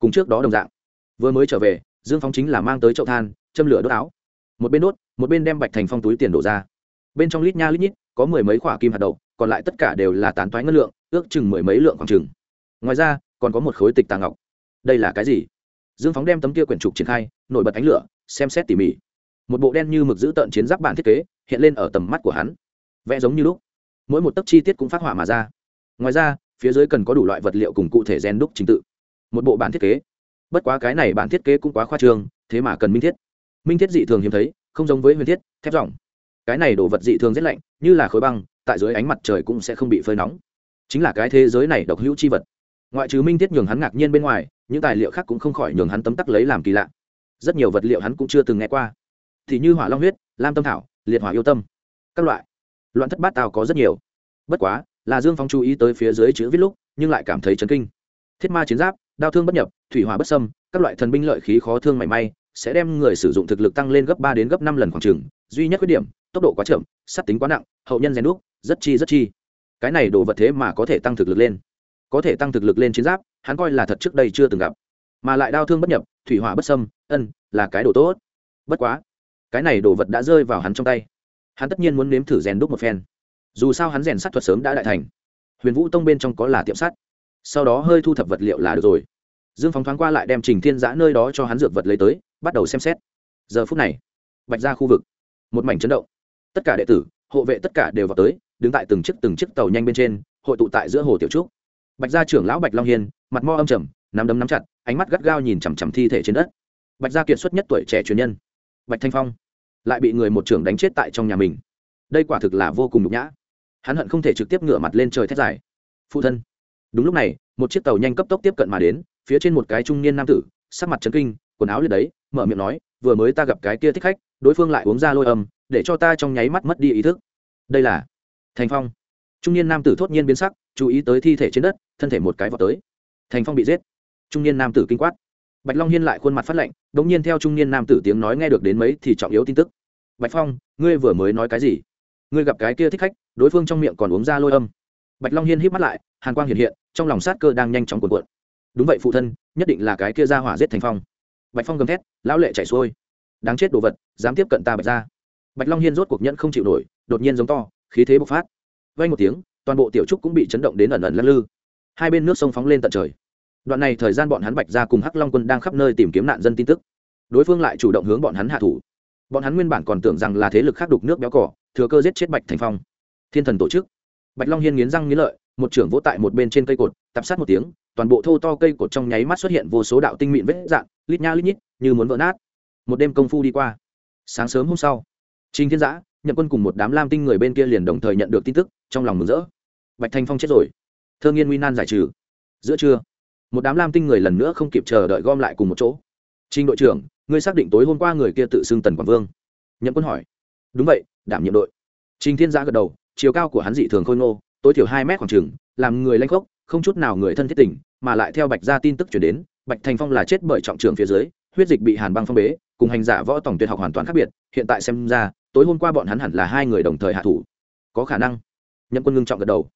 cùng trước đó đồng dạng. Vừa mới trở về, dương phóng chính là mang tới chậu than, châm lửa đốt áo. Một bên đốt, một bên đem bạch thành phong túi tiền đổ ra. Bên trong lít nha lít nhít, có mười mấy khoả kim hạt đậu, còn lại tất cả đều là tán toái ngân lượng, ước chừng mười mấy lượng khoảng chừng. Ngoài ra, còn có một khối tịch tà ngọc. Đây là cái gì? Dương phóng đem tấm kia quyển trục triển khai, nổi bật ánh lửa, xem xét tỉ mỉ. Một bộ đen như mực giữ tợn chiến giáp bản thiết kế, hiện lên ở tầm mắt của hắn. Vẽ giống như lúc, mỗi một tấc chi tiết cũng phát họa mà ra. Ngoài ra, phía dưới cần có đủ loại vật liệu cùng cụ thể gen đúc trình tự một bộ bản thiết kế. Bất quá cái này bản thiết kế cũng quá khoa trương, thế mà cần minh thiết. Minh thiết dị thường hiếm thấy, không giống với huyền thiết, thép dòng cái này đổ vật dị thường rất lạnh, như là khối băng, tại dưới ánh mặt trời cũng sẽ không bị phơi nóng. Chính là cái thế giới này độc hữu chi vật. Ngoại trừ minh thiết nhường hắn ngạc nhiên bên ngoài, những tài liệu khác cũng không khỏi nhường hắn tấm tắc lấy làm kỳ lạ. Rất nhiều vật liệu hắn cũng chưa từng nghe qua. Thì như hỏa long huyết, lam tâm thảo, liệt hỏa yêu tâm. Các loại. Loạn thất bát tào có rất nhiều. Bất quá, là dương phong chú ý tới phía dưới chữ viết lúc, nhưng lại cảm thấy chấn kinh. Thiết ma chiến giáp đao thương bất nhập, thủy hỏa bất sâm các loại thần binh lợi khí khó thương mảy may, sẽ đem người sử dụng thực lực tăng lên gấp ba đến gấp năm lần khoảng trường. duy nhất khuyết điểm, tốc độ quá chậm sắt tính quá nặng, hậu nhân rèn đúc, rất chi rất chi. Cái này đồ vật thế mà có thể tăng thực lực lên. Có thể tăng thực lực lên chiến giáp, hắn coi là thật trước đây chưa từng gặp. Mà lại đao thương bất nhập, thủy hỏa bất sâm ân, là cái đồ tốt. Bất quá, cái này đồ vật đã rơi vào hắn trong tay. Hắn tất nhiên muốn nếm thử rèn đúc một phen. Dù sao hắn rèn sắt thuật sớm đã đại thành. Huyền vũ tông bên trong có là tiệm sắt sau đó hơi thu thập vật liệu là được rồi. Dương phóng thoáng qua lại đem trình thiên giã nơi đó cho hắn dược vật lấy tới, bắt đầu xem xét. Giờ phút này, bạch ra khu vực, một mảnh chấn động. Tất cả đệ tử, hộ vệ tất cả đều vào tới, đứng tại từng chiếc từng chiếc tàu nhanh bên trên, hội tụ tại giữa hồ tiểu trúc. Bạch gia trưởng lão bạch long hiên, mặt mo âm trầm, nắm đấm nắm chặt, ánh mắt gắt gao nhìn chằm chằm thi thể trên đất. Bạch gia kiệt xuất nhất tuổi trẻ truyền nhân. Bạch thanh phong, lại bị người một trưởng đánh chết tại trong nhà mình. Đây quả thực là vô cùng nhục nhã. Hắn hận không thể trực tiếp ngửa mặt lên trời thét dài. Phụ thân đúng lúc này, một chiếc tàu nhanh cấp tốc tiếp cận mà đến, phía trên một cái trung niên nam tử, sắc mặt trấn kinh, quần áo liệt đấy, mở miệng nói, vừa mới ta gặp cái kia thích khách, đối phương lại uống ra lôi âm, để cho ta trong nháy mắt mất đi ý thức. Đây là thành phong. Trung niên nam tử thốt nhiên biến sắc, chú ý tới thi thể trên đất, thân thể một cái vào tới. Thành phong bị giết. Trung niên nam tử kinh quát. Bạch long hiên lại khuôn mặt phát lệnh đ ỗ n g nhiên theo trung niên nam tử tiếng nói nghe được đến mấy thì trọng yếu tin tức. Bạch phong, ngươi vừa mới nói cái gì? Ngươi gặp cái kia thích khách, đối phương trong miệng còn uống ra lôi âm bạch long hiên hít mắt lại, hàn quang hiện hiện, trong lòng sát cơ đang nhanh chóng cuộn cuộn. Đúng vậy phụ thân, nhất định là cái kia ra hỏa giết thành phong. Bạch phong gầm thét, lão lệ chảy xuôi. Đáng chết đồ vật, dám tiếp cận ta bạch ra bạch long hiên rốt cuộc nhẫn không chịu nổi, đột nhiên giống to, khí thế bộc phát. Vay một tiếng, toàn bộ tiểu trúc cũng bị chấn động đến ẩn ẩn lắc lư. Hai bên nước sông phóng lên tận trời. Đoạn này thời gian bọn hắn bạch ra cùng hắc long quân đang khắp nơi tìm kiếm nạn dân tin tức. Đối phương lại chủ động hướng bọn hắn hạ thủ. Bọn hắn nguyên bản còn tưởng rằng là thế lực khác đục nước béo cỏ, thừa cơ giết chết bạch thành phong. Thiên thần tổ chức bạch long hiên nghiến răng nghiến lợi, một trưởng vỗ tại một bên trên cây cột, tập sát một tiếng, toàn bộ thô to cây cột trong nháy mắt xuất hiện vô số đạo tinh mịn vết dạng, lít nha lít nhít, như muốn vỡ nát. Một đêm công phu đi qua. Sáng sớm hôm sau, trình thiên giã, nhậm quân cùng một đám lam tinh người bên kia liền đồng thời nhận được tin tức, trong lòng mừng rỡ. Bạch thanh phong chết rồi. Thơ nghiên nguy nan giải trừ. Giữa trưa, một đám lam tinh người lần nữa không kịp chờ đợi gom lại cùng một chỗ. Trình đội trưởng, ngươi xác định tối hôm qua người kia tự xưng tần quảng vương. Nhậm quân hỏi. Đúng vậy, đảm nhiệm đội. Trình thiên giã gật đầu chiều cao của hắn dị thường khôi ngô, tối thiểu hai mét khoảng trừng làm người lanh khốc, không chút nào người thân thiết tình, mà lại theo bạch ra tin tức chuyển đến, bạch thành phong là chết bởi trọng trường phía dưới, huyết dịch bị hàn băng phong bế, cùng hành giả võ tổng tuyệt học hoàn toàn khác biệt, hiện tại xem ra, tối hôm qua bọn hắn hẳn là hai người đồng thời hạ thủ. Có khả năng. Nhậm quân ngưng trọng gật đầu.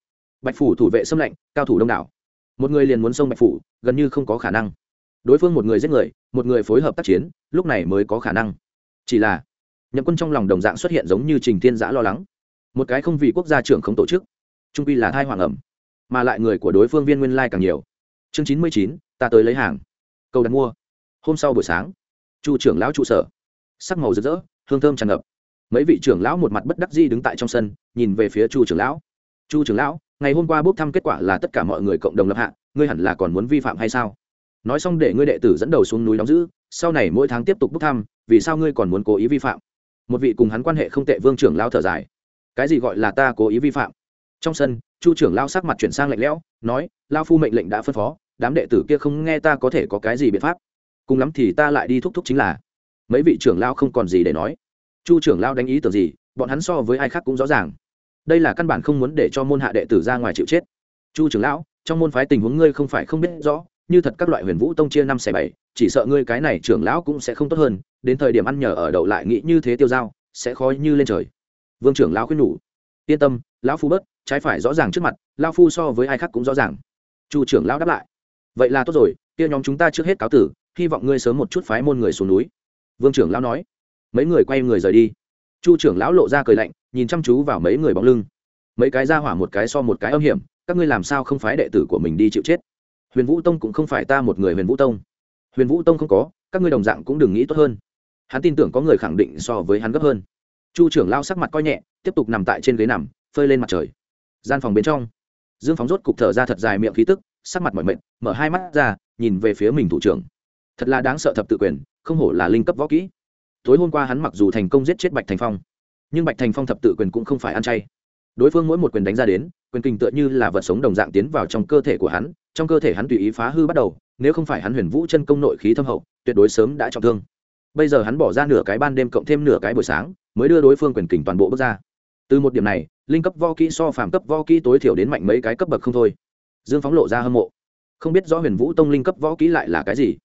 Bạch phủ thủ vệ xâm lệnh cao thủ đông đảo. Một người liền muốn xông bạch phủ, gần như không có khả năng. Đối phương một người giết người, một người phối hợp tác chiến, lúc này mới có khả năng. Chỉ là, nhậm quân trong lòng đồng dạng xuất hiện giống như trình thiên giã lo lắng một cái không vì quốc gia trưởng không tổ chức. Trung pi là thai hoàng ẩm, mà lại người của đối phương viên nguyên lai càng nhiều. Chương chín mươi chín, ta tới lấy hàng. Cầu đặt mua. Hôm sau buổi sáng, chu trưởng lão trụ sở. Sắc màu rực rỡ, hương thơm tràn ngập. Mấy vị trưởng lão một mặt bất đắc dĩ đứng tại trong sân, nhìn về phía chu trưởng lão. Chu trưởng lão, ngày hôm qua bốc thăm kết quả là tất cả mọi người cộng đồng lập hạ, ngươi hẳn là còn muốn vi phạm hay sao? Nói xong để ngươi đệ tử dẫn đầu xuống núi đóng giữ, sau này mỗi tháng tiếp tục bốc thăm, vì sao ngươi còn muốn cố ý vi phạm? Một vị cùng hắn quan hệ không tệ vương trưởng lão thở dài cái gì gọi là ta cố ý vi phạm? Trong sân, chu trưởng lão sắc mặt chuyển sang lạnh lẽo, nói lao phu mệnh lệnh đã phân phó, đám đệ tử kia không nghe ta có thể có cái gì biện pháp. Cùng lắm thì ta lại đi thúc thúc chính là. Mấy vị trưởng lao không còn gì để nói. Chu trưởng lao đánh ý tưởng gì, bọn hắn so với ai khác cũng rõ ràng. Đây là căn bản không muốn để cho môn hạ đệ tử ra ngoài chịu chết. Chu trưởng lão, trong môn phái tình huống ngươi không phải không biết rõ, như thật các loại huyền vũ tông chia năm xẻ bảy, chỉ sợ ngươi cái này trưởng lão cũng sẽ không tốt hơn, đến thời điểm ăn nhờ ở đậu lại nghĩ như thế tiêu dao, sẽ khó như lên trời vương trưởng lão khuyên nhủ. Yên tâm, lão phu bớt, trái phải rõ ràng trước mặt, lão phu so với ai khác cũng rõ ràng. Chu trưởng lão đáp lại. Vậy là tốt rồi, kia nhóm chúng ta trước hết cáo tử, hy vọng ngươi sớm một chút phái môn người xuống núi. Vương trưởng lão nói. Mấy người quay người rời đi. Chu trưởng lão lộ ra cười lạnh, nhìn chăm chú vào mấy người bóng lưng. Mấy cái ra hỏa một cái so một cái âm hiểm, các ngươi làm sao không phái đệ tử của mình đi chịu chết? Huyền vũ tông cũng không phải ta một người huyền vũ tông. Huyền vũ tông không có, các ngươi đồng dạng cũng đừng nghĩ tốt hơn. Hắn tin tưởng có người khẳng định so với hắn gấp hơn chu trưởng lao sắc mặt coi nhẹ, tiếp tục nằm tại trên ghế nằm, phơi lên mặt trời. Gian phòng bên trong, dương phóng rốt cục thở ra thật dài miệng khí tức, sắc mặt mỏi mệt, mở hai mắt ra, nhìn về phía mình thủ trưởng. Thật là đáng sợ thập tự quyền, không hổ là linh cấp võ kỹ. Tối hôm qua hắn mặc dù thành công giết chết bạch thành phong, nhưng bạch thành phong thập tự quyền cũng không phải ăn chay. Đối phương mỗi một quyền đánh ra đến, quyền kinh tựa như là vật sống đồng dạng tiến vào trong cơ thể của hắn, trong cơ thể hắn tùy ý phá hư bắt đầu, nếu không phải hắn huyền vũ chân công nội khí thâm hậu, tuyệt đối sớm đã trọng thương. Bây giờ hắn bỏ ra nửa cái ban đêm cộng thêm nửa cái buổi sáng mới đưa đối phương quyền kình toàn bộ bước ra. Từ một điểm này, linh cấp võ kỹ so phàm cấp võ kỹ tối thiểu đến mạnh mấy cái cấp bậc không thôi. Dương phóng lộ ra hâm mộ. Không biết rõ huyền vũ tông linh cấp võ kỹ lại là cái gì.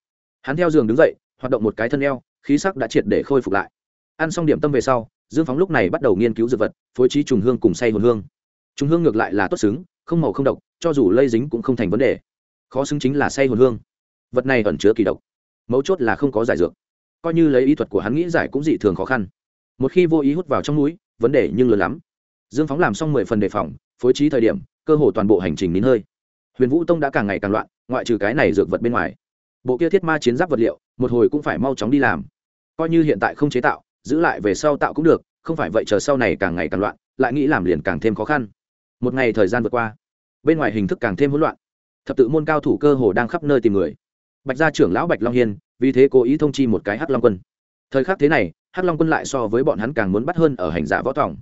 Hắn theo giường đứng dậy, hoạt động một cái thân eo, khí sắc đã triệt để khôi phục lại. Ăn xong điểm tâm về sau, dương phóng lúc này bắt đầu nghiên cứu dược vật, phối trí trùng hương cùng say hồn hương. Trùng hương ngược lại là tốt xứng, không màu không độc, cho dù lây dính cũng không thành vấn đề. Khó xứng chính là say hồn hương. Vật này ẩn chứa kỳ độc. Mấu chốt là không có giải dược. Coi như lấy ý thuật của hắn nghĩ giải cũng dị thường khó khăn một khi vô ý hút vào trong núi, vấn đề nhưng lớn lắm. Dương phóng làm xong mười phần đề phòng, phối trí thời điểm, cơ hồ toàn bộ hành trình nín hơi. Huyền vũ tông đã càng ngày càng loạn, ngoại trừ cái này dược vật bên ngoài. Bộ kia thiết ma chiến giáp vật liệu, một hồi cũng phải mau chóng đi làm. Coi như hiện tại không chế tạo, giữ lại về sau tạo cũng được, không phải vậy chờ sau này càng ngày càng loạn, lại nghĩ làm liền càng thêm khó khăn. Một ngày thời gian vượt qua, bên ngoài hình thức càng thêm hỗn loạn. Thập tự môn cao thủ cơ hồ đang khắp nơi tìm người. Bạch gia trưởng lão bạch long hiên, vì thế cố ý thông chi một cái hắc long quân. Thời khắc thế này hắc long quân lại so với bọn hắn càng muốn bắt hơn ở hành giả võ tòng.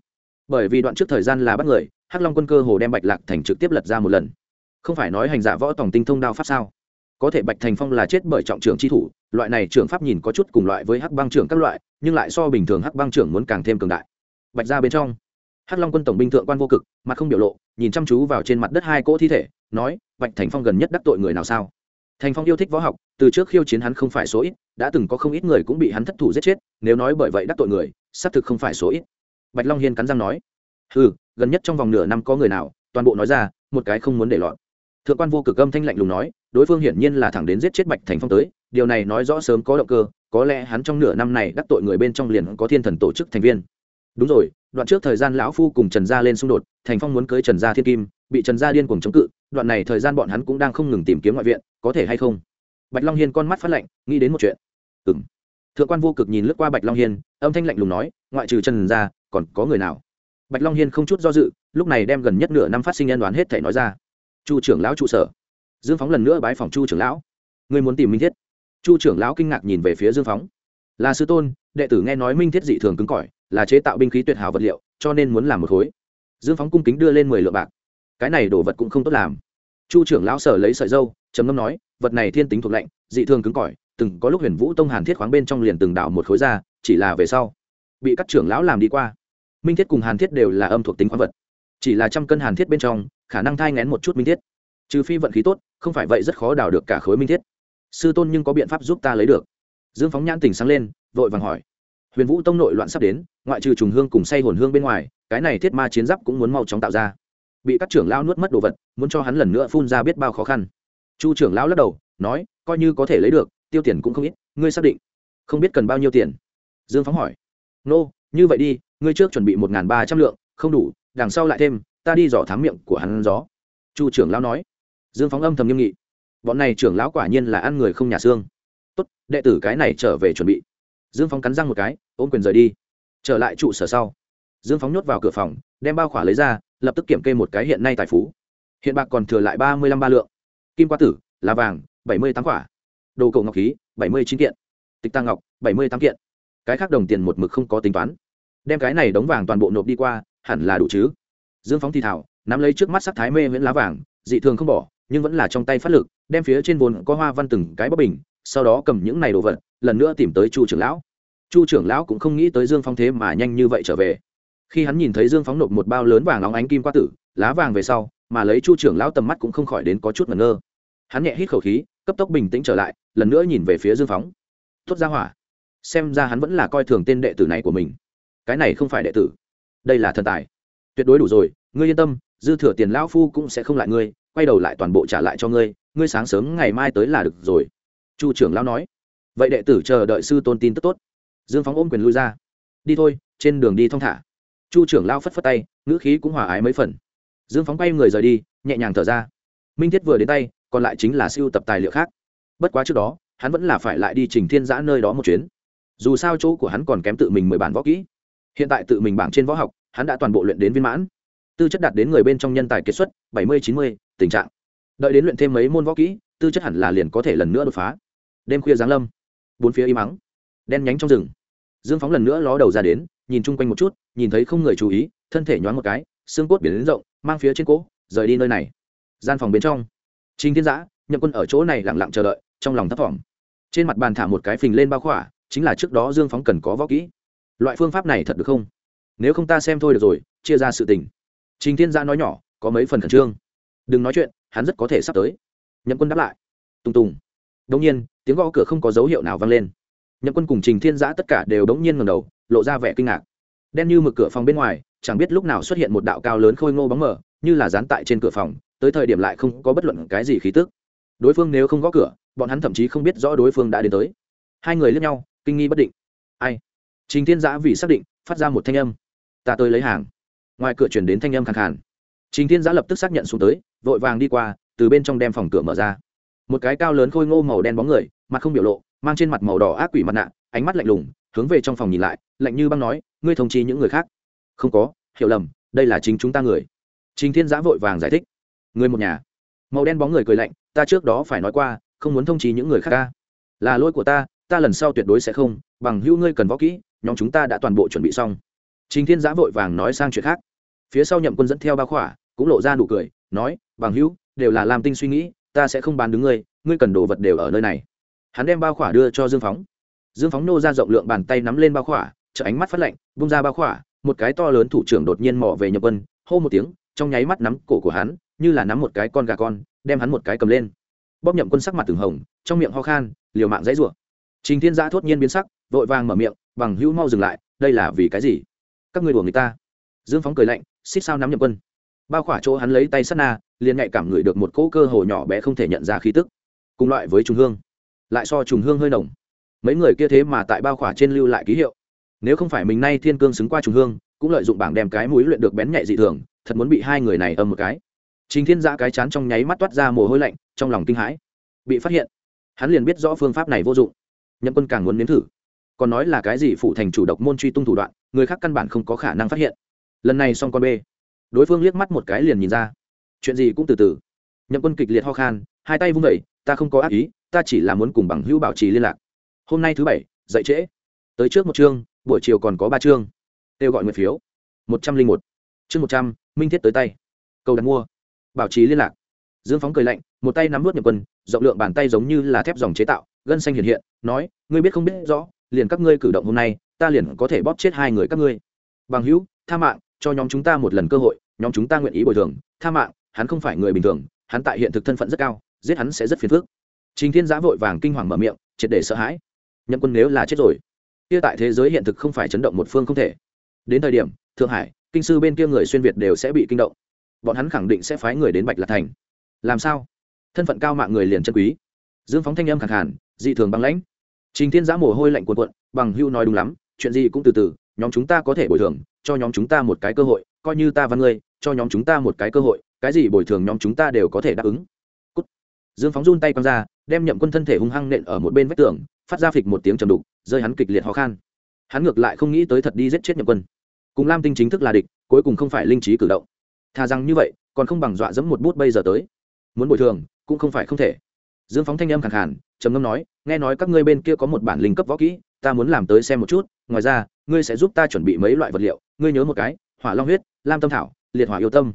Bởi vì đoạn trước thời gian là bắt người, hắc long quân cơ hồ đem bạch lạc thành trực tiếp lật ra một lần. Không phải nói hành giả võ tòng tinh thông đao pháp sao? Có thể bạch thành phong là chết bởi trọng trưởng chi thủ, loại này trưởng pháp nhìn có chút cùng loại với hắc băng trưởng các loại, nhưng lại so bình thường hắc băng trưởng muốn càng thêm cường đại. Bạch ra bên trong, hắc long quân tổng binh thượng quan vô cực, mặt không biểu lộ, nhìn chăm chú vào trên mặt đất hai cỗ thi thể, nói, bạch thành phong gần nhất đắc tội người nào sao? Thành phong yêu thích võ học, từ trước khiêu chiến hắn không phải số ít, đã từng có không ít người cũng bị hắn thất thủ giết chết, nếu nói bởi vậy đắc tội người, xác thực không phải số ít. Bạch long hiên cắn răng nói ừ gần nhất trong vòng nửa năm có người nào, toàn bộ nói ra, một cái không muốn để lọt. Thượng quan vô cực âm thanh lạnh lùng nói, đối phương hiển nhiên là thẳng đến giết chết bạch thành phong tới, điều này nói rõ sớm có động cơ, có lẽ hắn trong nửa năm này đắc tội người bên trong liền có thiên thần tổ chức thành viên. Đúng rồi, đoạn trước thời gian lão phu cùng trần gia lên xung đột, thành phong muốn cưới trần gia thiên kim, bị trần gia điên cuồng chống cự đoạn này thời gian bọn hắn cũng đang không ngừng tìm kiếm ngoại viện, có thể hay không? Bạch long hiên con mắt phát lạnh, nghĩ đến một chuyện. Ừ m thượng quan vô cực nhìn lướt qua bạch long hiên, âm thanh lạnh lùng nói, ngoại trừ trần ra còn có người nào? Bạch long hiên không chút do dự, lúc này đem gần nhất nửa năm phát sinh nhân đoán hết thể nói ra. Chu trưởng lão trụ sở. Dương phóng lần nữa bái phòng chu trưởng lão. Người muốn tìm minh thiết? Chu trưởng lão kinh ngạc nhìn về phía dương phóng. Là sư tôn, đệ tử nghe nói minh thiết dị thường cứng cỏi, là chế tạo binh khí tuyệt hảo vật liệu, cho nên muốn làm một khối. Dương phóng cung kính đưa lên mười lượng bạc cái này đổ vật cũng không tốt làm. Chu trưởng lão sở lấy sợi dâu, trầm ngâm nói, vật này thiên tính thuộc lạnh, dị thường cứng cỏi, từng có lúc huyền vũ tông hàn thiết khoáng bên trong liền từng đảo một khối ra, chỉ là về sau, bị các trưởng lão làm đi qua. Minh thiết cùng hàn thiết đều là âm thuộc tính khoáng vật. Chỉ là trăm cân hàn thiết bên trong, khả năng thai ngén một chút minh thiết. Trừ phi vận khí tốt, không phải vậy rất khó đào được cả khối minh thiết. Sư tôn nhưng có biện pháp giúp ta lấy được. Dương phóng nhãn tỉnh sáng lên, vội vàng hỏi. Huyền vũ tông nội loạn sắp đến, ngoại trừ trùng hương cùng say hồn hương bên ngoài, cái này thiết ma chiến giáp cũng muốn mau chóng tạo ra bị các trưởng lão nuốt mất đồ vật muốn cho hắn lần nữa phun ra biết bao khó khăn. Chu trưởng lão lắc đầu nói coi như có thể lấy được tiêu tiền cũng không ít ngươi xác định không biết cần bao nhiêu tiền. Dương phóng hỏi nô、no, như vậy đi ngươi trước chuẩn bị một n g h n ba trăm lượng không đủ đằng sau lại thêm ta đi dò thám miệng của hắn gió. Chu trưởng lão nói. Dương phóng âm thầm nghiêm nghị. Bọn này trưởng lão quả nhiên là ăn người không nhà xương. Tốt đệ tử cái này trở về chuẩn bị. Dương phóng cắn răng một cái ôm quyền rời đi. Trở lại trụ sở sau. Dương phóng nhốt vào cửa phòng đem bao khỏa lấy ra lập tức kiểm kê một cái hiện nay tài phú. Hiện bạc còn thừa lại ba mươi lăm ba lượng. Kim qua tử là vàng, bảy mươi tám quả. Đồ cầu ngọc khí, bảy mươi chín kiện. Tịch tăng ngọc, bảy mươi tám kiện. Cái khác đồng tiền một mực không có tính toán. Đem cái này đóng vàng toàn bộ nộp đi qua, hẳn là đủ chứ. Dương phóng thi thảo, nắm lấy trước mắt sắc thái mê miễn lá vàng, dị thường không bỏ, nhưng vẫn là trong tay phát lực, đem phía trên vốn có hoa văn từng cái bóp bình, sau đó cầm những này đồ vật, lần nữa tìm tới chu trưởng lão. Chu trưởng lão cũng không nghĩ tới dương Phong thế mà nhanh như vậy trở về khi hắn nhìn thấy dương phóng nộp một bao lớn vàng óng ánh kim qua tử, lá vàng về sau, mà lấy chu trưởng lão tầm mắt cũng không khỏi đến có chút ngẩn ngơ. Hắn nhẹ hít khẩu khí, cấp tốc bình tĩnh trở lại, lần nữa nhìn về phía dương phóng. Tuốt ra hỏa, xem ra hắn vẫn là coi thường tên đệ tử này của mình. Cái này không phải đệ tử, đây là thần tài. Tuyệt đối đủ rồi, ngươi yên tâm, dư thừa tiền lão phu cũng sẽ không lại ngươi, quay đầu lại toàn bộ trả lại cho ngươi ngươi sáng sớm ngày mai tới là được rồi. Chu trưởng lão nói. Vậy đệ tử chờ đợi sư tôn tin tức tốt. Dương phóng ôm quyền lui ra. Đi thôi, trên đường đi thong thả chu trưởng lão phất phất tay, ngữ khí cũng hòa ái mấy phần. Dương phóng quay người rời đi, nhẹ nhàng thở ra. Minh thiết vừa đến tay, còn lại chính là siêu tập tài liệu khác. Bất quá trước đó, hắn vẫn là phải lại đi trình thiên giã nơi đó một chuyến. Dù sao chỗ của hắn còn kém tự mình mười bản võ kỹ. Hiện tại tự mình bảng trên võ học, hắn đã toàn bộ luyện đến viên mãn. Tư chất đạt đến người bên trong nhân tài kết xuất, bảy mươi, chín mươi, tình trạng. Đợi đến luyện thêm mấy môn võ kỹ, tư chất hẳn là liền có thể lần nữa đột phá. Đêm khuya giáng lâm, bốn phía im mắng đen nhánh trong rừng dương phóng lần nữa ló đầu ra đến, nhìn chung quanh một chút, nhìn thấy không người chú ý, thân thể nhoáng một cái, xương cốt biển lớn rộng, mang phía trên cỗ rời đi nơi này. Gian phòng bên trong. Trình thiên giã, nhậm quân ở chỗ này lặng lặng chờ đợi, trong lòng thấp thỏm. Trên mặt bàn thả một cái phình lên bao khỏa, chính là trước đó dương phóng cần có võ kỹ. Loại phương pháp này thật được không? Nếu không ta xem thôi được rồi, chia ra sự tình. Trình thiên giã nói nhỏ, có mấy phần khẩn trương. Đừng nói chuyện, hắn rất có thể sắp tới. Nhậm quân đáp lại. Tùng tùng. Đông nhiên, tiếng gõ cửa không có dấu hiệu nào vang lên nhậm quân cùng trình thiên giã tất cả đều đống nhiên ngầm đầu, lộ ra vẻ kinh ngạc. Đen như mực cửa phòng bên ngoài, chẳng biết lúc nào xuất hiện một đạo cao lớn khôi ngô bóng mờ, như là dán tại trên cửa phòng, tới thời điểm lại không có bất luận cái gì khí tức. Đối phương nếu không gõ cửa, bọn hắn thậm chí không biết rõ đối phương đã đến tới. Hai người lướt nhau, kinh nghi bất định. Ai? Trình thiên giã vì xác định, phát ra một thanh âm. Ta tới lấy hàng. Ngoài cửa chuyển đến thanh âm khẳng khàn. Trình thiên giã lập tức xác nhận xuống tới, vội vàng đi qua, từ bên trong đem phòng cửa mở ra. Một cái cao lớn khôi ngô màu đen bóng người, mặt không biểu lộ mang trên mặt màu đỏ ác quỷ mặt nạ, ánh mắt lạnh lùng, hướng về trong phòng nhìn lại, lạnh như băng nói, ngươi thông chi những người khác? Không có, hiểu lầm, đây là chính chúng ta người. Trình thiên giã vội vàng giải thích, người một nhà. Màu đen bóng người cười lạnh, ta trước đó phải nói qua, không muốn thông chi những người khác ca là lỗi của ta ta lần sau tuyệt đối sẽ không, bằng hữu ngươi cần võ kỹ, nhóm chúng ta đã toàn bộ chuẩn bị xong. Trình thiên giã vội vàng nói sang chuyện khác. Phía sau nhậm quân dẫn theo ba khỏa, cũng lộ ra nụ cười, nói, bằng hữu, đều là làm tinh suy nghĩ, ta sẽ không bán đứng ngươi ngươi cần đồ vật đều ở nơi này hắn đem bao khỏa đưa cho dương phóng. Dương phóng nô ra rộng lượng bàn tay nắm lên bao khỏa, chợ ánh mắt phát lạnh, bung ra bao khỏa, một cái to lớn thủ trưởng đột nhiên mò về nhậm quân, hô một tiếng, trong nháy mắt nắm cổ của hắn, như là nắm một cái con gà con, đem hắn một cái cầm lên. Bóp nhậm quân sắc mặt từng hồng, trong miệng ho khan, liều mạng dãy rủa. Trình thiên giã thốt nhiên biến sắc, vội vàng mở miệng, bằng hữu mau dừng lại, đây là vì cái gì? Các người đùa người ta. Dương phóng cười lạnh, xích sao nắm nhậm quân? Bao khỏa chỗ hắn lấy tay sắt na, liền ngại cảm ngửi được một cỗ cơ hồ nhỏ bé không thể nhận ra khí tức. Cùng loại với Trung hương lại so trùng hương hơi nồng. Mấy người kia thế mà tại bao khỏa trên lưu lại ký hiệu. Nếu không phải mình nay thiên cương xứng qua trùng hương, cũng lợi dụng bảng đem cái mũi luyện được bén nhạy dị thường, thật muốn bị hai người này âm một cái. Trình thiên giã cái chán trong nháy mắt toát ra mồ hôi lạnh, trong lòng kinh hãi. Bị phát hiện, hắn liền biết rõ phương pháp này vô dụng. Nhậm quân càng muốn nếm thử. Còn nói là cái gì phụ thành chủ độc môn truy tung thủ đoạn, người khác căn bản không có khả năng phát hiện. Lần này xong con b đối phương liếc mắt một cái liền nhìn ra. Chuyện gì cũng từ từ nhậm quân kịch liệt ho khan, hai tay vung vẩy ta không có ác ý, ta chỉ là muốn cùng bằng hữu bảo trì liên lạc. Hôm nay thứ bảy, dậy trễ. Tới trước một chương, buổi chiều còn có ba chương. Kêu gọi nguyện phiếu. Một trăm linh một. Chương một trăm, minh thiết tới tay. Cầu đặt mua. Bảo trì liên lạc. Dương phóng cười lạnh, một tay nắm vút nhậm quân, rộng lượng bàn tay giống như là thép dòng chế tạo, gân xanh hiện hiện, nói, ngươi biết không biết rõ, liền các ngươi cử động hôm nay, ta liền có thể bóp chết hai người các ngươi. Bằng hữu, tha mạng, cho nhóm chúng ta một lần cơ hội, nhóm chúng ta nguyện ý bồi thường, tha mạng, hắn không phải người bình thường hắn tại hiện thực thân phận rất cao, giết hắn sẽ rất phiền phức. Trình thiên giã vội vàng kinh hoàng mở miệng, triệt để sợ hãi. Nhậm quân nếu là chết rồi, kia tại thế giới hiện thực không phải chấn động một phương không thể. Đến thời điểm, thượng hải, kinh sư bên kia người xuyên việt đều sẽ bị kinh động. Bọn hắn khẳng định sẽ phái người đến bạch lạc thành. Làm sao? Thân phận cao mạng người liền chân quý. Dương phóng thanh âm khẳng hẳn dị thường băng lãnh. Trình thiên giã mồ hôi lạnh cuộn cuộn, bằng hưu nói đúng lắm, chuyện gì cũng từ từ, nhóm chúng ta có thể bồi thường, cho nhóm chúng ta một cái cơ hội, coi như ta văn ngươi, cho nhóm chúng ta một cái cơ hội cái gì bồi thường nhóm chúng ta đều có thể đáp ứng. Cút. dương phóng run tay quăng ra, đem nhậm quân thân thể hung hăng nện ở một bên vách tường, phát ra phịch một tiếng trầm đục, rơi hắn kịch liệt ho khan. Hắn ngược lại không nghĩ tới thật đi giết chết nhậm quân. Cùng lam tinh chính thức là địch, cuối cùng không phải linh trí cử động. Thà rằng như vậy, còn không bằng dọa dẫm một bút bây giờ tới. Muốn bồi thường, cũng không phải không thể. Dương phóng thanh âm khẳng khàn, trầm ngâm nói, nghe nói các ngươi bên kia có một bản linh cấp võ kỹ, ta muốn làm tới xem một chút, ngoài ra, ngươi sẽ giúp ta chuẩn bị mấy loại vật liệu, ngươi nhớ một cái, hỏa long huyết, lam tâm thảo, liệt hỏa yêu tâm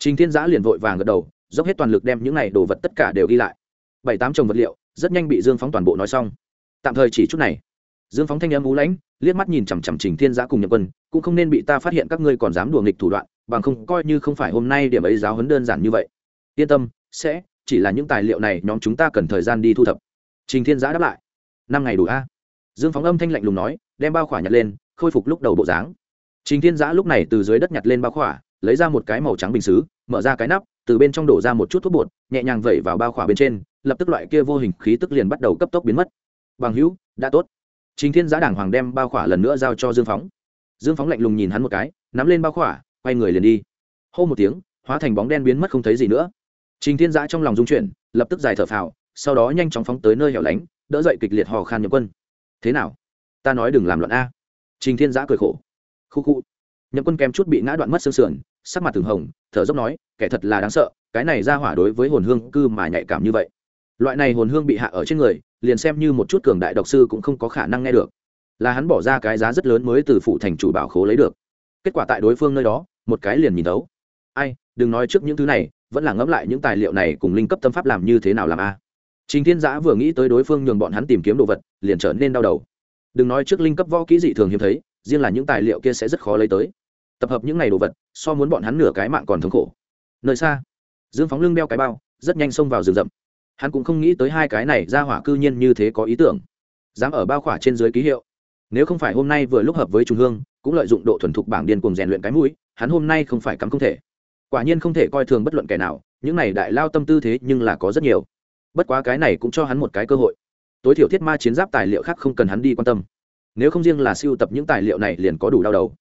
trình thiên giã liền vội vàng gật đầu, dốc hết toàn lực đem những này đồ vật tất cả đều ghi lại. Bảy tám chồng vật liệu, rất nhanh bị dương phóng toàn bộ nói xong. Tạm thời chỉ chút này. Dương phóng thanh âm u lãnh, liếc mắt nhìn chằm chằm trình thiên giã cùng Nhậm quân, cũng không nên bị ta phát hiện các ngươi còn dám đùa nghịch thủ đoạn, bằng không coi như không phải hôm nay điểm ấy giáo huấn đơn giản như vậy. Yên tâm, sẽ, chỉ là những tài liệu này nhóm chúng ta cần thời gian đi thu thập. Trình thiên giã đáp lại. Năm ngày đủ a. Dương phóng âm thanh lạnh lùng nói, đem bao khỏa nhặt lên, khôi phục lúc đầu bộ dáng. Trình thiên giã lúc này từ dưới đất nhặt lên bao khỏa lấy ra một cái màu trắng bình xứ, mở ra cái nắp, từ bên trong đổ ra một chút thuốc bột, nhẹ nhàng vẩy vào bao khỏa bên trên, lập tức loại kia vô hình khí tức liền bắt đầu cấp tốc biến mất. Bằng hữu, đã tốt. Trình thiên giã đảng hoàng đem bao khỏa lần nữa giao cho dương phóng. Dương phóng lạnh lùng nhìn hắn một cái, nắm lên bao khỏa, quay người liền đi. Hô một tiếng, hóa thành bóng đen biến mất không thấy gì nữa. Trình thiên giã trong lòng dung chuyển, lập tức dài thở phào, sau đó nhanh chóng phóng tới nơi hẻo lánh, đỡ dậy kịch liệt hò khan nhậm quân. Thế nào? Ta nói đừng làm loạn a. Trình thiên giã cười khổ. Khu khu. Nhậm quân kém chút bị ngã đoạn mất xương sườn sắc mặt thường hồng, thở dốc nói, kẻ thật là đáng sợ, cái này ra hỏa đối với hồn hương cư mà nhạy cảm như vậy. Loại này hồn hương bị hạ ở trên người, liền xem như một chút cường đại độc sư cũng không có khả năng nghe được. Là hắn bỏ ra cái giá rất lớn mới từ phụ thành chủ bảo khố lấy được. Kết quả tại đối phương nơi đó, một cái liền nhìn thấu. Ai, đừng nói trước những thứ này, vẫn là ngẫm lại những tài liệu này cùng linh cấp tâm pháp làm như thế nào làm a? Trình thiên giã vừa nghĩ tới đối phương nhường bọn hắn tìm kiếm đồ vật, liền trở nên đau đầu. Đừng nói trước linh cấp võ kỹ dị thường hiếm thấy, riêng là những tài liệu kia sẽ rất khó lấy tới tập hợp những n à y đồ vật, so muốn bọn hắn nửa cái mạng còn thống khổ. Nơi xa, dương phóng lưng đeo cái bao, rất nhanh xông vào rừng rậm. Hắn cũng không nghĩ tới hai cái này ra hỏa cư nhiên như thế có ý tưởng. Dám ở bao khỏa trên dưới ký hiệu. Nếu không phải hôm nay vừa lúc hợp với trung hương, cũng lợi dụng độ thuần thục bảng điên cùng rèn luyện cái mũi, hắn hôm nay không phải cắm không thể. Quả nhiên không thể coi thường bất luận kẻ nào, những này đại lao tâm tư thế nhưng là có rất nhiều. Bất quá cái này cũng cho hắn một cái cơ hội. Tối thiểu thiết ma chiến giáp tài liệu khác không cần hắn đi quan tâm. Nếu không riêng là siêu tập những tài liệu này liền có đủ đau đầu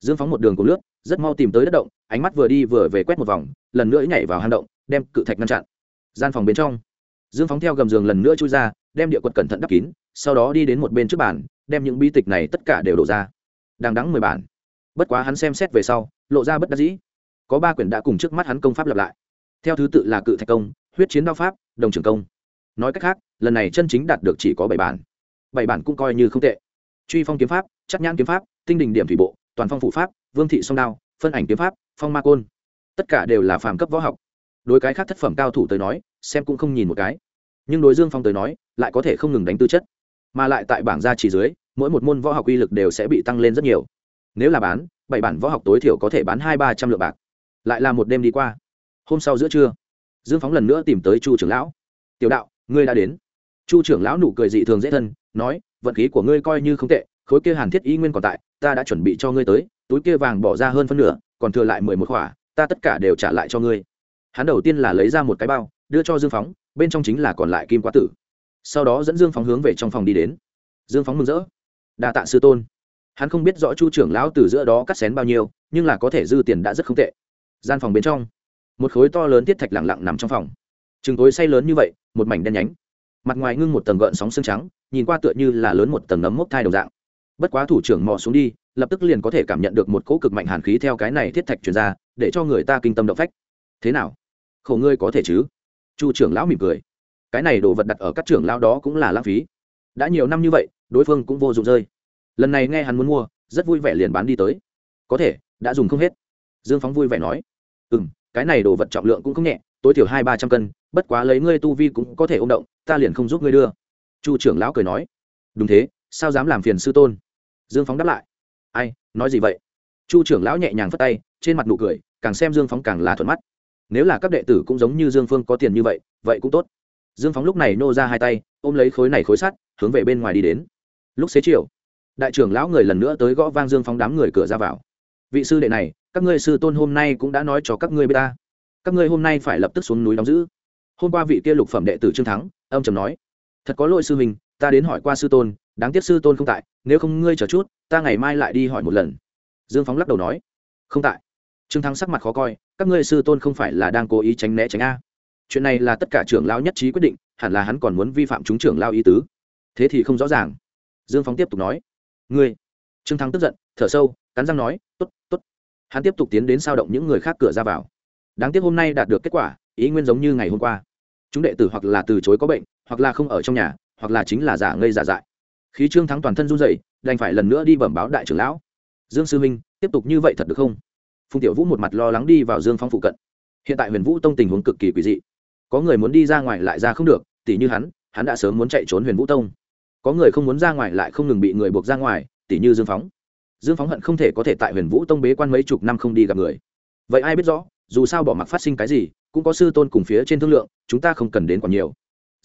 dương phóng một đường cùng lướt, rất mau tìm tới đất động, ánh mắt vừa đi vừa về quét một vòng, lần nữa nhảy vào hang động, đem cự thạch ngăn chặn. Gian phòng bên trong, dương phóng theo gầm giường lần nữa chui ra, đem địa quật cẩn thận đắp kín, sau đó đi đến một bên trước bàn, đem những bi tịch này tất cả đều đổ ra. Đang đắng mười bản. Bất quá hắn xem xét về sau, lộ ra bất đắc dĩ. Có ba quyển đã cùng trước mắt hắn công pháp lặp lại. Theo thứ tự là cự thạch công, huyết chiến đao pháp, đồng trường công. Nói cách khác, lần này chân chính đạt được chỉ có bảy bản. Bảy bản cũng coi như không tệ. Truy phong kiếm pháp, chắc nhãn kiếm pháp, tinh đình điểm thủy bộ toàn phong phụ pháp, vương thị song đao, phân ảnh kiếm pháp, phong ma côn. Tất cả đều là phàm cấp võ học. Đối cái khác thất phẩm cao thủ tới nói, xem cũng không nhìn một cái. Nhưng đối dương phong tới nói, lại có thể không ngừng đánh tư chất. Mà lại tại bảng gia chỉ dưới, mỗi một môn võ học uy lực đều sẽ bị tăng lên rất nhiều. Nếu là bán, bảy bản võ học tối thiểu có thể bán hai ba trăm lượng bạc. Lại là một đêm đi qua. Hôm sau giữa trưa, dương phóng lần nữa tìm tới chu trưởng lão. Tiểu đạo, ngươi đã đến. Chu trưởng lão nụ cười dị thường dễ thân, nói, vận khí của ngươi coi như không tệ khối kia hàn thiết y nguyên còn tại, ta đã chuẩn bị cho ngươi tới, túi kia vàng bỏ ra hơn phân nửa, còn thừa lại mười một khỏa, ta tất cả đều trả lại cho ngươi. Hắn đầu tiên là lấy ra một cái bao, đưa cho dương phóng, bên trong chính là còn lại kim quá tử. Sau đó dẫn dương phóng hướng về trong phòng đi đến. Dương phóng mừng rỡ. Đa tạ sư tôn. Hắn không biết rõ chu trưởng lão từ giữa đó cắt xén bao nhiêu, nhưng là có thể dư tiền đã rất không tệ. Gian phòng bên trong, một khối to lớn tiết thạch lẳng lặng nằm trong phòng. Chừng tối say lớn như vậy, một mảnh đen nhánh. Mặt ngoài ngưng một tầng gợn sóng xương trắng, nhìn qua tựa như là lớn một tầng nấm mốc thai đồng dạng bất quá thủ trưởng mò xuống đi, lập tức liền có thể cảm nhận được một cỗ cực mạnh hàn khí theo cái này thiết thạch truyền ra, để cho người ta kinh tâm động phách. Thế nào? Khổ ngươi có thể chứ? Chu trưởng lão mỉm cười. Cái này đồ vật đặt ở các trưởng lão đó cũng là lãng phí. Đã nhiều năm như vậy, đối phương cũng vô dụng rơi. Lần này nghe hắn muốn mua, rất vui vẻ liền bán đi tới. Có thể, đã dùng không hết. Dương phóng vui vẻ nói. Ừ m cái này đồ vật trọng lượng cũng không nhẹ, tối thiểu hai ba trăm cân, bất quá lấy ngươi tu vi cũng có thể ôm động, ta liền không giúp ngươi đưa. Chu trưởng lão cười nói. Đúng thế, sao dám làm phiền sư tôn? Dương phóng đáp lại. Ai, nói gì vậy? Chu trưởng lão nhẹ nhàng phất tay, trên mặt nụ cười, càng xem dương phóng càng là thuận mắt. Nếu là các đệ tử cũng giống như dương phương có tiền như vậy vậy cũng tốt. Dương phóng lúc này nô ra hai tay, ôm lấy khối này khối sắt, hướng về bên ngoài đi đến. Lúc xế chiều, đại trưởng lão người lần nữa tới gõ vang dương phóng đám người cửa ra vào. Vị sư đệ này, các ngươi sư tôn hôm nay cũng đã nói cho các ngươi b ta. Các ngươi hôm nay phải lập tức xuống núi đóng giữ. Hôm qua vị kia lục phẩm đệ tử trương thắng, âm trầm nói thật có lỗi sư mình ta đến hỏi qua sư tôn, đáng tiếc sư tôn không tại, nếu không ngươi chờ chút, ta ngày mai lại đi hỏi một lần. Dương phóng lắc đầu nói. Không tại. Trương thắng sắc mặt khó coi, các ngươi sư tôn không phải là đang cố ý tránh né tránh a? Chuyện này là tất cả trưởng lao nhất trí quyết định, hẳn là hắn còn muốn vi phạm chúng trưởng lao ý tứ. Thế thì không rõ ràng. Dương phóng tiếp tục nói. Ngươi? Trương thắng tức giận, thở sâu, cắn răng nói t ố t t ố t hắn tiếp tục tiến đến sao động những người khác cửa ra vào. Đáng tiếc hôm nay đạt được kết quả, ý nguyên giống như ngày hôm qua. Chúng đệ tử hoặc là từ chối có bệnh hoặc là không ở trong nhà, hoặc là chính là giả ngây giả dại. Khí trương thắng toàn thân run dậy đành phải lần nữa đi bẩm báo đại trưởng lão. Dương sư minh, tiếp tục như vậy thật được không? Phùng tiểu vũ một mặt lo lắng đi vào dương phong phụ cận. Hiện tại huyền vũ tông tình huống cực kỳ quỷ dị. Có người muốn đi ra ngoài lại ra không được, tỉ như hắn hắn đã sớm muốn chạy trốn huyền vũ tông. Có người không muốn ra ngoài lại không ngừng bị người buộc ra ngoài, tỉ như dương phóng. Dương phóng hận không thể có thể tại huyền vũ tông bế quan mấy chục năm không đi gặp người. Vậy ai biết rõ, dù sao bỏ mặc phát sinh cái gì, cũng có sư tôn cùng phía trên thương lượng, chúng ta không cần đến còn nhiều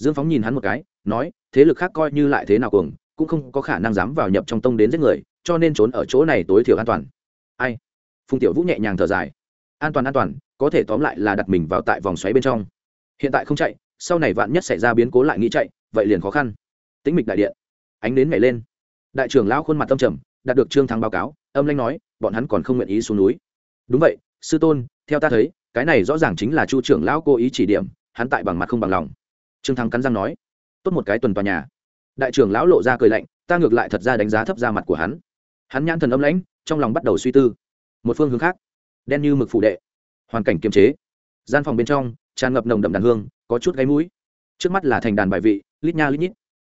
dương phóng nhìn hắn một cái, nói, thế lực khác coi như lại thế nào cuồng, cũng không có khả năng dám vào nhập trong tông đến giết người, cho nên trốn ở chỗ này tối thiểu an toàn. Ai? Phùng tiểu vũ nhẹ nhàng thở dài. An toàn an toàn, có thể tóm lại là đặt mình vào tại vòng xoáy bên trong. Hiện tại không chạy, sau này vạn nhất xảy ra biến cố lại nghĩ chạy, vậy liền khó khăn. Tĩnh mịch đại điện. Ánh đến nhảy lên. Đại trưởng lão khuôn mặt tâm trầm, đạt được trương thắng báo cáo, âm lanh nói, bọn hắn còn không nguyện ý xuống núi. Đúng vậy, sư tôn, theo ta thấy, cái này rõ ràng chính là chu trưởng lão cố ý chỉ điểm, hắn tại bằng mặt không bằng lòng trương thắng cắn răng nói, tốt một cái tuần tòa nhà. Đại trưởng lão lộ ra cười lạnh, ta ngược lại thật ra đánh giá thấp ra mặt của hắn. Hắn nhãn thần âm lãnh, trong lòng bắt đầu suy tư. Một phương hướng khác, đen như mực phủ đệ, hoàn cảnh kiềm chế. Gian phòng bên trong, tràn ngập nồng đậm đàn hương, có chút gáy mũi. Trước mắt là thành đàn bài vị, lít nha lít nhít.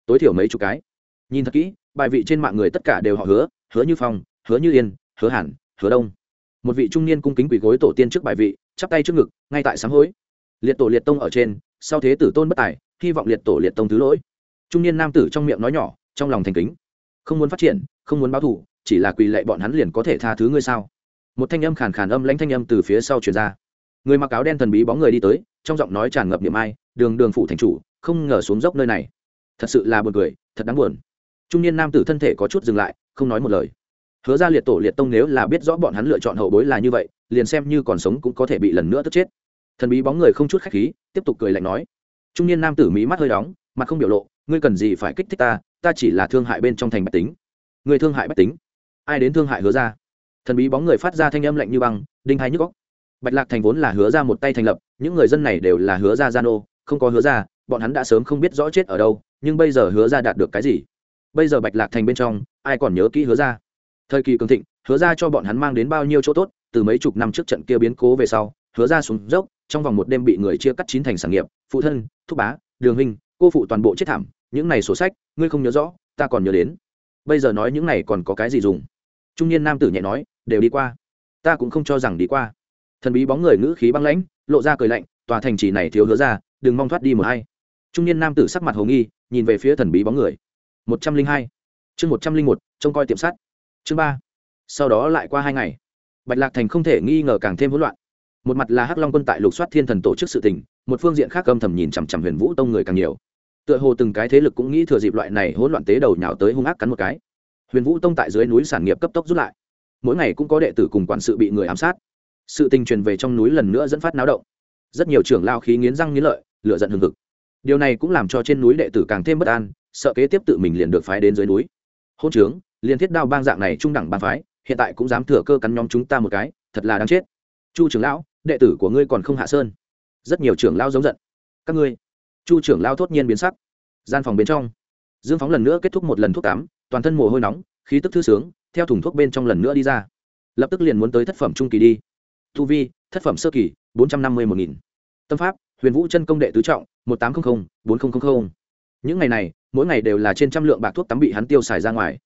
Tối thiểu mấy chục cái. Nhìn thật kỹ, bài vị trên mạng người tất cả đều họ hứa hứa như phong, hứa như yên, hứa hẳn, hứa đông. Một vị trung niên cung kính quỳ gối tổ tiên trước bài vị, chắp tay trước ngực, ngay tại sáng hối. Liệt tổ liệt tông ở trên sau thế tử tôn bất tài, hy vọng liệt tổ liệt tông thứ lỗi. Trung niên nam tử trong miệng nói nhỏ, trong lòng thành kính. Không muốn phát triển, không muốn báo thù, chỉ là quỳ lệ bọn hắn liền có thể tha thứ ngươi sao? Một thanh âm khàn khàn âm lãnh thanh âm từ phía sau truyền ra. Người mặc áo đen thần bí bóng người đi tới, trong giọng nói tràn ngập niệm ai, đường đường phụ thành chủ, không ngờ xuống dốc nơi này. Thật sự là buồn cười, thật đáng buồn. Trung niên nam tử thân thể có chút dừng lại, không nói một lời. Hứa ra liệt tổ liệt tông nếu là biết rõ bọn hắn lựa chọn hậu bối là như vậy, liền xem như còn sống cũng có thể bị lần nữa tức chết thần bí bóng người không chút khách khí, tiếp tục cười lạnh nói. Trung niên nam tử mỹ mắt hơi đóng, mặt không biểu lộ, ngươi cần gì phải kích thích ta ta chỉ là thương hại bên trong thành bách tính. Người thương hại bách tính? Ai đến thương hại hứa ra? Thần bí bóng người phát ra thanh âm lạnh như băng, đinh hai nhức góc bạch lạc thành vốn là hứa ra một tay thành lập, những người dân này đều là hứa ra gian ô không có hứa ra, bọn hắn đã sớm không biết rõ chết ở đâu, nhưng bây giờ hứa ra đạt được cái gì? Bây giờ bạch lạc thành bên trong, ai còn nhớ kỹ hứa ra? Thời kỳ cường thịnh, hứa ra cho bọn hắn mang đến bao nhiêu chỗ tốt, từ mấy chục năm trước trận kia biến cố về sau hứa ra xuống dốc, trong vòng một đêm bị người chia cắt chín thành sản nghiệp, phụ thân, thúc bá, đường huynh, cô phụ toàn bộ chết thảm, những này sổ sách, ngươi không nhớ rõ, ta còn nhớ đến. Bây giờ nói những này còn có cái gì dùng? Trung niên nam tử nhẹ nói, đều đi qua. Ta cũng không cho rằng đi qua. Thần bí bóng người ngữ khí băng lãnh, lộ ra cười lạnh, tòa thành trì này thiếu hứa ra, đừng mong thoát đi một hay trung niên nam tử sắc mặt hồ nghi, nhìn về phía thần bí bóng người. Một trăm linh hai. Chương một trăm linh một, trông coi tiệm sắt. Chương ba. Sau đó lại qua hai ngày. Bạch lạc thành không thể nghi ngờ càng thêm hỗn loạn một mặt là hắc long quân tại lục soát thiên thần tổ chức sự tình, một phương diện khác âm thầm nhìn chằm chằm huyền vũ tông người càng nhiều. Tựa hồ từng cái thế lực cũng nghĩ thừa dịp loại này hỗn loạn tế đầu nhào tới hung ác cắn một cái. Huyền vũ tông tại dưới núi sản nghiệp cấp tốc rút lại. Mỗi ngày cũng có đệ tử cùng quản sự bị người ám sát. Sự tình truyền về trong núi lần nữa dẫn phát náo động. Rất nhiều trưởng lao khí nghiến răng nghiến lợi lựa giận hừng hực. Điều này cũng làm cho trên núi đệ tử càng thêm bất an, sợ kế tiếp tự mình liền được phái đến dưới núi. Hôn trướng, liên thiết đao bang dạng này trung đẳng bang phái, hiện tại cũng dám thừa cơ cắn nhóm chúng ta một cái, thật là đáng chết. Chu trưởng lão đệ tử của ngươi còn không hạ sơn. Rất nhiều trưởng lao giống giận. Các ngươi. Chu trưởng lao thốt nhiên biến sắc. Gian phòng bên trong. Dương phóng lần nữa kết thúc một lần thuốc tắm toàn thân mồ hôi nóng, khí tức thư sướng, theo thùng thuốc bên trong lần nữa đi ra. Lập tức liền muốn tới thất phẩm trung kỳ đi. Tu vi, thất phẩm sơ kỳ, bốn trăm năm mươi một nghìn. Tâm pháp, huyền vũ chân công đệ tứ trọng, một tám trăm linh bốn nghìn những ngày này, mỗi ngày đều là trên trăm lượng bạc thuốc tắm bị hắn tiêu xài ra ngoài.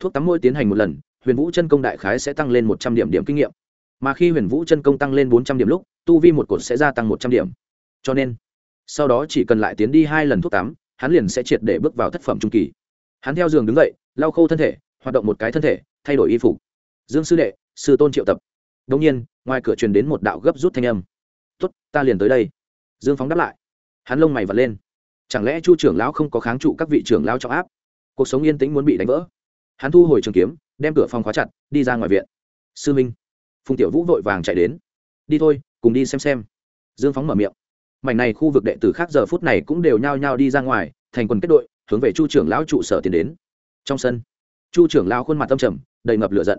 Thuốc tắm mỗi tiến hành một lần, huyền vũ chân công đại khái sẽ tăng lên một trăm điểm điểm kinh nghiệm mà khi huyền vũ chân công tăng lên bốn trăm điểm lúc, tu vi một cột sẽ gia tăng một trăm điểm. Cho nên, sau đó chỉ cần lại tiến đi hai lần thuốc tắm, hắn liền sẽ triệt để bước vào thất phẩm trung kỳ. Hắn theo giường đứng dậy, lau khô thân thể, hoạt động một cái thân thể, thay đổi y phục. Dương sư đệ, sư tôn triệu tập. Đông nhiên, ngoài cửa truyền đến một đạo gấp rút thanh âm. Tuất ta liền tới đây. Dương phóng đáp lại. Hắn lông mày vật lên. Chẳng lẽ chu trưởng lão không có kháng trụ các vị trưởng lão trọng áp? Cuộc sống yên tĩnh muốn bị đánh vỡ. Hắn thu hồi trường kiếm, đem cửa phòng khóa chặt, đi ra ngoài viện. Sư minh phùng tiểu vũ vội vàng chạy đến. Đi thôi, cùng đi xem xem. Dương phóng mở miệng. Mảnh này khu vực đệ tử khác giờ phút này cũng đều nhao nhao đi ra ngoài, thành quần kết đội, hướng về chu trưởng lão trụ sở tiến đến. Trong sân, chu trưởng lão khuôn mặt tâm trầm, đầy ngập lửa giận.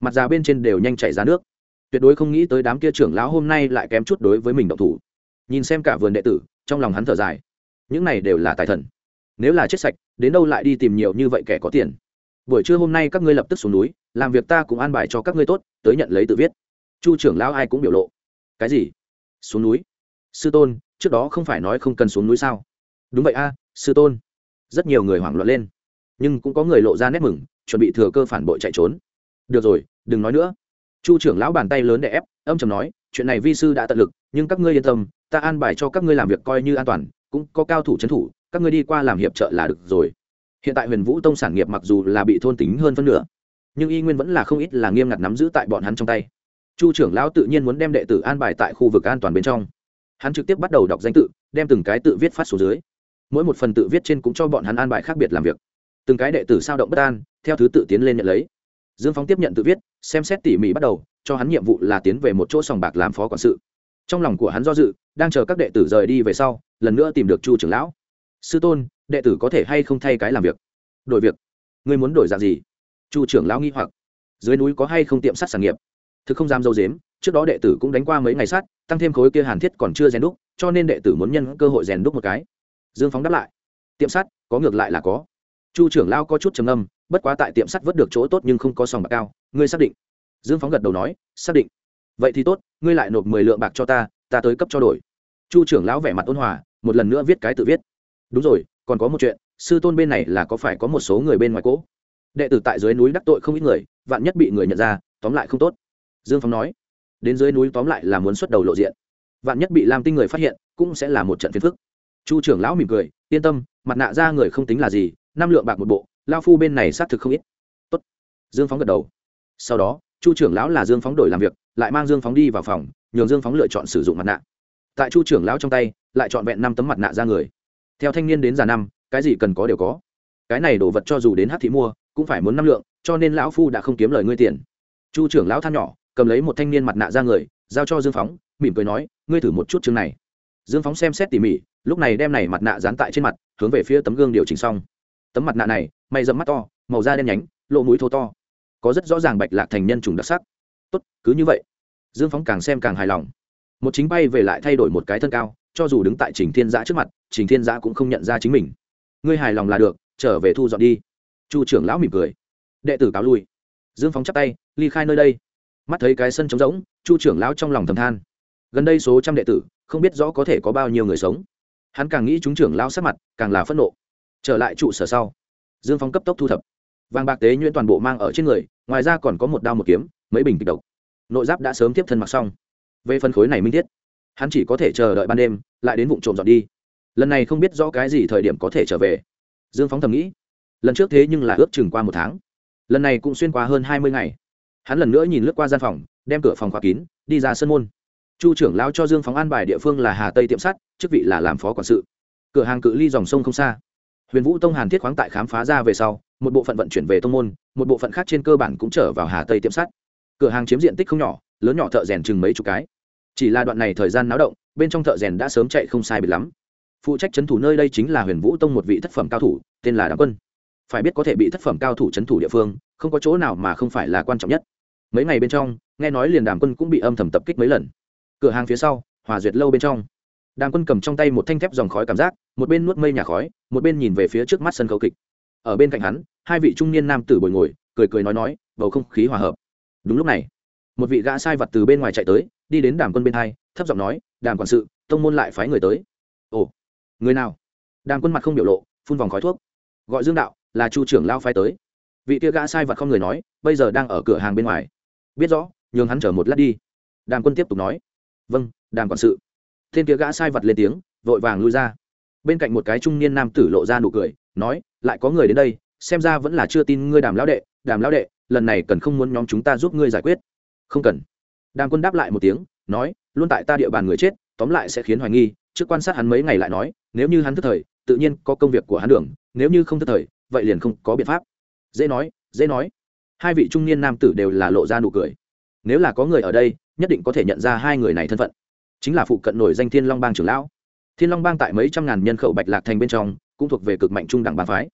Mặt già bên trên đều nhanh chảy ra nước. Tuyệt đối không nghĩ tới đám kia trưởng lão hôm nay lại kém chút đối với mình động thủ. Nhìn xem cả vườn đệ tử, trong lòng hắn thở dài. Những này đều là tài thần. Nếu là chết sạch, đến đâu lại đi tìm nhiều như vậy kẻ có tiền? Buổi trưa hôm nay các ngươi lập tức xuống núi làm việc ta cũng an bài cho các ngươi tốt, tới nhận lấy tự viết. Chu trưởng lão ai cũng biểu lộ. Cái gì? Xuống núi. Sư tôn, trước đó không phải nói không cần xuống núi sao? Đúng vậy a, sư tôn. Rất nhiều người hoảng loạn lên. Nhưng cũng có người lộ ra nét mừng, chuẩn bị thừa cơ phản bội chạy trốn. Được rồi, đừng nói nữa. Chu trưởng lão bàn tay lớn để ép, âm chầm nói, chuyện này vi sư đã tận lực, nhưng các ngươi yên tâm, ta an bài cho các ngươi làm việc coi như an toàn, cũng có cao thủ trấn thủ, các ngươi đi qua làm hiệp trợ là được rồi. Hiện tại huyền vũ tông sản nghiệp mặc dù là bị thôn tính hơn phân nửa nhưng y nguyên vẫn là không ít là nghiêm ngặt nắm giữ tại bọn hắn trong tay. Chu trưởng lão tự nhiên muốn đem đệ tử an bài tại khu vực an toàn bên trong. Hắn trực tiếp bắt đầu đọc danh tự, đem từng cái tự viết phát xuống dưới. Mỗi một phần tự viết trên cũng cho bọn hắn an bài khác biệt làm việc. Từng cái đệ tử sao động bất an, theo thứ tự tiến lên nhận lấy. Dương phóng tiếp nhận tự viết, xem xét tỉ mỉ bắt đầu, cho hắn nhiệm vụ là tiến về một chỗ sòng bạc làm phó quản sự. Trong lòng của hắn do dự, đang chờ các đệ tử rời đi về sau, lần nữa tìm được chu trưởng lão. Sư tôn, đệ tử có thể hay không thay cái làm việc? Đổi việc. Ngươi muốn đổi dạng gì? Chu trưởng lão nghi hoặc, dưới núi có hay không tiệm sắt sản nghiệp? Thực không dám dâu dếm, trước đó đệ tử cũng đánh qua mấy ngày sát tăng thêm khối kia hàn thiết còn chưa rèn đúc, cho nên đệ tử muốn nhân cơ hội rèn đúc một cái. Dương phóng đáp lại, tiệm sắt, có ngược lại là có. Chu trưởng lao có chút trầm âm bất quá tại tiệm sắt vớt được chỗ tốt nhưng không có sòng bạc cao, ngươi xác định. Dương phóng gật đầu nói, xác định. Vậy thì tốt, ngươi lại nộp mười lượng bạc cho ta ta tới cấp cho đổi. Chu trưởng lão vẻ mặt ôn hòa, một lần nữa viết cái tự viết. Đúng rồi, còn có một chuyện, sư tôn bên này là có phải có một số người bên ngoài cỗ đệ tử tại dưới núi đắc tội không ít người, vạn nhất bị người nhận ra, tóm lại không tốt. Dương Phong nói, đến dưới núi tóm lại là muốn xuất đầu lộ diện. Vạn nhất bị lam tinh người phát hiện, cũng sẽ là một trận phiền phức. Chu trưởng lão mỉm cười, yên tâm, mặt nạ ra người không tính là gì, năm lượng bạc một bộ lao phu bên này xác thực không ít. Tốt. dương phóng gật đầu. Sau đó, chu trưởng lão là dương phóng đổi làm việc, lại mang dương phóng đi vào phòng, nhường dương phóng lựa chọn sử dụng mặt nạ. Tại chu trưởng lão trong tay, lại chọn vẹn năm tấm mặt nạ ra người. Theo thanh niên đến già năm, cái gì cần có đều có. Cái này đồ vật cho dù đến hát thị mua cũng phải muốn năm lượng, cho nên lão phu đã không kiếm lời ngươi tiền. Chu trưởng lão than nhỏ, cầm lấy một thanh niên mặt nạ ra người, giao cho dương phóng, mỉm cười nói, ngươi thử một chút chương này. Dương phóng xem xét tỉ mỉ, lúc này đem này mặt nạ dán tại trên mặt, hướng về phía tấm gương điều chỉnh xong. Tấm mặt nạ này mày rậm mắt to, màu da đen nhánh lộ mũi thô to, có rất rõ ràng bạch lạc thành nhân chủng đặc sắc. Tốt, cứ như vậy. Dương phóng càng xem càng hài lòng. Một chính bay về lại thay đổi một cái thân cao, cho dù đứng tại trình thiên giã trước mặt, trình thiên giã cũng không nhận ra chính mình. Ngươi hài lòng là được, trở về thu dọn đi chu trưởng lão mỉm cười. Đệ tử cáo lui. Dương phóng chắp tay, ly khai nơi đây. Mắt thấy cái sân trống rỗng, chu trưởng lão trong lòng thầm than. Gần đây số trăm đệ tử, không biết rõ có thể có bao nhiêu người sống. Hắn càng nghĩ chúng trưởng lão sát mặt, càng là phẫn nộ. Trở lại trụ sở sau, dương phóng cấp tốc thu thập. Vàng bạc tế nhuyễn toàn bộ mang ở trên người, ngoài ra còn có một đao một kiếm, mấy bình kịch độc. Nội giáp đã sớm tiếp thân mặc xong. Về phân khối này minh thiết, hắn chỉ có thể chờ đợi ban đêm, lại đến vụ trộm dọn đi. Lần này không biết rõ cái gì thời điểm có thể trở về. Dương phóng thầm nghĩ lần trước thế nhưng là ước chừng qua một tháng. Lần này cũng xuyên qua hơn hai mươi ngày. Hắn lần nữa nhìn lướt qua gian phòng, đem cửa phòng khóa kín, đi ra sân môn. Chu trưởng lao cho dương phóng an bài địa phương là hà tây tiệm sắt, chức vị là làm phó quản sự. Cửa hàng cự ly dòng sông không xa. Huyền vũ tông hàn thiết khoáng tại khám phá ra về sau, một bộ phận vận chuyển về tông môn, một bộ phận khác trên cơ bản cũng trở vào hà tây tiệm sắt. Cửa hàng chiếm diện tích không nhỏ, lớn nhỏ thợ rèn chừng mấy chục cái. Chỉ là đoạn này thời gian náo động, bên trong thợ rèn đã sớm chạy không sai biệt lắm. Phụ trách c thủ nơi đây chính là huyền vũ tông một vị thất phẩm cao thủ, tên là đảng quân phải biết có thể bị thất phẩm cao thủ c thủ địa phương, không có chỗ nào mà không phải là quan trọng nhất. Mấy ngày bên trong, nghe nói liền đàm quân cũng bị âm thầm tập kích mấy lần. Cửa hàng phía sau, hòa duyệt lâu bên trong. Đàm quân cầm trong tay một thanh thép dòng khói cảm giác, một bên nuốt mây nhà khói, một bên nhìn về phía trước mắt sân khấu kịch. Ở bên cạnh hắn, hai vị trung niên nam tử bồi ngồi, cười cười nói nói, bầu không khí hòa hợp. Đúng lúc này, một vị gã sai vật từ bên ngoài chạy tới, đi đến đàm quân bên hai, thấp giọng nói, đàm quản sự, tông môn lại phái người tới. Ồ, người nào? Đàm quân mặt không biểu lộ, phun vòng khói thuốc. Gọi dương đạo là chu trưởng lao phái tới. Vị kia gã sai vật không người nói, bây giờ đang ở cửa hàng bên ngoài. Biết rõ, nhường hắn chở một lát đi. Đàm quân tiếp tục nói. Vâng đàm quản sự. Thiên kia gã sai vật lên tiếng, vội vàng lui ra. Bên cạnh một cái trung niên nam tử lộ ra nụ cười, nói, lại có người đến đây, xem ra vẫn là chưa tin ngươi đàm lão đệ, đàm lão đệ, lần này cần không muốn nhóm chúng ta giúp ngươi giải quyết. Không cần. Đàm quân đáp lại một tiếng, nói, luôn tại ta địa bàn người chết, tóm lại sẽ khiến hoài nghi, trước quan sát hắn mấy ngày lại nói, nếu như hắn thức thời, tự nhiên có công việc của hắn đường, nếu như không thức thời vậy liền không có biện pháp. Dễ nói dễ nói. Hai vị trung niên nam tử đều là lộ ra nụ cười. Nếu là có người ở đây, nhất định có thể nhận ra hai người này thân phận. Chính là phụ cận nổi danh thiên long bang trưởng lão. Thiên long bang tại mấy trăm ngàn nhân khẩu bạch lạc thành bên trong, cũng thuộc về cực mạnh trung đẳng bàn phái.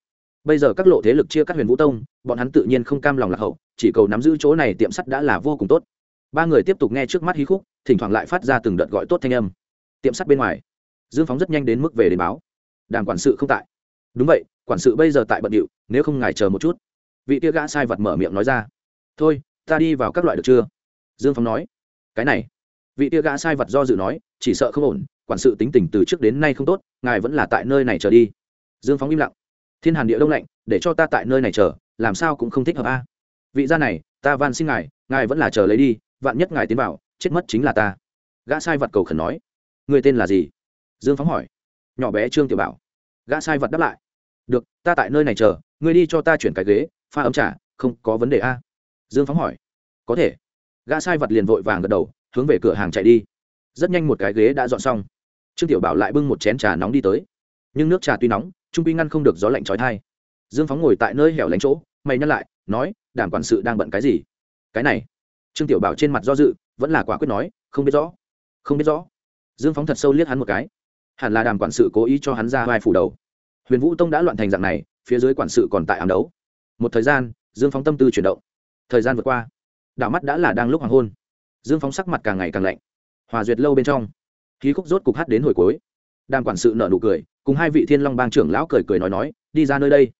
Bây giờ các lộ thế lực chia các huyền vũ tông, bọn hắn tự nhiên không cam lòng lạc hậu, chỉ cầu nắm giữ chỗ này tiệm sắt đã là vô cùng tốt. Ba người tiếp tục nghe trước mắt hí khúc, thỉnh thoảng lại phát ra từng đợt gọi tốt thanh âm. Tiệm sắt bên ngoài, dương phóng rất nhanh đến mức về đến báo. Đảng quản sự không tại đúng vậy, quản sự bây giờ tại bận điệu, nếu không ngài chờ một chút. Vị tia gã sai vật mở miệng nói ra. Thôi, ta đi vào các loại được chưa? Dương phóng nói. Cái này. Vị tia gã sai vật do dự nói, chỉ sợ không ổn, quản sự tính tình từ trước đến nay không tốt, ngài vẫn là tại nơi này chờ đi. Dương phóng im lặng. Thiên hàn địa đông lạnh, để cho ta tại nơi này chờ, làm sao cũng không thích hợp a. Vị gia này, ta van xin ngài ngài vẫn là chờ lấy đi, vạn nhất ngài tiến vào, chết mất chính là ta. Gã sai vật cầu khẩn nói. Người tên là gì? Dương phóng hỏi. Nhỏ bé trương tiểu bảo. Gã sai vật đáp lại được, ta tại nơi này chờ, ngươi đi cho ta chuyển cái ghế, pha ấm trà, không có vấn đề a. Dương phóng hỏi. Có thể. Gã sai vật liền vội vàng gật đầu, hướng về cửa hàng chạy đi. Rất nhanh một cái ghế đã dọn xong. Trương tiểu bảo lại bưng một chén trà nóng đi tới. Nhưng nước trà tuy nóng, trung quy ngăn không được gió lạnh trói thai. Dương phóng ngồi tại nơi hẻo lánh chỗ, mày nhắc lại, nói đảm quản sự đang bận cái gì? Cái này. Trương tiểu bảo trên mặt do dự, vẫn là quả quyết nói, không biết rõ. Không biết rõ. Dương phóng thật sâu liếc hắn một cái. Hẳn là đàm quản sự cố ý cho hắn ra vai phủ đầu huyền vũ tông đã loạn thành dạng này, phía dưới quản sự còn tại ám đấu. Một thời gian, dương phóng tâm tư chuyển động. Thời gian vượt qua. Đảo mắt đã là đang lúc hoàng hôn. Dương phóng sắc mặt càng ngày càng lạnh. Hòa duyệt lâu bên trong khí khúc rốt cục hát đến hồi cuối. Đàm quản sự nợ nụ cười, cùng hai vị thiên long bang trưởng lão cười cười nói nói, đi ra nơi đây.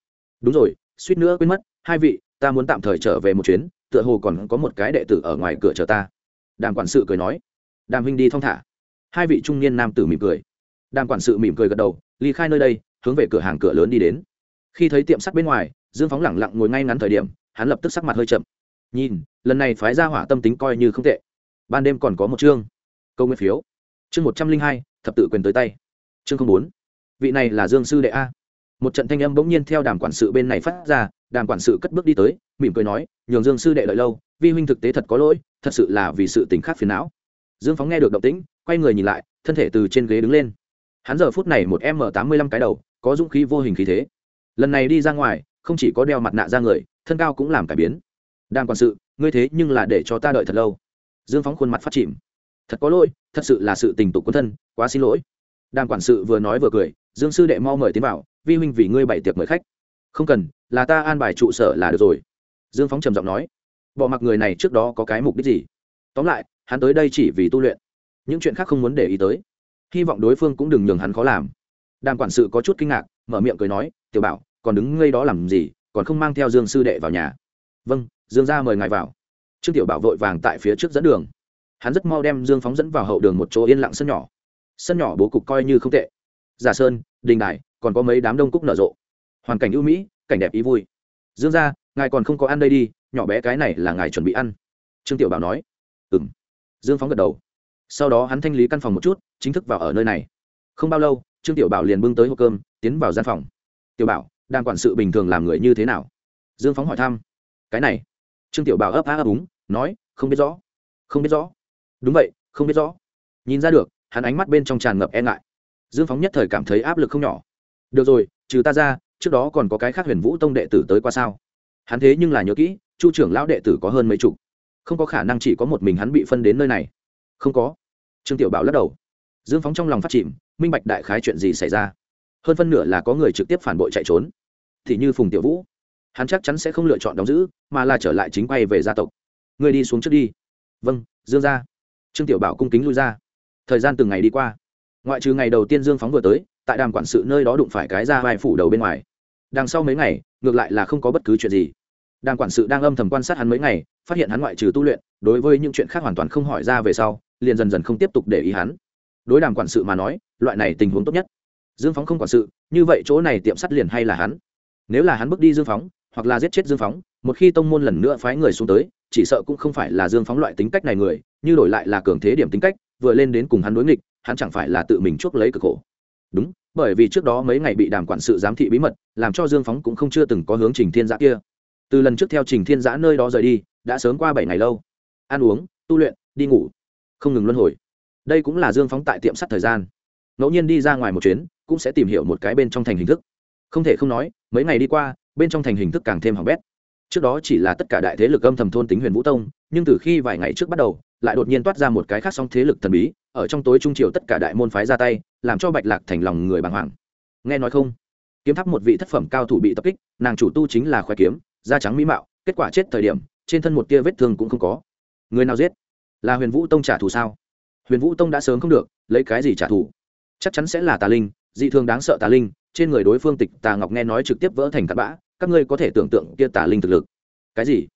Đúng rồi, suýt nữa quên mất, hai vị, ta muốn tạm thời trở về một chuyến, tựa hồ còn có một cái đệ tử ở ngoài cửa chờ ta. Đàm quản sự cười nói. Đàm huynh đi thong thả. Hai vị trung niên nam tử mỉm cười. Đàm quản sự mỉm cười gật đầu, ly khai nơi đây hướng về cửa hàng cửa lớn đi đến. Khi thấy tiệm sắt bên ngoài, dương phóng lẳng lặng ngồi ngay ngắn thời điểm, hắn lập tức sắc mặt hơi chậm. Nhìn, lần này phái ra hỏa tâm tính coi như không tệ. Ban đêm còn có một chương. Câu nguyên phiếu. Chương một trăm linh hai, thập tự quyền tới tay. Chương không bốn. Vị này là dương sư đệ a. Một trận thanh âm bỗng nhiên theo đàm quản sự bên này phát ra, đàm quản sự cất bước đi tới, mỉm cười nói, nhường dương sư đệ lợi lâu, vi huynh thực tế thật có lỗi, thật sự là vì sự tình khác phiền não. Dương phóng nghe được động tĩnh, quay người nhìn lại, thân thể từ trên ghế đứng lên. Hắn giờ phút này một m tám mươi lăm cái đầu có dũng khí vô hình khí thế. Lần này đi ra ngoài, không chỉ có đeo mặt nạ ra người, thân cao cũng làm cải biến. Đang quản sự, ngươi thế nhưng là để cho ta đợi thật lâu. Dương phóng khuôn mặt phát chìm. Thật có lỗi, thật sự là sự tình tục quân thân, quá xin lỗi. Đang quản sự vừa nói vừa cười, dương sư đệ mau mời tiến vào, vi huynh vì ngươi bảy tiệc mời khách. Không cần, là ta an bài trụ sở là được rồi. Dương phóng trầm giọng nói. Bỏ mặc người này trước đó có cái mục đích gì? Tóm lại, hắn tới đây chỉ vì tu luyện. Những chuyện khác không muốn để ý tới. Hy vọng đối phương cũng đừng nhường hắn khó làm đàm quản sự có chút kinh ngạc, mở miệng cười nói, tiểu bảo, còn đứng ngây đó làm gì, còn không mang theo dương sư đệ vào nhà? Vâng dương ra mời ngài vào. Trương tiểu bảo vội vàng tại phía trước dẫn đường. Hắn rất mau đem dương phóng dẫn vào hậu đường một chỗ yên lặng sân nhỏ. Sân nhỏ bố cục coi như không tệ. Giả sơn, đình đài, còn có mấy đám đông cúc nở rộ. Hoàn cảnh ưu mỹ, cảnh đẹp ý vui. Dương ra ngài còn không có ăn đây đi, nhỏ bé cái này là ngài chuẩn bị ăn. Trương tiểu bảo nói. Ừ m dương phóng gật đầu. Sau đó hắn thanh lý căn phòng một chút, chính thức vào ở nơi này. Không bao lâu trương tiểu bảo liền bưng tới hộp cơm, tiến vào gian phòng. Tiểu bảo, đang quản sự bình thường làm người như thế nào? Dương phóng hỏi thăm. Cái này. Trương tiểu bảo ấp á ấp úng, nói, không biết rõ. Không biết rõ. Đúng vậy, không biết rõ. Nhìn ra được, hắn ánh mắt bên trong tràn ngập e ngại. Dương phóng nhất thời cảm thấy áp lực không nhỏ. Được rồi, trừ ta ra, trước đó còn có cái khác huyền vũ tông đệ tử tới qua sao? Hắn thế nhưng là nhớ kỹ, chu trưởng lão đệ tử có hơn mấy chục. Không có khả năng chỉ có một mình hắn bị phân đến nơi này. Không có. Trương tiểu bảo lắc đầu. Dương phóng trong lòng phát chìm minh bạch đại khái chuyện gì xảy ra. Hơn phân nửa là có người trực tiếp phản bội chạy trốn. Thì như phùng tiểu vũ, hắn chắc chắn sẽ không lựa chọn đóng giữ, mà là trở lại chính quay về gia tộc. Người đi xuống trước đi. Vâng dương ra trương tiểu bảo cung kính lui ra. Thời gian từng ngày đi qua. Ngoại trừ ngày đầu tiên dương phóng vừa tới, tại đàm quản sự nơi đó đụng phải cái ra vai phủ đầu bên ngoài. Đằng sau mấy ngày, ngược lại là không có bất cứ chuyện gì. Đàm quản sự đang âm thầm quan sát hắn mấy ngày, phát hiện hắn ngoại trừ tu luyện, đối với những chuyện khác hoàn toàn không hỏi ra về sau, liền dần dần không tiếp tục để ý hắn. Đối đàm quản sự mà nói loại này tình huống tốt nhất. Dương phóng không quản sự, như vậy chỗ này tiệm sắt liền hay là hắn. Nếu là hắn bước đi dương phóng, hoặc là giết chết dương phóng, một khi tông môn lần nữa phái người xuống tới, chỉ sợ cũng không phải là dương phóng loại tính cách này người, như đổi lại là cường thế điểm tính cách, vừa lên đến cùng hắn đối nghịch, hắn chẳng phải là tự mình chuốc lấy cực khổ. Đúng, bởi vì trước đó mấy ngày bị đàm quản sự giám thị bí mật, làm cho dương phóng cũng không chưa từng có hướng trình thiên giã kia. Từ lần trước theo trình thiên giã nơi đó rời đi, đã sớm qua bảy ngày lâu. Ăn uống, tu luyện, đi ngủ. Không ngừng luân hồi. Đây cũng là dương phóng tại tiệm sắt thời gian ngẫu nhiên đi ra ngoài một chuyến, cũng sẽ tìm hiểu một cái bên trong thành hình thức. Không thể không nói, mấy ngày đi qua, bên trong thành hình thức càng thêm hỏng bét. Trước đó chỉ là tất cả đại thế lực âm thầm thôn tính huyền vũ tông, nhưng từ khi vài ngày trước bắt đầu, lại đột nhiên toát ra một cái khác song thế lực thần bí, ở trong tối trung triều tất cả đại môn phái ra tay, làm cho bạch lạc thành lòng người bàng hoàng. Nghe nói không? Kiếm tháp một vị thất phẩm cao thủ bị tập kích, nàng chủ tu chính là khoe kiếm, da trắng mỹ mạo, kết quả chết thời điểm, trên thân một tia vết thương cũng không có. Người nào giết? Là huyền vũ tông trả thù sao? Huyền vũ tông đã sớm không được, lấy cái gì trả thù? Chắc chắn sẽ là tà linh, dị thường đáng sợ tà linh, trên người đối phương tịch tà ngọc nghe nói trực tiếp vỡ thành tạt bã, các ngươi có thể tưởng tượng kia tà linh thực lực. Cái gì?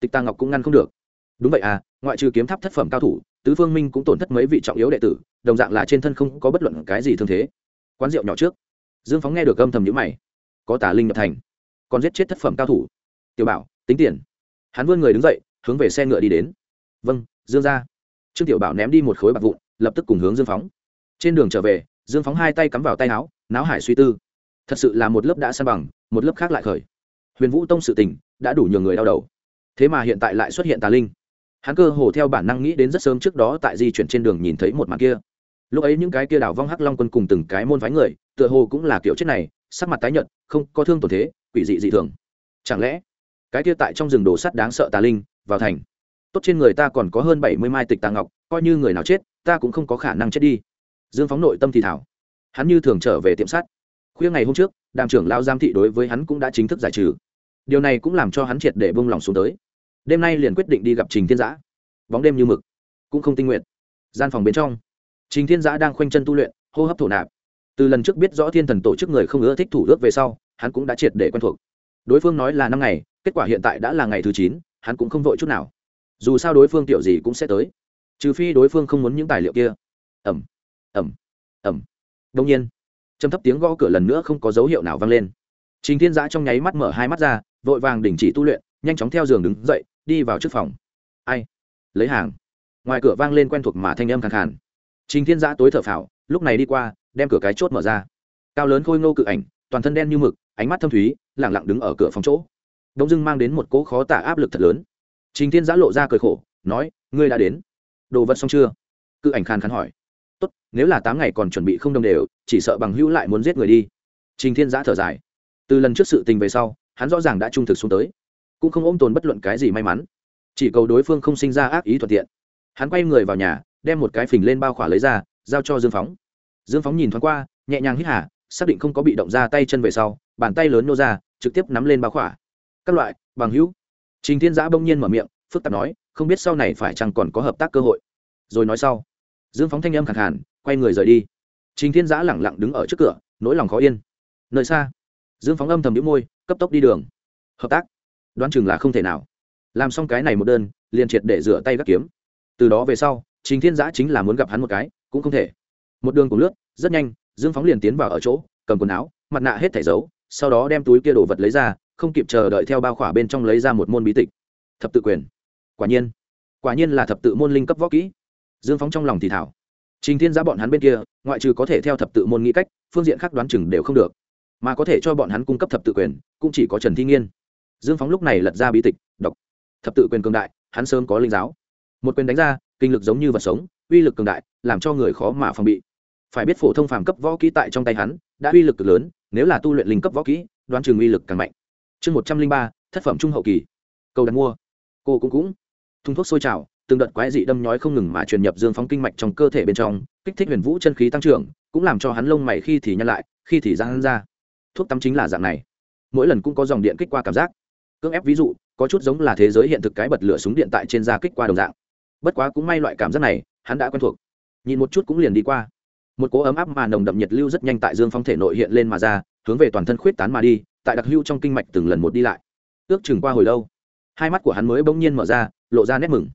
Tịch tà ngọc cũng ngăn không được. Đúng vậy à ngoại trừ kiếm tháp thất phẩm cao thủ, tứ phương minh cũng tổn thất mấy vị trọng yếu đệ tử, đồng dạng là trên thân không có bất luận cái gì thương thế. Quán rượu nhỏ trước. Dương phóng nghe được âm thầm nhữ mày. Có tà linh nhập thành, còn giết chết thất phẩm cao thủ. Tiểu bảo, tính tiền. Hắn vươn người đứng dậy, hướng về xe ngựa đi đến. Vâng dương ra trương tiểu bảo ném đi một khối bạc vụn, lập tức cùng hướng dương phóng. Trên đường trở về dương phóng hai tay cắm vào tay áo, náo hải suy tư. Thật sự là một lớp đã san bằng, một lớp khác lại khởi. Huyền vũ tông sự tình đã đủ nhiều người đau đầu. Thế mà hiện tại lại xuất hiện tà linh. Hắn cơ hồ theo bản năng nghĩ đến rất sớm trước đó tại di chuyển trên đường nhìn thấy một màn kia. Lúc ấy những cái kia đảo vong hắc long quân cùng từng cái môn phái người, tựa hồ cũng là kiểu chết này, sắc mặt tái nhợt, không có thương tổn thế, quỷ dị dị thường. Chẳng lẽ, cái kia tại trong rừng đồ sắt đáng sợ tà linh, vào thành. Tốt trên người ta còn có hơn bảy mươi mai tịch tà ngọc, coi như người nào chết, ta cũng không có khả năng chết đi dương phóng nội tâm thì thảo. Hắn như thường trở về tiệm sắt. Khuya ngày hôm trước, đàm trưởng lao giam thị đối với hắn cũng đã chính thức giải trừ. Điều này cũng làm cho hắn triệt để bông lòng xuống tới. Đêm nay liền quyết định đi gặp trình thiên giã. Bóng đêm như mực, cũng không tinh nguyện. Gian phòng bên trong, trình thiên giã đang khoanh chân tu luyện, hô hấp thổ nạp. Từ lần trước biết rõ thiên thần tổ chức người không ưa thích thủ ước về sau, hắn cũng đã triệt để quen thuộc. Đối phương nói là năm ngày, kết quả hiện tại đã là ngày thứ chín, hắn cũng không vội chút nào. Dù sao đối phương tiểu gì cũng sẽ tới. Trừ phi đối phương không muốn những tài liệu kia. Ẩm ẩm ẩm đông nhiên châm thấp tiếng gõ cửa lần nữa không có dấu hiệu nào vang lên. Trình thiên giã trong nháy mắt mở hai mắt ra, vội vàng đình chỉ tu luyện, nhanh chóng theo giường đứng dậy, đi vào trước phòng. Ai? Lấy hàng. Ngoài cửa vang lên quen thuộc mà thanh âm khàn khàn. Trình thiên giã tối thở phào, lúc này đi qua, đem cửa cái chốt mở ra. Cao lớn khôi ngô cự ảnh, toàn thân đen như mực, ánh mắt thâm thúy, lẳng lặng đứng ở cửa phòng chỗ. Đông dưng mang đến một cỗ khó tả áp lực thật lớn. Trình thiên giã lộ ra cười khổ, nói, ngươi đã đến. Đồ vật xong chưa? Cự ảnh khàn khàn hỏi tốt, nếu là tám ngày còn chuẩn bị không đồng đều, chỉ sợ bằng hữu lại muốn giết người đi. Trình thiên giã thở dài. Từ lần trước sự tình về sau, hắn rõ ràng đã trung thực xuống tới, cũng không ôm tồn bất luận cái gì may mắn. Chỉ cầu đối phương không sinh ra ác ý thuận tiện. Hắn quay người vào nhà, đem một cái phình lên bao khỏa lấy ra, giao cho dương phóng. Dương phóng nhìn thoáng qua, nhẹ nhàng hít hả xác định không có bị động ra tay chân về sau, bàn tay lớn nô ra, trực tiếp nắm lên bao khỏa. Các loại, bằng hữu. Trình thiên giã bỗng nhiên mở miệng, phức tạp nói, không biết sau này phải chăng còn có hợp tác cơ hội. Rồi nói sau dương phóng thanh âm khẳng hẳn quay người rời đi. Trình thiên giã lẳng lặng đứng ở trước cửa, nỗi lòng khó yên. Nơi xa, dương phóng âm thầm đĩu môi, cấp tốc đi đường. Hợp tác, đoán chừng là không thể nào. Làm xong cái này một đơn, liền triệt để rửa tay gác kiếm. Từ đó về sau, trình thiên giã chính là muốn gặp hắn một cái, cũng không thể. Một đường cùng lướt, rất nhanh, dương phóng liền tiến vào ở chỗ, cầm quần áo, mặt nạ hết thẻ giấu. sau đó đem túi kia đồ vật lấy ra, không kịp chờ đợi theo bao khỏa bên trong lấy ra một môn bí tịch. Thập tự quyền. Quả nhiên quả nhiên là thập tự môn linh cấp võ kỹ dương phóng trong lòng thì thảo. Trình thiên giã bọn hắn bên kia, ngoại trừ có thể theo thập tự môn nghĩ cách, phương diện khác đoán chừng đều không được. Mà có thể cho bọn hắn cung cấp thập tự quyền, cũng chỉ có trần thi nghiên. Dương phóng lúc này lật ra bí tịch, đọc. Thập tự quyền cường đại, hắn sớm có linh giáo. Một quyền đánh ra, kinh lực giống như vật sống, uy lực cường đại, làm cho người khó mà phòng bị. Phải biết phổ thông phàm cấp võ kỹ tại trong tay hắn, đã uy lực cực lớn, nếu là tu luyện linh cấp võ kỹ, đoán chừng uy lực càng mạnh. Chương một trăm linh ba, thất phẩm trung hậu kỳ. Cầu đặt mua. Cô cũng cũng. Thùng thuốc sôi trào từng đợt quái dị đâm nhói không ngừng mà truyền nhập dương phóng kinh mạch trong cơ thể bên trong, kích thích huyền vũ chân khí tăng trưởng, cũng làm cho hắn lông mày khi thì nhăn lại, khi thì giang ra. Thuốc tắm chính là dạng này. Mỗi lần cũng có dòng điện kích qua cảm giác. Cưỡng ép ví dụ, có chút giống là thế giới hiện thực cái bật lửa súng điện tại trên da kích qua đồng dạng. Bất quá cũng may loại cảm giác này, hắn đã quen thuộc. Nhìn một chút cũng liền đi qua. Một cỗ ấm áp mà nồng đậm nhiệt lưu rất nhanh tại dương phong thể nội hiện lên mà ra, hướng về toàn thân khuyết tán mà đi, tại đặc lưu trong kinh mạch từng lần một đi lại. Ước chừng qua hồi lâu, hai mắt của hắn mới bỗng nhiên mở ra, lộ ra nét mừng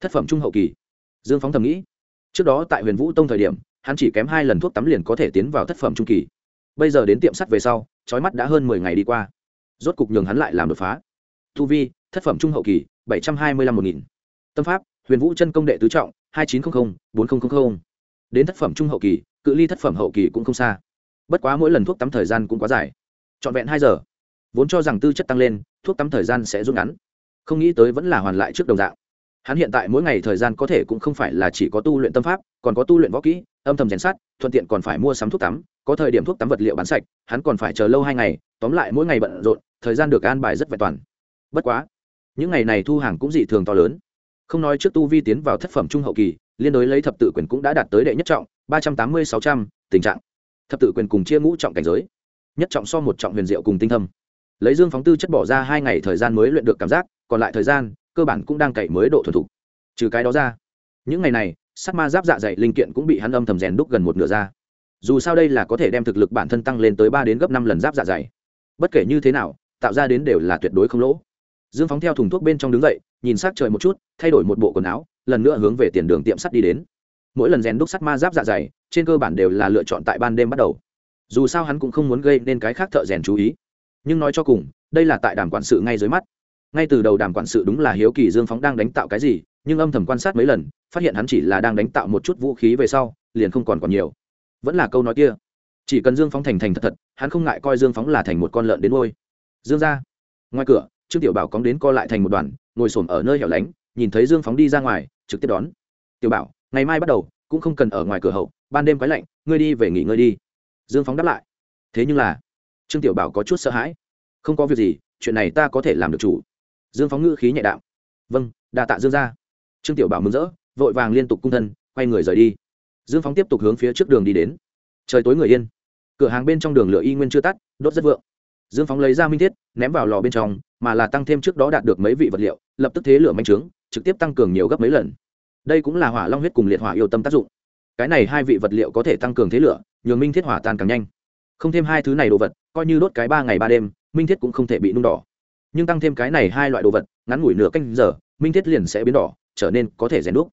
thất phẩm trung hậu kỳ. Dương phóng thầm nghĩ. Trước đó tại huyền vũ tông thời điểm, hắn chỉ kém hai lần thuốc tắm liền có thể tiến vào thất phẩm trung kỳ. Bây giờ đến tiệm sắt về sau, trói mắt đã hơn mười ngày đi qua. Rốt cục nhường hắn lại làm đột phá. Tu vi, thất phẩm trung hậu kỳ, bảy trăm hai mươi lăm một nghìn. Tâm pháp, huyền vũ chân công đệ tứ trọng, hai chín trăm linh bốn nghìn đến thất phẩm trung hậu kỳ, cự ly thất phẩm hậu kỳ cũng không xa. Bất quá mỗi lần thuốc tắm thời gian cũng quá dài. Trọn vẹn hai giờ. Vốn cho rằng tư chất tăng lên, thuốc tắm thời gian sẽ rút ngắn. Không nghĩ tới vẫn là hoàn lại trước đồng dạng hắn hiện tại mỗi ngày thời gian có thể cũng không phải là chỉ có tu luyện tâm pháp, còn có tu luyện võ kỹ, âm thầm rèn sát thuận tiện còn phải mua sắm thuốc tắm, có thời điểm thuốc tắm vật liệu bán sạch, hắn còn phải chờ lâu hai ngày, tóm lại mỗi ngày bận rộn, thời gian được an bài rất vẹn toàn. Bất quá, những ngày này thu hàng cũng dị thường to lớn. Không nói trước tu vi tiến vào thất phẩm trung hậu kỳ, liên đối lấy thập tự quyền cũng đã đạt tới đệ nhất trọng, ba trăm tám mươi sáu trăm, tình trạng. Thập tự quyền cùng chia ngũ trọng cảnh giới, nhất trọng so một trọng huyền diệu cùng tinh thâm. Lấy dương phóng tư chất bỏ ra hai ngày thời gian mới luyện được cảm giác, còn lại thời gian cơ bản cũng đang cậy mới độ thuần thục. Trừ cái đó ra, những ngày này sắc ma giáp dạ dày linh kiện cũng bị hắn âm thầm rèn đúc gần một nửa ra. Dù sao đây là có thể đem thực lực bản thân tăng lên tới ba đến gấp năm lần giáp dạ dày. Bất kể như thế nào, tạo ra đến đều là tuyệt đối không lỗ. Dương phóng theo thùng thuốc bên trong đứng dậy, nhìn s á c trời một chút, thay đổi một bộ quần áo, lần nữa hướng về tiền đường tiệm sắt đi đến. Mỗi lần rèn đúc sắt ma giáp dạ dày, trên cơ bản đều là lựa chọn tại ban đêm bắt đầu. Dù sao hắn cũng không muốn gây nên cái khác thợ rèn chú ý. Nhưng nói cho cùng, đây là tại đàm quản sự ngay dưới mắt ngay từ đầu đàm quản sự đúng là hiếu kỳ dương phóng đang đánh tạo cái gì, nhưng âm thầm quan sát mấy lần, phát hiện hắn chỉ là đang đánh tạo một chút vũ khí về sau, liền không còn còn nhiều. Vẫn là câu nói kia. Chỉ cần dương phóng thành thành thật thật, hắn không ngại coi dương phóng là thành một con lợn đến ngôi dương ra. Ngoài cửa, trương tiểu bảo cóng đến co lại thành một đoàn, ngồi s ở nơi hẻo lánh, nhìn thấy dương phóng đi ra ngoài, trực tiếp đón. Tiểu bảo, ngày mai bắt đầu, cũng không cần ở ngoài cửa hậu, ban đêm quái lạnh, ngươi đi về nghỉ ngơi đi. Dương phóng đáp lại. Thế nhưng là, trương tiểu bảo có chút sợ hãi. Không có việc gì, chuyện này ta có thể làm được chủ dương phóng ngữ khí nhẹ đạo. Vâng đa tạ dương ra trương tiểu bảo mừng rỡ, vội vàng liên tục cung thân, quay người rời đi. Dương phóng tiếp tục hướng phía trước đường đi đến. Trời tối người yên. Cửa hàng bên trong đường lửa y nguyên chưa tắt, đốt rất vượng. Dương phóng lấy ra minh thiết, ném vào lò bên trong, mà là tăng thêm trước đó đạt được mấy vị vật liệu, lập tức thế lửa manh trướng, trực tiếp tăng cường nhiều gấp mấy lần. Đây cũng là hỏa long huyết cùng liệt hỏa yêu tâm tác dụng. Cái này hai vị vật liệu có thể tăng cường thế lửa, nhường minh thiết hỏa tan càng nhanh. Không thêm hai thứ này đồ vật, coi như đốt cái ba ngày ba đêm, minh thiết cũng không thể bị nung đỏ nhưng tăng thêm cái này hai loại đồ vật, ngắn ngủi nửa canh giờ, minh thiết liền sẽ biến đỏ, trở nên có thể rèn đúc.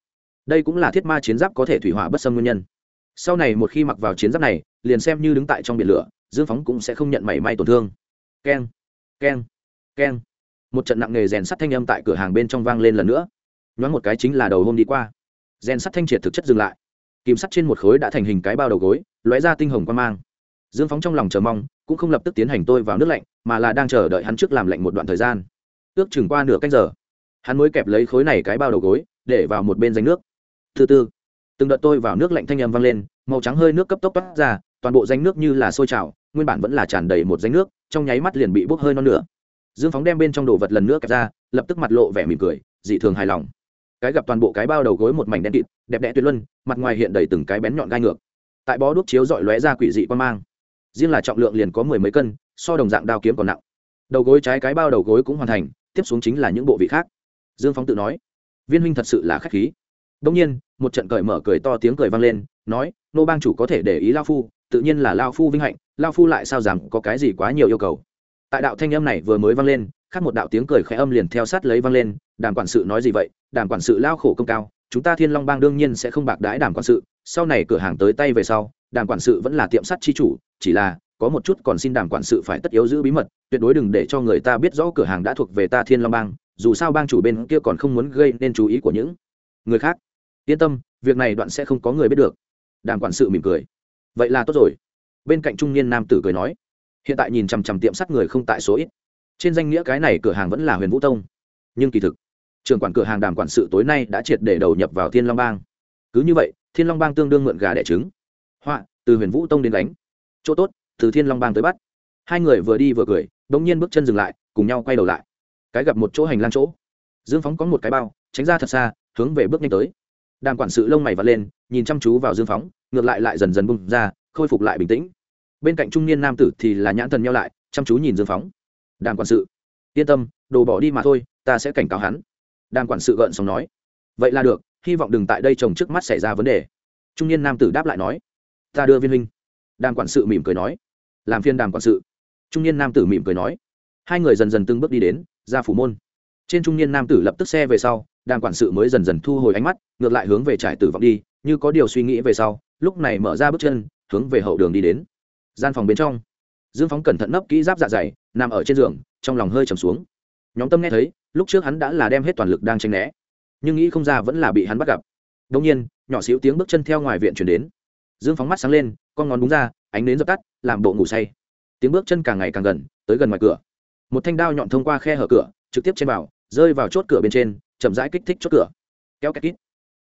Đây cũng là thiết ma chiến giáp có thể thủy hỏa bất xâm nguyên nhân. Sau này một khi mặc vào chiến giáp này, liền xem như đứng tại trong biển lửa, dương phóng cũng sẽ không nhận mảy may tổn thương. Keng keng keng. Một trận nặng nghề rèn sắt thanh âm tại cửa hàng bên trong vang lên lần nữa. Nhoáng một cái chính là đầu hôm đi qua. Rèn sắt thanh triệt thực chất dừng lại. Kìm sắt trên một khối đã thành hình cái bao đầu gối, lóe ra tinh hồng quan mang. Dương phóng trong lòng chờ mong cũng không lập tức tiến hành tôi vào nước lạnh, mà là đang chờ đợi hắn trước làm lạnh một đoạn thời gian. Ước chừng qua nửa canh giờ, hắn mới kẹp lấy khối này cái bao đầu gối, để vào một bên danh nước. Thứ tư từng đợt tôi vào nước lạnh thanh âm vang lên, màu trắng hơi nước cấp tốc toát ra, toàn bộ danh nước như là sôi trào, nguyên bản vẫn là tràn đầy một danh nước, trong nháy mắt liền bị bốc hơi non nữa dương phóng đem bên trong đồ vật lần nữa kẹp ra, lập tức mặt lộ vẻ mỉm cười, dị thường hài lòng. Cái gặp toàn bộ cái bao đầu gối một mảnh đen kịt, đẹp đẽ tuyệt luân, mặt ngoài hiện đầy từng cái bén nhọn gai ngược. Tại bó đuốc chiếu dọi lóe ra quỷ dị quan mang riêng là trọng lượng liền có mười mấy cân, so đồng dạng đao kiếm còn nặng. Đầu gối trái cái bao đầu gối cũng hoàn thành, tiếp xuống chính là những bộ vị khác. Dương phóng tự nói. Viên huynh thật sự là k h á c h khí. Đông nhiên, một trận cởi mở cười to tiếng cười vang lên, nói, nô bang chủ có thể để ý lao phu, tự nhiên là lao phu vinh hạnh, lao phu lại sao rằng có cái gì quá nhiều yêu cầu. Tại đạo thanh âm này vừa mới vang lên, khác một đạo tiếng cười khẽ âm liền theo sát lấy vang lên, đàm quản sự nói gì vậy? Đàm quản sự lao khổ công cao, chúng ta thiên long bang đương nhiên sẽ không bạc đái đàm quản sự, sau này cửa hàng tới tay về sau, đàm quản sự vẫn là tiệm sắt chi chủ chỉ là, có một chút còn xin đảm quản sự phải tất yếu giữ bí mật, tuyệt đối đừng để cho người ta biết rõ cửa hàng đã thuộc về ta thiên long bang, dù sao bang chủ bên kia còn không muốn gây nên chú ý của những người khác. Yên tâm, việc này đoạn sẽ không có người biết được. Đảm quản sự mỉm cười. Vậy là tốt rồi. Bên cạnh trung niên nam tử cười nói. Hiện tại nhìn chằm chằm tiệm sắt người không tại số ít. Trên danh nghĩa cái này cửa hàng vẫn là huyền vũ tông. Nhưng kỳ thực trường quản cửa hàng đàm quản sự tối nay đã triệt để đầu nhập vào thiên long bang. Cứ như vậy, thiên long bang tương đương mượn gà đẻ trứng. Họa, từ huyền vũ tông đến đánh chỗ tốt, từ thiên long bang tới bắt. Hai người vừa đi vừa cười đ ỗ n g nhiên bước chân dừng lại, cùng nhau quay đầu lại. Cái gặp một chỗ hành lang chỗ. Dương phóng có một cái bao, tránh ra thật xa, hướng về bước nhanh tới. Đàm quản sự lông mày vật lên, nhìn chăm chú vào dương phóng, ngược lại lại dần dần bung ra, khôi phục lại bình tĩnh. Bên cạnh trung niên nam tử thì là nhãn thần nhau lại, chăm chú nhìn dương phóng. Đàm quản sự, yên tâm, đồ bỏ đi mà thôi, ta sẽ cảnh cáo hắn. Đàm quản sự gợn xong nói. Vậy là được, hy vọng đừng tại đây trồng trước mắt xảy ra vấn đề. Trung niên nam tử đáp lại nói. Ta đưa viên huynh đàm quản sự mỉm cười nói. Làm phiên đàm quản sự. Trung niên nam tử mỉm cười nói. Hai người dần dần từng bước đi đến, ra phủ môn. Trên trung niên nam tử lập tức xe về sau, đàm quản sự mới dần dần thu hồi ánh mắt, ngược lại hướng về trải tử vọng đi, như có điều suy nghĩ về sau, lúc này mở ra bước chân, hướng về hậu đường đi đến. Gian phòng bên trong, dương phóng cẩn thận nấp kỹ giáp dạ dày, nằm ở trên giường, trong lòng hơi trầm xuống. Nhóm tâm nghe thấy, lúc trước hắn đã là đem hết toàn lực đang tranh né, nhưng nghĩ không ra vẫn là bị hắn bắt gặp. Đông nhiên, nhỏ xíu tiếng bước chân theo ngoài viện chuyển đến dương phóng mắt sáng lên, con ngón đúng ra, ánh đến dập tắt, làm bộ ngủ say. Tiếng bước chân càng ngày càng gần, tới gần ngoài cửa. Một thanh đao nhọn thông qua khe hở cửa, trực tiếp trên vào, rơi vào chốt cửa bên trên, chậm rãi kích thích chốt cửa. Kéo két kít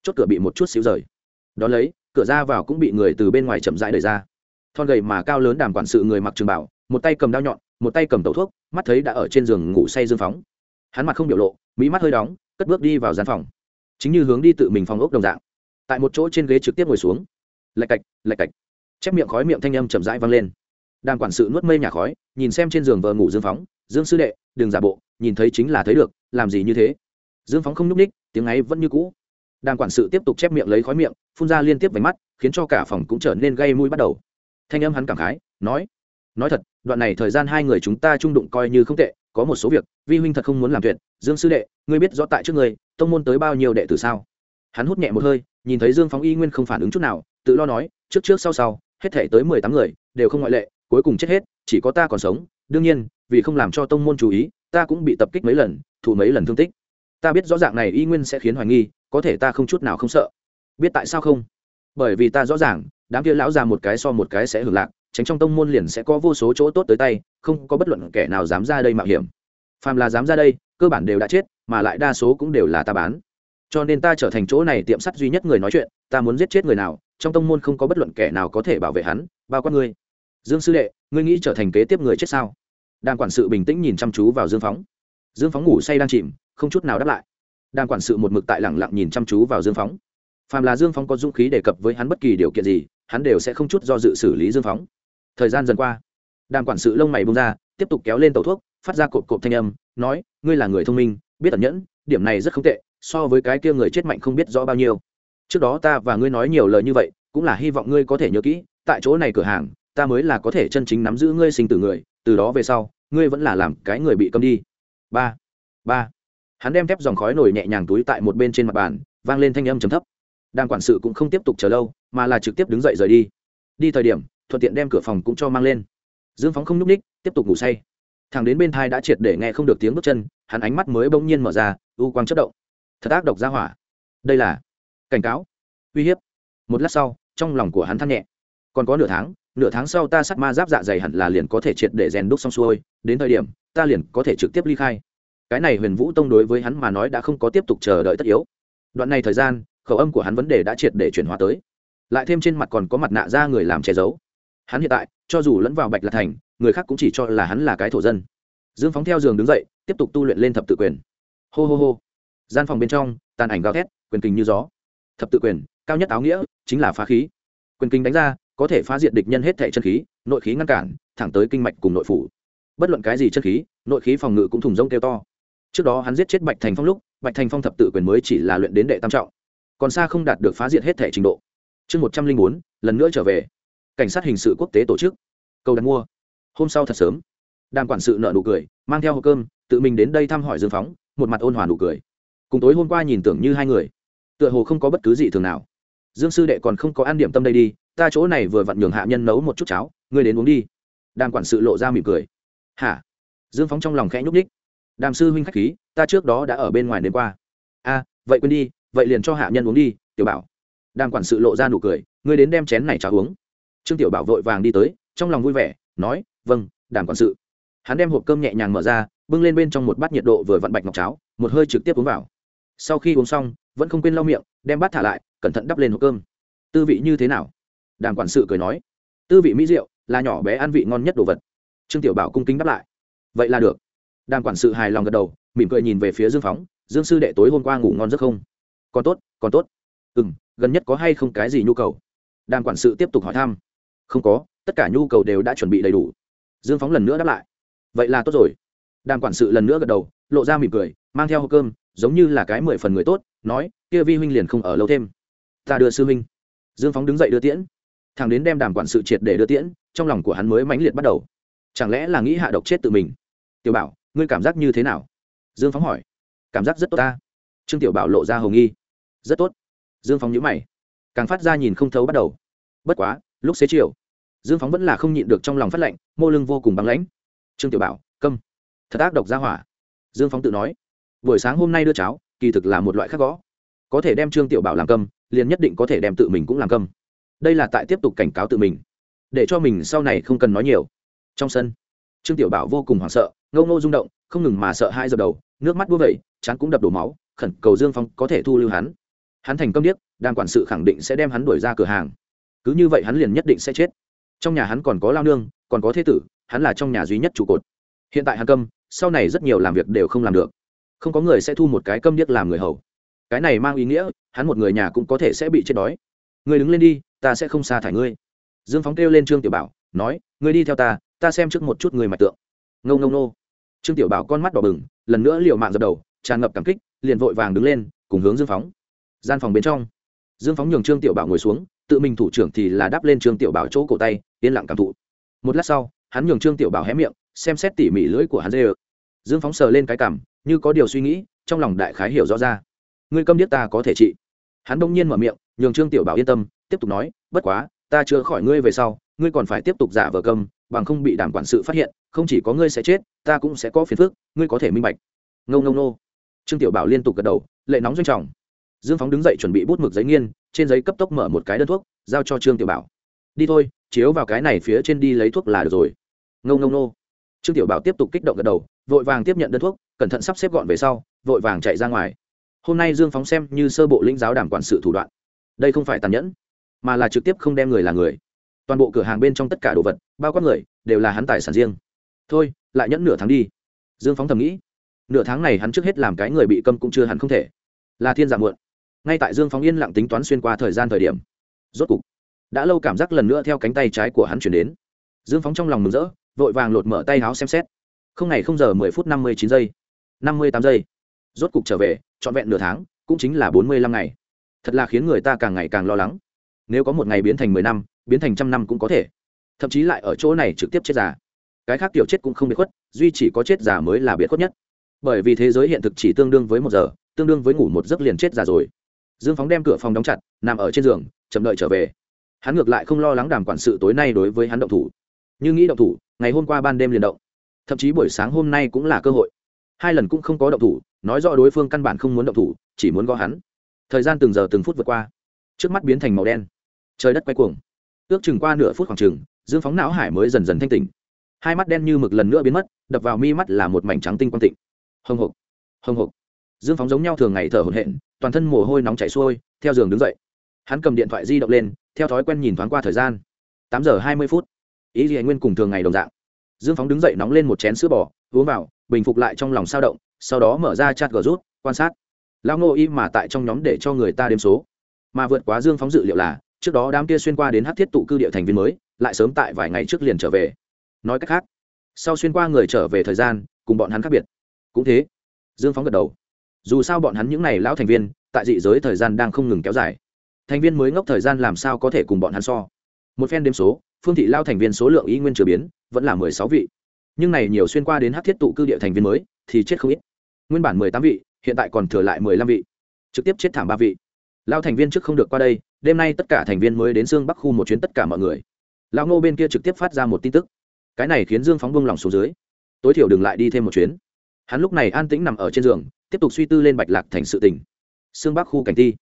chốt cửa bị một chút xíu rời. Đón lấy, cửa ra vào cũng bị người từ bên ngoài chậm rãi đẩy ra. Thon gầy mà cao lớn đàm quản sự người mặc trường bảo, một tay cầm đao nhọn, một tay cầm tẩu thuốc, mắt thấy đã ở trên giường ngủ say dương phóng. Hắn mặt không biểu lộ mỹ mắt hơi đóng, cất bước đi vào gian phòng. Chính như hướng đi tự mình phòng ốc đồng dạng. Tại một chỗ trên ghế trực tiếp ngồi xuống lạch cạch lạch cạch. Chép miệng khói miệng thanh âm chậm rãi vang lên. Đàm quản sự nuốt mây nhà khói, nhìn xem trên giường vờ ngủ dương phóng, dương sư đệ, đừng giả bộ, nhìn thấy chính là thấy được, làm gì như thế? Dương phóng không nhúc ních tiếng ấy vẫn như cũ. Đàm quản sự tiếp tục chép miệng lấy khói miệng, phun ra liên tiếp vánh mắt, khiến cho cả phòng cũng trở nên gây mũi bắt đầu. Thanh âm hắn cảm khái, nói nói thật, đoạn này thời gian hai người chúng ta trung đụng coi như không tệ, có một số việc, vi huynh thật không muốn làm tuyệt. Dương sư đệ, ngươi biết rõ tại trước người, tông môn tới bao nhiêu đệ tử sao? Hắn hút nhẹ một hơi, nhìn thấy dương phóng y nguyên không phản ứng chút nào tự lo nói, trước trước sau sau, hết thể tới mười tám người, đều không ngoại lệ, cuối cùng chết hết, chỉ có ta còn sống. Đương nhiên, vì không làm cho tông môn chú ý, ta cũng bị tập kích mấy lần, thụ mấy lần thương tích. Ta biết rõ ràng này y nguyên sẽ khiến hoài nghi, có thể ta không chút nào không sợ. Biết tại sao không? Bởi vì ta rõ ràng, đám kia lão già một cái so một cái sẽ hưởng lạc, tránh trong tông môn liền sẽ có vô số chỗ tốt tới tay, không có bất luận kẻ nào dám ra đây mạo hiểm. Phàm là dám ra đây, cơ bản đều đã chết, mà lại đa số cũng đều là ta bán. Cho nên ta trở thành chỗ này tiệm sắt duy nhất người nói chuyện, ta muốn giết chết người nào trong tông môn không có bất luận kẻ nào có thể bảo vệ hắn, bao quát ngươi. Dương sư đệ, ngươi nghĩ trở thành kế tiếp người chết sao? Đàn quản sự bình tĩnh nhìn chăm chú vào dương phóng. Dương phóng ngủ say đang chìm, không chút nào đáp lại. Đàn quản sự một mực tại lẳng lặng nhìn chăm chú vào dương phóng. Phàm là dương phóng có dũng khí đề cập với hắn bất kỳ điều kiện gì, hắn đều sẽ không chút do dự xử lý dương phóng. Thời gian dần qua đàn quản sự lông mày bông ra, tiếp tục kéo lên tàu thuốc, phát ra cột cột thanh âm, nói, ngươi là người thông minh, biết tẩn nhẫn, điểm này rất không tệ, so với cái kia người chết mạnh không biết rõ bao nhiêu trước đó ta và ngươi nói nhiều lời như vậy, cũng là hy vọng ngươi có thể nhớ kỹ, tại chỗ này cửa hàng, ta mới là có thể chân chính nắm giữ ngươi sinh tử người, từ đó về sau, ngươi vẫn là làm cái người bị câm đi. Ba ba. Hắn đem thép dòng khói nổi nhẹ nhàng túi tại một bên trên mặt bàn, vang lên thanh âm trầm thấp. Đang quản sự cũng không tiếp tục chờ lâu, mà là trực tiếp đứng dậy rời đi. Đi thời điểm, thuận tiện đem cửa phòng cũng cho mang lên. Dương phóng không nhúc ních tiếp tục ngủ say. Thằng đến bên thai đã triệt để nghe không được tiếng bước chân, hắn ánh mắt mới bỗng nhiên mở ra, u quang chất động. Thật ác độc ra hỏa. Đây là cảnh cáo. Uy hiếp. Một lát sau, trong lòng của hắn than nhẹ. Còn có nửa tháng nửa tháng sau ta sắt ma giáp dạ dày hẳn là liền có thể triệt để rèn đúc xong xuôi, đến thời điểm, ta liền có thể trực tiếp ly khai. Cái này huyền vũ tông đối với hắn mà nói đã không có tiếp tục chờ đợi tất yếu. Đoạn này thời gian, khẩu âm của hắn vấn đề đã triệt để chuyển hóa tới. Lại thêm trên mặt còn có mặt nạ ra người làm che giấu. Hắn hiện tại, cho dù lẫn vào bạch là thành, người khác cũng chỉ cho là hắn là cái thổ dân. Dương phóng theo giường đứng dậy, tiếp tục tu luyện lên thập tự quyền. Hô hô hô. Gian phòng bên trong, tàn ảnh gào thét, quyền tình như gió thập tự quyền, cao nhất áo nghĩa, chính là phá khí. Quyền kinh đánh ra, có thể phá diệt địch nhân hết thệ chân khí, nội khí ngăn cản, thẳng tới kinh mạch cùng nội phủ. Bất luận cái gì chân khí, nội khí phòng ngự cũng thùng rông kêu to. Trước đó hắn giết chết bạch thành phong lúc, bạch thành phong thập tự quyền mới chỉ là luyện đến đệ tam trọng, còn xa không đạt được phá diệt hết thể trình độ. Chương một trăm linh bốn, lần nữa trở về. Cảnh sát hình sự quốc tế tổ chức. Cầu đặt mua. Hôm sau thật sớm. Đàm quản sự nợ nụ cười, mang theo hộp cơm, tự mình đến đây thăm hỏi dương phóng, một mặt ôn hòa nụ cười. Cùng tối hôm qua nhìn tưởng như hai người tựa hồ không có bất cứ gì thường nào. Dương sư đệ còn không có ăn điểm tâm đây đi, ta chỗ này vừa vặn nhường hạ nhân nấu một chút cháo, ngươi đến uống đi. Đàm quản sự lộ ra mỉm cười. Hả? Dương phóng trong lòng khẽ nhúc ních đàm sư huynh k h á c h khí, ta trước đó đã ở bên ngoài đến qua. A, vậy quên đi, vậy liền cho hạ nhân uống đi, tiểu bảo. Đàm quản sự lộ ra nụ cười, ngươi đến đem chén này cháo uống. Trương tiểu bảo vội vàng đi tới, trong lòng vui vẻ, nói vâng đàm quản sự. Hắn đem hộp cơm nhẹ nhàng mở ra, bưng lên bên trong một bát nhiệt độ vừa vặn bạch ngọc cháo, một hơi trực tiếp uống vào. Sau khi uống xong vẫn không quên lau miệng, đem bát thả lại, cẩn thận đắp lên hộp cơm. Tư vị như thế nào? Đàm quản sự cười nói. Tư vị mỹ rượu là nhỏ bé ăn vị ngon nhất đồ vật. Trương tiểu bảo cung kính đáp lại. Vậy là được. Đàm quản sự hài lòng gật đầu, mỉm cười nhìn về phía dương phóng. Dương sư đệ tối hôm qua ngủ ngon rất không? Còn tốt còn tốt. Ừ m gần nhất có hay không cái gì nhu cầu? Đàm quản sự tiếp tục hỏi thăm. Không có, tất cả nhu cầu đều đã chuẩn bị đầy đủ. Dương phóng lần nữa đáp lại. Vậy là tốt rồi. Đàm quản sự lần nữa gật đầu, lộ ra mỉm cười, mang theo hộp cơm giống như là cái mười phần người tốt, nói, kia vi huynh liền không ở lâu thêm. Ta đưa sư huynh. Dương phóng đứng dậy đưa tiễn. Thằng đến đem đàm quản sự triệt để đưa tiễn, trong lòng của hắn mới mãnh liệt bắt đầu. Chẳng lẽ là nghĩ hạ độc chết tự mình? Tiểu bảo, ngươi cảm giác như thế nào? Dương phóng hỏi. Cảm giác rất tốt ta. Trương tiểu bảo lộ ra hồng nghi. Rất tốt. Dương phóng nhữ mày. Càng phát ra nhìn không thấu bắt đầu. Bất quá, lúc xế chiều. Dương phóng vẫn là không nhịn được trong lòng phát lạnh mô lưng vô cùng băng lãnh. Trương tiểu bảo, câm. Thật ác độc ra hỏa. Dương phóng tự nói buổi sáng hôm nay đưa cháo, kỳ thực là một loại khác gõ. Có thể đem trương tiểu bảo làm câm liền nhất định có thể đem tự mình cũng làm câm đây là tại tiếp tục cảnh cáo tự mình, để cho mình sau này không cần nói nhiều. Trong sân, trương tiểu bảo vô cùng hoảng sợ ngâu ngô rung động, không ngừng mà sợ hai giờ đầu, nước mắt bua vẩy chán cũng đập đổ máu, khẩn cầu dương phong có thể thu lưu hắn. Hắn thành công điếc đang quản sự khẳng định sẽ đem hắn đuổi ra cửa hàng. Cứ như vậy hắn liền nhất định sẽ chết. Trong nhà hắn còn có lao nương, còn có thế tử, hắn là trong nhà duy nhất trụ cột. Hiện tại hắn câm, sau này rất nhiều làm việc đều không làm được không có người sẽ thu một cái câm điếc làm người hầu. Cái này mang ý nghĩa, hắn một người nhà cũng có thể sẽ bị chết đói. Người đứng lên đi, ta sẽ không xa thải ngươi. Dương phóng kêu lên trương tiểu bảo, nói, ngươi đi theo ta ta xem trước một chút người mạch tượng. Ngâu ngâu nô trương tiểu bảo con mắt đỏ bừng, lần nữa liều mạng dập đầu, tràn ngập cảm kích, liền vội vàng đứng lên, cùng hướng dương phóng. Gian phòng bên trong, dương phóng nhường trương tiểu bảo ngồi xuống, tự mình thủ trưởng thì là đáp lên trương tiểu bảo chỗ cổ tay, yên lặng cảm thụ. Một lát sau, hắn nhường trương tiểu bảo hé miệng, xem xét tỉ mỉ lưỡi của hắn dê ơ. Dương phóng sờ lên cái cảm như có điều suy nghĩ, trong lòng đại khái hiểu rõ ra. Ngươi câm điếc ta có thể trị. Hắn đông nhiên mở miệng, nhường trương tiểu bảo yên tâm, tiếp tục nói, bất quá, ta chưa khỏi ngươi về sau, ngươi còn phải tiếp tục giả vờ câm, bằng không bị đảm quản sự phát hiện, không chỉ có ngươi sẽ chết, ta cũng sẽ có phiền phức, ngươi có thể minh bạch. Ngâu ngâu nô trương tiểu bảo liên tục gật đầu, lệ nóng doanh trọng. Dương phóng đứng dậy chuẩn bị bút mực giấy nghiên, trên giấy cấp tốc mở một cái đơn thuốc, giao cho trương tiểu bảo. Đi thôi, chiếu vào cái này phía trên đi lấy thuốc là được rồi. Ngâu ngâu nô trương tiểu bảo tiếp tục kích động gật đầu, vội vàng tiếp nhận đơn thuốc cẩn thận sắp xếp gọn về sau, vội vàng chạy ra ngoài. Hôm nay dương phóng xem như sơ bộ lĩnh giáo đảm quản sự thủ đoạn. Đây không phải tàn nhẫn, mà là trực tiếp không đem người là người. Toàn bộ cửa hàng bên trong tất cả đồ vật, bao quát người, đều là hắn tài sản riêng. Thôi, lại nhẫn nửa tháng đi. Dương phóng thầm nghĩ. Nửa tháng này hắn trước hết làm cái người bị câm cũng chưa hẳn không thể. Là thiên giả muộn. Ngay tại dương phóng yên lặng tính toán xuyên qua thời gian thời điểm, rốt cục, đã lâu cảm giác lần nữa theo cánh tay trái của hắn chuyển đến. Dương phóng trong lòng mừng rỡ, vội vàng lột mở tay áo xem xét. Không ngày không giờ mười phút năm mươi chín giây năm mươi tám giây. Rốt cục trở về, trọn vẹn nửa tháng, cũng chính là bốn mươi lăm ngày. Thật là khiến người ta càng ngày càng lo lắng. Nếu có một ngày biến thành mười năm, biến thành trăm năm cũng có thể. Thậm chí lại ở chỗ này trực tiếp chết già. Cái khác tiểu chết cũng không biệt khuất, duy chỉ có chết già mới là biệt khuất nhất. Bởi vì thế giới hiện thực chỉ tương đương với một giờ, tương đương với ngủ một giấc liền chết già rồi. Dương phóng đem cửa phòng đóng chặt, nằm ở trên giường, chậm đợi trở về. Hắn ngược lại không lo lắng đàm quản sự tối nay đối với hắn động thủ. Như nghĩ động thủ, ngày hôm qua ban đêm liền động. Thậm chí buổi sáng hôm nay cũng là cơ hội hai lần cũng không có động thủ, nói rõ đối phương căn bản không muốn động thủ, chỉ muốn gõ hắn. Thời gian từng giờ từng phút vượt qua, trước mắt biến thành màu đen. Trời đất quay cuồng. Ước chừng qua nửa phút khoảng chừng, dương phóng não hải mới dần dần thanh tỉnh. Hai mắt đen như mực lần nữa biến mất, đập vào mi mắt là một mảnh trắng tinh quang tịnh. Hồng hộc hồng hộc. Dương phóng giống nhau thường ngày thở hổn hển, toàn thân mồ hôi nóng chảy xuôi, theo giường đứng dậy. Hắn cầm điện thoại di động lên, theo thói quen nhìn thoáng qua thời gian. Tám giờ hai mươi phút. Ý gì anh nguyên cùng thường ngày đồng dạng. Dương phóng đứng dậy nóng lên một chén sữa bò, uống vào bình phục lại trong lòng sao động, sau đó mở ra chat gờ rút quan sát. Lão ngô y mà tại trong nhóm để cho người ta đếm số. Mà vượt quá dương phóng dự liệu là, trước đó đám kia xuyên qua đến hát thiết tụ cư địa thành viên mới, lại sớm tại vài ngày trước liền trở về. Nói cách khác, sau xuyên qua người trở về thời gian, cùng bọn hắn khác biệt. Cũng thế, dương phóng gật đầu. Dù sao bọn hắn những n à y lão thành viên, tại dị giới thời gian đang không ngừng kéo dài. Thành viên mới ngốc thời gian làm sao có thể cùng bọn hắn so? Một phen đếm số, phương thị lao thành viên số lượng y nguyên chưa biến, vẫn là mười sáu vị nhưng này nhiều xuyên qua đến hát thiết tụ cư địa thành viên mới, thì chết không ít. Nguyên bản mười tám vị, hiện tại còn thừa lại mười lăm vị. Trực tiếp chết thảm ba vị. Lao thành viên trước không được qua đây, đêm nay tất cả thành viên mới đến xương bắc khu một chuyến tất cả mọi người. Lao ngô bên kia trực tiếp phát ra một tin tức. Cái này khiến dương phóng vung lòng xuống dưới. Tối thiểu đừng lại đi thêm một chuyến. Hắn lúc này an tĩnh nằm ở trên giường, tiếp tục suy tư lên bạch lạc thành sự tỉnh xương bắc khu cảnh thi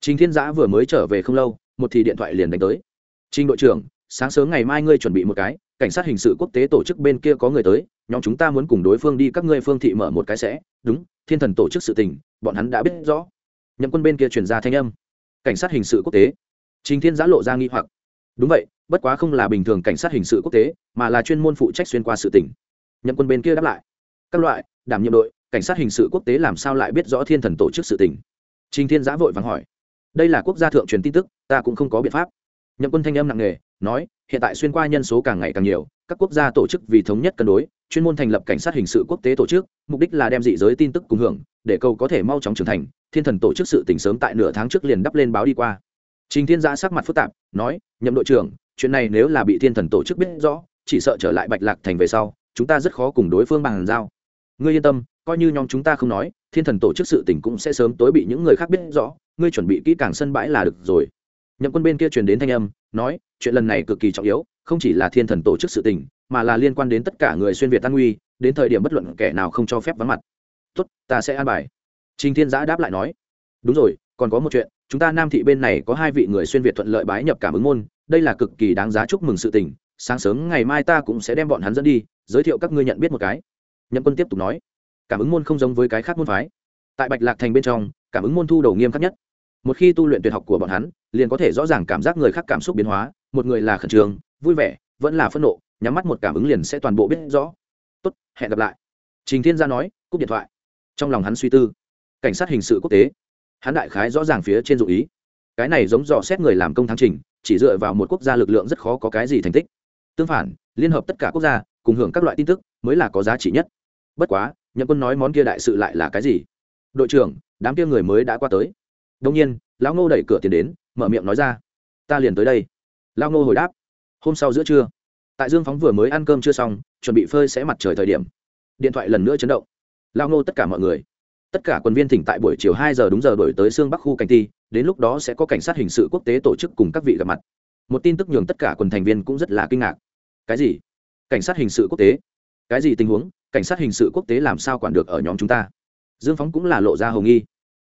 chính thiên giã vừa mới trở về không lâu, một thì điện thoại liền đánh tới. Trình đội trưởng, sáng sớm ngày mai ngươi chuẩn bị một cái cảnh sát hình sự quốc tế tổ chức bên kia có người tới, nhóm chúng ta muốn cùng đối phương đi, các ngươi phương thị mở một cái sẽ. Đúng, thiên thần tổ chức sự tình, bọn hắn đã biết rõ. Nhậm quân bên kia chuyển ra thanh âm. Cảnh sát hình sự quốc tế. Trình thiên giã lộ ra nghi hoặc. Đúng vậy, bất quá không là bình thường cảnh sát hình sự quốc tế, mà là chuyên môn phụ trách xuyên qua sự tỉnh nhậm quân bên kia đáp lại. Các loại, đảm nhiệm đội, cảnh sát hình sự quốc tế làm sao lại biết rõ thiên thần tổ chức sự tỉnh trình thiên giã vội vàng hỏi. Đây là quốc gia thượng truyền tin tức, ta cũng không có biện pháp. Nhậm quân thanh âm nặng nề nói, hiện tại xuyên qua nhân số càng ngày càng nhiều, các quốc gia tổ chức vì thống nhất cân đối, chuyên môn thành lập cảnh sát hình sự quốc tế tổ chức, mục đích là đem dị giới tin tức cùng hưởng, để cầu có thể mau chóng trưởng thành, thiên thần tổ chức sự tỉnh sớm tại nửa tháng trước liền đắp lên báo đi qua. Trình thiên giã sắc mặt phức tạp, nói, nhậm đội trưởng, chuyện này nếu là bị thiên thần tổ chức biết rõ, chỉ sợ trở lại bạch lạc thành về sau, chúng ta rất khó cùng đối phương bàn giao. Ngươi yên tâm, coi như nhóm chúng ta không nói, thiên thần tổ chức sự tỉnh cũng sẽ sớm tối bị những người khác biết rõ, ngươi chuẩn bị kỹ càng sân bãi là được rồi nhậm quân bên kia truyền đến thanh âm, nói, chuyện lần này cực kỳ trọng yếu, không chỉ là thiên thần tổ chức sự tình, mà là liên quan đến tất cả người xuyên việt tan nguy đến thời điểm bất luận kẻ nào không cho phép vắng mặt. Tốt, ta sẽ an bài. Trình thiên giã đáp lại nói, đúng rồi, còn có một chuyện, chúng ta nam thị bên này có hai vị người xuyên việt thuận lợi bái nhập cảm ứng môn, đây là cực kỳ đáng giá chúc mừng sự tình, sáng sớm ngày mai ta cũng sẽ đem bọn hắn dẫn đi, giới thiệu các ngươi nhận biết một cái. Nhậm quân tiếp tục nói, cảm ứng môn không giống với cái khác môn phái. Tại bạch lạc thành bên trong, cảm ứng môn thu đầu nghiêm khắc nhất một khi tu luyện tuyệt học của bọn hắn, liền có thể rõ ràng cảm giác người khác cảm xúc biến hóa, một người là khẩn trương, vui vẻ, vẫn là phẫn nộ, nhắm mắt một cảm ứng liền sẽ toàn bộ biết rõ. Tốt, hẹn gặp lại. Trình thiên gia nói, cúp điện thoại. Trong lòng hắn suy tư. Cảnh sát hình sự quốc tế. Hắn đại khái rõ ràng phía trên dụ ý. Cái này giống dò xét người làm công thắng trình, chỉ dựa vào một quốc gia lực lượng rất khó có cái gì thành tích. Tương phản, liên hợp tất cả quốc gia, cùng hưởng các loại tin tức, mới là có giá trị nhất. Bất quá, nhậm quân nói món kia đại sự lại là cái gì? Đội trưởng, đám kia người mới đã qua tới đông nhiên, lão ngô đẩy cửa tiền đến, mở miệng nói ra, ta liền tới đây. Lão ngô hồi đáp, hôm sau giữa trưa, tại dương phóng vừa mới ăn cơm chưa xong, chuẩn bị phơi sẽ mặt trời thời điểm. Điện thoại lần nữa chấn động. Lão ngô tất cả mọi người, tất cả quân viên thỉnh tại buổi chiều hai giờ đúng giờ đổi tới xương bắc khu cảnh ti đến lúc đó sẽ có cảnh sát hình sự quốc tế tổ chức cùng các vị gặp mặt. Một tin tức nhường tất cả quần thành viên cũng rất là kinh ngạc. Cái gì? Cảnh sát hình sự quốc tế? Cái gì tình huống? Cảnh sát hình sự quốc tế làm sao quản được ở nhóm chúng ta? Dương phóng cũng là lộ ra hầu nghi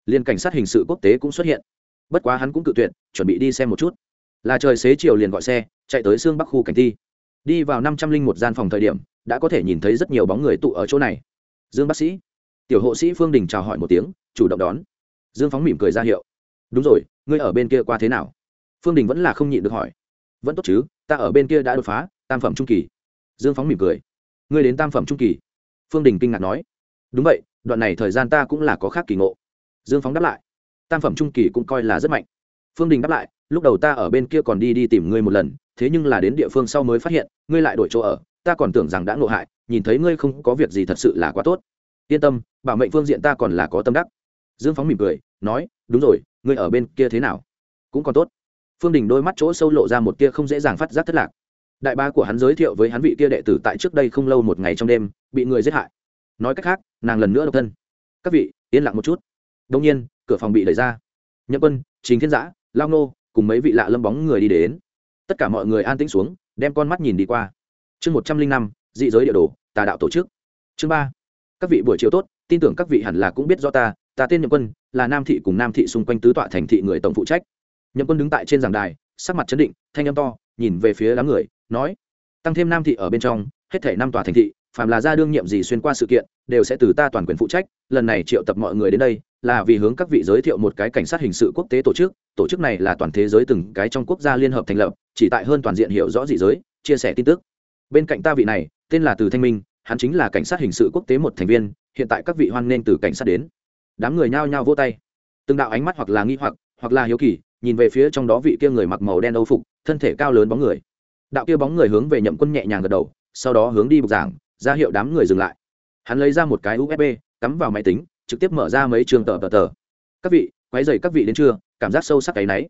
liên cảnh sát hình sự quốc tế cũng xuất hiện. Bất quá hắn cũng cự tuyệt, chuẩn bị đi xem một chút. Là trời xế chiều liền gọi xe, chạy tới xương bắc khu cảnh thi. Đi vào năm trăm linh một gian phòng thời điểm, đã có thể nhìn thấy rất nhiều bóng người tụ ở chỗ này. Dương bác sĩ. Tiểu hộ sĩ phương đình chào hỏi một tiếng, chủ động đón. Dương phóng mỉm cười ra hiệu. Đúng rồi, ngươi ở bên kia qua thế nào? Phương đình vẫn là không nhịn được hỏi. Vẫn tốt chứ, ta ở bên kia đã đột phá, tam phẩm trung kỳ. Dương phóng mỉm cười. Ngươi đến tam phẩm trung kỳ. Phương đình kinh ngạc nói. Đúng vậy, đoạn này thời gian ta cũng là có khác kỳ ngộ dương phóng đáp lại. Tam phẩm trung kỳ cũng coi là rất mạnh. Phương đình đáp lại, lúc đầu ta ở bên kia còn đi đi tìm ngươi một lần, thế nhưng là đến địa phương sau mới phát hiện, ngươi lại đổi chỗ ở, ta còn tưởng rằng đã ngộ hại, nhìn thấy ngươi không có việc gì thật sự là quá tốt. Yên tâm, bảo mệnh phương diện ta còn là có tâm đắc. Dương phóng mỉm cười, nói, đúng rồi, ngươi ở bên kia thế nào? Cũng còn tốt. Phương đình đôi mắt chỗ sâu lộ ra một tia không dễ dàng phát giác thất lạc. Đại ba của hắn giới thiệu với hắn vị kia đệ tử tại trước đây không lâu một ngày trong đêm, bị người giết hại. Nói cách khác, nàng lần nữa độc thân. Các vị, yên lặng một chút đông nhiên, cửa phòng bị đẩy ra. Nhậm quân chính thiên giã, lao nô cùng mấy vị lạ lâm bóng người đi đến. Tất cả mọi người an tĩnh xuống, đem con mắt nhìn đi qua. Chương một trăm linh năm, dị giới địa đồ, tà đạo tổ chức. Chương ba, các vị buổi chiều tốt, tin tưởng các vị hẳn là cũng biết do ta ta tên nhậm quân, là nam thị cùng nam thị xung quanh tứ tọa thành thị người tổng phụ trách. Nhậm quân đứng tại trên giảng đài, sắc mặt chấn định, thanh âm to, nhìn về phía đám người, nói, tăng thêm nam thị ở bên trong, hết thể năm tòa thành thị, phàm là ra đương nhiệm gì xuyên qua sự kiện, đều sẽ từ ta toàn quyền phụ trách, lần này triệu tập mọi người đến đây là vì hướng các vị giới thiệu một cái cảnh sát hình sự quốc tế tổ chức tổ chức này là toàn thế giới từng cái trong quốc gia liên hợp thành lập, chỉ tại hơn toàn diện hiểu rõ dị giới, chia sẻ tin tức. Bên cạnh ta vị này, tên là từ thanh minh, hắn chính là cảnh sát hình sự quốc tế một thành viên, hiện tại các vị hoan nghênh từ cảnh sát đến. Đám người nhao nhao vỗ tay. Từng đạo ánh mắt hoặc là nghi hoặc hoặc là hiếu kỳ, nhìn về phía trong đó vị kia người mặc màu đen âu phục, thân thể cao lớn bóng người. Đạo kia bóng người hướng về nhậm quân nhẹ nhàng gật đầu, sau đó hướng đi bục giảng, ra hiệu đám người dừng lại. Hắn lấy ra một cái usb cắm vào máy tính trực tiếp mở ra mấy trường tờ tờ tờ. Các vị quái dày các vị đến chưa cảm giác sâu sắc cái náy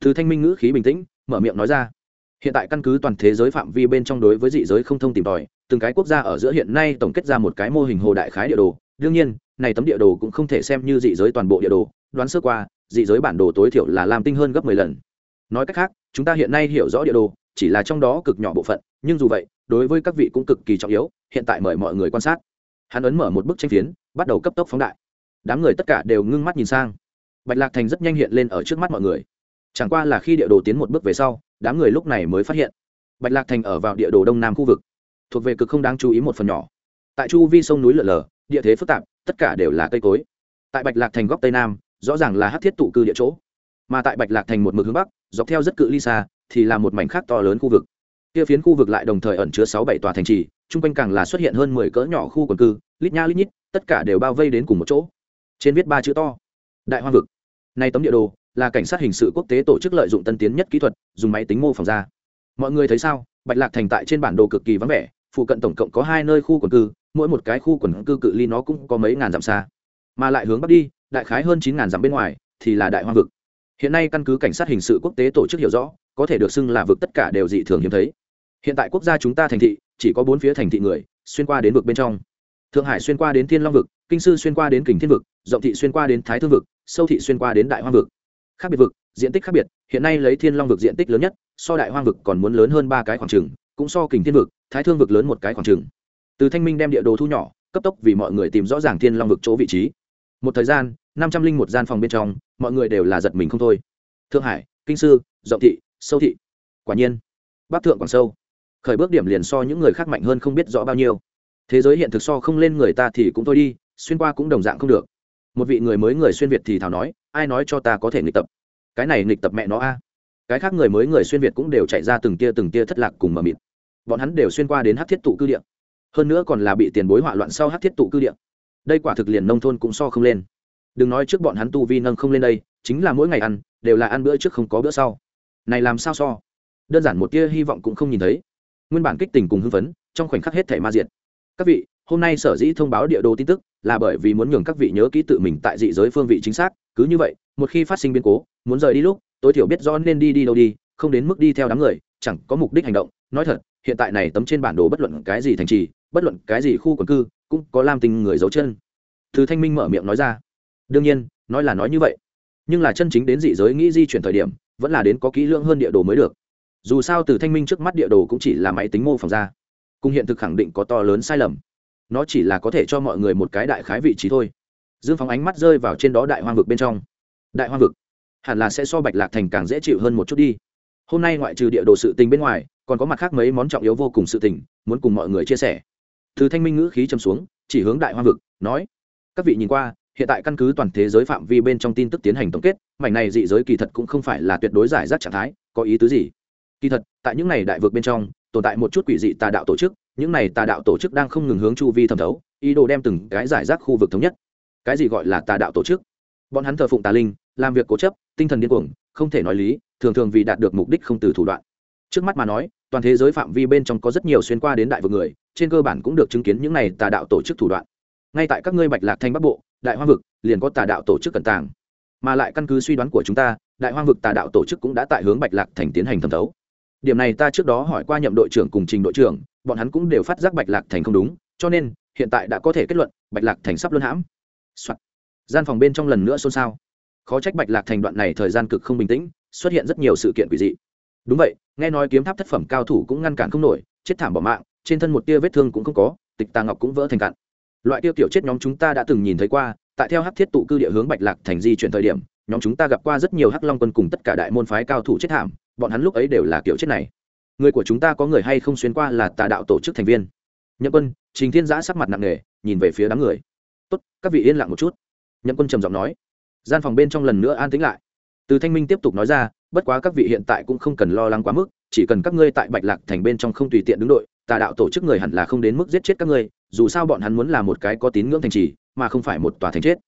thứ thanh minh ngữ khí bình tĩnh, mở miệng nói ra. Hiện tại căn cứ toàn thế giới phạm vi bên trong đối với dị giới không thông tìm tòi, từng cái quốc gia ở giữa hiện nay tổng kết ra một cái mô hình hồ đại khái địa đồ. Đương nhiên, này tấm địa đồ cũng không thể xem như dị giới toàn bộ địa đồ. Đoán sơ qua, dị giới bản đồ tối thiểu là làm tinh hơn gấp mười lần. Nói cách khác, chúng ta hiện nay hiểu rõ địa đồ, chỉ là trong đó cực nhỏ bộ phận, nhưng dù vậy, đối với các vị cũng cực kỳ trọng yếu, hiện tại mời mọi người quan sát hắn ấn mở một bức tranh phiến, bắt đầu cấp tốc phóng đại. Đám người tất cả đều ngưng mắt nhìn sang. Bạch lạc thành rất nhanh hiện lên ở trước mắt mọi người. Chẳng qua là khi địa đồ tiến một bước về sau, đám người lúc này mới phát hiện. Bạch lạc thành ở vào địa đồ đông nam khu vực. Thuộc về cực không đáng chú ý một phần nhỏ. Tại chu vi sông núi lở lở, địa thế phức tạp, tất cả đều là cây cối. Tại bạch lạc thành góc tây nam, rõ ràng là hát thiết tụ cư địa chỗ. Mà tại bạch lạc thành một mực hướng bắc, dọc theo rất cự ly xa, thì là một mảnh khác to lớn khu vực. Kia phiến khu vực lại đồng thời ẩn chứa sáu bảy tòa thành trì chung quanh càng là xuất hiện hơn mười cỡ nhỏ khu quần cư, lít nha lít nhít, tất cả đều bao vây đến cùng một chỗ. Trên viết ba chữ to, đại hoa vực. Nay tấm địa đồ là cảnh sát hình sự quốc tế tổ chức lợi dụng tân tiến nhất kỹ thuật, dùng máy tính mô phỏng ra. Mọi người thấy sao? Bạch lạc thành tại trên bản đồ cực kỳ vắng vẻ, phụ cận tổng cộng có hai nơi khu quần cư, mỗi một cái khu quần cư cự ly nó cũng có mấy ngàn dặm xa. Mà lại hướng bắc đi, đại khái hơn chín ngàn dặm bên ngoài thì là đại hoa vực. Hiện nay căn cứ cảnh sát hình sự quốc tế tổ chức hiểu rõ, có thể được xưng là vực tất cả đều dị thường hiếm thấy hiện tại quốc gia chúng ta thành thị, chỉ có bốn phía thành thị người, xuyên qua đến vực bên trong. Thượng hải xuyên qua đến thiên long vực, kinh sư xuyên qua đến kình thiên vực, rộng thị xuyên qua đến thái thương vực, sâu thị xuyên qua đến đại hoang vực. Khác biệt vực, diện tích khác biệt, hiện nay lấy thiên long vực diện tích lớn nhất, so đại hoang vực còn muốn lớn hơn ba cái khoảng trừng cũng so kình thiên vực, thái thương vực lớn một cái khoảng trừng từ thanh minh đem địa đồ thu nhỏ, cấp tốc vì mọi người tìm rõ ràng thiên long vực chỗ vị trí. Một thời gian, năm trăm linh một gian phòng bên trong, mọi người đều là giật mình không thôi. Thượng hải, kinh sư, rộng thị, sâu thị. Quả nhiên, bắc thượng còn sâu khởi bước điểm liền so những người khác mạnh hơn không biết rõ bao nhiêu. Thế giới hiện thực so không lên người ta thì cũng thôi đi, xuyên qua cũng đồng dạng không được. Một vị người mới người xuyên việt thì thảo nói, ai nói cho ta có thể nghịch tập? Cái này nghịch tập mẹ nó a. Cái khác người mới người xuyên việt cũng đều chạy ra từng tia từng tia thất lạc cùng mờ mịt. Bọn hắn đều xuyên qua đến hát thiết tụ cư điện hơn nữa còn là bị tiền bối hỏa loạn sau hát thiết tụ cư điện đây quả thực liền nông thôn cũng so không lên. Đừng nói trước bọn hắn tu vi nâng không lên đây, chính là mỗi ngày ăn, đều là ăn bữa trước không có bữa sau. Này làm sao so? Đơn giản một tia hy vọng cũng không nhìn thấy nguyên bản kích tình cùng hưng phấn, trong khoảnh khắc hết thể ma diện các vị, hôm nay sở dĩ thông báo địa đồ tin tức là bởi vì muốn nhường các vị nhớ kỹ tự mình tại dị giới phương vị chính xác, cứ như vậy, một khi phát sinh biến cố, muốn rời đi lúc, tối thiểu biết rõ nên đi đi đâu đi, không đến mức đi theo đám người, chẳng có mục đích hành động. Nói thật, hiện tại này tấm trên bản đồ bất luận cái gì thành trì, bất luận cái gì khu quần cư, cũng có lam tình người giấu chân. Thứ thanh minh mở miệng nói ra. Đương nhiên, nói là nói như vậy. Nhưng là chân chính đến dị giới nghĩ di chuyển thời điểm, vẫn là đến có kỹ lưỡng hơn địa đồ mới được dù sao từ thanh minh trước mắt địa đồ cũng chỉ là máy tính mô phỏng ra, cùng hiện thực khẳng định có to lớn sai lầm. Nó chỉ là có thể cho mọi người một cái đại khái vị trí thôi. Dương phóng ánh mắt rơi vào trên đó đại hoang vực bên trong. Đại hoang vực? Hẳn là sẽ so bạch lạc thành càng dễ chịu hơn một chút đi. Hôm nay ngoại trừ địa đồ sự tình bên ngoài, còn có mặt khác mấy món trọng yếu vô cùng sự tình, muốn cùng mọi người chia sẻ. Từ thanh minh ngữ khí châm xuống, chỉ hướng đại hoang vực, nói, các vị nhìn qua, hiện tại căn cứ toàn thế giới phạm vi bên trong tin tức tiến hành tổng kết, mảnh này dị giới kỳ thật cũng không phải là tuyệt đối giải rác trạng thái, có ý tứ gì? Kỳ thật, tại những này đại vực bên trong, tồn tại một chút quỷ dị tà đạo tổ chức, những này tà đạo tổ chức đang không ngừng hướng chu vi thẩm thấu, ý đồ đem từng cái giải rác khu vực thống nhất. Cái gì gọi là tà đạo tổ chức? Bọn hắn thờ phụng tà linh, làm việc cố chấp, tinh thần điên cuồng, không thể nói lý, thường thường vì đạt được mục đích không từ thủ đoạn. Trước mắt mà nói, toàn thế giới phạm vi bên trong có rất nhiều xuyên qua đến đại vực người, trên cơ bản cũng được chứng kiến những này tà đạo tổ chức thủ đoạn. Ngay tại các ngươi bạch lạc thanh bắc bộ, đại hoa vực liền có tà đạo tổ chức cẩn tàng. Mà lại căn cứ suy đoán của chúng ta, đại hoang vực tà đạo tổ chức cũng đã tại hướng bạch lạc thành tiến hành thẩm thấu điểm này ta trước đó hỏi qua nhậm đội trưởng cùng trình đội trưởng, bọn hắn cũng đều phát giác bạch lạc thành không đúng, cho nên, hiện tại đã có thể kết luận, bạch lạc thành sắp luân hãm、Soạn. gian phòng bên trong lần nữa xôn xao. Khó trách bạch lạc thành đoạn này thời gian cực không bình tĩnh, xuất hiện rất nhiều sự kiện quỷ dị. Đúng vậy, nghe nói kiếm tháp thất phẩm cao thủ cũng ngăn cản không nổi, chết thảm bỏ mạng, trên thân một tia vết thương cũng không có, tịch tà ngọc cũng vỡ thành cạn. Loại tiêu kiểu chết nhóm chúng ta đã từng nhìn thấy qua, tại theo hắc thiết tụ cư địa hướng bạch lạc thành di chuyển thời điểm, nhóm chúng ta gặp qua rất nhiều hắc long quân cùng tất cả đại môn phái cao thủ chết thảm bọn hắn lúc ấy đều là kiểu chết này. Người của chúng ta có người hay không xuyên qua là tà đạo tổ chức thành viên. Nhậm quân, trình thiên giã sắc mặt nặng nề, nhìn về phía đám người. Tốt, các vị yên lặng một chút. Nhậm quân trầm giọng nói. Gian phòng bên trong lần nữa an tĩnh lại. Từ thanh minh tiếp tục nói ra, bất quá các vị hiện tại cũng không cần lo lắng quá mức, chỉ cần các ngươi tại bạch lạc thành bên trong không tùy tiện đứng đội, tà đạo tổ chức người hẳn là không đến mức giết chết các ngươi, dù sao bọn hắn muốn là một cái có tín ngưỡng thành trì, mà không phải một tòa thành chết.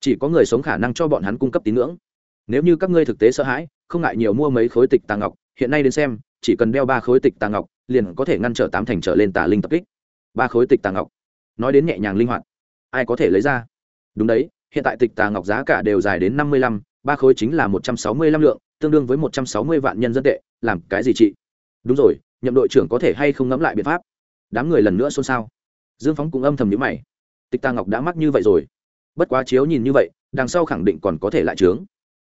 Chỉ có người sống khả năng cho bọn hắn cung cấp tín ngưỡng nếu như các ngươi thực tế sợ hãi, không ngại nhiều mua mấy khối tịch tà ngọc, hiện nay đến xem, chỉ cần đeo ba khối tịch tà ngọc, liền có thể ngăn trở tám thành trở lên tà linh tập kích. Ba khối tịch tà ngọc. Nói đến nhẹ nhàng linh hoạt, ai có thể lấy ra? Đúng đấy, hiện tại tịch tà ngọc giá cả đều dài đến năm mươi lăm, ba khối chính là một trăm sáu mươi lăm lượng, tương đương với một trăm sáu mươi vạn nhân dân tệ, làm cái gì chị? Đúng rồi, nhậm đội trưởng có thể hay không ngẫm lại biện pháp? Đám người lần nữa xôn xao. Dương phóng cũng âm thầm nhữ mày. Tịch tà ngọc đã mắc như vậy rồi. Bất quá chiếu nhìn như vậy, đằng sau khẳng định còn có thể lại trướng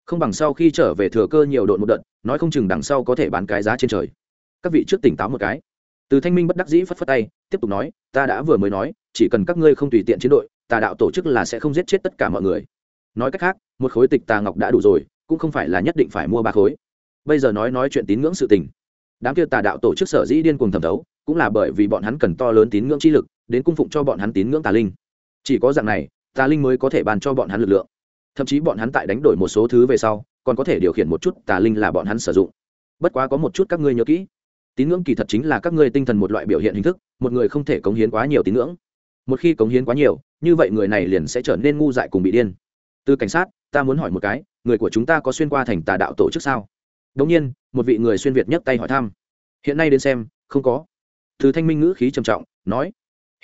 không bằng sau khi trở về thừa cơ nhiều độn một đợt, nói không chừng đằng sau có thể bán cái giá trên trời. Các vị trước tỉnh táo một cái. Từ thanh minh bất đắc dĩ phất phất tay, tiếp tục nói, ta đã vừa mới nói, chỉ cần các ngươi không tùy tiện chiến đội, tà đạo tổ chức là sẽ không giết chết tất cả mọi người. Nói cách khác, một khối tịch tà ngọc đã đủ rồi, cũng không phải là nhất định phải mua ba khối. Bây giờ nói nói chuyện tín ngưỡng sự tình. Đám kia tà đạo tổ chức sở dĩ điên cuồng thẩm thấu, cũng là bởi vì bọn hắn cần to lớn tín ngưỡng chi lực, đến cung phụng cho bọn hắn tín ngưỡng tà linh. Chỉ có dạng này, tà linh mới có thể bàn cho bọn hắn lực lượng thậm chí bọn hắn tại đánh đổi một số thứ về sau, còn có thể điều khiển một chút tà linh là bọn hắn sử dụng. Bất quá có một chút các ngươi nhớ kỹ. Tín ngưỡng kỳ thật chính là các ngươi tinh thần một loại biểu hiện hình thức, một người không thể cống hiến quá nhiều tín ngưỡng. Một khi cống hiến quá nhiều, như vậy người này liền sẽ trở nên ngu dại cùng bị điên. Từ cảnh sát, ta muốn hỏi một cái, người của chúng ta có xuyên qua thành tà đạo tổ chức sao? Đống nhiên, một vị người xuyên việt nhấc tay hỏi thăm. Hiện nay đến xem, không có. Từ thanh minh ngữ khí trầm trọng, nói,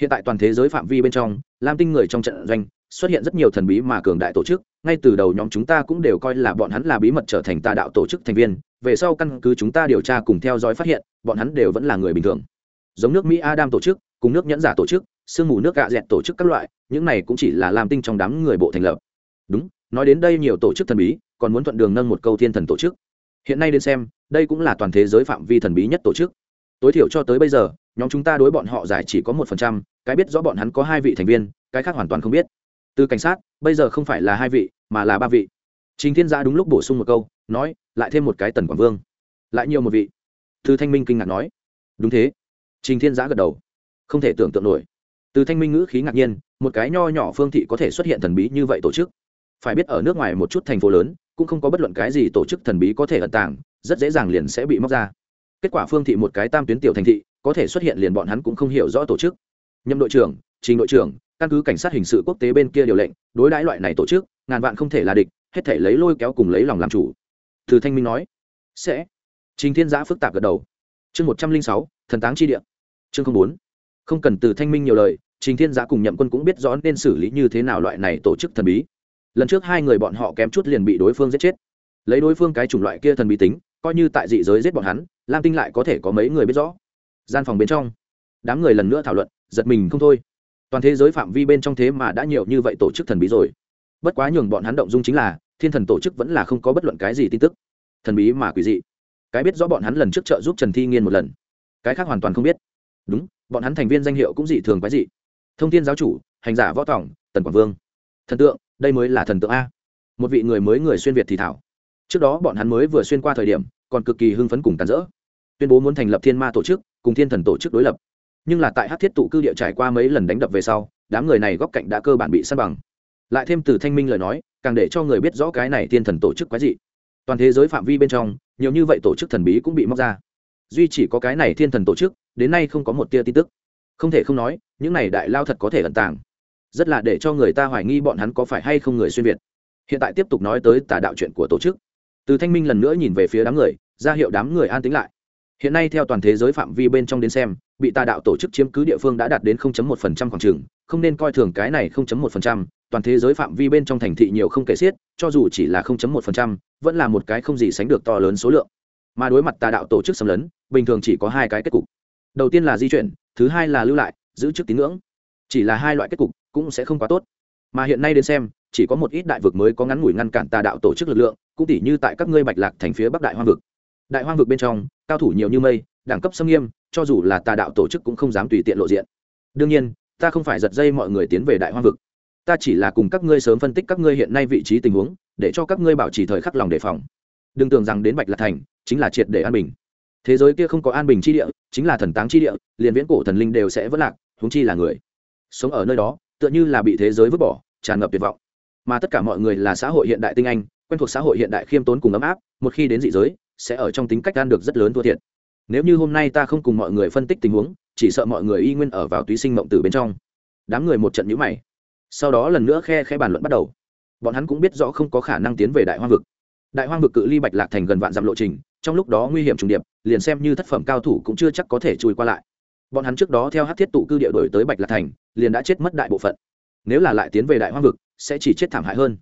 hiện tại toàn thế giới phạm vi bên trong, lam tinh người trong trận doanh xuất hiện rất nhiều thần bí mà cường đại tổ chức, ngay từ đầu nhóm chúng ta cũng đều coi là bọn hắn là bí mật trở thành tà đạo tổ chức thành viên, về sau căn cứ chúng ta điều tra cùng theo dõi phát hiện, bọn hắn đều vẫn là người bình thường. Giống nước mỹ adam tổ chức, cùng nước nhẫn giả tổ chức, sương mù nước gạ dẹt tổ chức các loại, những này cũng chỉ là làm tinh trong đám người bộ thành lập. Đúng, nói đến đây nhiều tổ chức thần bí, còn muốn thuận đường nâng một câu thiên thần tổ chức. Hiện nay đến xem, đây cũng là toàn thế giới phạm vi thần bí nhất tổ chức. Tối thiểu cho tới bây giờ, nhóm chúng ta đối bọn họ giải chỉ có một phần trăm, cái biết rõ bọn hắn có hai vị thành viên, cái khác hoàn toàn không biết từ cảnh sát, bây giờ không phải là hai vị, mà là ba vị. Chính thiên gia đúng lúc bổ sung một câu, nói, lại thêm một cái tần quảng vương. Lại nhiều một vị. Từ thanh minh kinh ngạc nói. Đúng thế. Trình thiên giã gật đầu. Không thể tưởng tượng nổi. Từ thanh minh ngữ khí ngạc nhiên, một cái nho nhỏ phương thị có thể xuất hiện thần bí như vậy tổ chức. Phải biết ở nước ngoài một chút thành phố lớn, cũng không có bất luận cái gì tổ chức thần bí có thể ẩn tàng, rất dễ dàng liền sẽ bị móc ra. Kết quả phương thị một cái tam tuyến tiểu thành thị, có thể xuất hiện liền bọn hắn cũng không hiểu rõ tổ chức. Nhâm đội trưởng trình đội trưởng, căn cứ cảnh sát hình sự quốc tế bên kia điều lệnh, đối đãi loại này tổ chức, ngàn vạn không thể là địch, hết thể lấy lôi kéo cùng lấy lòng làm chủ. Từ thanh minh nói. Sẽ. Trình thiên giã phức tạp gật đầu. Chương một trăm linh sáu, thần táng chi địa. Chương không bốn. Không cần từ thanh minh nhiều lời, trình thiên giã cùng nhậm quân cũng biết rõ nên xử lý như thế nào loại này tổ chức thần bí. Lần trước hai người bọn họ kém chút liền bị đối phương giết chết. Lấy đối phương cái chủng loại kia thần bí tính, coi như tại dị giới giết bọn hắn, lam tinh lại có thể có mấy người biết rõ. Gian phòng bên trong, đám người lần nữa thảo luận, giật mình không thôi toàn thế giới phạm vi bên trong thế mà đã nhiều như vậy tổ chức thần bí rồi. Bất quá nhường bọn hắn động dung chính là, thiên thần tổ chức vẫn là không có bất luận cái gì tin tức. Thần bí mà quỷ dị. Cái biết rõ bọn hắn lần trước trợ giúp trần thi nghiên một lần. Cái khác hoàn toàn không biết. Đúng, bọn hắn thành viên danh hiệu cũng dị thường quái dị. Thông tin giáo chủ, hành giả võ tòng, tần quảng vương. Thần tượng, đây mới là thần tượng a. Một vị người mới người xuyên việt thì thảo. Trước đó bọn hắn mới vừa xuyên qua thời điểm, còn cực kỳ hưng phấn cùng tàn rỡ. Tuyên bố muốn thành lập thiên ma tổ chức, cùng thiên thần tổ chức đối lập nhưng là tại hát thiết tụ cư địa trải qua mấy lần đánh đập về sau, đám người này góc cạnh đã cơ bản bị săn bằng. Lại thêm từ thanh minh lời nói, càng để cho người biết rõ cái này thiên thần tổ chức quái dị. Toàn thế giới phạm vi bên trong, nhiều như vậy tổ chức thần bí cũng bị móc ra. Duy chỉ có cái này thiên thần tổ chức, đến nay không có một tia tin tức. Không thể không nói, những này đại lao thật có thể ẩn tàng. Rất là để cho người ta hoài nghi bọn hắn có phải hay không người xuyên việt. Hiện tại tiếp tục nói tới tà đạo chuyện của tổ chức. Từ thanh minh lần nữa nhìn về phía đám người, ra hiệu đám người an tính lại hiện nay theo toàn thế giới phạm vi bên trong đến xem bị tà đạo tổ chức chiếm cứ địa phương đã đạt đến 0.1% khoảng trường không nên coi thường cái này 0.1%, toàn thế giới phạm vi bên trong thành thị nhiều không kể xiết cho dù chỉ là 0.1%, vẫn là một cái không gì sánh được to lớn số lượng. Mà đối mặt tà đạo tổ chức xâm lấn bình thường chỉ có hai cái kết cục. Đầu tiên là di chuyển thứ hai là lưu lại giữ chức tín ngưỡng. Chỉ là hai loại kết cục cũng sẽ không quá tốt. Mà hiện nay đến xem chỉ có một ít đại vực mới có ngắn ngủi ngăn cản tà đạo tổ chức lực lượng cũng tỉ như tại các ngươi bạch lạc thành phía bắc đại hoang vực đại hoang vực bên trong, cao thủ nhiều như mây, đẳng cấp xâm nghiêm, cho dù là tà đạo tổ chức cũng không dám tùy tiện lộ diện. Đương nhiên, ta không phải giật dây mọi người tiến về đại hoang vực. Ta chỉ là cùng các ngươi sớm phân tích các ngươi hiện nay vị trí tình huống, để cho các ngươi bảo trì thời khắc lòng đề phòng. Đừng tưởng rằng đến bạch lạc thành, chính là triệt để an bình. Thế giới kia không có an bình chi địa, chính là thần táng chi địa, liền viễn cổ thần linh đều sẽ vất lạc húng chi là người. Sống ở nơi đó, tựa như là bị thế giới vứt bỏ, tràn ngập tuyệt vọng. Mà tất cả mọi người là xã hội hiện đại tinh anh, quen thuộc xã hội hiện đại khiêm tốn cùng ấm áp, một khi đến dị giới sẽ ở trong tính cách gan được rất lớn thua thiệt. Nếu như hôm nay ta không cùng mọi người phân tích tình huống, chỉ sợ mọi người y nguyên ở vào túy sinh mộng tử bên trong. Đám người một trận nhũ mày. Sau đó lần nữa khe khe bàn luận bắt đầu. Bọn hắn cũng biết rõ không có khả năng tiến về đại hoang vực. Đại hoang vực cự ly bạch lạc thành gần vạn dặm lộ trình, trong lúc đó nguy hiểm trùng điệp, liền xem như thất phẩm cao thủ cũng chưa chắc có thể chui qua lại. Bọn hắn trước đó theo hát thiết tụ cư địa đổi tới bạch lạc thành, liền đã chết mất đại bộ phận. Nếu là lại tiến về đại hoang vực, sẽ chỉ chết thảm hại hơn.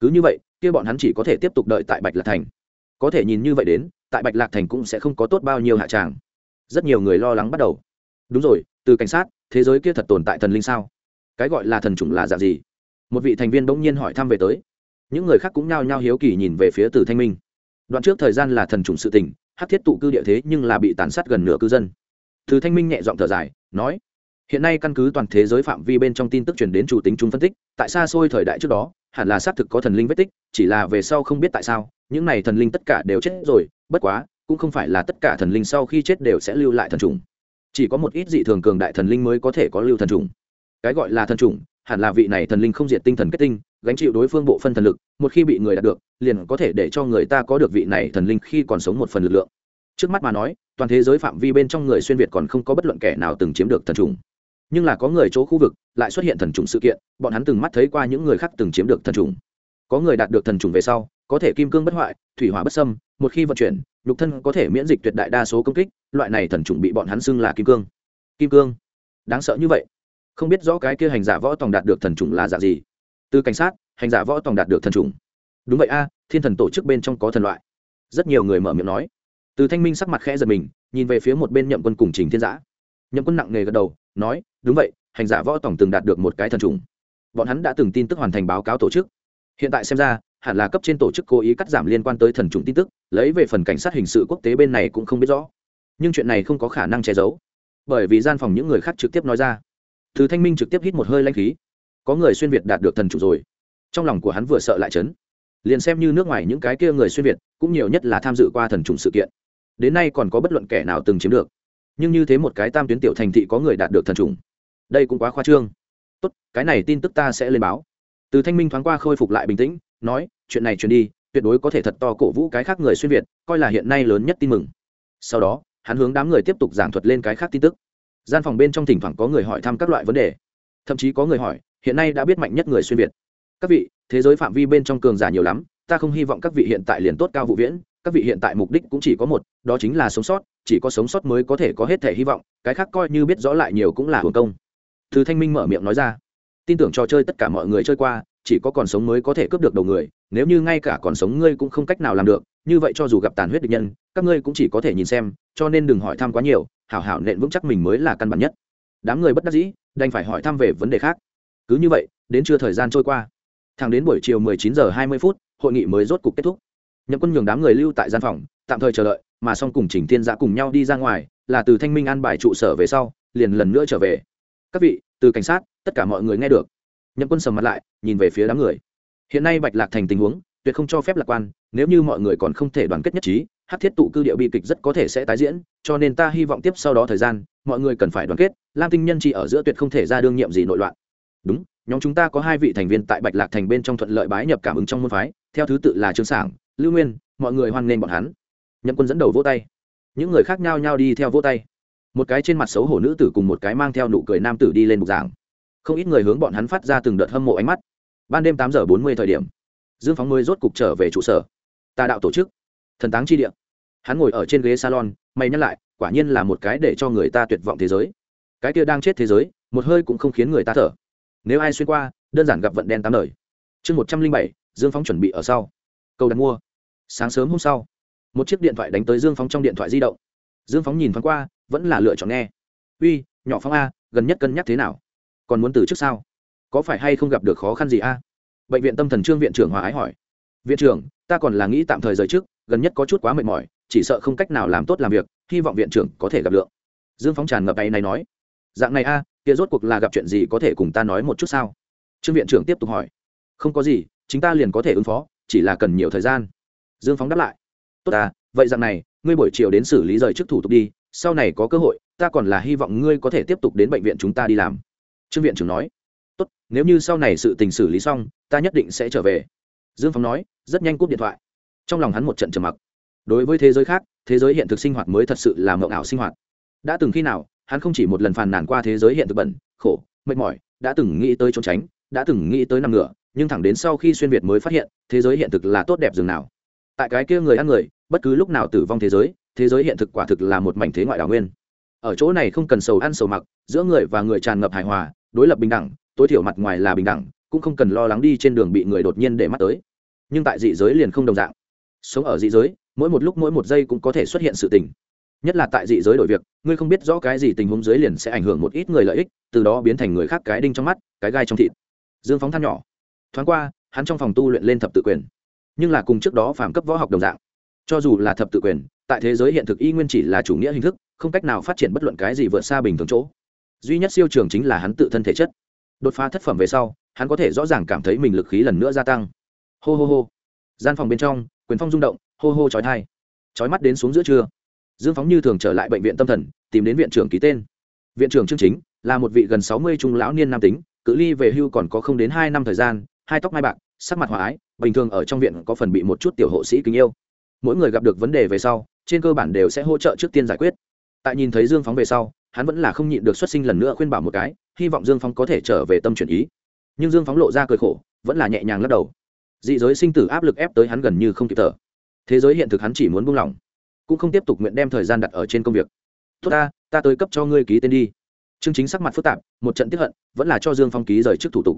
Cứ như vậy, kia bọn hắn chỉ có thể tiếp tục đợi tại bạch lạc thành có thể nhìn như vậy đến, tại bạch lạc thành cũng sẽ không có tốt bao nhiêu hạ tràng. Rất nhiều người lo lắng bắt đầu. Đúng rồi, từ cảnh sát, thế giới kia thật tồn tại thần linh sao? Cái gọi là thần chủng là dạng gì? Một vị thành viên bỗng nhiên hỏi thăm về tới. Những người khác cũng nhao nhao hiếu kỳ nhìn về phía từ thanh minh. Đoạn trước thời gian là thần chủng sự tình hát thiết tụ cư địa thế nhưng là bị tàn sát gần nửa cư dân. Từ thanh minh nhẹ giọng thở dài, nói, hiện nay căn cứ toàn thế giới phạm vi bên trong tin tức truyền đến chủ tính chúng phân tích, tại xa xôi thời đại trước đó, hẳn là xác thực có thần linh vết tích, chỉ là về sau không biết tại sao những này thần linh tất cả đều chết rồi, bất quá, cũng không phải là tất cả thần linh sau khi chết đều sẽ lưu lại thần trùng chỉ có một ít dị thường cường đại thần linh mới có thể có lưu thần trùng cái gọi là thần trùng hẳn là vị này thần linh không diệt tinh thần kết tinh, gánh chịu đối phương bộ phân thần lực, một khi bị người đạt được, liền có thể để cho người ta có được vị này thần linh khi còn sống một phần lực lượng. Trước mắt mà nói, toàn thế giới phạm vi bên trong người xuyên việt còn không có bất luận kẻ nào từng chiếm được thần trùng nhưng là có người chỗ khu vực lại xuất hiện thần trùng sự kiện, bọn hắn từng mắt thấy qua những người khác từng chiếm được thần trùng có người đạt được thần trùng về sau có thể kim cương bất hoại, thủy hỏa bất sâm một khi vận chuyển, nhục thân có thể miễn dịch tuyệt đại đa số công kích, loại này thần trùng bị bọn hắn xưng là kim cương. Kim cương? Đáng sợ như vậy. Không biết rõ cái kia hành giả võ tòng đạt được thần trùng là dạng gì. Từ cảnh sát, hành giả võ tòng đạt được thần trùng đúng vậy a, thiên thần tổ chức bên trong có thần loại. Rất nhiều người mở miệng nói. Từ thanh minh sắc mặt khẽ giật mình, nhìn về phía một bên nhậm quân cùng trình thiên giã. Nhậm quân nặng nề gật đầu, nói, đúng vậy, hành giả võ tổng từng đạt được một cái thần trùng bọn hắn đã từng tin tức hoàn thành báo cáo tổ chức. Hiện tại xem ra hẳn là cấp trên tổ chức cố ý cắt giảm liên quan tới thần trùng tin tức, lấy về phần cảnh sát hình sự quốc tế bên này cũng không biết rõ. Nhưng chuyện này không có khả năng che giấu, bởi vì gian phòng những người khác trực tiếp nói ra. Từ thanh minh trực tiếp hít một hơi lanh khí. Có người xuyên việt đạt được thần trùng rồi. Trong lòng của hắn vừa sợ lại chấn. Liền xem như nước ngoài những cái kia người xuyên việt, cũng nhiều nhất là tham dự qua thần trùng sự kiện. Đến nay còn có bất luận kẻ nào từng chiếm được. Nhưng như thế một cái tam tuyến tiểu thành thị có người đạt được thần trùng đây cũng quá khoa trương. Tốt, cái này tin tức ta sẽ lên báo. Từ thanh minh thoáng qua khôi phục lại bình tĩnh nói, chuyện này truyền đi, tuyệt đối có thể thật to cổ vũ cái khác người xuyên việt, coi là hiện nay lớn nhất tin mừng. Sau đó, hắn hướng đám người tiếp tục giảng thuật lên cái khác tin tức. Gian phòng bên trong thỉnh thoảng có người hỏi thăm các loại vấn đề. Thậm chí có người hỏi, hiện nay đã biết mạnh nhất người xuyên việt. Các vị, thế giới phạm vi bên trong cường giả nhiều lắm, ta không hy vọng các vị hiện tại liền tốt cao vụ viễn, các vị hiện tại mục đích cũng chỉ có một, đó chính là sống sót, chỉ có sống sót mới có thể có hết thể hy vọng, cái khác coi như biết rõ lại nhiều cũng là hưởng công. Thứ thanh minh mở miệng nói ra, tin tưởng trò chơi tất cả mọi người chơi qua chỉ có còn sống mới có thể cướp được đầu người, nếu như ngay cả còn sống ngươi cũng không cách nào làm được, như vậy cho dù gặp tàn huyết địch nhân, các ngươi cũng chỉ có thể nhìn xem, cho nên đừng hỏi thăm quá nhiều, hảo hảo nện vững chắc mình mới là căn bản nhất. Đám người bất đắc dĩ, đành phải hỏi thăm về vấn đề khác. Cứ như vậy, đến trưa thời gian trôi qua. Thẳng đến buổi chiều 19 giờ 20 phút, hội nghị mới rốt cục kết thúc. Nhậm quân nhường đám người lưu tại gian phòng, tạm thời chờ đợi, mà xong cùng trình thiên giã cùng nhau đi ra ngoài, là từ thanh minh an bài trụ sở về sau, liền lần nữa trở về. Các vị, từ cảnh sát, tất cả mọi người nghe được nhậm quân sầm mặt lại, nhìn về phía đám người. Hiện nay bạch lạc thành tình huống, tuyệt không cho phép lạc quan, nếu như mọi người còn không thể đoàn kết nhất trí hát thiết tụ cư địa bi kịch rất có thể sẽ tái diễn, cho nên ta hy vọng tiếp sau đó thời gian, mọi người cần phải đoàn kết, lam tinh nhân chỉ ở giữa tuyệt không thể ra đương nhiệm gì nội loạn. Đúng, nhóm chúng ta có hai vị thành viên tại bạch lạc thành bên trong thuận lợi bái nhập cảm ứng trong môn phái, theo thứ tự là trương sản lưu nguyên, mọi người hoan nghênh bọn hắn. Nhậm quân dẫn đầu vỗ tay. Những người khác nhau nhau đi theo vỗ tay. Một cái trên mặt xấu hổ nữ tử cùng một cái mang theo nụ cười nam tử đi lên bục giảng không ít người hướng bọn hắn phát ra từng đợt hâm mộ ánh mắt. Ban đêm tám giờ bốn mươi thời điểm, dương phóng mới rốt cục trở về trụ sở. Tà đạo tổ chức, thần táng chi địa. Hắn ngồi ở trên ghế salon, mày nhắc lại, quả nhiên là một cái để cho người ta tuyệt vọng thế giới. Cái kia đang chết thế giới, một hơi cũng không khiến người ta thở. Nếu ai xuyên qua, đơn giản gặp vận đen tám đời. Chương một trăm linh bảy, dương phóng chuẩn bị ở sau. Cầu đặt mua. Sáng sớm hôm sau, một chiếc điện thoại đánh tới dương phóng trong điện thoại di động. Dương phóng nhìn thoáng qua, vẫn là lựa chọn nghe. Uy, nhỏ phóng a, gần nhất cân nhắc thế nào? Còn muốn từ trước sao? Có phải hay không gặp được khó khăn gì a? Bệnh viện tâm thần trương viện trưởng hòa ái hỏi. Viện trưởng, ta còn là nghĩ tạm thời rời trước, gần nhất có chút quá mệt mỏi, chỉ sợ không cách nào làm tốt làm việc, hy vọng viện trưởng có thể gặp lượng. Dương phóng tràn ngập tay này nói. Dạng này a, kia rốt cuộc là gặp chuyện gì có thể cùng ta nói một chút sao? Trương viện trưởng tiếp tục hỏi. Không có gì chúng ta liền có thể ứng phó, chỉ là cần nhiều thời gian. Dương phóng đáp lại. Tốt à vậy dạng này, ngươi buổi chiều đến xử lý rời trước thủ tục đi, sau này có cơ hội, ta còn là hy vọng ngươi có thể tiếp tục đến bệnh viện chúng ta đi làm trương viện trưởng nói, tốt, nếu như sau này sự tình xử lý xong, ta nhất định sẽ trở về. Dương phóng nói, rất nhanh cúp điện thoại. Trong lòng hắn một trận trầm mặc. Đối với thế giới khác, thế giới hiện thực sinh hoạt mới thật sự là mộng ảo sinh hoạt. Đã từng khi nào, hắn không chỉ một lần phàn nàn qua thế giới hiện thực bẩn, khổ, mệt mỏi, đã từng nghĩ tới trốn tránh, đã từng nghĩ tới nằm ngửa, nhưng thẳng đến sau khi xuyên việt mới phát hiện, thế giới hiện thực là tốt đẹp dường nào. Tại cái kia người ăn người, bất cứ lúc nào tử vong thế giới thế giới hiện thực quả thực là một mảnh thế ngoại đảo nguyên. Ở chỗ này không cần sầu ăn sầu mặc, giữa người và người tràn ngập hài hòa đối lập bình đẳng, tối thiểu mặt ngoài là bình đẳng, cũng không cần lo lắng đi trên đường bị người đột nhiên để mắt tới. Nhưng tại dị giới liền không đồng dạng. Sống ở dị giới, mỗi một lúc mỗi một giây cũng có thể xuất hiện sự tình. Nhất là tại dị giới đổi việc, ngươi không biết rõ cái gì tình huống dưới liền sẽ ảnh hưởng một ít người lợi ích, từ đó biến thành người khác cái đinh trong mắt, cái gai trong thịt. Dương phóng than nhỏ. Thoáng qua, hắn trong phòng tu luyện lên thập tự quyền. Nhưng là cùng trước đó phạm cấp võ học đồng dạng. Cho dù là thập tự quyền, tại thế giới hiện thực y nguyên chỉ là chủ nghĩa hình thức, không cách nào phát triển bất luận cái gì vượt xa bình thường chỗ duy nhất siêu trường chính là hắn tự thân thể chất. Đột phá thất phẩm về sau, hắn có thể rõ ràng cảm thấy mình lực khí lần nữa gia tăng. Hô hô hô. Gian phòng bên trong, quyền phong rung động, hô hô trói thai trói mắt đến xuống giữa trưa. Dương phóng như thường trở lại bệnh viện tâm thần, tìm đến viện trưởng ký tên. Viện trưởng chương chính, là một vị gần sáu mươi trung lão niên nam tính, cự ly về hưu còn có không đến hai năm thời gian, hai tóc mai bạc, sắc mặt hòa ái, bình thường ở trong viện có phần bị một chút tiểu hộ sĩ kính yêu. Mỗi người gặp được vấn đề về sau, trên cơ bản đều sẽ hỗ trợ trước tiên giải quyết. Tại nhìn thấy dương phóng về sau hắn vẫn là không nhịn được xuất sinh lần nữa khuyên bảo một cái, hy vọng dương phóng có thể trở về tâm chuyển ý. Nhưng dương phóng lộ ra cười khổ, vẫn là nhẹ nhàng lắc đầu. Dị giới sinh tử áp lực ép tới hắn gần như không kịp thở. Thế giới hiện thực hắn chỉ muốn buông lỏng, cũng không tiếp tục nguyện đem thời gian đặt ở trên công việc. Tốt ta ta tới cấp cho ngươi ký tên đi. Chương chính sắc mặt phức tạp, một trận tiếp hận, vẫn là cho dương phong ký rời trước thủ tục.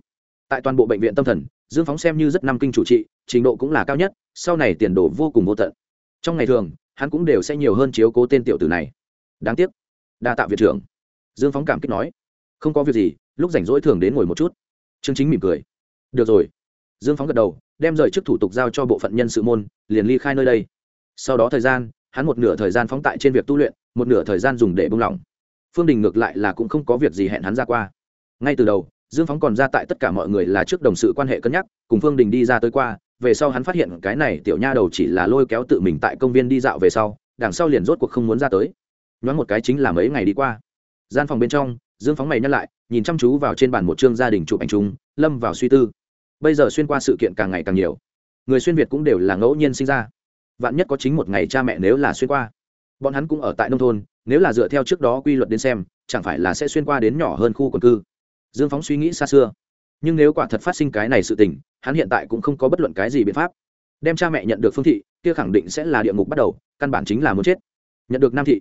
Tại toàn bộ bệnh viện tâm thần, dương phóng xem như rất năm kinh chủ trị, trình độ cũng là cao nhất, sau này tiền đồ vô cùng vô tận. Trong ngày thường, hắn cũng đều sẽ nhiều hơn chiếu cố tên tiểu tử này. Đáng tiếc đa tạ viện trưởng. Dương phóng cảm kích nói. Không có việc gì, lúc rảnh rỗi thường đến ngồi một chút. Chương chính mỉm cười. Được rồi. Dương phóng gật đầu, đem rời trước thủ tục giao cho bộ phận nhân sự môn, liền ly khai nơi đây. Sau đó thời gian, hắn một nửa thời gian phóng tại trên việc tu luyện, một nửa thời gian dùng để bung lỏng. Phương đình ngược lại là cũng không có việc gì hẹn hắn ra qua. Ngay từ đầu, dương phóng còn ra tại tất cả mọi người là trước đồng sự quan hệ cân nhắc, cùng phương đình đi ra tới qua, về sau hắn phát hiện cái này tiểu nha đầu chỉ là lôi kéo tự mình tại công viên đi dạo về sau, đằng sau liền rốt cuộc không muốn ra tới nhoáng một cái chính là mấy ngày đi qua. Gian phòng bên trong, dương phóng mày nhắc lại, nhìn chăm chú vào trên bàn một chương gia đình chụp ảnh chúng lâm vào suy tư. Bây giờ xuyên qua sự kiện càng ngày càng nhiều. Người xuyên việt cũng đều là ngẫu nhiên sinh ra. Vạn nhất có chính một ngày cha mẹ nếu là xuyên qua. Bọn hắn cũng ở tại nông thôn, nếu là dựa theo trước đó quy luật đến xem, chẳng phải là sẽ xuyên qua đến nhỏ hơn khu quần cư. Dương phóng suy nghĩ xa xưa. Nhưng nếu quả thật phát sinh cái này sự tình, hắn hiện tại cũng không có bất luận cái gì biện pháp. Đem cha mẹ nhận được phương thị, kia khẳng định sẽ là địa ngục bắt đầu, căn bản chính là muốn chết. Nhận được nam thị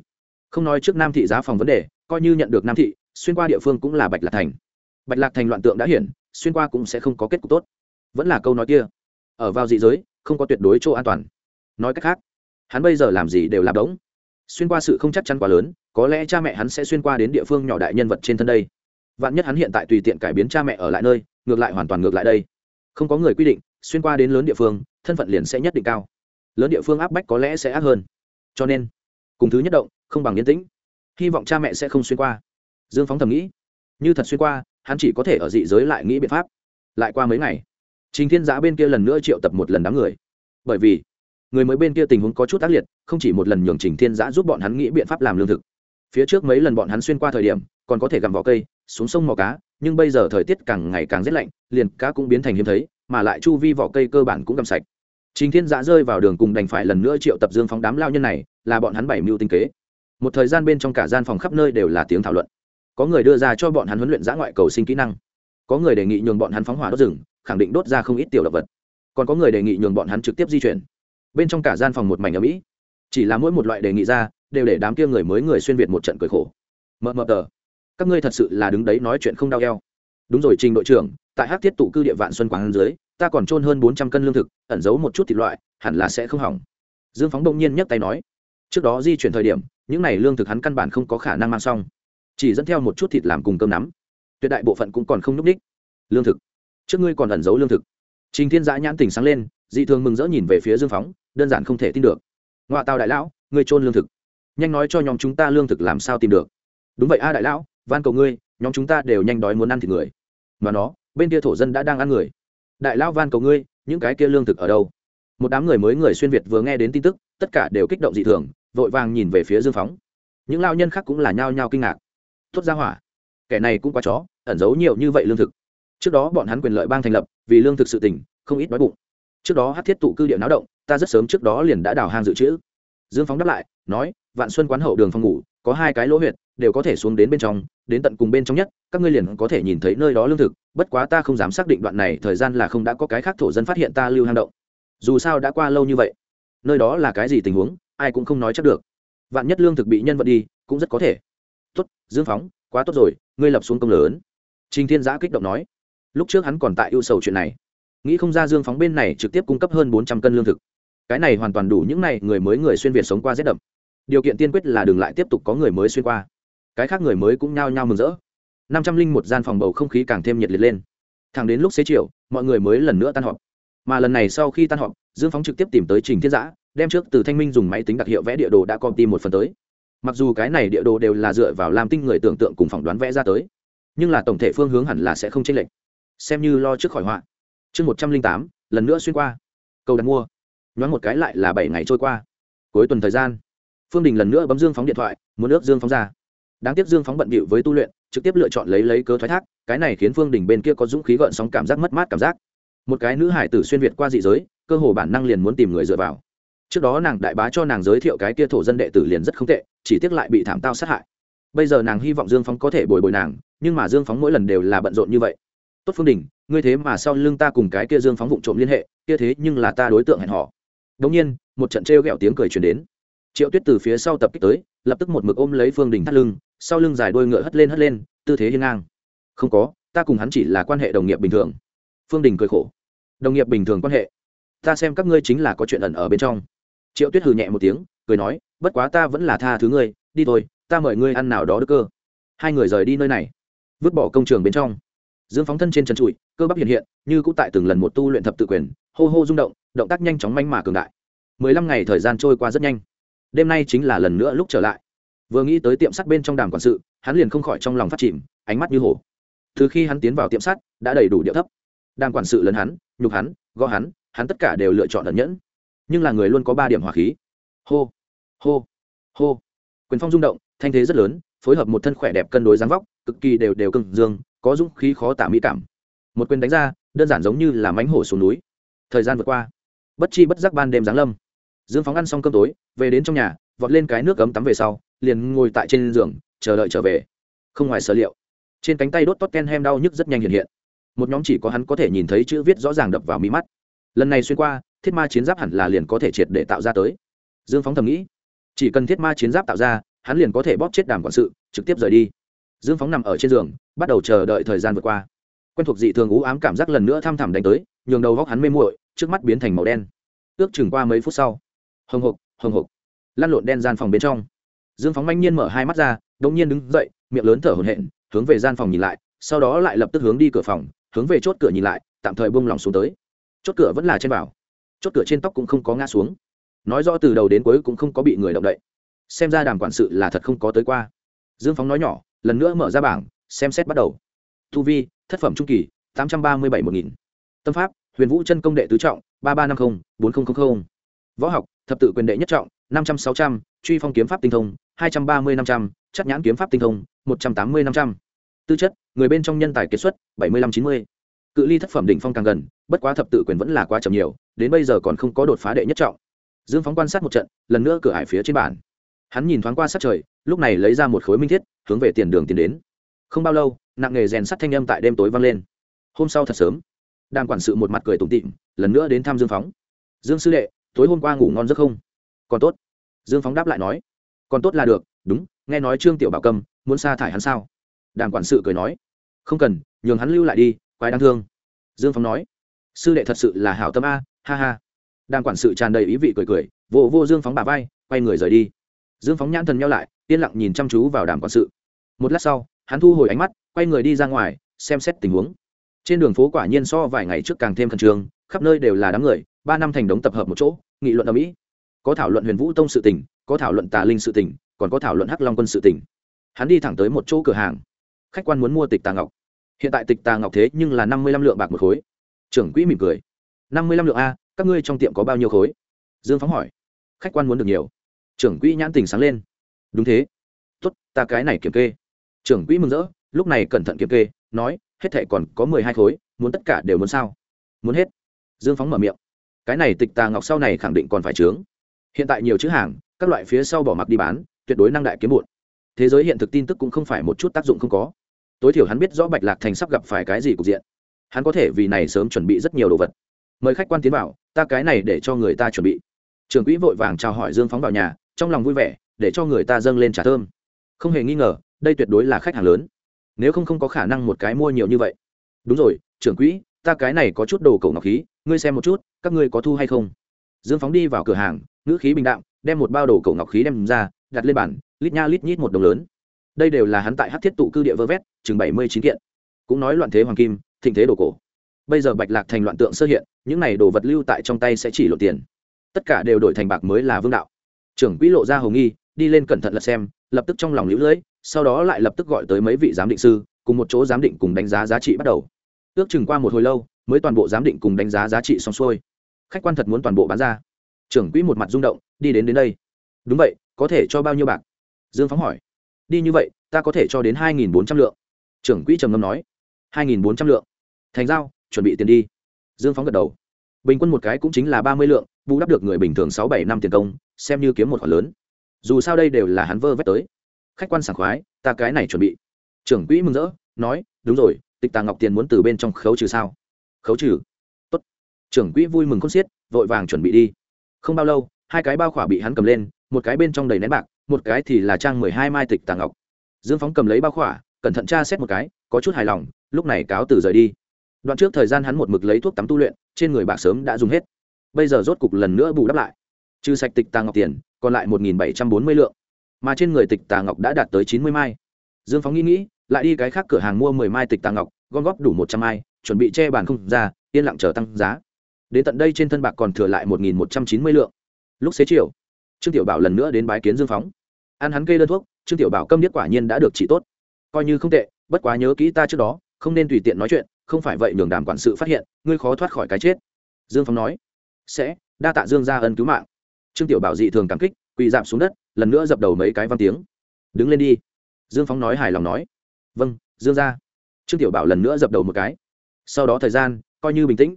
không nói trước nam thị giá phòng vấn đề, coi như nhận được nam thị, xuyên qua địa phương cũng là bạch lạc thành. Bạch lạc thành loạn tượng đã hiển, xuyên qua cũng sẽ không có kết cục tốt. Vẫn là câu nói kia, ở vào dị giới, không có tuyệt đối chỗ an toàn. Nói cách khác, hắn bây giờ làm gì đều làm đống. Xuyên qua sự không chắc chắn quá lớn, có lẽ cha mẹ hắn sẽ xuyên qua đến địa phương nhỏ đại nhân vật trên thân đây. Vạn nhất hắn hiện tại tùy tiện cải biến cha mẹ ở lại nơi, ngược lại hoàn toàn ngược lại đây. Không có người quy định, xuyên qua đến lớn địa phương, thân phận liền sẽ nhất định cao. Lớn địa phương áp bách có lẽ sẽ ác hơn. Cho nên, cùng thứ nhất động không bằng yên tĩnh. Hy vọng cha mẹ sẽ không xuyên qua. Dương phóng thầm nghĩ, như thật xuyên qua, hắn chỉ có thể ở dị giới lại nghĩ biện pháp. Lại qua mấy ngày, trình thiên giã bên kia lần nữa triệu tập một lần đám người. Bởi vì, người mới bên kia tình huống có chút ác liệt, không chỉ một lần nhường trình thiên giã giúp bọn hắn nghĩ biện pháp làm lương thực. Phía trước mấy lần bọn hắn xuyên qua thời điểm, còn có thể gặm vỏ cây, xuống sông mò cá, nhưng bây giờ thời tiết càng ngày càng rét lạnh, liền cá cũng biến thành hiếm thấy, mà lại chu vi vỏ cây cơ bản cũng gặm sạch. Trình thiên giã rơi vào đường cùng đành phải lần nữa triệu tập dương phóng đám lao nhân này, là bọn hắn bảy mưu tinh kế một thời gian bên trong cả gian phòng khắp nơi đều là tiếng thảo luận. Có người đưa ra cho bọn hắn huấn luyện giã ngoại cầu sinh kỹ năng. Có người đề nghị nhường bọn hắn phóng hỏa đốt rừng, khẳng định đốt ra không ít tiểu động vật. Còn có người đề nghị nhường bọn hắn trực tiếp di chuyển. Bên trong cả gian phòng một mảnh ở mỹ chỉ là mỗi một loại đề nghị ra, đều để đám kia người mới người xuyên việt một trận cười khổ. Mờ mờ tờ, các ngươi thật sự là đứng đấy nói chuyện không đau eo. Đúng rồi, trình đội trưởng, tại hát thiết tụ cư địa vạn xuân quảng dưới, ta còn trôn hơn bốn trăm cân lương thực, ẩn giấu một chút thịt loại, hẳn là sẽ không hỏng. Dương phóng đông nhiên nhấc tay nói, trước đó di chuyển thời điểm những này lương thực hắn căn bản không có khả năng mang xong, chỉ dẫn theo một chút thịt làm cùng cơm nắm. Tuyệt đại bộ phận cũng còn không n ú c ních lương thực. Trước ngươi còn ẩn giấu lương thực. Trình thiên giã nhãn tình sáng lên, dị thường mừng rỡ nhìn về phía dương phóng, đơn giản không thể tin được. Ngoại tàu đại lão, ngươi trôn lương thực. Nhanh nói cho nhóm chúng ta lương thực làm sao tìm được. Đúng vậy a đại lão, van cầu ngươi, nhóm chúng ta đều nhanh đói muốn ăn thịt người. Mà nó, bên kia thổ dân đã đang ăn người. Đại lão van cầu ngươi, những cái kia lương thực ở đâu? Một đám người mới người xuyên việt vừa nghe đến tin tức, tất cả đều kích động dị thường vội vàng nhìn về phía dương phóng. Những lao nhân khác cũng là nhao nhao kinh ngạc. Thốt ra hỏa, kẻ này cũng quá chó, ẩn giấu nhiều như vậy lương thực. Trước đó bọn hắn quyền lợi bang thành lập, vì lương thực sự tỉnh không ít đói bụng. Trước đó hát thiết tụ cư địa náo động, ta rất sớm trước đó liền đã đào hang dự trữ. Dương phóng đáp lại, nói, vạn xuân quán hậu đường phòng ngủ, có hai cái lỗ huyệt, đều có thể xuống đến bên trong, đến tận cùng bên trong nhất, các ngươi liền có thể nhìn thấy nơi đó lương thực, bất quá ta không dám xác định đoạn này thời gian là không đã có cái khác thổ dân phát hiện ta lưu hang động. Dù sao đã qua lâu như vậy, nơi đó là cái gì tình huống ai cũng không nói chắc được. Vạn nhất lương thực bị nhân vật đi, cũng rất có thể. Tốt, dương phóng, quá tốt rồi, ngươi lập xuống công lớn. Trình thiên giã kích động nói. Lúc trước hắn còn tại ưu sầu chuyện này. Nghĩ không ra dương phóng bên này trực tiếp cung cấp hơn bốn trăm cân lương thực. Cái này hoàn toàn đủ những n à y người mới người xuyên việt sống qua rét đậm. Điều kiện tiên quyết là đừng lại tiếp tục có người mới xuyên qua. Cái khác người mới cũng nhao nhao mừng rỡ. năm trăm linh một gian phòng bầu không khí càng thêm nhiệt liệt lên. Thẳng đến lúc xế chiều, mọi người mới lần nữa tan họp. Mà lần này sau khi tan họp, dương phóng trực tiếp tìm tới trình thiên giã đem trước từ thanh minh dùng máy tính đặc hiệu vẽ địa đồ đã có tìm một phần tới. Mặc dù cái này địa đồ đều là dựa vào làm tinh người tưởng tượng cùng phỏng đoán vẽ ra tới, nhưng là tổng thể phương hướng hẳn là sẽ không chênh lệch. Xem như lo trước khỏi họa. Chương một trăm linh tám, lần nữa xuyên qua. Cầu đặt mua. Nhoáng một cái lại là bảy ngày trôi qua. Cuối tuần thời gian, phương đình lần nữa bấm dương phóng điện thoại, muốn ước dương phóng ra. Đáng tiếc dương phóng bận bịu với tu luyện, trực tiếp lựa chọn lấy lấy cớ thoái thác, cái này khiến phương đình bên kia có dũng khí gợn sóng cảm giác mất mát cảm giác. Một cái nữ hải tử xuyên việt qua dị giới, cơ hồ bản năng liền muốn tìm người dựa vào trước đó nàng đại bá cho nàng giới thiệu cái kia thổ dân đệ tử liền rất không tệ, chỉ tiếc lại bị thảm tao sát hại. Bây giờ nàng hy vọng dương phóng có thể bồi bồi nàng, nhưng mà dương phóng mỗi lần đều là bận rộn như vậy. Tốt phương đình, ngươi thế mà sau lưng ta cùng cái kia dương phóng vụ trộm liên hệ, kia thế nhưng là ta đối tượng hẹn họ đống nhiên, một trận trêu ghẹo tiếng cười truyền đến. Triệu tuyết từ phía sau tập kích tới, lập tức một mực ôm lấy phương đình thắt lưng, sau lưng dài đôi ngựa hất lên hất lên, tư thế hiên ngang. Không có, ta cùng hắn chỉ là quan hệ đồng nghiệp bình thường. Phương đình cười khổ. Đồng nghiệp bình thường quan hệ? Ta xem các ngươi chính là có chuyện ẩn ở bên trong triệu tuyết hừ nhẹ một tiếng, cười nói, bất quá ta vẫn là tha thứ ngươi, đi thôi, ta mời ngươi ăn nào đó đức cơ. Hai người rời đi nơi này, vứt bỏ công trường bên trong. Dương phóng thân trên trần trụi, cơ bắp hiện hiện, như cũng tại từng lần một tu luyện thập tự quyền, hô hô rung động động tác nhanh chóng manh mà cường đại. Mười lăm ngày thời gian trôi qua rất nhanh. Đêm nay chính là lần nữa lúc trở lại. Vừa nghĩ tới tiệm sắt bên trong đàm quản sự, hắn liền không khỏi trong lòng phát chìm, ánh mắt như hổ. Từ khi hắn tiến vào tiệm sắt, đã đầy đủ điệu thấp. Đàm quản sự lấn hắn, nhục hắn, gõ hắn hắn tất cả đều lựa chọn ẩn nhẫn nhưng là người luôn có ba điểm hỏa khí. Hô hô hô. Quyền phong rung động, thanh thế rất lớn, phối hợp một thân khỏe đẹp cân đối dáng vóc, cực kỳ đều đều cưng dương, có dũng khí khó tả mỹ cảm. Một quyền đánh ra, đơn giản giống như là mánh hổ xuống núi. Thời gian vượt qua, bất chi bất giác ban đêm giáng lâm. Dương phóng ăn xong cơm tối, về đến trong nhà, vọt lên cái nước cấm tắm về sau, liền ngồi tại trên giường, chờ đợi trở về. Không ngoài sở liệu, trên cánh tay đốt tốt ken hem đau nhức rất nhanh hiện hiện. Một nhóm chỉ có hắn có thể nhìn thấy chữ viết rõ ràng đập vào mí mắt. Lần này xuyên qua thiết ma chiến giáp hẳn là liền có thể triệt để tạo ra tới. Dương phóng thầm nghĩ, chỉ cần thiết ma chiến giáp tạo ra, hắn liền có thể bóp chết đàm quản sự, trực tiếp rời đi. Dương phóng nằm ở trên giường, bắt đầu chờ đợi thời gian vượt qua. Quen thuộc dị thường ú ám cảm giác lần nữa thăm thẳm đánh tới, nhường đầu góc hắn mê muội, trước mắt biến thành màu đen. Ước chừng qua mấy phút sau, hồng hộc hồng hộc, lăn lộn đen gian phòng bên trong. Dương phóng manh nhiên mở hai mắt ra, đột nhiên đứng dậy, miệng lớn thở hổn hển, hướng về gian phòng nhìn lại, sau đó lại lập tức hướng đi cửa phòng, hướng về chốt cửa nhìn lại, tạm thời buông lỏng xuống tới. Chốt cửa vẫn là trên bảo chốt cửa trên tóc cũng không có ngã xuống. Nói rõ từ đầu đến cuối cũng không có bị người động đậy. Xem ra đàm quản sự là thật không có tới qua. Dương phóng nói nhỏ, lần nữa mở ra bảng, xem xét bắt đầu. Thu vi, thất phẩm trung kỳ, tám trăm ba mươi bảy một nghìn. Tâm pháp, huyền vũ chân công đệ tứ trọng, ba ba năm mươi bốn nghìn võ học, thập tự quyền đệ nhất trọng, năm trăm sáu trăm. Truy phong kiếm pháp tinh thông, hai trăm ba mươi năm trăm. Chắc nhãn kiếm pháp tinh thông, một trăm tám mươi năm trăm. Tư chất, người bên trong nhân tài kiệt xuất, bảy mươi năm chín mươi. Cự ly thất phẩm đỉnh phong càng gần, bất quá thập tự quyền vẫn là quá chậm nhiều đến bây giờ còn không có đột phá đệ nhất trọng. Dương phóng quan sát một trận, lần nữa cửa hải phía trên bản. hắn nhìn thoáng qua sát trời, lúc này lấy ra một khối minh thiết, hướng về tiền đường tiến đến. Không bao lâu, nặng nghề rèn sắt thanh âm tại đêm tối vang lên. Hôm sau thật sớm, đàm quản sự một mặt cười tủm tịm lần nữa đến thăm dương phóng. Dương sư đệ, tối hôm qua ngủ ngon giấc không? Còn tốt. Dương phóng đáp lại nói. Còn tốt là được, đúng, nghe nói trương tiểu bảo cầm muốn sa thải hắn sao? Đàm quản sự cười nói. Không cần, nhường hắn lưu lại đi, quái đáng thương. Dương phóng nói. Sư đệ thật sự là hảo tâm a ha ha. Đàm quản sự tràn đầy ý vị cười cười, vô vô dương phóng bà vai, quay người rời đi. Dương phóng nhãn thần nhau lại, yên lặng nhìn chăm chú vào đàm quản sự. Một lát sau, hắn thu hồi ánh mắt, quay người đi ra ngoài, xem xét tình huống. Trên đường phố quả nhiên so vài ngày trước càng thêm khẩn trương, khắp nơi đều là đám người, ba năm thành đống tập hợp một chỗ, nghị luận ở mỹ. Có thảo luận huyền vũ tông sự tỉnh có thảo luận tà linh sự tỉnh còn có thảo luận hắc long quân sự tỉnh hắn đi thẳng tới một chỗ cửa hàng. Khách quan muốn mua tịch tà ngọc. Hiện tại tịch tà ngọc thế nhưng là năm mươi lăm lượng bạc một khối. Trưởng quỹ mỉm cười năm mươi lăm lượng a, các ngươi trong tiệm có bao nhiêu khối? Dương phóng hỏi. Khách quan muốn được nhiều. Trưởng quỹ nhãn tình sáng lên. Đúng thế. Tốt, ta cái này kiểm kê. Trưởng quỹ mừng rỡ, lúc này cẩn thận kiểm kê, nói, hết thệ còn có mười hai khối, muốn tất cả đều muốn sao? Muốn hết. Dương phóng mở miệng. Cái này tịch tà ngọc sau này khẳng định còn phải trướng hiện tại nhiều chữ hàng, các loại phía sau bỏ mặc đi bán, tuyệt đối năng đại kiếm bụn thế giới hiện thực tin tức cũng không phải một chút tác dụng không có. Tối thiểu hắn biết rõ bạch lạc thành sắp gặp phải cái gì cục diện. Hắn có thể vì này sớm chuẩn bị rất nhiều đồ vật mời khách quan tiến vào, ta cái này để cho người ta chuẩn bị. Trường quỹ vội vàng chào hỏi dương phóng vào nhà, trong lòng vui vẻ, để cho người ta dâng lên trả thơm. Không hề nghi ngờ, đây tuyệt đối là khách hàng lớn. Nếu không không có khả năng một cái mua nhiều như vậy. Đúng rồi, trưởng quỹ, ta cái này có chút đồ cổ ngọc khí, ngươi xem một chút, các ngươi có thu hay không? Dương phóng đi vào cửa hàng, ngữ khí bình đạm, đem một bao đồ cổ ngọc khí đem ra, đặt lên bàn, lít nha lít nhít một đồng lớn. Đây đều là hắn tại hát thiết tụ cư địa vơ vét, chừng bảy mươi chín kiện. Cũng nói loạn thế hoàng kim, thịnh thế đồ cổ bây giờ bạch lạc thành loạn tượng sơ hiện, những này đồ vật lưu tại trong tay sẽ chỉ lộ tiền. Tất cả đều đổi thành bạc mới là vương đạo. Trưởng quỹ lộ ra hồng nghi, đi lên cẩn thận lật xem, lập tức trong lòng lũ lưỡi sau đó lại lập tức gọi tới mấy vị giám định sư, cùng một chỗ giám định cùng đánh giá giá trị bắt đầu. Ước chừng qua một hồi lâu, mới toàn bộ giám định cùng đánh giá giá trị xong xuôi. Khách quan thật muốn toàn bộ bán ra. Trưởng quỹ một mặt rung động, đi đến đến đây. Đúng vậy, có thể cho bao nhiêu bạc? Dương phóng hỏi. Đi như vậy, ta có thể cho đến hai nghìn bốn trăm lượng. Trưởng quỹ trầm ngâm nói. Hai nghìn bốn trăm lượng. Thành giao chuẩn bị tiền đi. Dương phóng gật đầu. Bình quân một cái cũng chính là ba mươi lượng, bù đắp được người bình thường sáu bảy năm tiền công, xem như kiếm một khoản lớn. Dù sao đây đều là hắn vơ vét tới. Khách quan sảng khoái, ta cái này chuẩn bị. Trưởng quỹ mừng rỡ, nói, đúng rồi, tịch tàng ngọc tiền muốn từ bên trong khấu trừ sao? Khấu trừ. Tốt. Trưởng quỹ vui mừng con xiết, vội vàng chuẩn bị đi. Không bao lâu, hai cái bao khỏa bị hắn cầm lên, một cái bên trong đầy nén bạc, một cái thì là trang mười hai mai tịch tàng ngọc. Dương phóng cầm lấy bao khỏa, cẩn thận tra xét một cái, có chút hài lòng, lúc này cáo từ rời đi đoạn trước thời gian hắn một mực lấy thuốc tắm tu luyện, trên người bạc sớm đã dùng hết. Bây giờ rốt cục lần nữa bù đắp lại. Trừ sạch tịch tàng ngọc tiền, còn lại một nghìn bảy trăm bốn mươi lượng. Mà trên người tịch tà ngọc đã đạt tới chín mươi mai. Dương phóng nghĩ nghĩ, lại đi cái khác cửa hàng mua mười mai tịch tà ngọc, gom góp đủ một trăm mai, chuẩn bị che bàn không ra, yên lặng chờ tăng giá. Đến tận đây trên thân bạc còn thừa lại một nghìn một trăm chín mươi lượng. Lúc xế chiều, trương tiểu bảo lần nữa đến bái kiến dương phóng. Ăn hắn kê đơn thuốc, trương tiểu bảo câm điếc quả nhiên đã được trị tốt. Coi như không tệ, bất quá nhớ kỹ ta trước đó, không nên tùy tiện nói chuyện không phải vậy nhường đàm quản sự phát hiện, ngươi khó thoát khỏi cái chết. Dương phong nói. Sẽ, đa tạ dương ra ân cứu mạng. Trương tiểu bảo dị thường cảm kích, quỳ giảm xuống đất, lần nữa dập đầu mấy cái văn tiếng. Đứng lên đi. Dương phong nói hài lòng nói. Vâng dương ra trương tiểu bảo lần nữa dập đầu một cái. Sau đó thời gian, coi như bình tĩnh.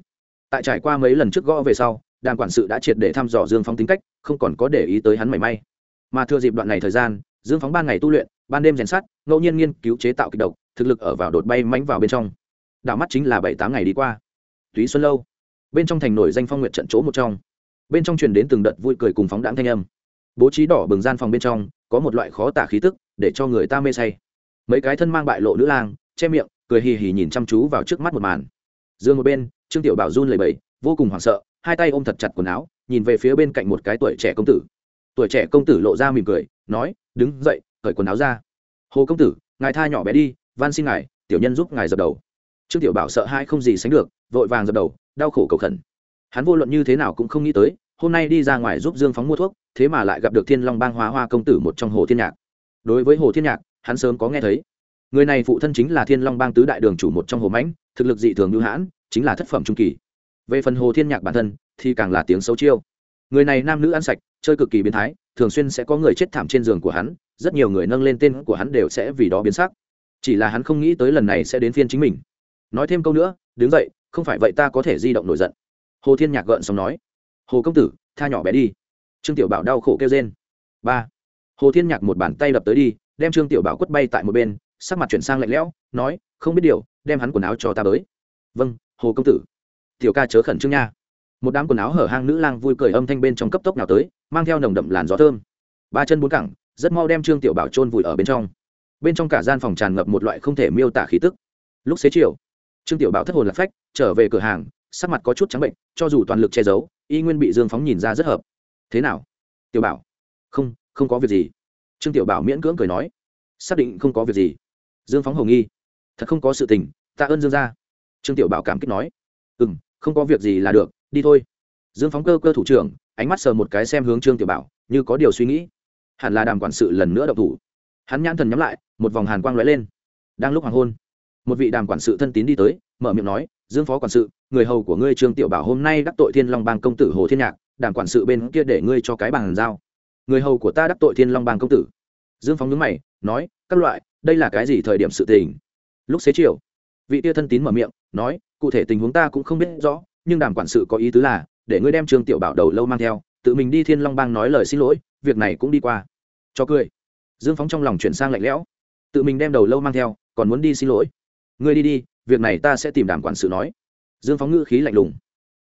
Tại trải qua mấy lần trước gõ về sau, đàm quản sự đã triệt để thăm dò dương phong tính cách, không còn có để ý tới hắn mảy may. Mà thừa dịp đoạn này thời gian, dương phóng ban ngày tu luyện, ban đêm rèn sát ngẫu nhiên nghiên cứu chế tạo kịch độc, thực lực ở vào đột bay mánh vào bên trong đảo mắt chính là bảy tám ngày đi qua. Túy xuân lâu, bên trong thành nổi danh phong nguyện trận chỗ một trong. Bên trong truyền đến từng đợt vui cười cùng phóng đáng thanh âm. Bố trí đỏ bừng gian phòng bên trong, có một loại khó tả khí tức, để cho người ta mê say. Mấy cái thân mang bại lộ nữ lang, che miệng, cười hì hì nhìn chăm chú vào trước mắt một màn. Dương một bên, trương tiểu bảo run lầy bầy vô cùng hoảng sợ, hai tay ôm thật chặt quần áo, nhìn về phía bên cạnh một cái tuổi trẻ công tử. Tuổi trẻ công tử lộ ra mỉm cười, nói, đứng dậy, cởi quần áo ra. Hồ công tử, ngài tha nhỏ bé đi, van xin ngài, tiểu nhân giúp ngài dập đầu trương tiểu bảo sợ hai không gì sánh được, vội vàng dập đầu, đau khổ cầu khẩn. Hắn vô luận như thế nào cũng không nghĩ tới, hôm nay đi ra ngoài giúp dương phóng mua thuốc, thế mà lại gặp được thiên long bang hóa hoa công tử một trong hồ thiên nhạc. Đối với hồ thiên nhạc, hắn sớm có nghe thấy. Người này phụ thân chính là thiên long bang tứ đại đường chủ một trong hồ mãnh, thực lực dị thường hữu hãn, chính là thất phẩm trung kỳ. Về phần hồ thiên nhạc bản thân, thì càng là tiếng xấu chiêu. Người này nam nữ ăn sạch, chơi cực kỳ biến thái, thường xuyên sẽ có người chết thảm trên giường của hắn, rất nhiều người nâng lên tên của hắn đều sẽ vì đó biến sắc. Chỉ là hắn không nghĩ tới lần này sẽ đến phiên chính mình nói thêm câu nữa, đứng dậy, không phải vậy ta có thể di động nổi giận. Hồ thiên nhạc gợn xong nói. Hồ công tử, tha nhỏ bé đi. Trương tiểu bảo đau khổ kêu trên ba. Hồ thiên nhạc một bàn tay đập tới đi, đem trương tiểu bảo quất bay tại một bên, sắc mặt chuyển sang lạnh lẽo, nói, không biết điều, đem hắn quần áo cho ta tới vâng hồ công tử. Tiểu ca chớ khẩn trương nha. Một đám quần áo hở hang nữ lang vui cười âm thanh bên trong cấp tốc nào tới, mang theo nồng đậm làn gió thơm. Ba chân bốn cẳng, rất mau đem trương tiểu bảo trôn vùi ở bên trong. Bên trong cả gian phòng tràn ngập một loại không thể miêu tả khí tức. Lúc xế chiều trương tiểu bảo thất hồn lạc phách, trở về cửa hàng, sắc mặt có chút trắng bệnh, cho dù toàn lực che giấu, y nguyên bị dương phóng nhìn ra rất hợp. Thế nào? Tiểu bảo. Không không có việc gì. Trương tiểu bảo miễn cưỡng cười nói. Xác định không có việc gì. Dương phóng hầu nghi. Thật không có sự tình tạ ơn dương gia. Trương tiểu bảo cảm kích nói. Ừ m không có việc gì là được, đi thôi. Dương phóng cơ cơ thủ trưởng, ánh mắt sờ một cái xem hướng trương tiểu bảo, như có điều suy nghĩ. Hẳn là đàm quản sự lần nữa đậu thủ. Hắn nhãn thần nhắm lại, một vòng hàn quang lóe lên. Đang lúc hoàng hôn một vị đàm quản sự thân tín đi tới, mở miệng nói, dương phó quản sự, người hầu của ngươi trương tiểu bảo hôm nay đắc tội thiên long bang công tử hồ thiên nhạc, đàm quản sự bên kia để ngươi cho cái bàn giao. Người hầu của ta đắc tội thiên long bang công tử. Dương phóng nhướng mày, nói, các loại, đây là cái gì thời điểm sự tình? Lúc xế chiều. Vị tia thân tín mở miệng, nói, cụ thể tình huống ta cũng không biết rõ, nhưng đàm quản sự có ý tứ là, để ngươi đem trương tiểu bảo đầu lâu mang theo, tự mình đi thiên long bang nói lời xin lỗi, việc này cũng đi qua. Cho cười. Dương phóng trong lòng chuyển sang lạnh lẽo. Tự mình đem đầu lâu mang theo, còn muốn đi xin lỗi ngươi đi đi, việc này ta sẽ tìm đàm quản sự nói. Dương phóng ngữ khí lạnh lùng.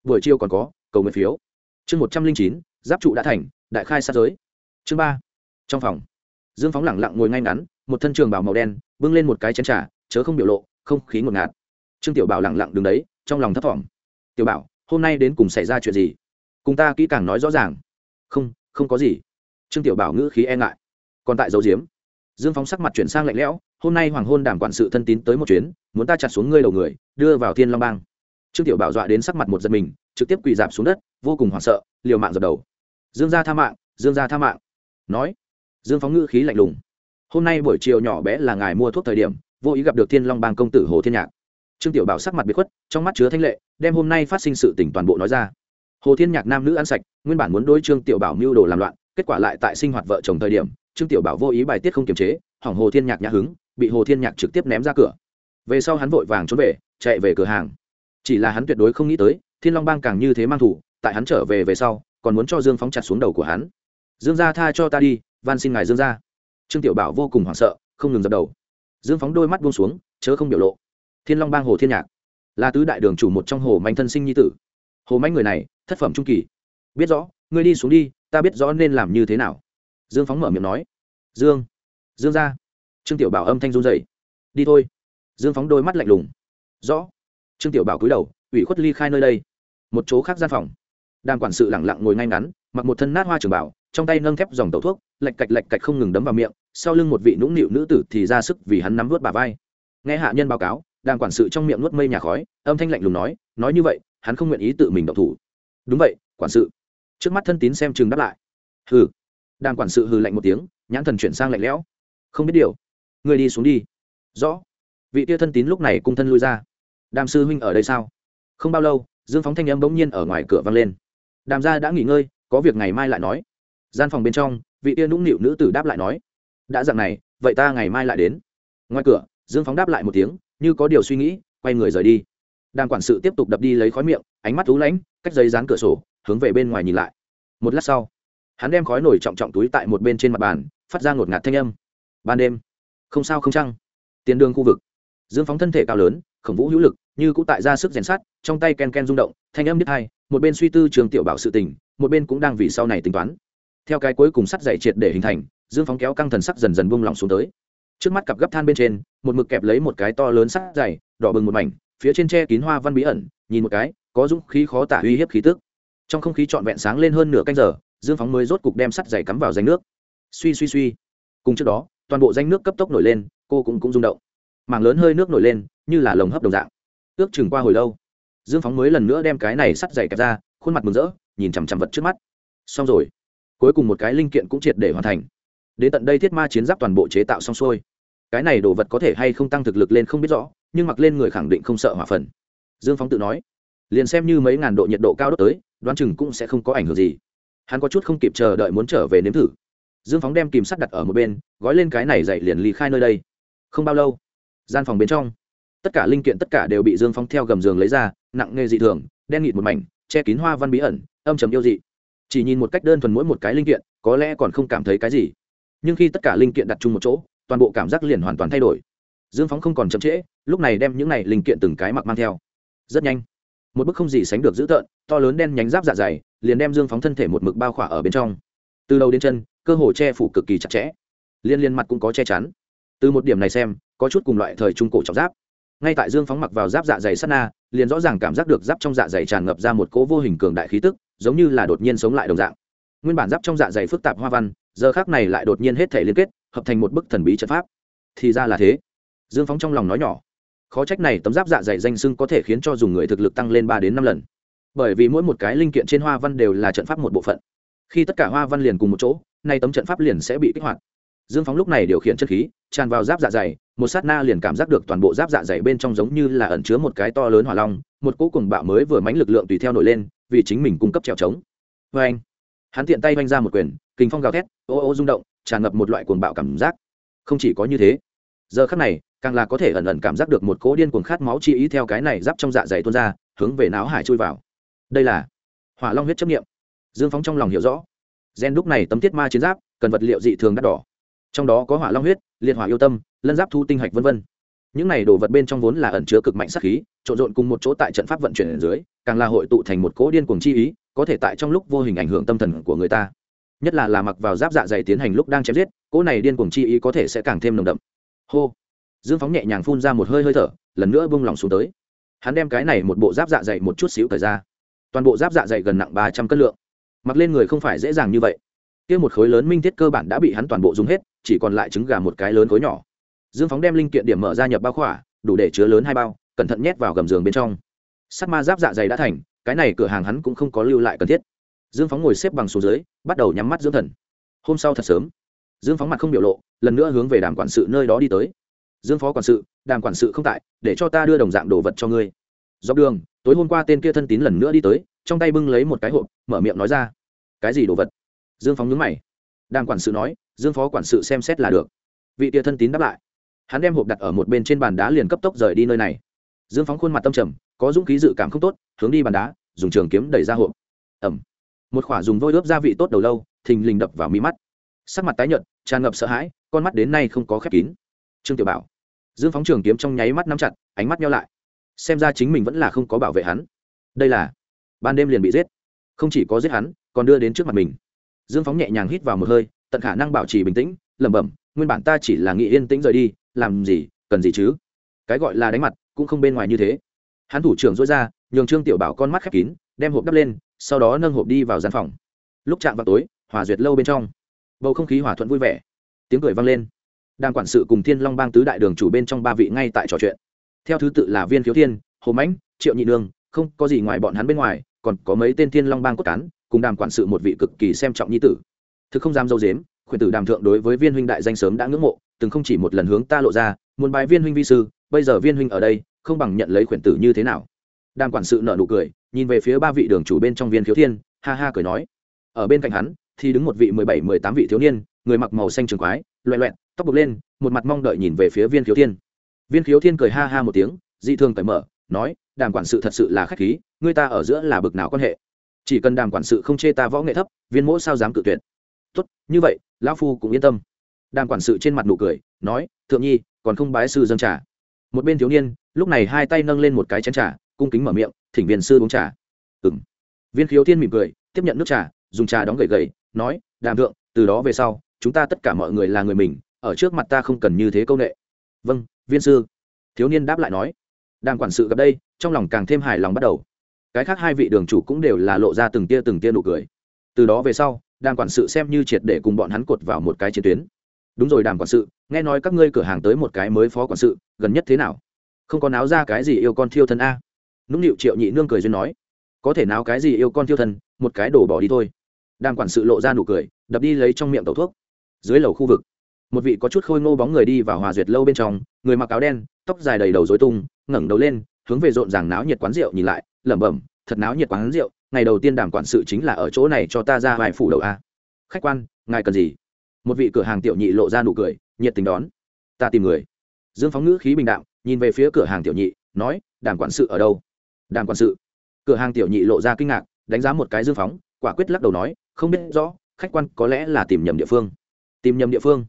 Buổi chiều còn có, cầu nguyện phiếu. Chương một trăm linh chín, giáp trụ đã thành, đại khai sát giới. Chương ba, trong phòng. Dương phóng lẳng lặng ngồi ngay ngắn, một thân trường bảo màu đen, bưng lên một cái chén trà, chớ không biểu lộ, không khí ngột ngạt. Trương tiểu bảo lẳng lặng đứng đấy, trong lòng thấp thỏm. Tiểu bảo, hôm nay đến cùng xảy ra chuyện gì? Cùng ta kỹ càng nói rõ ràng. Không không có gì. Trương tiểu bảo ngữ khí e ngại. Còn tại dấu diếm dương phóng sắc mặt chuyển sang lạnh lẽo hôm nay hoàng hôn đảm quản sự thân tín tới một chuyến, muốn ta chặt xuống ngươi đầu người, đưa vào thiên long bang. Trương tiểu bảo dọa đến sắc mặt một giật mình, trực tiếp quỳ dạp xuống đất, vô cùng hoảng sợ, liều mạng dập đầu. Dương gia tha mạng, dương gia tha mạng. Nói, dương phóng ngữ khí lạnh lùng. Hôm nay buổi chiều nhỏ bé là ngài mua thuốc thời điểm, vô ý gặp được thiên long bang công tử hồ thiên nhạc. Trương tiểu bảo sắc mặt biệt khuất, trong mắt chứa thanh lệ, đem hôm nay phát sinh sự tỉnh toàn bộ nói ra. Hồ thiên nhạc nam nữ ăn sạch, nguyên bản muốn đối trương tiểu bảo mưu đồ làm loạn, kết quả lại tại sinh hoạt vợ chồng thời điểm, trương tiểu bảo vô ý bài tiết không kiềm chế, hỏng hồ thiên nhạc nhã hứng bị hồ thiên nhạc trực tiếp ném ra cửa. Về sau hắn vội vàng trốn về, chạy về cửa hàng. Chỉ là hắn tuyệt đối không nghĩ tới, thiên long bang càng như thế mang thủ, tại hắn trở về về sau, còn muốn cho dương phóng chặt xuống đầu của hắn. Dương gia tha cho ta đi, van xin ngài dương gia. Trương tiểu bảo vô cùng hoảng sợ, không ngừng dập đầu. Dương phóng đôi mắt buông xuống, chớ không biểu lộ. Thiên long bang hồ thiên nhạc là tứ đại đường chủ một trong hồ manh thân sinh nhi tử. Hồ manh người này, thất phẩm trung kỳ. Biết rõ, ngươi đi xuống đi, ta biết rõ nên làm như thế nào. Dương phóng mở miệng nói. Dương dương gia trương tiểu bảo âm thanh run dậy đi thôi. Dương phóng đôi mắt lạnh lùng. Rõ. Trương tiểu bảo cúi đầu, ủy khuất ly khai nơi đây. Một chỗ khác gian phòng. Đang quản sự lẳng lặng ngồi ngay ngắn, mặc một thân nát hoa trường bảo, trong tay nâng thép dòng tẩu thuốc, lạch cạch lạch cạch không ngừng đấm vào miệng, sau lưng một vị nũng nịu nữ tử thì ra sức vì hắn nắm vớt bà vai. Nghe hạ nhân báo cáo đang quản sự trong miệng nuốt mây nhà khói, âm thanh lạnh lùng nói nói như vậy, hắn không nguyện ý tự mình động thủ. Đúng vậy, quản sự. Trước mắt thân tín xem chừng đáp lại. Hừ. Đang quản sự hừ lạnh một tiếng, nhãn thần chuyển sang lạnh lẽo. Không biết điều. Ngươi đi xuống đi. Rõ. Vị tia thân tín lúc này cung thân lui ra. Đàm sư huynh ở đây sao? Không bao lâu, dương phóng thanh âm bỗng nhiên ở ngoài cửa vang lên. Đàm gia đã nghỉ ngơi, có việc ngày mai lại nói. Gian phòng bên trong, vị tia nũng nịu nữ tử đáp lại nói. Đã dặn này, vậy ta ngày mai lại đến. Ngoài cửa, dương phóng đáp lại một tiếng, như có điều suy nghĩ, quay người rời đi. Đàm quản sự tiếp tục đập đi lấy khói miệng, ánh mắt thú lãnh, cách giấy dán cửa sổ, hướng về bên ngoài nhìn lại. Một lát sau, hắn đem khói nổi trọng trọng túi tại một bên trên mặt bàn, phát ra ngột ngạt thanh âm. Ban đêm không sao không chăng? Tiền đường khu vực. Dương phóng thân thể cao lớn, khổng vũ hữu lực, như cũng tại ra sức rèn sát trong tay ken ken rung động, thanh âm biết hai, một bên suy tư trường tiểu bảo sự tình, một bên cũng đang vì sau này tính toán. Theo cái cuối cùng sắt dày triệt để hình thành, dương phóng kéo căng thần sắc dần dần buông lỏng xuống tới. Trước mắt cặp gấp than bên trên, một mực kẹp lấy một cái to lớn sắt dày, đỏ bừng một mảnh, phía trên tre kín hoa văn bí ẩn, nhìn một cái, có dũng khí khó tả uy hiếp khí tức. Trong không khí trọn vẹn sáng lên hơn nửa canh giờ, dương phóng mới rốt cục đem sắt dày cắm vào danh nước. Suy suy suy. Cùng trước đó toàn bộ danh nước cấp tốc nổi lên, cô cũng cũng rung động. Mảng lớn hơi nước nổi lên, như là lồng hấp đồng dạng. Ước chừng qua hồi lâu, dương phóng mới lần nữa đem cái này sắt dày kẹp ra, khuôn mặt mừng rỡ, nhìn chằm chằm vật trước mắt. Xong rồi, cuối cùng một cái linh kiện cũng triệt để hoàn thành. Đến tận đây thiết ma chiến giáp toàn bộ chế tạo xong xuôi. Cái này đồ vật có thể hay không tăng thực lực lên không biết rõ, nhưng mặc lên người khẳng định không sợ hỏa phần. Dương phóng tự nói, liền xem như mấy ngàn độ nhiệt độ cao đốt tới, đoán chừng cũng sẽ không có ảnh hưởng gì. Hắn có chút không kịp chờ đợi muốn trở về nếm thử dương phóng đem kìm sắt đặt ở một bên, gói lên cái này dậy liền ly khai nơi đây. Không bao lâu, gian phòng bên trong, tất cả linh kiện tất cả đều bị dương phóng theo gầm giường lấy ra, nặng nghề dị thường, đen nghịt một mảnh, che kín hoa văn bí ẩn, âm trầm yêu dị. Chỉ nhìn một cách đơn thuần mỗi một cái linh kiện, có lẽ còn không cảm thấy cái gì. Nhưng khi tất cả linh kiện đặt chung một chỗ, toàn bộ cảm giác liền hoàn toàn thay đổi. Dương phóng không còn chậm trễ, lúc này đem những này linh kiện từng cái mặc mang theo. Rất nhanh, một bức không gì sánh được dữ tợn, to lớn đen nhánh giáp dạ dày, liền đem dương phóng thân thể một mực bao khỏa ở bên trong từ đầu đến chân, cơ hồ che phủ cực kỳ chặt chẽ. Liên liên mặt cũng có che chắn. Từ một điểm này xem, có chút cùng loại thời trung cổ trọng giáp. Ngay tại dương phóng mặc vào giáp dạ dày sắt na, liền rõ ràng cảm giác được giáp trong dạ dày tràn ngập ra một cỗ vô hình cường đại khí tức, giống như là đột nhiên sống lại đồng dạng. Nguyên bản giáp trong dạ dày phức tạp hoa văn, giờ khác này lại đột nhiên hết thể liên kết, hợp thành một bức thần bí trận pháp. Thì ra là thế. Dương phóng trong lòng nói nhỏ. Khó trách này tấm giáp dạ dày danh sưng có thể khiến cho dùng người thực lực tăng lên ba đến năm lần. Bởi vì mỗi một cái linh kiện trên hoa văn đều là trận pháp một bộ phận khi tất cả hoa văn liền cùng một chỗ, nay tấm trận pháp liền sẽ bị kích hoạt. Dương phóng lúc này điều khiển chân khí, tràn vào giáp dạ dày, một sát na liền cảm giác được toàn bộ giáp dạ dày bên trong giống như là ẩn chứa một cái to lớn hỏa long, một cỗ cùng bạo mới vừa mánh lực lượng tùy theo nổi lên, vì chính mình cung cấp trèo trống. Vê anh, hắn tiện tay vanh ra một quyền, kình phong gào thét, ô ô rung động, tràn ngập một loại cuồng bạo cảm giác. Không chỉ có như thế, giờ khắc này, càng là có thể ẩn ẩn cảm giác được một cỗ điên cuồng khát máu chi ý theo cái này giáp trong dạ dày tuôn ra, hướng về não hải chui vào. Đây là hỏa long huyết chấp nghiệm dương phóng trong lòng hiểu rõ. Gen đúc này tấm thiết ma chiến giáp, cần vật liệu dị thường đắt đỏ. Trong đó có hỏa long huyết, liệt hỏa yêu tâm, lân giáp thu tinh hạch v v những này đồ vật bên trong vốn là ẩn chứa cực mạnh sắc khí, trộn rộn cùng một chỗ tại trận pháp vận chuyển ở dưới, càng là hội tụ thành một cỗ điên cuồng chi ý, có thể tại trong lúc vô hình ảnh hưởng tâm thần của người ta. Nhất là là mặc vào giáp dạ dày tiến hành lúc đang chém giết, cỗ này điên cuồng chi ý có thể sẽ càng thêm nồng đậm. Hô. Dương phóng nhẹ nhàng phun ra một hơi hơi thở, lần nữa bung lòng xuống tới. Hắn đem cái này một bộ giáp dạ dày một chút xíu thời ra. Toàn bộ giáp dạ dày gần nặng ba trăm cân lượng mặc lên người không phải dễ dàng như vậy. Kia một khối lớn minh thiết cơ bản đã bị hắn toàn bộ dùng hết, chỉ còn lại trứng gà một cái lớn khối nhỏ. Dương phóng đem linh kiện điểm mở ra nhập bao khỏa, đủ để chứa lớn hai bao, cẩn thận nhét vào gầm giường bên trong. Sắt ma giáp dạ dày đã thành, cái này cửa hàng hắn cũng không có lưu lại cần thiết. Dương phóng ngồi xếp bằng xuống dưới, bắt đầu nhắm mắt dưỡng thần. Hôm sau thật sớm, dương phóng mặt không biểu lộ, lần nữa hướng về đàm quản sự nơi đó đi tới. Dương phó quản sự, đàm quản sự không tại, để cho ta đưa đồng dạng đồ vật cho ngươi. Dọc đường tối hôm qua tên kia thân tín lần nữa đi tới, trong tay bưng lấy một cái hộp, mở miệng nói ra. Cái gì đồ vật? Dương phóng nhướng mày. Đàm quản sự nói, dương phó quản sự xem xét là được. Vị tia thân tín đáp lại. Hắn đem hộp đặt ở một bên trên bàn đá liền cấp tốc rời đi nơi này. Dương phóng khuôn mặt tâm trầm, có dũng khí dự cảm không tốt, hướng đi bàn đá, dùng trường kiếm đẩy ra hộp. Ẩm một khỏa dùng vôi ướp gia vị tốt đầu lâu, thình lình đập vào mí mắt. Sắc mặt tái nhợt, tràn ngập sợ hãi, con mắt đến nay không có khép kín. Trương tiểu bảo. Dương phóng trường kiếm trong nháy mắt nắm chặt, ánh mắt nhau lại xem ra chính mình vẫn là không có bảo vệ hắn. Đây là, ban đêm liền bị giết. Không chỉ có giết hắn, còn đưa đến trước mặt mình. Dương phóng nhẹ nhàng hít vào một hơi, tận khả năng bảo trì bình tĩnh, lẩm bẩm, nguyên bản ta chỉ là nghĩ yên tĩnh rời đi, làm gì, cần gì chứ? Cái gọi là đánh mặt, cũng không bên ngoài như thế. Hắn thủ trưởng dối ra, nhường trương tiểu bảo con mắt khép kín, đem hộp đắp lên, sau đó nâng hộp đi vào gian phòng. Lúc chạm vào tối, hòa duyệt lâu bên trong. Bầu không khí hòa thuận vui vẻ. Tiếng cười vang lên. Đang quản sự cùng thiên long bang tứ đại đường chủ bên trong ba vị ngay tại trò chuyện theo thứ tự là viên khiếu thiên, hồ mãnh, triệu nhị nương không có gì ngoài bọn hắn bên ngoài, còn có mấy tên thiên long bang cốt cán, cùng đàm quản sự một vị cực kỳ xem trọng nhi tử. Thực không dám dâu dếm, khuyển tử đàm thượng đối với viên huynh đại danh sớm đã ngưỡng mộ, từng không chỉ một lần hướng ta lộ ra, muốn bài viên huynh vi sư, bây giờ viên huynh ở đây, không bằng nhận lấy khuyển tử như thế nào. Đàm quản sự nợ nụ cười, nhìn về phía ba vị đường chủ bên trong viên khiếu thiên, ha ha cười nói. Ở bên cạnh hắn, thì đứng một vị mười bảy, mười tám vị thiếu niên, người mặc màu xanh trường quái, loẹ loẹn tóc bực lên, một mặt mong đợi nhìn về phía viên khiếu thiên viên khiếu thiên cười ha ha một tiếng, dị thường cởi mở, nói, đàm quản sự thật sự là khách khí người ta ở giữa là bực nào quan hệ? Chỉ cần đàm quản sự không chê ta võ nghệ thấp, viên mỗ sao dám cự tuyệt? Tốt, như vậy, lão phu cũng yên tâm. Đàm quản sự trên mặt nụ cười, nói, thượng nhi, còn không bái sư dâng trà. Một bên thiếu niên, lúc này hai tay nâng lên một cái chén trà, cung kính mở miệng, thỉnh viên sư uống trà. Ừ m viên khiếu thiên mỉm cười, tiếp nhận nước trà, dùng trà đóng gậy gậy, nói, đàm thượng, từ đó về sau, chúng ta tất cả mọi người là người mình, ở trước mặt ta không cần như thế công nghệ vâng viên sư. Thiếu niên đáp lại nói. Đàm quản sự gặp đây, trong lòng càng thêm hài lòng bắt đầu. Cái khác hai vị đường chủ cũng đều là lộ ra từng tia từng tia nụ cười. Từ đó về sau, đàm quản sự xem như triệt để cùng bọn hắn cột vào một cái chiến tuyến. Đúng rồi, đàm quản sự, nghe nói các ngươi cửa hàng tới một cái mới phó quản sự, gần nhất thế nào? Không có náo ra cái gì yêu con thiêu thân a? Nũng nịu triệu nhị nương cười duyên nói. Có thể náo cái gì yêu con thiêu thân, một cái đổ bỏ đi thôi. Đàm quản sự lộ ra nụ cười, đập đi lấy trong miệng tẩu thuốc. Dưới lầu khu vực, một vị có chút khôi ngô bóng người đi vào hòa duyệt lâu bên trong người mặc áo đen, tóc dài đầy đầu dối tung, ngẩng đầu lên, hướng về rộn ràng náo nhiệt quán rượu nhìn lại, lẩm bẩm, thật náo nhiệt quán rượu, ngày đầu tiên đàm quản sự chính là ở chỗ này cho ta ra vài phủ đầu a. Khách quan, ngài cần gì? Một vị cửa hàng tiểu nhị lộ ra nụ cười, nhiệt tình đón. Ta tìm người. Dương phóng ngữ khí bình đạo nhìn về phía cửa hàng tiểu nhị, nói, đàm quản sự ở đâu? Đàm quản sự. Cửa hàng tiểu nhị lộ ra kinh ngạc, đánh giá một cái dương phóng, quả quyết lắc đầu nói, không biết rõ, khách quan có lẽ là tìm nhầm địa phương. Tìm nhầm địa phương?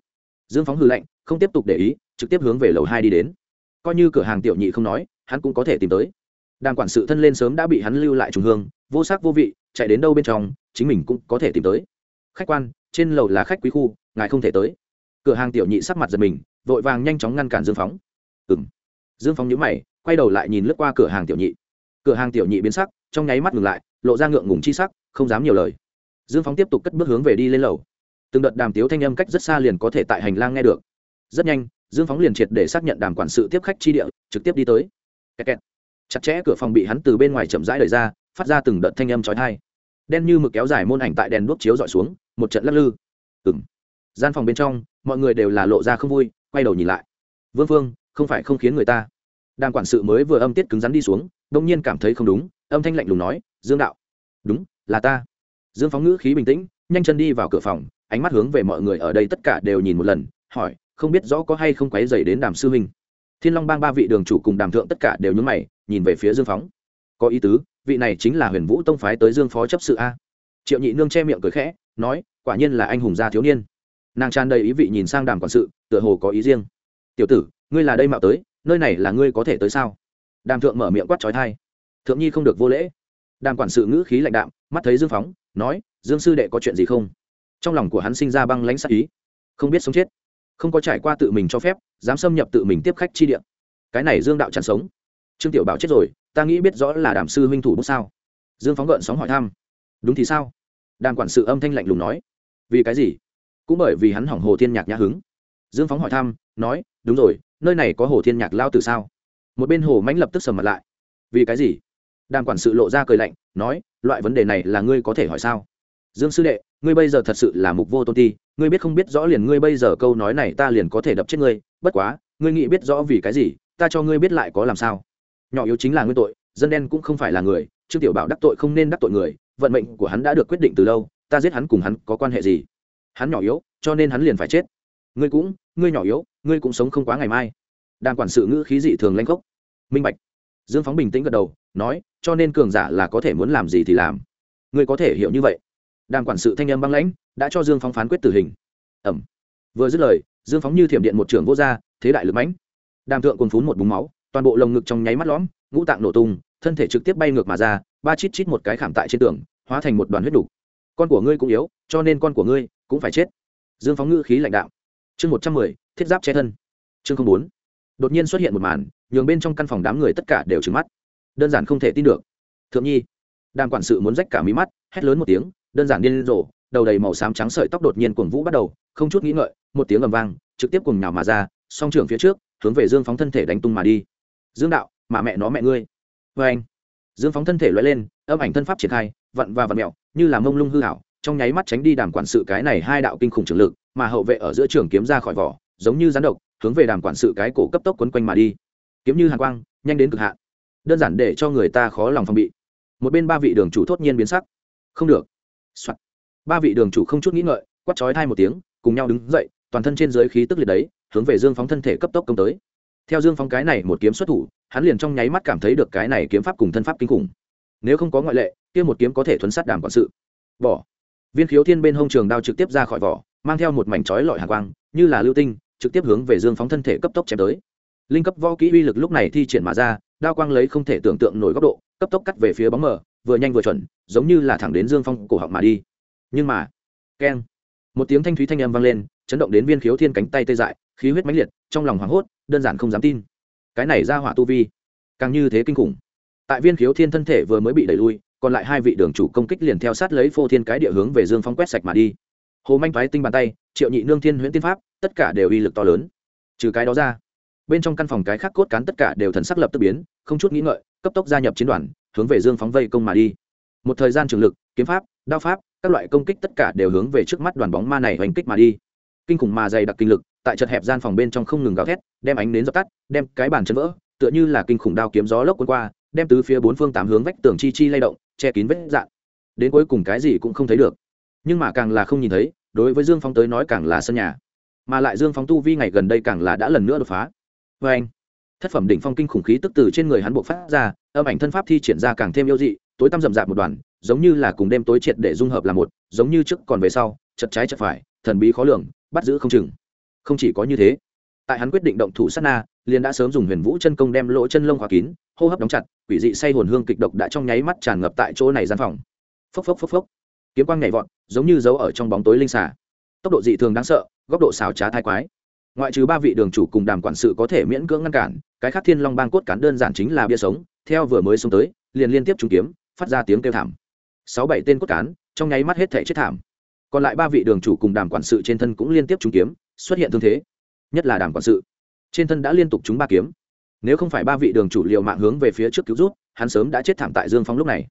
Dương phóng hư lệnh không tiếp tục để ý, trực tiếp hướng về lầu hai đi đến. Coi như cửa hàng tiểu nhị không nói, hắn cũng có thể tìm tới. Đàm quản sự thân lên sớm đã bị hắn lưu lại trùng hương, vô sắc vô vị, chạy đến đâu bên trong, chính mình cũng có thể tìm tới. Khách quan, trên lầu là khách quý khu, ngài không thể tới. Cửa hàng tiểu nhị sắc mặt giật mình, vội vàng nhanh chóng ngăn cản dương phóng. Ừ m dương phóng nhữ mày, quay đầu lại nhìn lướt qua cửa hàng tiểu nhị. Cửa hàng tiểu nhị biến sắc, trong nháy mắt ngừng lại, lộ ra ngượng ngùng chi sắc, không dám nhiều lời. Dương phóng tiếp tục cất bước hướng về đi lên lầu. Từng đợt đàm tiếu thanh âm cách rất xa liền có thể tại hành lang nghe được rất nhanh, dương phóng liền triệt để xác nhận đàm quản sự tiếp khách chi địa, trực tiếp đi tới. Kẹt kẹt. chặt chẽ cửa phòng bị hắn từ bên ngoài chậm rãi đẩy ra, phát ra từng đợt thanh âm trói thai đen như mực kéo dài môn ảnh tại đèn đuốc chiếu dọi xuống, một trận lắc lư. Ừ m gian phòng bên trong, mọi người đều là lộ ra không vui, quay đầu nhìn lại. Vương phương, không phải không khiến người ta. Đàm quản sự mới vừa âm tiết cứng rắn đi xuống, đông nhiên cảm thấy không đúng, âm thanh lạnh lùng nói, dương đạo. Đúng, là ta. Dương phóng ngữ khí bình tĩnh, nhanh chân đi vào cửa phòng, ánh mắt hướng về mọi người ở đây tất cả đều nhìn một lần, hỏi không biết rõ có hay không quấy dày đến đàm sư huynh. Thiên long bang ba vị đường chủ cùng đàm thượng tất cả đều nhúng mày, nhìn về phía dương phóng. Có ý tứ, vị này chính là huyền vũ tông phái tới dương phó chấp sự a. Triệu nhị nương che miệng cười khẽ, nói, quả nhiên là anh hùng gia thiếu niên. Nàng tràn đầy ý vị nhìn sang đàm quản sự, tựa hồ có ý riêng. Tiểu tử, ngươi là đây mạo tới, nơi này là ngươi có thể tới sao? Đàm thượng mở miệng quát trói thai. Thượng nhi không được vô lễ. Đàm quản sự ngữ khí lạnh đạm, mắt thấy dương phóng, nói, dương sư đệ có chuyện gì không? Trong lòng của hắn sinh ra băng lãnh sắc ý. Không biết sống chết không có trải qua tự mình cho phép, dám xâm nhập tự mình tiếp khách chi điện cái này dương đạo chặn sống. Trương tiểu bảo chết rồi, ta nghĩ biết rõ là đàm sư huynh thủ bút sao? Dương phóng gợn sóng hỏi thăm. Đúng thì sao? Đàm quản sự âm thanh lạnh lùng nói. Vì cái gì? Cũng bởi vì hắn hỏng hồ thiên nhạc nhã hứng. Dương phóng hỏi thăm, nói, đúng rồi, nơi này có hồ thiên nhạc lao từ sao? Một bên hồ mãnh lập tức sầm mặt lại. Vì cái gì? Đàm quản sự lộ ra cười lạnh, nói, loại vấn đề này là ngươi có thể hỏi sao? Dương sư đệ ngươi bây giờ thật sự là mục vô tôn ti, ngươi biết không biết rõ liền ngươi bây giờ câu nói này ta liền có thể đập chết ngươi, bất quá, ngươi nghĩ biết rõ vì cái gì, ta cho ngươi biết lại có làm sao. Nhỏ yếu chính là nguyên tội, dân đen cũng không phải là người, trương tiểu bảo đắc tội không nên đắc tội người, vận mệnh của hắn đã được quyết định từ lâu, ta giết hắn cùng hắn có quan hệ gì? Hắn nhỏ yếu, cho nên hắn liền phải chết. Ngươi cũng, ngươi nhỏ yếu, ngươi cũng sống không quá ngày mai. Đang quản sự ngữ khí dị thường lanh khốc. Minh bạch. Dương phóng bình tĩnh gật đầu, nói, cho nên cường giả là có thể muốn làm gì thì làm. Ngươi có thể hiểu như vậy đang quản sự thanh âm băng lãnh, đã cho dương phóng phán quyết tử hình. Ẩm. Vừa dứt lời, dương phóng như thiểm điện một trường vô r thế đại lực mãnh. Đàm thượng còn phún một búng máu, toàn bộ lồng ngực trong nháy mắt lõm, ngũ tạng nổ tung, thân thể trực tiếp bay ngược mà ra, ba chít chít một cái khảm tại trên tường, hóa thành một đoàn huyết đủ con của ngươi cũng yếu, cho nên con của ngươi cũng phải chết. Dương phóng ngữ khí lãnh đạo chương một trăm mười, thiết giáp che thân. Chương không bốn. Đột nhiên xuất hiện một màn, nhường bên trong căn phòng đám người tất cả đều trừng mắt. Đơn giản không thể tin được. Thượng nhi. Đàm quản sự muốn rách cả mí mắt, hét lớn một tiếng đơn giản điên rồ, đầu đầy màu xám trắng sợi tóc đột nhiên cuồng vũ bắt đầu, không chút nghĩ ngợi, một tiếng ầm vang, trực tiếp cùng nhào mà ra, song trưởng phía trước, hướng về dương phóng thân thể đánh tung mà đi. Dương đạo, mà mẹ nó mẹ ngươi. Vê anh, dương phóng thân thể loay lên, âm ảnh thân pháp triển khai, vặn và vặn mẹo, như là mông lung hư hảo trong nháy mắt tránh đi đàm quản sự cái này hai đạo kinh khủng trường lực, mà hậu vệ ở giữa trường kiếm ra khỏi vỏ, giống như rắn độc, hướng về đàm quản sự cái cổ cấp tốc quấn quanh mà đi. Kiếm như hàn quang, nhanh đến cực hạn. Đơn giản để cho người ta khó lòng phòng bị. Một bên ba vị đường chủ thốt nhiên biến sắc. Không được、Soạn. ba vị đường chủ không chút nghĩ ngợi, quát chói thai một tiếng, cùng nhau đứng dậy, toàn thân trên dưới khí tức liệt đấy, hướng về dương phóng thân thể cấp tốc công tới. Theo dương phóng cái này một kiếm xuất thủ, hắn liền trong nháy mắt cảm thấy được cái này kiếm pháp cùng thân pháp kinh khủng. Nếu không có ngoại lệ, kia một kiếm có thể thuấn sát đàm quản sự. Bỏ. Viên khiếu thiên bên hông trường đao trực tiếp ra khỏi vỏ, mang theo một mảnh chói lọi hàng quang, như là lưu tinh, trực tiếp hướng về dương phóng thân thể cấp tốc chém tới. Linh cấp võ kỹ uy lực lúc này thi triển mà ra, đao quang lấy không thể tưởng tượng nổi góc độ, cấp tốc cắt về phía bóng mờ vừa nhanh vừa chuẩn, giống như là thẳng đến dương phong cổ họng mà đi. Nhưng mà, keng, một tiếng thanh thúy thanh âm vang lên, chấn động đến viên khiếu thiên cánh tay tê dại, khí huyết mãnh liệt, trong lòng hoảng hốt, đơn giản không dám tin. Cái này ra hỏa tu vi, càng như thế kinh khủng. Tại viên khiếu thiên thân thể vừa mới bị đẩy lui, còn lại hai vị đường chủ công kích liền theo sát lấy phô thiên cái địa hướng về dương phong quét sạch mà đi. Hồ manh thoái tinh bàn tay, triệu nhị nương thiên huyễn tiên pháp, tất cả đều uy lực to lớn. Trừ cái đó ra, bên trong căn phòng cái khác cốt cán tất cả đều thần sắc lập tức biến, không chút nghĩ ngợi, cấp tốc gia nhập chiến đoàn hướng về dương phóng vây công mà đi. Một thời gian trường lực, kiếm pháp, đao pháp, các loại công kích tất cả đều hướng về trước mắt đoàn bóng ma này hoành kích mà đi. Kinh khủng mà dày đặc kinh lực, tại chật hẹp gian phòng bên trong không ngừng gào thét, đem ánh đến dập tắt, đem cái bàn chân vỡ, tựa như là kinh khủng đao kiếm gió lốc cuốn qua, đem từ phía bốn phương tám hướng vách tường chi chi lay động, che kín vết dạn. Đến cuối cùng cái gì cũng không thấy được. Nhưng mà càng là không nhìn thấy, đối với dương phong tới nói càng là sân nhà. Mà lại dương phong tu vi ngày gần đây càng là đã lần nữa đột phá. Vê anh thất phẩm đỉnh phong kinh khủng khí tức từ trên người hắn buộc phát ra, âm ảnh thân pháp thi triển ra càng thêm yêu dị, tối tăm rậm rạp một đoàn, giống như là cùng đêm tối triệt để dung hợp là một, giống như trước còn về sau, chật trái chật phải, thần bí khó lường, bắt giữ không chừng. Không chỉ có như thế, tại hắn quyết định động thủ sát na, liền đã sớm dùng huyền vũ chân công đem lỗ chân lông khóa kín, hô hấp đóng chặt, quỷ dị say hồn hương kịch độc đã trong nháy mắt tràn ngập tại chỗ này gian phòng. Phốc phốc phốc phốc. Kiếm quang nhảy vọt, giống như giấu ở trong bóng tối linh xả tốc độ dị thường đáng sợ, góc độ xào trá thai quái ngoại trừ ba vị đường chủ cùng đàm quản sự có thể miễn cưỡng ngăn cản, cái khác thiên long bang cốt cán đơn giản chính là bia sống, theo vừa mới xuống tới, liền liên tiếp trúng kiếm, phát ra tiếng kêu thảm. Sáu bảy tên cốt cán, trong nháy mắt hết thể chết thảm. Còn lại ba vị đường chủ cùng đàm quản sự trên thân cũng liên tiếp trúng kiếm, xuất hiện thương thế. Nhất là đàm quản sự. Trên thân đã liên tục trúng ba kiếm. Nếu không phải ba vị đường chủ liều mạng hướng về phía trước cứu rút hắn sớm đã chết thảm tại dương phong lúc này.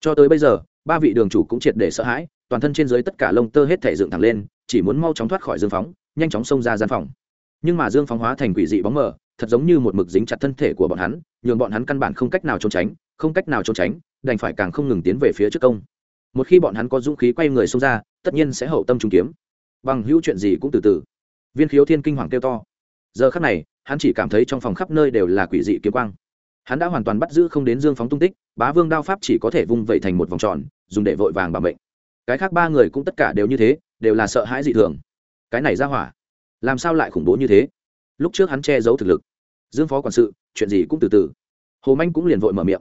Cho tới bây giờ, ba vị đường chủ cũng triệt để sợ hãi, toàn thân trên dưới tất cả lông tơ hết thể dựng thẳng lên, chỉ muốn mau chóng thoát khỏi dương phóng nhanh chóng xông ra gian phòng nhưng mà dương phóng hóa thành quỷ dị bóng mờ, thật giống như một mực dính chặt thân thể của bọn hắn, nhường bọn hắn căn bản không cách nào trốn tránh, không cách nào trốn tránh, đành phải càng không ngừng tiến về phía trước công. Một khi bọn hắn có dũng khí quay người xông ra, tất nhiên sẽ hậu tâm trung kiếm. Bằng hữu chuyện gì cũng từ từ. Viên khiếu thiên kinh hoàng kêu to. Giờ khắc này, hắn chỉ cảm thấy trong phòng khắp nơi đều là quỷ dị kiếm quang. Hắn đã hoàn toàn bắt giữ không đến dương phóng tung tích, bá vương đao pháp chỉ có thể vung vẩy thành một vòng tròn, dùng để vội vàng bảo mệnh. Cái khác ba người cũng tất cả đều như thế, đều là sợ hãi dị thường. Cái này ra hỏa làm sao lại khủng bố như thế? Lúc trước hắn che giấu thực lực. Dương phó quản sự, chuyện gì cũng từ từ. Hồ manh cũng liền vội mở miệng.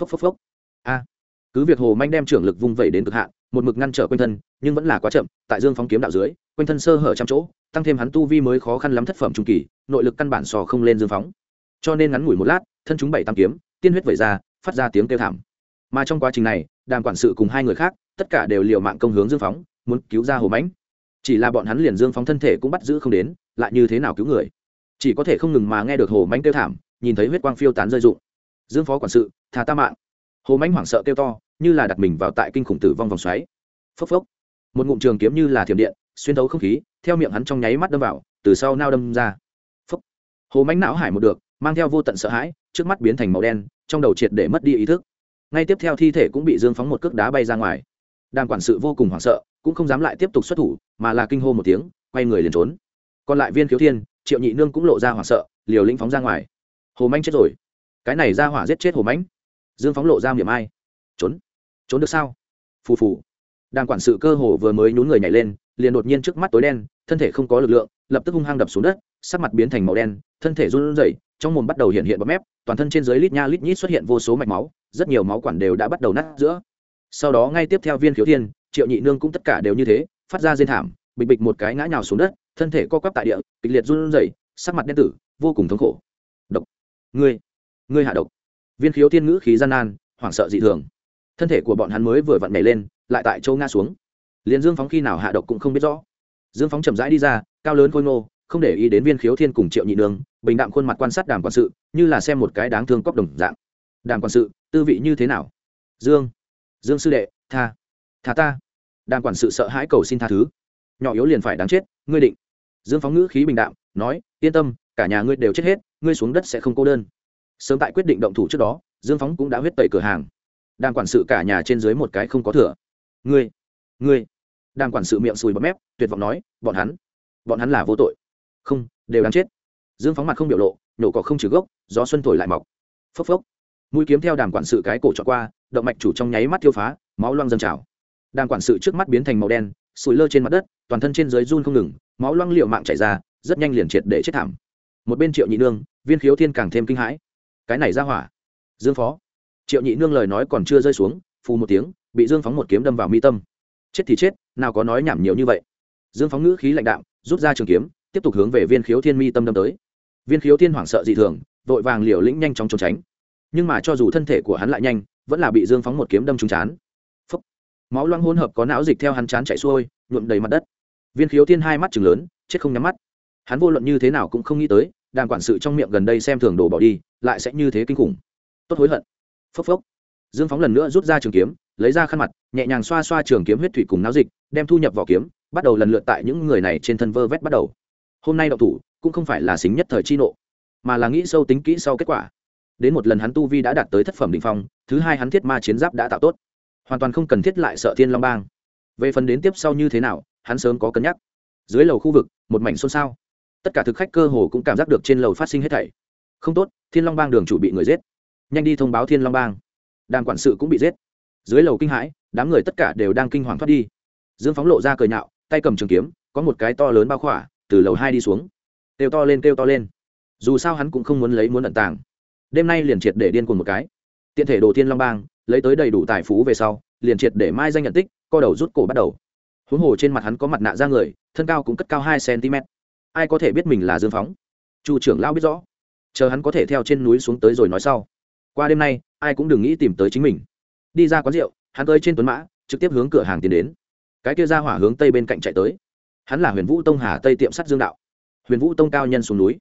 Phốc phốc phốc. A. Cứ việc hồ manh đem trưởng lực vung vẩy đến cực hạn, một mực ngăn trở quanh thân, nhưng vẫn là quá chậm, tại dương phóng kiếm đạo dưới, quanh thân sơ hở trăm chỗ, tăng thêm hắn tu vi mới khó khăn lắm thất phẩm trung kỳ, nội lực căn bản sò không lên dương phóng. Cho nên ngắn ngủi một lát, thân chúng bảy tam kiếm, tiên huyết vẩy ra, phát ra tiếng kêu thảm. Mà trong quá trình này, đàm quản sự cùng hai người khác, tất cả đều liều mạng công hướng dương phóng, muốn cứu ra hồ mãnh chỉ là bọn hắn liền dương phóng thân thể cũng bắt giữ không đến, lại như thế nào cứu người? Chỉ có thể không ngừng mà nghe được hồ mánh kêu thảm, nhìn thấy huyết quang phiêu tán rơi rụng. Dương phó quản sự thà ta mạng. Hồ mánh hoảng sợ kêu to, như là đặt mình vào tại kinh khủng tử vong vòng xoáy. Phốc phốc. Một ngụm trường kiếm như là thiểm điện, xuyên thấu không khí, theo miệng hắn trong nháy mắt đâm vào, từ sau nao đâm ra. Phốc. Hồ mánh não hải một được, mang theo vô tận sợ hãi, trước mắt biến thành màu đen, trong đầu triệt để mất đi ý thức. Ngay tiếp theo thi thể cũng bị dương phóng một cước đá bay ra ngoài. Đàm quản sự vô cùng hoảng sợ cũng không dám lại tiếp tục xuất thủ, mà là kinh hô một tiếng, quay người liền trốn. Còn lại viên khiếu thiên, triệu nhị nương cũng lộ ra hoảng sợ, liều lĩnh phóng ra ngoài. Hồ manh chết rồi. Cái này ra hỏa giết chết hồ mãnh dương phóng lộ ra miệng ai. Trốn. Trốn được sao? Phù phù. Đang quản sự cơ hồ vừa mới nhún người nhảy lên, liền đột nhiên trước mắt tối đen, thân thể không có lực lượng, lập tức hung hăng đập xuống đất, sắc mặt biến thành màu đen, thân thể run rẩy, trong mồm bắt đầu hiện hiện bọt mép, toàn thân trên dưới lít nha lít nhít xuất hiện vô số mạch máu, rất nhiều máu quản đều đã bắt đầu nát giữa. Sau đó ngay tiếp theo viên khiếu thiên triệu nhị nương cũng tất cả đều như thế, phát ra diên thảm, bịch bịch một cái ngã nhào xuống đất, thân thể co quắp tại địa, kịch liệt run rẩy, sắc mặt đen tử, vô cùng thống khổ. Độc. Ngươi ngươi hạ độc. Viên khiếu thiên ngữ khí gian nan, hoảng sợ dị thường. Thân thể của bọn hắn mới vừa vặn nhảy lên, lại tại châu ngã xuống. Liền dương phóng khi nào hạ độc cũng không biết rõ. Dương phóng chậm rãi đi ra, cao lớn khôi ngô, không để ý đến viên khiếu thiên cùng triệu nhị nương, bình đạm khuôn mặt quan sát đàm quản sự, như là xem một cái đáng thương cóc đồng dạng. Đàm quản sự, tư vị như thế nào? Dương. Dương sư đệ, tha thả ta. Đàn quản sự sợ hãi cầu xin tha thứ. Nhỏ yếu liền phải đáng chết, ngươi định. Dương phóng ngữ khí bình đạm, nói, yên tâm, cả nhà ngươi đều chết hết, ngươi xuống đất sẽ không cô đơn. Sớm tại quyết định động thủ trước đó, dương phóng cũng đã huyết tẩy cửa hàng. Đàn quản sự cả nhà trên dưới một cái không có thừa. Ngươi ngươi. Đàn quản sự miệng sùi bọt mép, tuyệt vọng nói, bọn hắn bọn hắn là vô tội. Không, đều đáng chết. Dương phóng mặt không biểu lộ, nhổ cỏ không trừ gốc, gió xuân thổi lại mọc. Phốc phốc. Mũi kiếm theo đàm quản sự cái cổ trọ qua, động mạch chủ trong nháy mắt tiêu phá, máu loang dâng trào đàm quản sự trước mắt biến thành màu đen, sủi lơ trên mặt đất, toàn thân trên dưới run không ngừng, máu loang liệu mạng chảy ra, rất nhanh liền triệt để chết thảm. Một bên triệu nhị nương, viên khiếu thiên càng thêm kinh hãi. Cái này ra hỏa. Dương phó. Triệu nhị nương lời nói còn chưa rơi xuống, phù một tiếng, bị dương phóng một kiếm đâm vào mi tâm. Chết thì chết, nào có nói nhảm nhiều như vậy. Dương phóng ngữ khí lãnh đạm, rút ra trường kiếm, tiếp tục hướng về viên khiếu thiên mi tâm đâm tới. Viên khiếu thiên hoảng sợ dị thường, vội vàng liều lĩnh nhanh chóng trốn tránh. Nhưng mà cho dù thân thể của hắn lại nhanh, vẫn là bị dương phóng một kiếm đâm trúng chán máu loang hỗn hợp có não dịch theo hắn chán chạy xuôi, nhuộm đầy mặt đất. Viên khiếu thiên hai mắt chừng lớn, chết không nhắm mắt. Hắn vô luận như thế nào cũng không nghĩ tới đàn quản sự trong miệng gần đây xem thường đồ bỏ đi, lại sẽ như thế kinh khủng. Tốt hối hận. Phốc phốc. Dương phóng lần nữa rút ra trường kiếm, lấy ra khăn mặt, nhẹ nhàng xoa xoa trường kiếm huyết thủy cùng náo dịch, đem thu nhập vỏ kiếm, bắt đầu lần lượt tại những người này trên thân vơ vét bắt đầu. Hôm nay đậu thủ, cũng không phải là xính nhất thời chi nộ, mà là nghĩ sâu tính kỹ sau kết quả. Đến một lần hắn tu vi đã đạt tới thất phẩm định phong, thứ hai hắn thiết ma chiến giáp đã tạo tốt hoàn toàn không cần thiết lại sợ thiên long bang. Về phần đến tiếp sau như thế nào, hắn sớm có cân nhắc. Dưới lầu khu vực, một mảnh xôn xao. Tất cả thực khách cơ hồ cũng cảm giác được trên lầu phát sinh hết thảy. Không tốt, thiên long bang đường chủ bị người giết. Nhanh đi thông báo thiên long bang. Đàn quản sự cũng bị giết. Dưới lầu kinh hãi, đám người tất cả đều đang kinh hoàng thoát đi. Dương phóng lộ ra cười nhạo, tay cầm trường kiếm, có một cái to lớn bao khỏa, từ lầu hai đi xuống. Kêu to lên, kêu to lên. Dù sao hắn cũng không muốn lấy muốn ẩn tàng. Đêm nay liền triệt để điên cuồng một cái. Tiện thể đồ thiên long bang lấy tới đầy đủ tài phú về sau, liền triệt để mai danh nhận tích, co đầu rút cổ bắt đầu. Huống hồ trên mặt hắn có mặt nạ ra người, thân cao cũng cất cao hai cm. Ai có thể biết mình là dương phóng? Chu trưởng lão biết rõ. Chờ hắn có thể theo trên núi xuống tới rồi nói sau. Qua đêm nay, ai cũng đừng nghĩ tìm tới chính mình. Đi ra quán rượu, hắn tới trên tuấn mã, trực tiếp hướng cửa hàng tiến đến. Cái kia ra hỏa hướng tây bên cạnh chạy tới. Hắn là huyền vũ tông hà tây tiệm sắt dương đạo. Huyền vũ tông cao nhân xuống núi.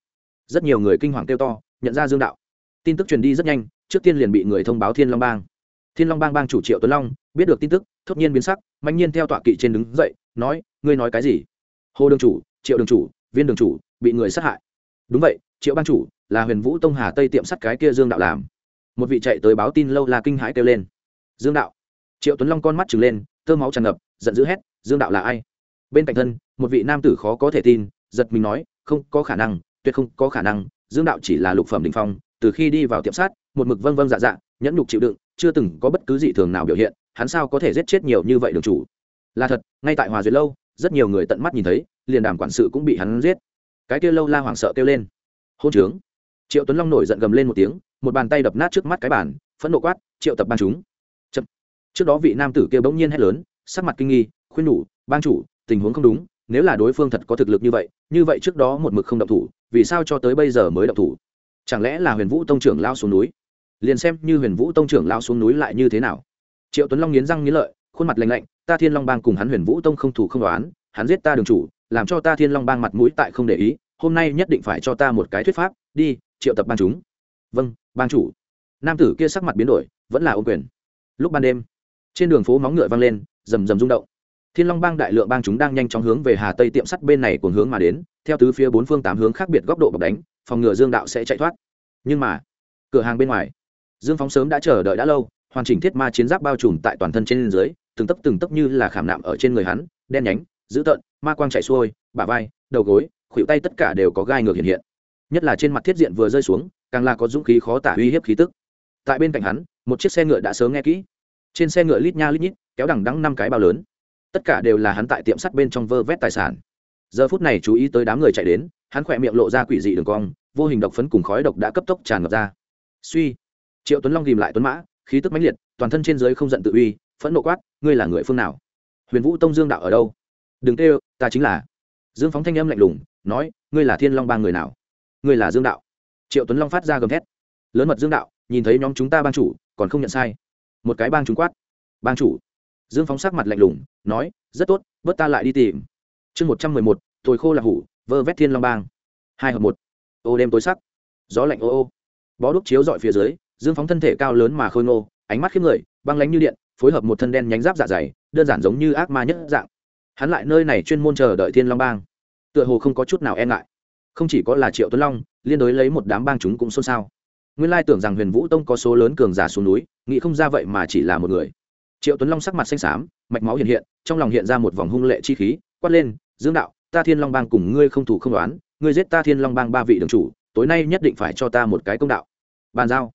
Rất nhiều người kinh hoàng kêu to, nhận ra dương đạo. Tin tức truyền đi rất nhanh, trước tiên liền bị người thông báo thiên long bang thiên long bang bang chủ triệu tuấn long biết được tin tức, thốt nhiên biến sắc mạnh nhiên theo tọa kỵ trên đứng dậy, nói, ngươi nói cái gì? Hồ đường chủ, triệu đường chủ, viên đường chủ, bị người sát hại. Đúng vậy, triệu bang chủ, là huyền vũ tông hà tây tiệm sắt cái kia dương đạo làm. Một vị chạy tới báo tin lâu là kinh hãi kêu lên. Dương đạo. Triệu tuấn long con mắt trừng lên, tơ máu tràn ngập, giận dữ hét, dương đạo là ai? Bên cạnh thân, một vị nam tử khó có thể tin, giật mình nói, không có khả năng, tuyệt không có khả năng, dương đạo chỉ là lục phẩm đình phong, từ khi đi vào tiệm sát một mực vâng vâng dạ dạ nhẫn nhục chịu đựng chưa từng có bất cứ dị thường nào biểu hiện, hắn sao có thể giết chết nhiều như vậy đường chủ? Là thật, ngay tại hòa duyệt lâu, rất nhiều người tận mắt nhìn thấy, liền đàm quản sự cũng bị hắn giết. Cái kia lâu la hoảng sợ kêu lên. Hôn trướng. Triệu tuấn long nổi giận gầm lên một tiếng, một bàn tay đập nát trước mắt cái bàn, phẫn nộ quát, triệu tập ban chúng. Chập. trước đó vị nam tử kia bỗng nhiên hét lớn, sắc mặt kinh nghi, khuyên nhủ, ban chủ, tình huống không đúng, nếu là đối phương thật có thực lực như vậy như vậy trước đó một mực không động thủ, vì sao cho tới bây giờ mới động thủ? Chẳng lẽ là huyền vũ tông trưởng lao xuống núi? Liền xem như huyền vũ tông trưởng lao xuống núi lại như thế nào. Triệu tuấn long nghiến răng nghiến lợi, khuôn mặt lành lạnh, ta thiên long bang cùng hắn huyền vũ tông không thủ không đoán, hắn giết ta đường chủ, làm cho ta thiên long bang mặt mũi tại không để ý, hôm nay nhất định phải cho ta một cái thuyết pháp, đi, triệu tập ban chúng. Vâng ban chủ. Nam tử kia sắc mặt biến đổi, vẫn là ô quyền. Lúc ban đêm, trên đường phố móng ngựa vang lên, rầm rầm rung động. Thiên long bang đại lượng bang chúng đang nhanh chóng hướng về hà tây tiệm sắt bên này cùng hướng mà đến, theo tứ phía bốn phương tám hướng khác biệt góc độ bọc đánh, phòng ngựa dương đạo sẽ chạy thoát. Nhưng mà, cửa hàng bên ngoài dương phóng sớm đã chờ đợi đã lâu, hoàn chỉnh thiết ma chiến giáp bao trùm tại toàn thân trên dưới, từng tấc từng tấc như là khảm nạm ở trên người hắn, đen nhánh, dữ tợn, ma quang chạy xuôi, bả vai, đầu gối, khuỷu tay tất cả đều có gai ngược hiện hiện. Nhất là trên mặt thiết diện vừa rơi xuống, càng là có dũng khí khó tả uy hiếp khí tức. Tại bên cạnh hắn, một chiếc xe ngựa đã sớm nghe kỹ. Trên xe ngựa lít nha lít nhít, kéo đằng đắng năm cái bao lớn. Tất cả đều là hắn tại tiệm sắt bên trong vơ vét tài sản. Giờ phút này chú ý tới đám người chạy đến, hắn khỏe miệng lộ ra quỷ dị đường cong, vô hình độc phấn cùng khói độc đã cấp tốc tràn ngập ra. Suy triệu tuấn long ghìm lại tuấn mã khí tức mãnh liệt toàn thân trên giới không giận tự uy phẫn nộ quát ngươi là người phương nào huyền vũ tông dương đạo ở đâu đừng kêu ta chính là dương phóng thanh âm lạnh lùng nói ngươi là thiên long ba người nào ngươi là dương đạo triệu tuấn long phát ra gầm thét lớn mật dương đạo nhìn thấy nhóm chúng ta ban chủ còn không nhận sai một cái bang chúng quát bang chủ dương phóng sắc mặt lạnh lùng nói rất tốt bớt ta lại đi tìm chương một trăm mười một tồi khô là hủ vơ vét thiên long bang hai hợp một ô đêm tối sắc gió lạnh ô ô bó đúc chiếu dọi phía dưới dương phóng thân thể cao lớn mà khôi ngô, ánh mắt khiếp người, băng lánh như điện, phối hợp một thân đen nhánh giáp dạ dày, đơn giản giống như ác ma nhất dạng. Hắn lại nơi này chuyên môn chờ đợi thiên long bang. Tựa hồ không có chút nào e ngại. Không chỉ có là triệu tuấn long, liên đối lấy một đám bang chúng cũng xôn xao. Nguyên lai tưởng rằng huyền vũ tông có số lớn cường giả xuống núi, nghĩ không ra vậy mà chỉ là một người. Triệu tuấn long sắc mặt xanh xám, mạch máu hiện hiện, trong lòng hiện ra một vòng hung lệ chi khí, quát lên, dương đạo, ta thiên long bang cùng ngươi không thủ không đoán, ngươi giết ta thiên long bang ba vị đường chủ, tối nay nhất định phải cho ta một cái công đạo. Bàn giao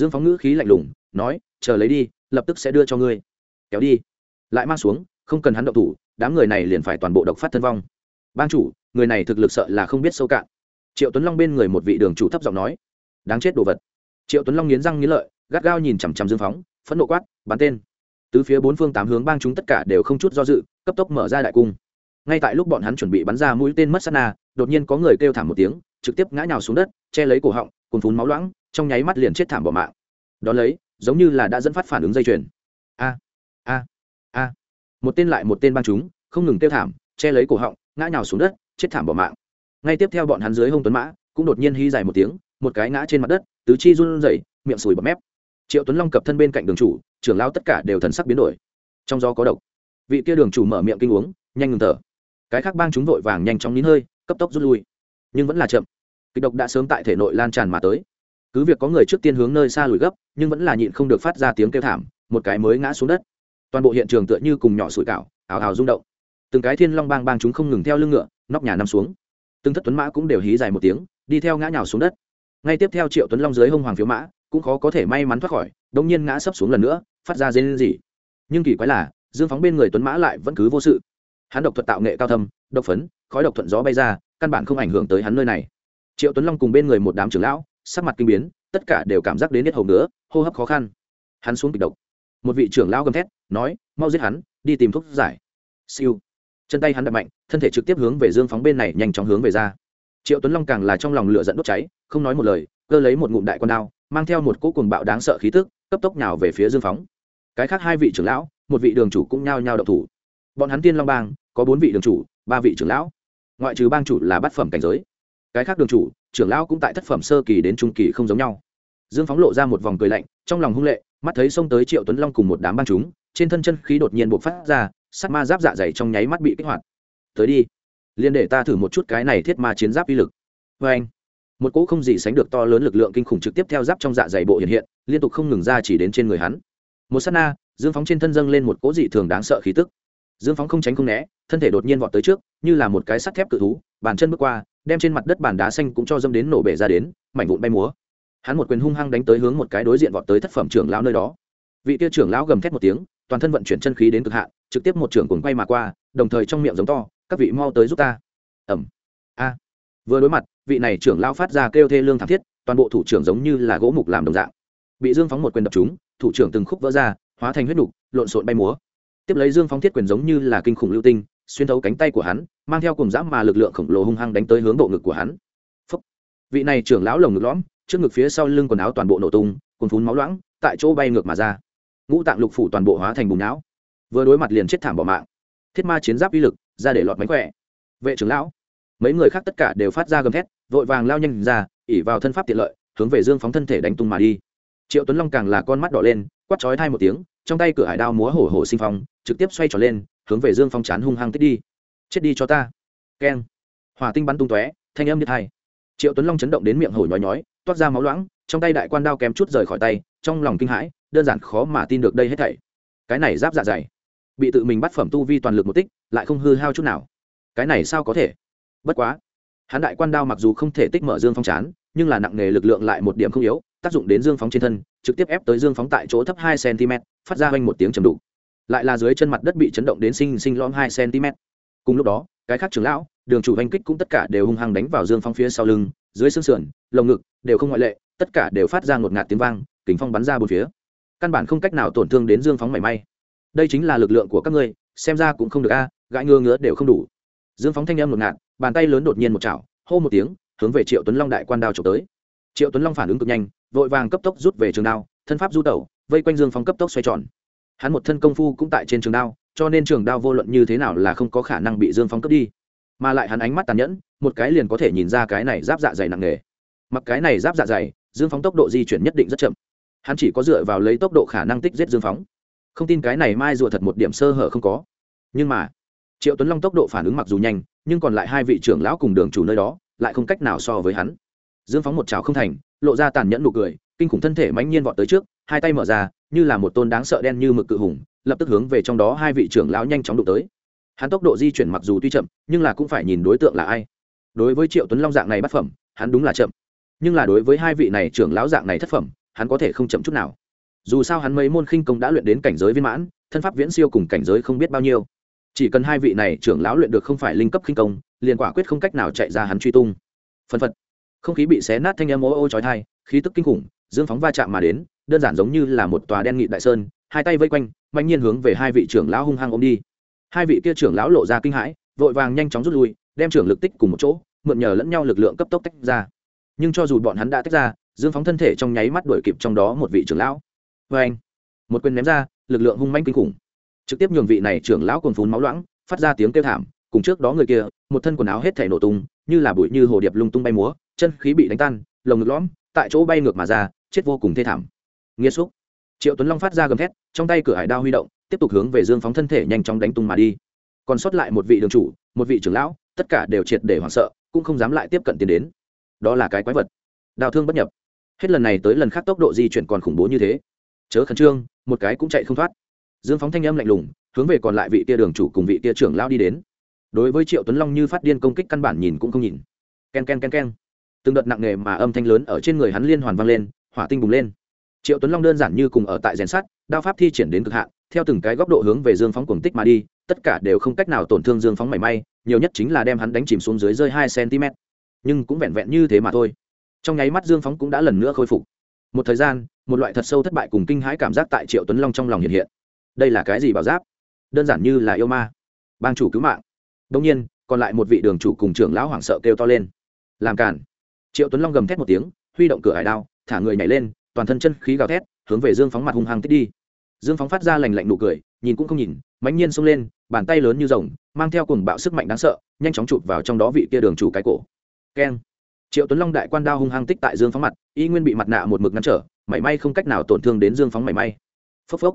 dương phóng ngữ khí lạnh lùng, nói, chờ lấy đi, lập tức sẽ đưa cho ngươi. Kéo đi. Lại mang xuống, không cần hắn động thủ, đám người này liền phải toàn bộ độc phát thân vong. Ban chủ, người này thực lực sợ là không biết sâu cạn. Triệu tuấn long bên người một vị đường chủ thấp giọng nói, đáng chết đồ vật. Triệu tuấn long nghiến răng nghiến lợi, gắt gao nhìn chằm chằm dương phóng, phẫn nộ quát, bắn tên. Tứ phía bốn phương tám hướng bang chúng tất cả đều không chút do dự, cấp tốc mở ra đại cung. Ngay tại lúc bọn hắn chuẩn bị bắn ra mũi tên mất sát na, đột nhiên có người kêu thảm một tiếng, trực tiếp ngã nhào xuống đất, che lấy cổ họng cùng phún máu loãng trong nháy mắt liền chết thảm bỏ mạng. Đón lấy, giống như là đã dẫn phát phản ứng dây chuyền. A a a. Một tên lại một tên băng chúng, không ngừng tiêu thảm, che lấy cổ họng, ngã nhào xuống đất, chết thảm bỏ mạng. Ngay tiếp theo bọn hắn dưới hông tuấn mã, cũng đột nhiên hí dài một tiếng, một cái ngã trên mặt đất, tứ chi run rẩy, miệng sùi bọt mép. Triệu tuấn long cập thân bên cạnh đường chủ, trưởng lao tất cả đều thần sắc biến đổi. Trong gió có độc. Vị kia đường chủ mở miệng kinh uống, nhanh ngừng thở. Cái khác bang chúng vội vàng nhanh chóng nín hơi, cấp tốc rút lui. Nhưng vẫn là chậm. Kịch độc đã sớm tại thể nội lan tràn mà tới cứ việc có người trước tiên hướng nơi xa lùi gấp, nhưng vẫn là nhịn không được phát ra tiếng kêu thảm, một cái mới ngã xuống đất. Toàn bộ hiện trường tựa như cùng nhỏ sủi cảo, ào ào rung động. Từng cái thiên long bang bang chúng không ngừng theo lưng ngựa, nóc nhà nằm xuống. Từng thất tuấn mã cũng đều hí dài một tiếng, đi theo ngã nhào xuống đất. Ngay tiếp theo triệu tuấn long dưới hông hoàng phiếu mã, cũng khó có thể may mắn thoát khỏi đông nhiên ngã sấp xuống lần nữa, phát ra dây lên gì nhưng kỳ quái là, dương phóng bên người tuấn mã lại vẫn cứ vô sự. Hắn độc thuật tạo nghệ cao thâm, độc phấn, khói độc thuận gió bay ra, căn bản không ảnh hưởng tới hắn nơi này. Triệu tuấn long cùng bên người một đám trưởng lão sắc mặt kinh biến, tất cả đều cảm giác đến hết hầu nữa, hô hấp khó khăn. Hắn xuống kịch độc. Một vị trưởng lão gầm thét, nói, mau giết hắn, đi tìm thuốc giải. Siêu. Chân tay hắn đập mạnh, thân thể trực tiếp hướng về dương phóng bên này nhanh chóng hướng về ra. Triệu tuấn long càng là trong lòng lửa dẫn đốt cháy, không nói một lời, cơ lấy một ngụm đại con đao, mang theo một cỗ cuồng bạo đáng sợ khí tức, cấp tốc nào về phía dương phóng. Cái khác hai vị trưởng lão, một vị đường chủ cũng nhao nhao đậu thủ. Bọn hắn tiên long bang, có bốn vị đường chủ, ba vị trưởng lão. Ngoại trừ bang chủ là bát phẩm cảnh giới cái khác đường chủ, trưởng lão cũng tại thất phẩm sơ kỳ đến trung kỳ không giống nhau. Dương phóng lộ ra một vòng cười lạnh, trong lòng hung lệ, mắt thấy xông tới triệu tuấn long cùng một đám băng chúng, trên thân chân khí đột nhiên bộc phát ra sắc ma giáp dạ dày trong nháy mắt bị kích hoạt. Tới đi, liền để ta thử một chút cái này thiết ma chiến giáp uy lực. Vê anh, một cỗ không gì sánh được to lớn lực lượng kinh khủng trực tiếp theo giáp trong dạ dày bộ hiện hiện, liên tục không ngừng ra chỉ đến trên người hắn. Một s á t na, dương phóng trên thân dâng lên một cỗ dị thường đáng sợ khí tức dương phóng không tránh không né, thân thể đột nhiên vọt tới trước, như là một cái sắt thép cự thú, bàn chân bước qua, đem trên mặt đất bàn đá xanh cũng cho dâm đến nổ bể ra đến, mảnh vụn bay múa. Hắn một quyền hung hăng đánh tới hướng một cái đối diện vọt tới thất phẩm trưởng lão nơi đó. Vị tiêu trưởng lão gầm thét một tiếng, toàn thân vận chuyển chân khí đến cực hạn, trực tiếp một trưởng cùng quay mà qua, đồng thời trong miệng giống to, các vị mau tới giúp ta. Ẩm a. Vừa đối mặt, vị này trưởng lão phát ra kêu thê lương thảm thiết, toàn bộ thủ trưởng giống như là gỗ mục làm đồng dạng. Bị dương phóng một quyền đập chúng thủ trưởng từng khúc vỡ ra, hóa thành huyết nục, lộn xộn bay múa tiếp lấy dương phóng thiết quyền giống như là kinh khủng lưu tinh, xuyên thấu cánh tay của hắn, mang theo cùng dã mà lực lượng khổng lồ hung hăng đánh tới hướng bộ ngực của hắn. Phúc. vị này trưởng lão lồng ngực lõm, trước ngực phía sau lưng quần áo toàn bộ nổ tung cồn phún máu loãng, tại chỗ bay ngược mà ra. Ngũ tạng lục phủ toàn bộ hóa thành bùn não. Vừa đối mặt liền chết thảm bỏ mạng. Thiết ma chiến giáp uy lực, ra để lọt mánh khỏe. Vệ trưởng lão. Mấy người khác tất cả đều phát ra gầm thét, vội vàng lao nhanh ra ỉ vào thân pháp tiện lợi, hướng về dương phóng thân thể đánh tung mà đi. Triệu tuấn long càng là con mắt đỏ lên quắt chói thai một tiếng trong tay cửa hải đao múa hổ hổ sinh phong, trực tiếp xoay trở lên, hướng về dương phong chán hung hăng tích đi. Chết đi cho ta. Keng. Hỏa tinh bắn tung tóe, thanh âm như hai triệu tuấn long chấn động đến miệng hổ nhói nhói, toát ra máu loãng, trong tay đại quan đao kém chút rời khỏi tay, trong lòng kinh hãi, đơn giản khó mà tin được đây hết thảy. Cái này giáp dạ dày. Bị tự mình bắt phẩm tu vi toàn lực một tích, lại không hư hao chút nào. Cái này sao có thể? Bất quá, hắn đại quan đao mặc dù không thể tích mở dương phong chán nhưng là nặng nghề lực lượng lại một điểm không yếu, tác dụng đến dương phóng trên thân, trực tiếp ép tới dương phóng tại chỗ thấp hai cm, phát ra quanh một tiếng trầm đục. Lại là dưới chân mặt đất bị chấn động đến sinh sinh lõm hai cm. Cùng lúc đó, cái khác trưởng lão, đường chủ hành kích cũng tất cả đều hung hăng đánh vào dương phóng phía sau lưng, dưới xương sườn, lồng ngực đều không ngoại lệ, tất cả đều phát ra ngột ngạt tiếng vang, kính phong bắn ra bốn phía. Căn bản không cách nào tổn thương đến dương phóng mảy may. Đây chính là lực lượng của các ngươi, xem ra cũng không được a, gãi ngơ ngứa đều không đủ. Dương phóng thanh âm ngột ngạt, bàn tay lớn đột nhiên một chảo, hô một tiếng hướng về triệu tuấn long đại quan đao trộm tới. Triệu tuấn long phản ứng cực nhanh, vội vàng cấp tốc rút về trường đao, thân pháp du tẩu, vây quanh dương phóng cấp tốc xoay tròn. Hắn một thân công phu cũng tại trên trường đao, cho nên trường đao vô luận như thế nào là không có khả năng bị dương phóng cướp đi. Mà lại hắn ánh mắt tàn nhẫn, một cái liền có thể nhìn ra cái này giáp dạ dày nặng nề. Mặc cái này giáp dạ dày, dương phóng tốc độ di chuyển nhất định rất chậm. Hắn chỉ có dựa vào lấy tốc độ khả năng tích giết dương phóng. Không tin cái này mai rùa thật một điểm sơ hở không có. Nhưng mà, triệu tuấn long tốc độ phản ứng mặc dù nhanh, nhưng còn lại hai vị trưởng lão cùng đường chủ nơi đó lại không cách nào so với hắn. Dương phóng một trảo không thành, lộ ra tàn nhẫn nụ cười, kinh khủng thân thể mãnh nhiên vọt tới trước, hai tay mở ra, như là một tôn đáng sợ đen như mực cự hùng, lập tức hướng về trong đó hai vị trưởng lão nhanh chóng đụng tới. Hắn tốc độ di chuyển mặc dù tuy chậm, nhưng là cũng phải nhìn đối tượng là ai. Đối với triệu tuấn long dạng này bất phẩm, hắn đúng là chậm. Nhưng là đối với hai vị này trưởng lão dạng này thất phẩm, hắn có thể không chậm chút nào. Dù sao hắn mấy môn khinh công đã luyện đến cảnh giới viên mãn, thân pháp viễn siêu cùng cảnh giới không biết bao nhiêu chỉ cần hai vị này trưởng lão luyện được không phải linh cấp khinh công, liền quả quyết không cách nào chạy ra hắn truy tung. Phân phật. Không khí bị xé nát thanh âm ô ô trói thai khí tức kinh khủng, dương phóng va chạm mà đến, đơn giản giống như là một tòa đen nghị đại sơn, hai tay vây quanh, mạnh nhiên hướng về hai vị trưởng lão hung hăng ôm đi. Hai vị kia trưởng lão lộ ra kinh hãi, vội vàng nhanh chóng rút lui, đem trưởng lực tích cùng một chỗ, mượn nhờ lẫn nhau lực lượng cấp tốc tách ra. Nhưng cho dù bọn hắn đã tách ra, dương phóng thân thể trong nháy mắt đuổi kịp trong đó một vị trưởng lão. Vê anh một quyền ném ra, lực lượng hung manh kinh khủng trực tiếp nhường vị này trưởng lão cuồng phún máu loãng, phát ra tiếng kêu thảm, cùng trước đó người kia, một thân quần áo hết thể nổ tung, như là bụi như hồ điệp lung tung bay múa, chân khí bị đánh tan, lồng ngực lõm, tại chỗ bay ngược mà ra, chết vô cùng thê thảm. Nghiêm xúc. Triệu tuấn long phát ra gầm thét, trong tay cửa hải đao huy động, tiếp tục hướng về dương phóng thân thể nhanh chóng đánh tung mà đi. Còn sót lại một vị đường chủ, một vị trưởng lão, tất cả đều triệt để hoảng sợ, cũng không dám lại tiếp cận tiến đến. Đó là cái quái vật. Đào thương bất nhập. Hết lần này tới lần khác tốc độ di chuyển còn khủng bố như thế. Chớ khẩn trương, một cái cũng chạy không thoát dương phóng thanh âm lạnh lùng, hướng về còn lại vị tia đường chủ cùng vị tia trưởng lao đi đến. Đối với triệu tuấn long như phát điên công kích căn bản nhìn cũng không nhìn. K e n k e n k e n k e n từng đợt nặng nề mà âm thanh lớn ở trên người hắn liên hoàn vang lên, hỏa tinh bùng lên. Triệu tuấn long đơn giản như cùng ở tại rèn sắt, đao pháp thi triển đến cực hạn, theo từng cái góc độ hướng về dương phóng cuồng tích mà đi, tất cả đều không cách nào tổn thương dương phóng mảy may, nhiều nhất chính là đem hắn đánh chìm xuống dưới rơi hai cm. Nhưng cũng vẹn vẹn như thế mà thôi. Trong nháy mắt dương phóng cũng đã lần nữa khôi phục. Một thời gian, một loại thật sâu thất bại cùng kinh hãi cảm giác tại triệu tuấn long trong lòng hiện hiện đây là cái gì bảo giáp? Đơn giản như là yêu ma. Bang chủ cứu mạng. Đông nhiên, còn lại một vị đường chủ cùng trưởng lão hoảng sợ kêu to lên. Làm cản triệu tuấn long gầm thét một tiếng, huy động cửa hải đao, thả người nhảy lên, toàn thân chân khí gào thét, hướng về dương phóng mặt hung hăng tích đi. Dương phóng phát ra lành lạnh nụ cười, nhìn cũng không nhìn, mãnh nhiên xông lên, bàn tay lớn như rồng, mang theo cùng bạo sức mạnh đáng sợ, nhanh chóng chụp vào trong đó vị kia đường chủ cái cổ. Keng. Triệu tuấn long đại quan đao hung hăng tích tại dương phóng mặt, y nguyên bị mặt nạ một mực ngăn trở, mảy may không cách nào tổn thương đến dương phóng mảy may. Phốc phốc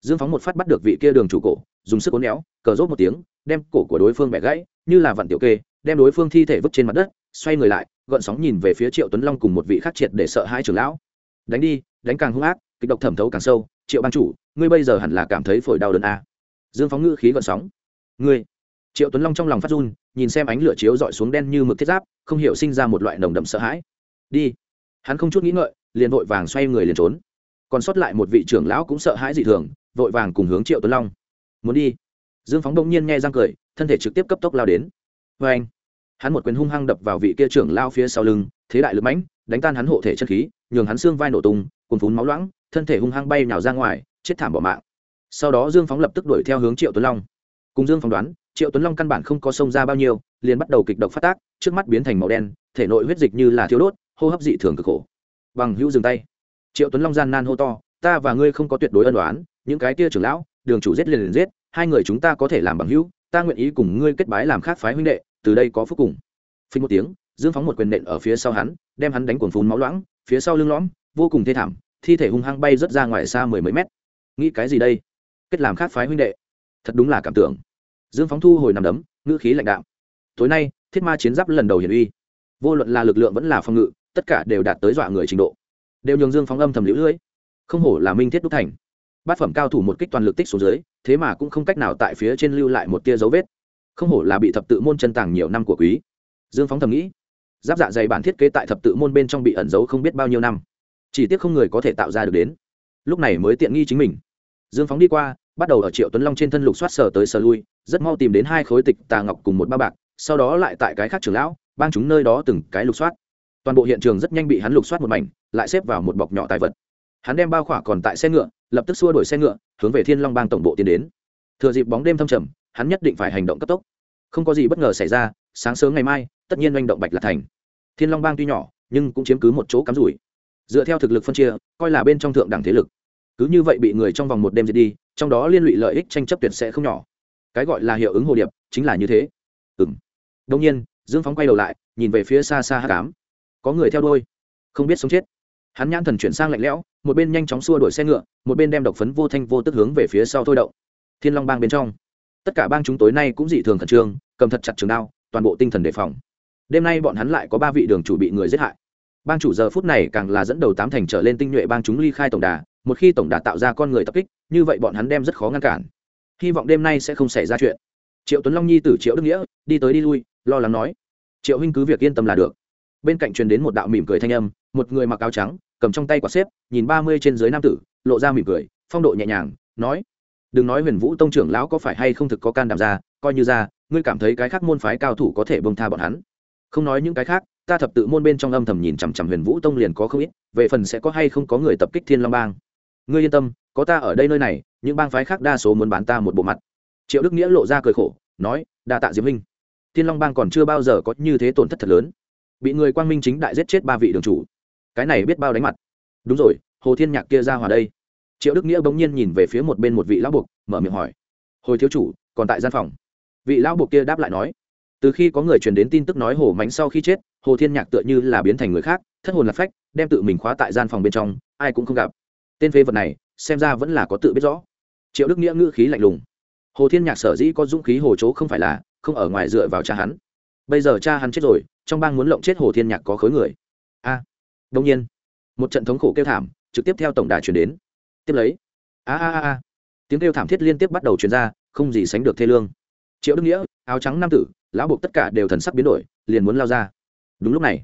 dương phóng một phát bắt được vị kia đường chủ cổ, dùng sức cố néo cờ rốt một tiếng, đem cổ của đối phương bẻ gãy, như là vặn tiểu kê, đem đối phương thi thể vứt trên mặt đất, xoay người lại gợn sóng nhìn về phía triệu tuấn long cùng một vị khắc triệt để sợ hai trưởng lão. Đánh đi, đánh càng hung ác, kịch độc thẩm thấu càng sâu, triệu ban chủ, ngươi bây giờ hẳn là cảm thấy phổi đau đớn a à. dương phóng ngữ khí gợn sóng. Ngươi? Triệu tuấn long trong lòng phát run, nhìn xem ánh lửa chiếu dọi xuống đen như mực thiết giáp, không hiểu sinh ra một loại nồng đậm sợ hãi. Đi. Hắn không chút nghĩ ngợi, liền vội vàng xoay người liền trốn. Còn sót lại một vị trưởng lão cũng sợ hãi dị thường vội vàng cùng hướng triệu tuấn long muốn đi dương phóng đông nhiên nghe răng cười thân thể trực tiếp cấp tốc lao đến vê anh hắn một quyền hung hăng đập vào vị kia trưởng lao phía sau lưng thế đại lực mãnh đánh tan hắn hộ thể chân khí nhường hắn xương vai nổ tung cùng phún máu loãng thân thể hung hăng bay nhào ra ngoài chết thảm bỏ mạng sau đó dương phóng lập tức đuổi theo hướng triệu tuấn long cùng dương phóng đoán triệu tuấn long căn bản không có sông ra bao nhiêu liền bắt đầu kịch độc phát tác trước mắt biến thành màu đen thể nội huyết dịch như là thiếu đốt hô hấp dị thường cực khổ bằng hữu dừng tay triệu tuấn long gian nan hô to ta và ngươi không có tuyệt đối ân đoán những cái kia trưởng lão, đường chủ giết liền liền giết, hai người chúng ta có thể làm bằng hữu, ta nguyện ý cùng ngươi kết bái làm khác phái huynh đệ, từ đây có phúc cùng. Phình một tiếng, dương phóng một quyền nện ở phía sau hắn, đem hắn đánh cuồng phun máu loãng, phía sau lưng lõm, vô cùng thê thảm, thi thể hung hăng bay rớt ra ngoài xa mười mấy mét. Nghĩ cái gì đây? Kết làm khác phái huynh đệ? Thật đúng là cảm tưởng. Dương phóng thu hồi nằm đấm, ngữ khí lãnh đạo tối nay, thiết ma chiến giáp lần đầu hiển uy. Vô luận là lực lượng vẫn là phòng ngự, tất cả đều đạt tới dọa người trình độ. Đều nhường dương phóng âm thầm lũ lưỡi không hổ là minh thiết đúc thành bát phẩm cao thủ một kích toàn lực tích xuống dưới, thế mà cũng không cách nào tại phía trên lưu lại một tia dấu vết. Không hổ là bị thập tự môn chân tàng nhiều năm của quý. Dương phóng thầm nghĩ, giáp dạ dày bản thiết kế tại thập tự môn bên trong bị ẩn giấu không biết bao nhiêu năm. Chỉ tiếc không người có thể tạo ra được đến. Lúc này mới tiện nghi chính mình. Dương phóng đi qua, bắt đầu ở triệu tuấn long trên thân lục soát sờ tới sờ lui, rất mau tìm đến hai khối tịch tà ngọc cùng một ba bạc, sau đó lại tại cái khác trường lão, bang chúng nơi đó từng cái lục soát. Toàn bộ hiện trường rất nhanh bị hắn lục soát một mảnh, lại xếp vào một bọc nhỏ tài vật. Hắn đem bao khỏa còn tại xe ngựa lập tức xua đổi xe ngựa, hướng về thiên long bang tổng bộ tiến đến. Thừa dịp bóng đêm thâm trầm, hắn nhất định phải hành động cấp tốc. Không có gì bất ngờ xảy ra, sáng sớm ngày mai, tất nhiên manh động bạch lạc thành. Thiên long bang tuy nhỏ, nhưng cũng chiếm cứ một chỗ cắm rủi. Dựa theo thực lực phân chia, coi là bên trong thượng đẳng thế lực. Cứ như vậy bị người trong vòng một đêm diệt đi, trong đó liên lụy lợi ích tranh chấp tuyệt sẽ không nhỏ. Cái gọi là hiệu ứng hồ điệp, chính là như thế. Ừng đông nhiên, dương phóng quay đầu lại, nhìn về phía xa xa hát cám có người theo đôi không biết sống chết. Hắn nhãn thần chuyển sang lạnh lẽo một bên nhanh chóng xua đuổi xe ngựa, một bên đem độc phấn vô thanh vô tức hướng về phía sau thôi động. Thiên long bang bên trong, tất cả bang chúng tối nay cũng dị thường khẩn trương, cầm thật chặt trường đao, toàn bộ tinh thần đề phòng. Đêm nay bọn hắn lại có ba vị đường chủ bị người giết hại. Bang chủ giờ phút này càng là dẫn đầu tám thành trở lên tinh nhuệ bang chúng ly khai tổng đà, một khi tổng đà tạo ra con người tập kích, như vậy bọn hắn đem rất khó ngăn cản. Hy vọng đêm nay sẽ không xảy ra chuyện. Triệu tuấn long nhi tử triệu đức nghĩa, đi tới đi lui, lo lắng nói. Triệu huynh cứ việc yên tâm là được. Bên cạnh truyền đến một đạo mỉm cười thanh âm, một người mặc áo trắng cầm trong tay quả xếp, nhìn ba mươi trên dưới nam tử, lộ ra mỉm cười, phong độ nhẹ nhàng, nói, đừng nói huyền vũ tông trưởng lão có phải hay không thực có can đảm ra, coi như ra, ngươi cảm thấy cái khác môn phái cao thủ có thể bông tha bọn hắn. Không nói những cái khác, ta thập tự môn bên trong âm thầm nhìn chằm chằm huyền vũ tông liền có không ít, về phần sẽ có hay không có người tập kích thiên long bang. Ngươi yên tâm, có ta ở đây nơi này, những bang phái khác đa số muốn bán ta một bộ mặt. Triệu đức nghĩa lộ ra cười khổ, nói, đa tạ diễm minh. Thiên long bang còn chưa bao giờ có như thế tổn thất thật lớn. Bị người quang minh chính đại giết chết ba vị đường chủ cái này biết bao đánh mặt. Đúng rồi, hồ thiên nhạc kia ra hòa đây. Triệu đức nghĩa bỗng nhiên nhìn về phía một bên một vị lão buộc, mở miệng hỏi. Hồi thiếu chủ, còn tại gian phòng. Vị lão buộc kia đáp lại nói. Từ khi có người truyền đến tin tức nói hồ mánh sau khi chết, hồ thiên nhạc tựa như là biến thành người khác, thất hồn lạc phách, đem tự mình khóa tại gian phòng bên trong, ai cũng không gặp. Tên phế vật này, xem ra vẫn là có tự biết rõ. Triệu đức nghĩa ngữ khí lạnh lùng. Hồ thiên nhạc sở dĩ có dũng khí hồ chỗ không phải là, không ở ngoài dựa vào cha hắn. Bây giờ cha hắn chết rồi, trong bang muốn lộng chết hồ thiên nhạc có khối người. A đông nhiên, một trận thống khổ kêu thảm trực tiếp theo tổng đài chuyển đến. Tiếp lấy, a a a a, tiếng kêu thảm thiết liên tiếp bắt đầu chuyển ra, không gì sánh được thê lương. Triệu đức nghĩa, áo trắng nam tử, lão buộc tất cả đều thần sắc biến đổi, liền muốn lao ra. Đúng lúc này,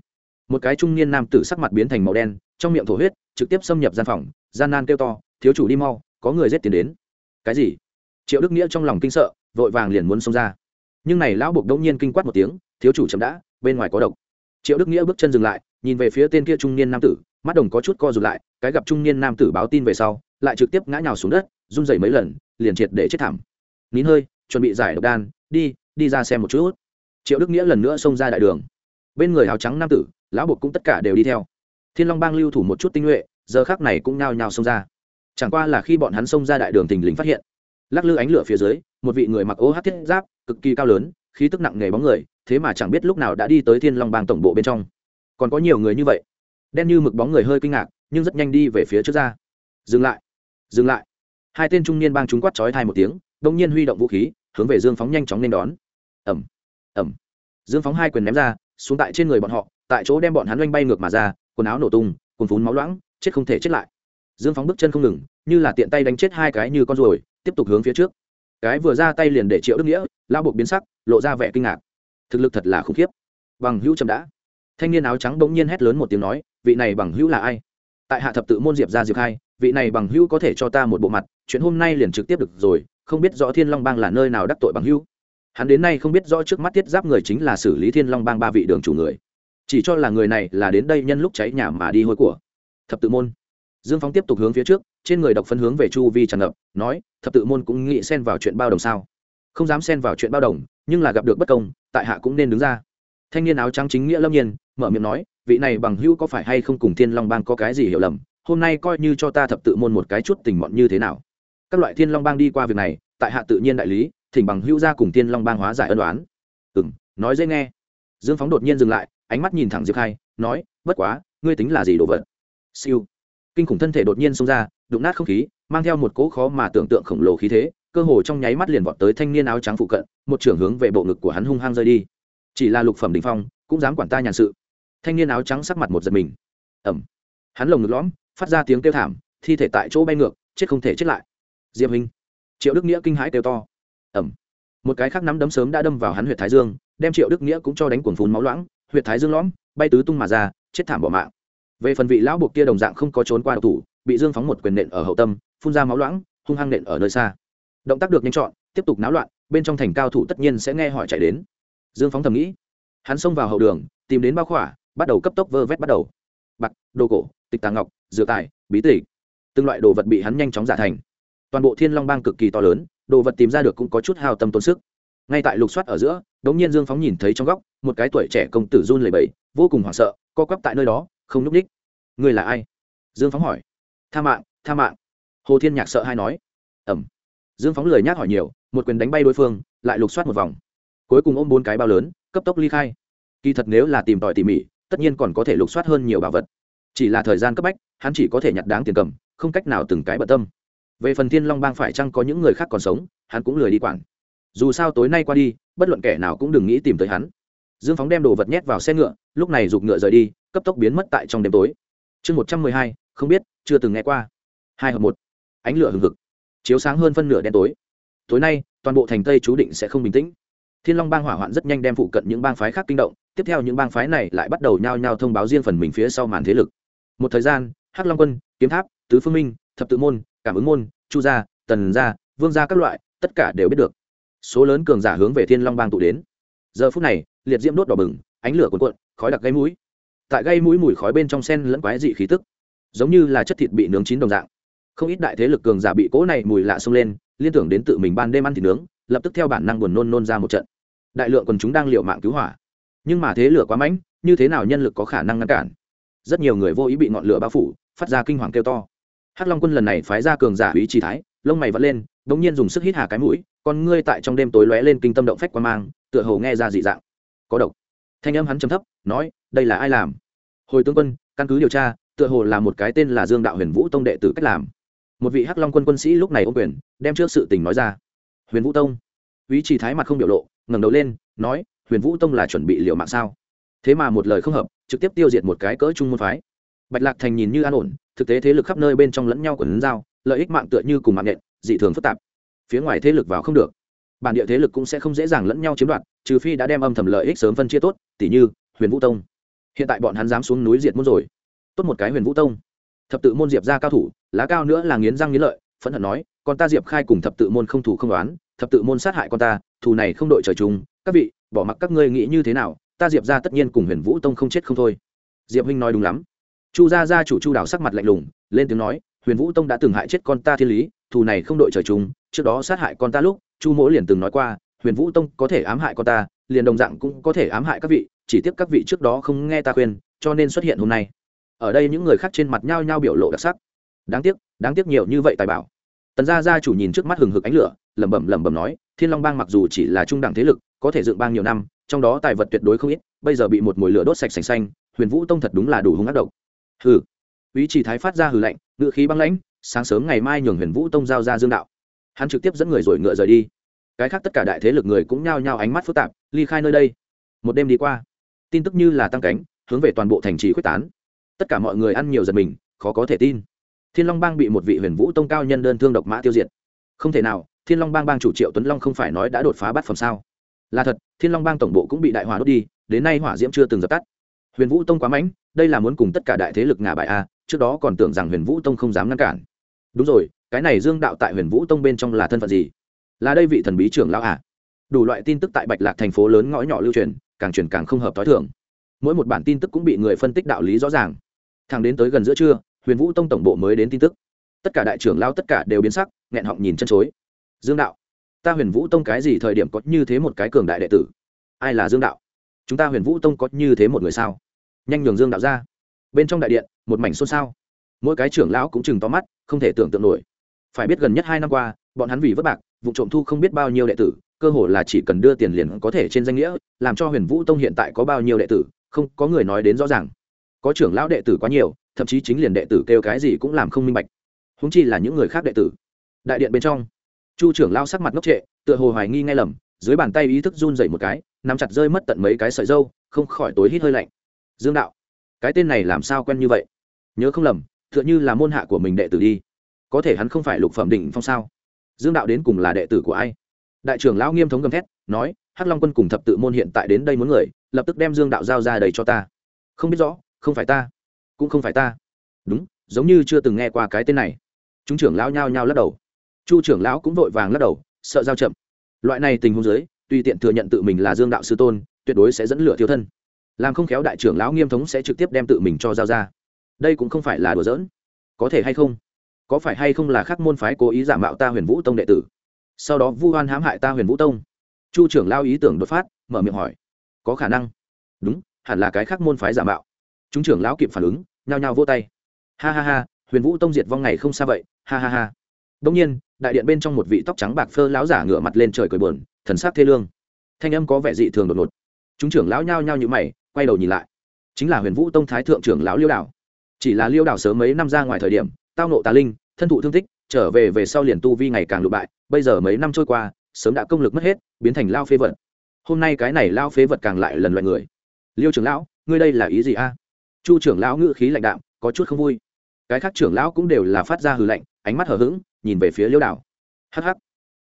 một cái trung niên nam tử sắc mặt biến thành màu đen, trong miệng thổ huyết trực tiếp xâm nhập gian phòng, gian nan kêu to, thiếu chủ đi mau, có người giết tiền đến. Cái gì? Triệu đức nghĩa trong lòng kinh sợ, vội vàng liền muốn xông ra. Nhưng này lão buộc đông nhiên kinh quát một tiếng, thiếu chủ chậm đã, bên ngoài có độc. Triệu đức nghĩa bước chân dừng lại nhìn về phía tên kia trung niên nam tử, mắt đồng có chút co rụt lại, cái gặp trung niên nam tử báo tin về sau, lại trực tiếp ngã nhào xuống đất, run rẩy mấy lần, liền triệt để chết thảm. Nín hơi, chuẩn bị giải độc đan, đi đi ra xem một chút. Triệu đức nghĩa lần nữa xông ra đại đường. Bên người áo trắng nam tử, lão buộc cũng tất cả đều đi theo. Thiên long bang lưu thủ một chút tinh nhuệ, giờ khác này cũng nhao nhao xông ra. Chẳng qua là khi bọn hắn xông ra đại đường tình lính phát hiện, lắc lư ánh lửa phía dưới, một vị người mặc ô hát thiết giáp, cực kỳ cao lớn, khí tức nặng nề bóng người, thế mà chẳng biết lúc nào đã đi tới thiên long bang tổng bộ bên trong còn có nhiều người như vậy. Đen như mực bóng người hơi kinh ngạc, nhưng rất nhanh đi về phía trước ra. Dừng lại. Dừng lại. Hai tên trung niên bang chúng quát trói thai một tiếng đông nhiên huy động vũ khí, hướng về dương phóng nhanh chóng nên đón. Ẩm ẩm dương phóng hai quyền ném ra, xuống tại trên người bọn họ, tại chỗ đem bọn hắn oanh bay ngược mà ra, quần áo nổ tung, quần phún máu loãng, chết không thể chết lại. Dương phóng bước chân không ngừng, như là tiện tay đánh chết hai cái như con ruồi, tiếp tục hướng phía trước. Cái vừa ra tay liền để triệu đức nghĩa lao buộc biến sắc, lộ ra vẻ kinh ngạc. Thực lực thật là khủng khiếp. Bằng hữu chậm đã thanh niên áo trắng bỗng nhiên hét lớn một tiếng nói, vị này bằng hữu là ai? Tại hạ thập tự môn diệp ra diệp hai vị này bằng hữu có thể cho ta một bộ mặt, chuyện hôm nay liền trực tiếp được rồi, không biết rõ thiên long bang là nơi nào đắc tội bằng hữu. Hắn đến nay không biết rõ trước mắt thiết giáp người chính là xử lý thiên long bang ba vị đường chủ người. Chỉ cho là người này là đến đây nhân lúc cháy nhà mà đi hôi của thập tự môn. Dương phóng tiếp tục hướng phía trước, trên người độc phân hướng về chu vi tràn ngập, nói, thập tự môn cũng nghĩ xen vào chuyện bao đồng sao? Không dám xen vào chuyện bao đồng, nhưng là gặp được bất công, tại hạ cũng nên đứng ra thanh niên áo trắng chính nghĩa lâm nhiên, mở miệng nói, vị này bằng hữu có phải hay không cùng thiên long bang có cái gì hiểu lầm? Hôm nay coi như cho ta thập tự môn một cái chút tình mọn như thế nào? Các loại thiên long bang đi qua việc này, tại hạ tự nhiên đại lý, thỉnh bằng hữu ra cùng thiên long bang hóa giải ân đoán ừ m nói dễ nghe. Dương phóng đột nhiên dừng lại, ánh mắt nhìn thẳng diệp khai, nói, bất quá, ngươi tính là gì đồ vật? Siêu. Kinh khủng thân thể đột nhiên xông ra, đụng nát không khí, mang theo một cỗ khó mà tưởng tượng khổng lồ khí thế, cơ hồ trong nháy mắt liền vọt tới thanh niên áo trắng phụ cận, một trưởng hướng về bộ ngực của hắn hung hăng rơi đi chỉ là lục phẩm đình phong, cũng dám quản ta nhàn sự. Thanh niên áo trắng sắc mặt một giật mình. Ẩm. Hắn lồng ngực lõm, phát ra tiếng kêu thảm, thi thể tại chỗ bay ngược, chết không thể chết lại. Diệp hình triệu đức nghĩa kinh hãi kêu to. Ẩm. Một cái khác nắm đấm sớm đã đâm vào hắn huyện thái dương, đem triệu đức nghĩa cũng cho đánh cuồng phun máu loãng huyện thái dương lõm, bay tứ tung mà ra, chết thảm bỏ mạng. Về phần vị lão buộc kia đồng dạng không có trốn qua độc thủ, bị dương phóng một quyền nện ở hậu tâm, phun ra máu loãng, hung hăng nện ở nơi xa. Động tác được nhanh chọn, tiếp tục náo loạn, bên trong thành cao thủ tất nhiên sẽ nghe hỏi chạy đến dương phóng thầm nghĩ. Hắn xông vào hậu đường, tìm đến bao khỏa, bắt đầu cấp tốc vơ vét bắt đầu. Bạc, đồ cổ, tịch tàng ngọc dựa tài, bí tịch. Từng loại đồ vật bị hắn nhanh chóng giả thành. Toàn bộ thiên long bang cực kỳ to lớn, đồ vật tìm ra được cũng có chút hào tâm tốn sức. Ngay tại lục soát ở giữa, đống nhiên dương phóng nhìn thấy trong góc, một cái tuổi trẻ công tử run lẩy bẩy, vô cùng hoảng sợ, co quắp tại nơi đó, không núp ních người là ai? Dương phóng hỏi. Tha mạng tha mạng. Hồ thiên nhạc sợ hay nói. Ẩm dương phóng lời nhắc hỏi nhiều, một quyền đánh bay đối phương, lại lục soát một vòng cuối cùng ôm bốn cái bao lớn, cấp tốc ly khai. Kỳ thật nếu là tìm tòi tỉ mỉ, tất nhiên còn có thể lục soát hơn nhiều bảo vật. Chỉ là thời gian cấp bách, hắn chỉ có thể nhặt đáng tiền cầm, không cách nào từng cái bận tâm. Về phần thiên long bang phải chăng có những người khác còn sống, hắn cũng lười đi quản. Dù sao tối nay qua đi, bất luận kẻ nào cũng đừng nghĩ tìm tới hắn. Dương phóng đem đồ vật nhét vào xe ngựa, lúc này giục ngựa rời đi, cấp tốc biến mất tại trong đêm tối. Chương một trăm mười hai, không biết, chưa từng nghe qua. Hai hợp một. Ánh lửa hừng hực. Chiếu sáng hơn phân nửa đen tối. Tối nay, toàn bộ thành tây chú định sẽ không bình tĩnh thiên long bang hỏa hoạn rất nhanh đem phụ cận những bang phái khác kinh động, tiếp theo những bang phái này lại bắt đầu nhao nhao thông báo riêng phần mình phía sau màn thế lực. Một thời gian, hắc long quân, kiếm tháp, tứ phương minh, thập tự môn, cảm ứng môn, chu gia, tần gia, vương gia các loại, tất cả đều biết được. Số lớn cường giả hướng về thiên long bang tụ đến. Giờ phút này, liệt diễm đốt đỏ bừng, ánh lửa cuồn cuộn, khói đặc gây mũi. Tại gây mũi mùi khói bên trong sen lẫn quái dị khí tức, giống như là chất thịt bị nướng chín đồng dạng. Không ít đại thế lực cường giả bị cỗ này mùi lạ xông lên, liên tưởng đến tự mình ban đêm ăn thịt nướng, lập tức theo bản năng buồn nôn nôn ra một trận đại lượng quần chúng đang liều mạng cứu hỏa. Nhưng mà thế lửa quá mãnh, như thế nào nhân lực có khả năng ngăn cản? Rất nhiều người vô ý bị ngọn lửa bao phủ, phát ra kinh hoàng kêu to. Hắc long quân lần này phái ra cường giả ý trí thái, lông mày vẫn lên đ ỗ n g nhiên dùng sức hít hà cái mũi con ngươi tại trong đêm tối lóe lên kinh tâm động phách quan mang, tựa hồ nghe ra dị dạng. Có độc. Thanh âm hắn chấm thấp, nói, đây là ai làm? Hồi tướng quân, căn cứ điều tra, tựa hồ là một cái tên là dương đạo huyền vũ tông đệ tử cách làm. Một vị hắc long quân quân sĩ lúc này ô quyền, đem trước sự tình nói ra. Huyền vũ tông. Ý trí thái mặt không biểu lộ ngẩng đầu lên, nói, huyền vũ tông là chuẩn bị liều mạng sao? Thế mà một lời không hợp, trực tiếp tiêu diệt một cái cỡ trung môn phái. Bạch lạc thành nhìn như an ổn, thực tế thế lực khắp nơi bên trong lẫn nhau của lấn giao, lợi ích mạng tựa như cùng mạng nhện, dị thường phức tạp. Phía ngoài thế lực vào không được. Bản địa thế lực cũng sẽ không dễ dàng lẫn nhau chiếm đoạt, trừ phi đã đem âm thầm lợi ích sớm phân chia tốt tỷ như, huyền vũ tông. Hiện tại bọn hắn dám xuống núi diệt môn rồi. Tốt một cái huyền vũ tông. Thập tự môn diệp ra cao thủ, lá cao nữa là nghiến răng nghiến lợi, phẫn hận nói, con ta diệp khai cùng thập tự môn không thủ không đoán, thập tự môn sát hại con ta thù này không đội trời chung, các vị, bỏ mặc các ngươi nghĩ như thế nào, ta diệp ra tất nhiên cùng huyền vũ tông không chết không thôi. Diệp huynh nói đúng lắm. Chu gia gia chủ chu đào sắc mặt lạnh lùng, lên tiếng nói, huyền vũ tông đã từng hại chết con ta thiên lý, thù này không đội trời chung, trước đó sát hại con ta lúc, chu mỗ liền từng nói qua, huyền vũ tông có thể ám hại con ta, liền đồng dạng cũng có thể ám hại các vị, chỉ tiếc các vị trước đó không nghe ta khuyên, cho nên xuất hiện hôm nay. Ở đây những người khác trên mặt nhao nhao biểu lộ đặc sắc. Đáng tiếc đáng tiếc nhiều như vậy tài bảo. Tần gia gia chủ nhìn trước mắt hừng hực ánh lửa, lẩm bẩm lẩm bẩm nói thiên long bang mặc dù chỉ là trung đẳng thế lực, có thể dựng bang nhiều năm, trong đó tài vật tuyệt đối không ít, bây giờ bị một mồi lửa đốt sạch sành xanh, huyền vũ tông thật đúng là đủ hung ác độc. Hừ. Ý chỉ thái phát ra hừ lạnh ngự khí băng lãnh, sáng sớm ngày mai nhường huyền vũ tông giao ra dương đạo. Hắn trực tiếp dẫn người rồi ngựa rời đi. Cái khác tất cả đại thế lực người cũng nhao nhao ánh mắt phức tạp, ly khai nơi đây. Một đêm đi qua, tin tức như là tăng cánh, hướng về toàn bộ thành trì quyết tán. Tất cả mọi người ăn nhiều giật mình, khó có thể tin. Thiên long bang bị một vị huyền vũ tông cao nhân đơn thương độc mã tiêu diệt. Không thể nào thiên long bang bang chủ triệu tuấn long không phải nói đã đột phá bát phẩm sao? Là thật, thiên long bang tổng bộ cũng bị đại hỏa đốt đi, đến nay hỏa diễm chưa từng dập tắt. Huyền vũ tông quá mãnh, đây là muốn cùng tất cả đại thế lực ngả bại a, trước đó còn tưởng rằng huyền vũ tông không dám ngăn cản. Đúng rồi, cái này dương đạo tại huyền vũ tông bên trong là thân phận gì? Là đây vị thần bí trưởng lão à? Đủ loại tin tức tại bạch lạc thành phố lớn ngõ nhỏ lưu truyền, càng truyền càng không hợp t h o i thưởng mỗi một bản tin tức cũng bị người phân tích đạo lý rõ ràng. Thằng đến tới gần giữa trưa, huyền vũ tông tổng bộ mới đến tin tức. Tất cả đại trưởng lao tất cả đều biến sắc, nghẹn họng nhìn chân chối dương đạo, ta huyền vũ tông cái gì thời điểm có như thế một cái cường đại đệ tử? Ai là dương đạo? Chúng ta huyền vũ tông có như thế một người sao? Nhanh nhường dương đạo ra. Bên trong đại điện, một mảnh xôn xao. Mỗi cái trưởng lão cũng chừng to mắt, không thể tưởng tượng nổi. Phải biết gần nhất hai năm qua, bọn hắn vì vất bạc, vụ trộm thu không biết bao nhiêu đệ tử, cơ hồ là chỉ cần đưa tiền liền có thể trên danh nghĩa, làm cho huyền vũ tông hiện tại có bao nhiêu đệ tử, không có người nói đến rõ ràng. Có trưởng lão đệ tử quá nhiều, thậm chí chính liền đệ tử kêu cái gì cũng làm không minh bạch. Húng chi là những người khác đệ tử. Đại điện bên trong chu trưởng lao sắc mặt ngốc trệ, tựa hồ hoài nghi ngay lầm, dưới bàn tay ý thức run dậy một cái, nắm chặt rơi mất tận mấy cái sợi dâu, không khỏi tối hít hơi lạnh. Dương đạo, cái tên này làm sao quen như vậy? Nhớ không lầm, tựa như là môn hạ của mình đệ tử đi. Có thể hắn không phải lục phẩm đỉnh phong sao? Dương đạo đến cùng là đệ tử của ai? Đại trưởng lão nghiêm thống gầm thét, nói, hắc long quân cùng thập tự môn hiện tại đến đây muốn người, lập tức đem dương đạo giao ra đầy cho ta. Không biết rõ, không phải ta, cũng không phải ta. Đúng, giống như chưa từng nghe qua cái tên này. Chúng trưởng lão nhao nhao lắc đầu chu trưởng lão cũng vội vàng lắc đầu, sợ giao chậm. Loại này tình huống dưới tuy tiện thừa nhận tự mình là dương đạo sư tôn, tuyệt đối sẽ dẫn lửa thiếu thân. Làm không khéo đại trưởng lão nghiêm thống sẽ trực tiếp đem tự mình cho giao ra. Đây cũng không phải là đùa giỡn. Có thể hay không? Có phải hay không là khắc môn phái cố ý giả mạo ta huyền vũ tông đệ tử? Sau đó vu oan hãm hại ta huyền vũ tông. Chu trưởng lao ý tưởng đột phát, mở miệng hỏi. Có khả năng. Đúng, hẳn là cái khắc môn phái giả mạo. Chúng trưởng lão kịp phản ứng, nhao nhao vô tay. Ha ha ha, huyền vũ tông diệt vong ngày không xa vậy. Ha ha ha đông nhiên, đại điện bên trong một vị tóc trắng bạc phơ lão giả ngửa mặt lên trời cười buồn, thần sắc thê lương. Thanh âm có vẻ dị thường đột ngột. Chúng trưởng lão nhao nhao như mày, quay đầu nhìn lại. Chính là huyền vũ tông thái thượng trưởng lão liêu đảo. Chỉ là liêu đảo sớm mấy năm ra ngoài thời điểm, tao nộ tà linh, thân thụ thương tích, trở về về sau liền tu vi ngày càng lụ bại, bây giờ mấy năm trôi qua, sớm đã công lực mất hết, biến thành lao phế vật. Hôm nay cái này lao phế vật càng lại lần loại người. Liêu trưởng lão, ngươi đây là ý gì a? Chu trưởng lão ngữ khí lạnh đạm, có chút không vui. Cái khác trưởng lão cũng đều là phát ra hừ lạnh, ánh mắt hờ hững nhìn về phía liêu đảo hh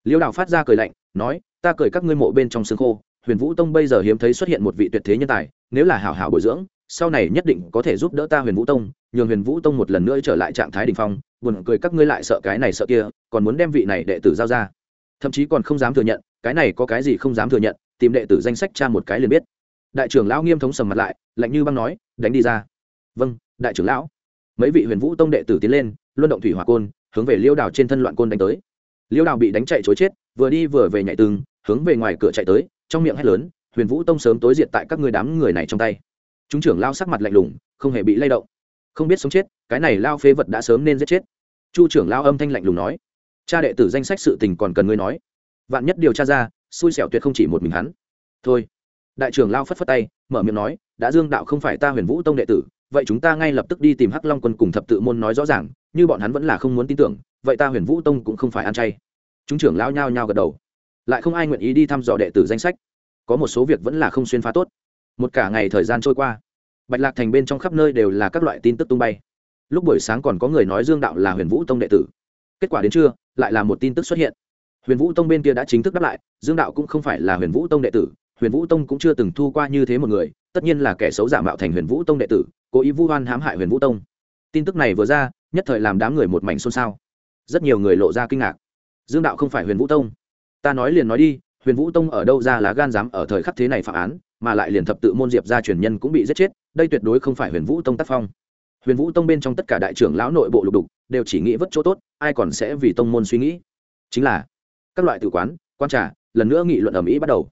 liêu đảo phát ra cười lạnh, nói, ta cười các ngươi mộ bên trong xương khô, huyền vũ tông bây giờ hiếm thấy xuất hiện một vị tuyệt thế nhân tài, nếu là hảo hảo bồi dưỡng, sau này nhất định có thể giúp đỡ ta huyền vũ tông, nhường huyền vũ tông một lần nữa trở lại trạng thái đ ỉ n h phong, buồn cười các ngươi lại sợ cái này sợ kia, còn muốn đem vị này đệ tử giao ra. Thậm chí còn không dám thừa nhận, cái này có cái gì không dám thừa nhận, tìm đệ tử danh sách cha một cái liền biết. Đại trưởng lão nghiêm thống sầm mặt lại, lạnh như băng nói, đánh đi ra. Vâng đại trưởng lão. Mấy vị huyền vũ tông đệ tử tiến lên, luân động thủy hỏa côn hướng về liêu đào trên thân loạn côn đánh tới. Liêu đào bị đánh chạy chối chết, vừa đi vừa về nhảy tường hướng về ngoài cửa chạy tới, trong miệng hét lớn, huyền vũ tông sớm tối diệt tại các người đám người này trong tay. Chúng trưởng lao sắc mặt lạnh lùng, không hề bị lay động. Không biết sống chết, cái này lao phế vật đã sớm nên giết chết. Chu trưởng lao âm thanh lạnh lùng nói, cha đệ tử danh sách sự tình còn cần ngươi nói. Vạn nhất điều tra ra, xui xẻo tuyệt không chỉ một mình hắn. Thôi. Đại trưởng lao phất phất tay, mở miệng nói, đã dương đạo không phải ta huyền vũ tông đệ tử, vậy chúng ta ngay lập tức đi tìm hắc long quân cùng thập tự môn nói rõ ràng như bọn hắn vẫn là không muốn tin tưởng, vậy ta huyền vũ tông cũng không phải ăn chay. Chúng trưởng lao nhao nhao gật đầu. Lại không ai nguyện ý đi thăm dò đệ tử danh sách. Có một số việc vẫn là không xuyên phá tốt. Một cả ngày thời gian trôi qua, bạch lạc thành bên trong khắp nơi đều là các loại tin tức tung bay. Lúc buổi sáng còn có người nói dương đạo là huyền vũ tông đệ tử. Kết quả đến trưa, lại là một tin tức xuất hiện. Huyền vũ tông bên kia đã chính thức đáp lại, dương đạo cũng không phải là huyền vũ tông đệ tử, huyền vũ tông cũng chưa từng thu qua như thế một người, tất nhiên là kẻ xấu giả mạo thành huyền vũ tông đệ tử, cố ý vu oan hãm hại huyền vũ tông. Tin tức này vừa ra nhất thời làm đám người một mảnh xôn xao. Rất nhiều người lộ ra kinh ngạc. Dương đạo không phải huyền vũ tông. Ta nói liền nói đi, huyền vũ tông ở đâu ra là gan dám ở thời khắc thế này phạm án, mà lại liền thập tự môn diệp gia truyền nhân cũng bị giết chết, đây tuyệt đối không phải huyền vũ tông tác phong. Huyền vũ tông bên trong tất cả đại trưởng lão nội bộ lục đục, đều chỉ nghĩ vất chỗ tốt, ai còn sẽ vì tông môn suy nghĩ. Chính là, các loại tử quán, quan trà, lần nữa nghị luận ở mỹ bắt đầu.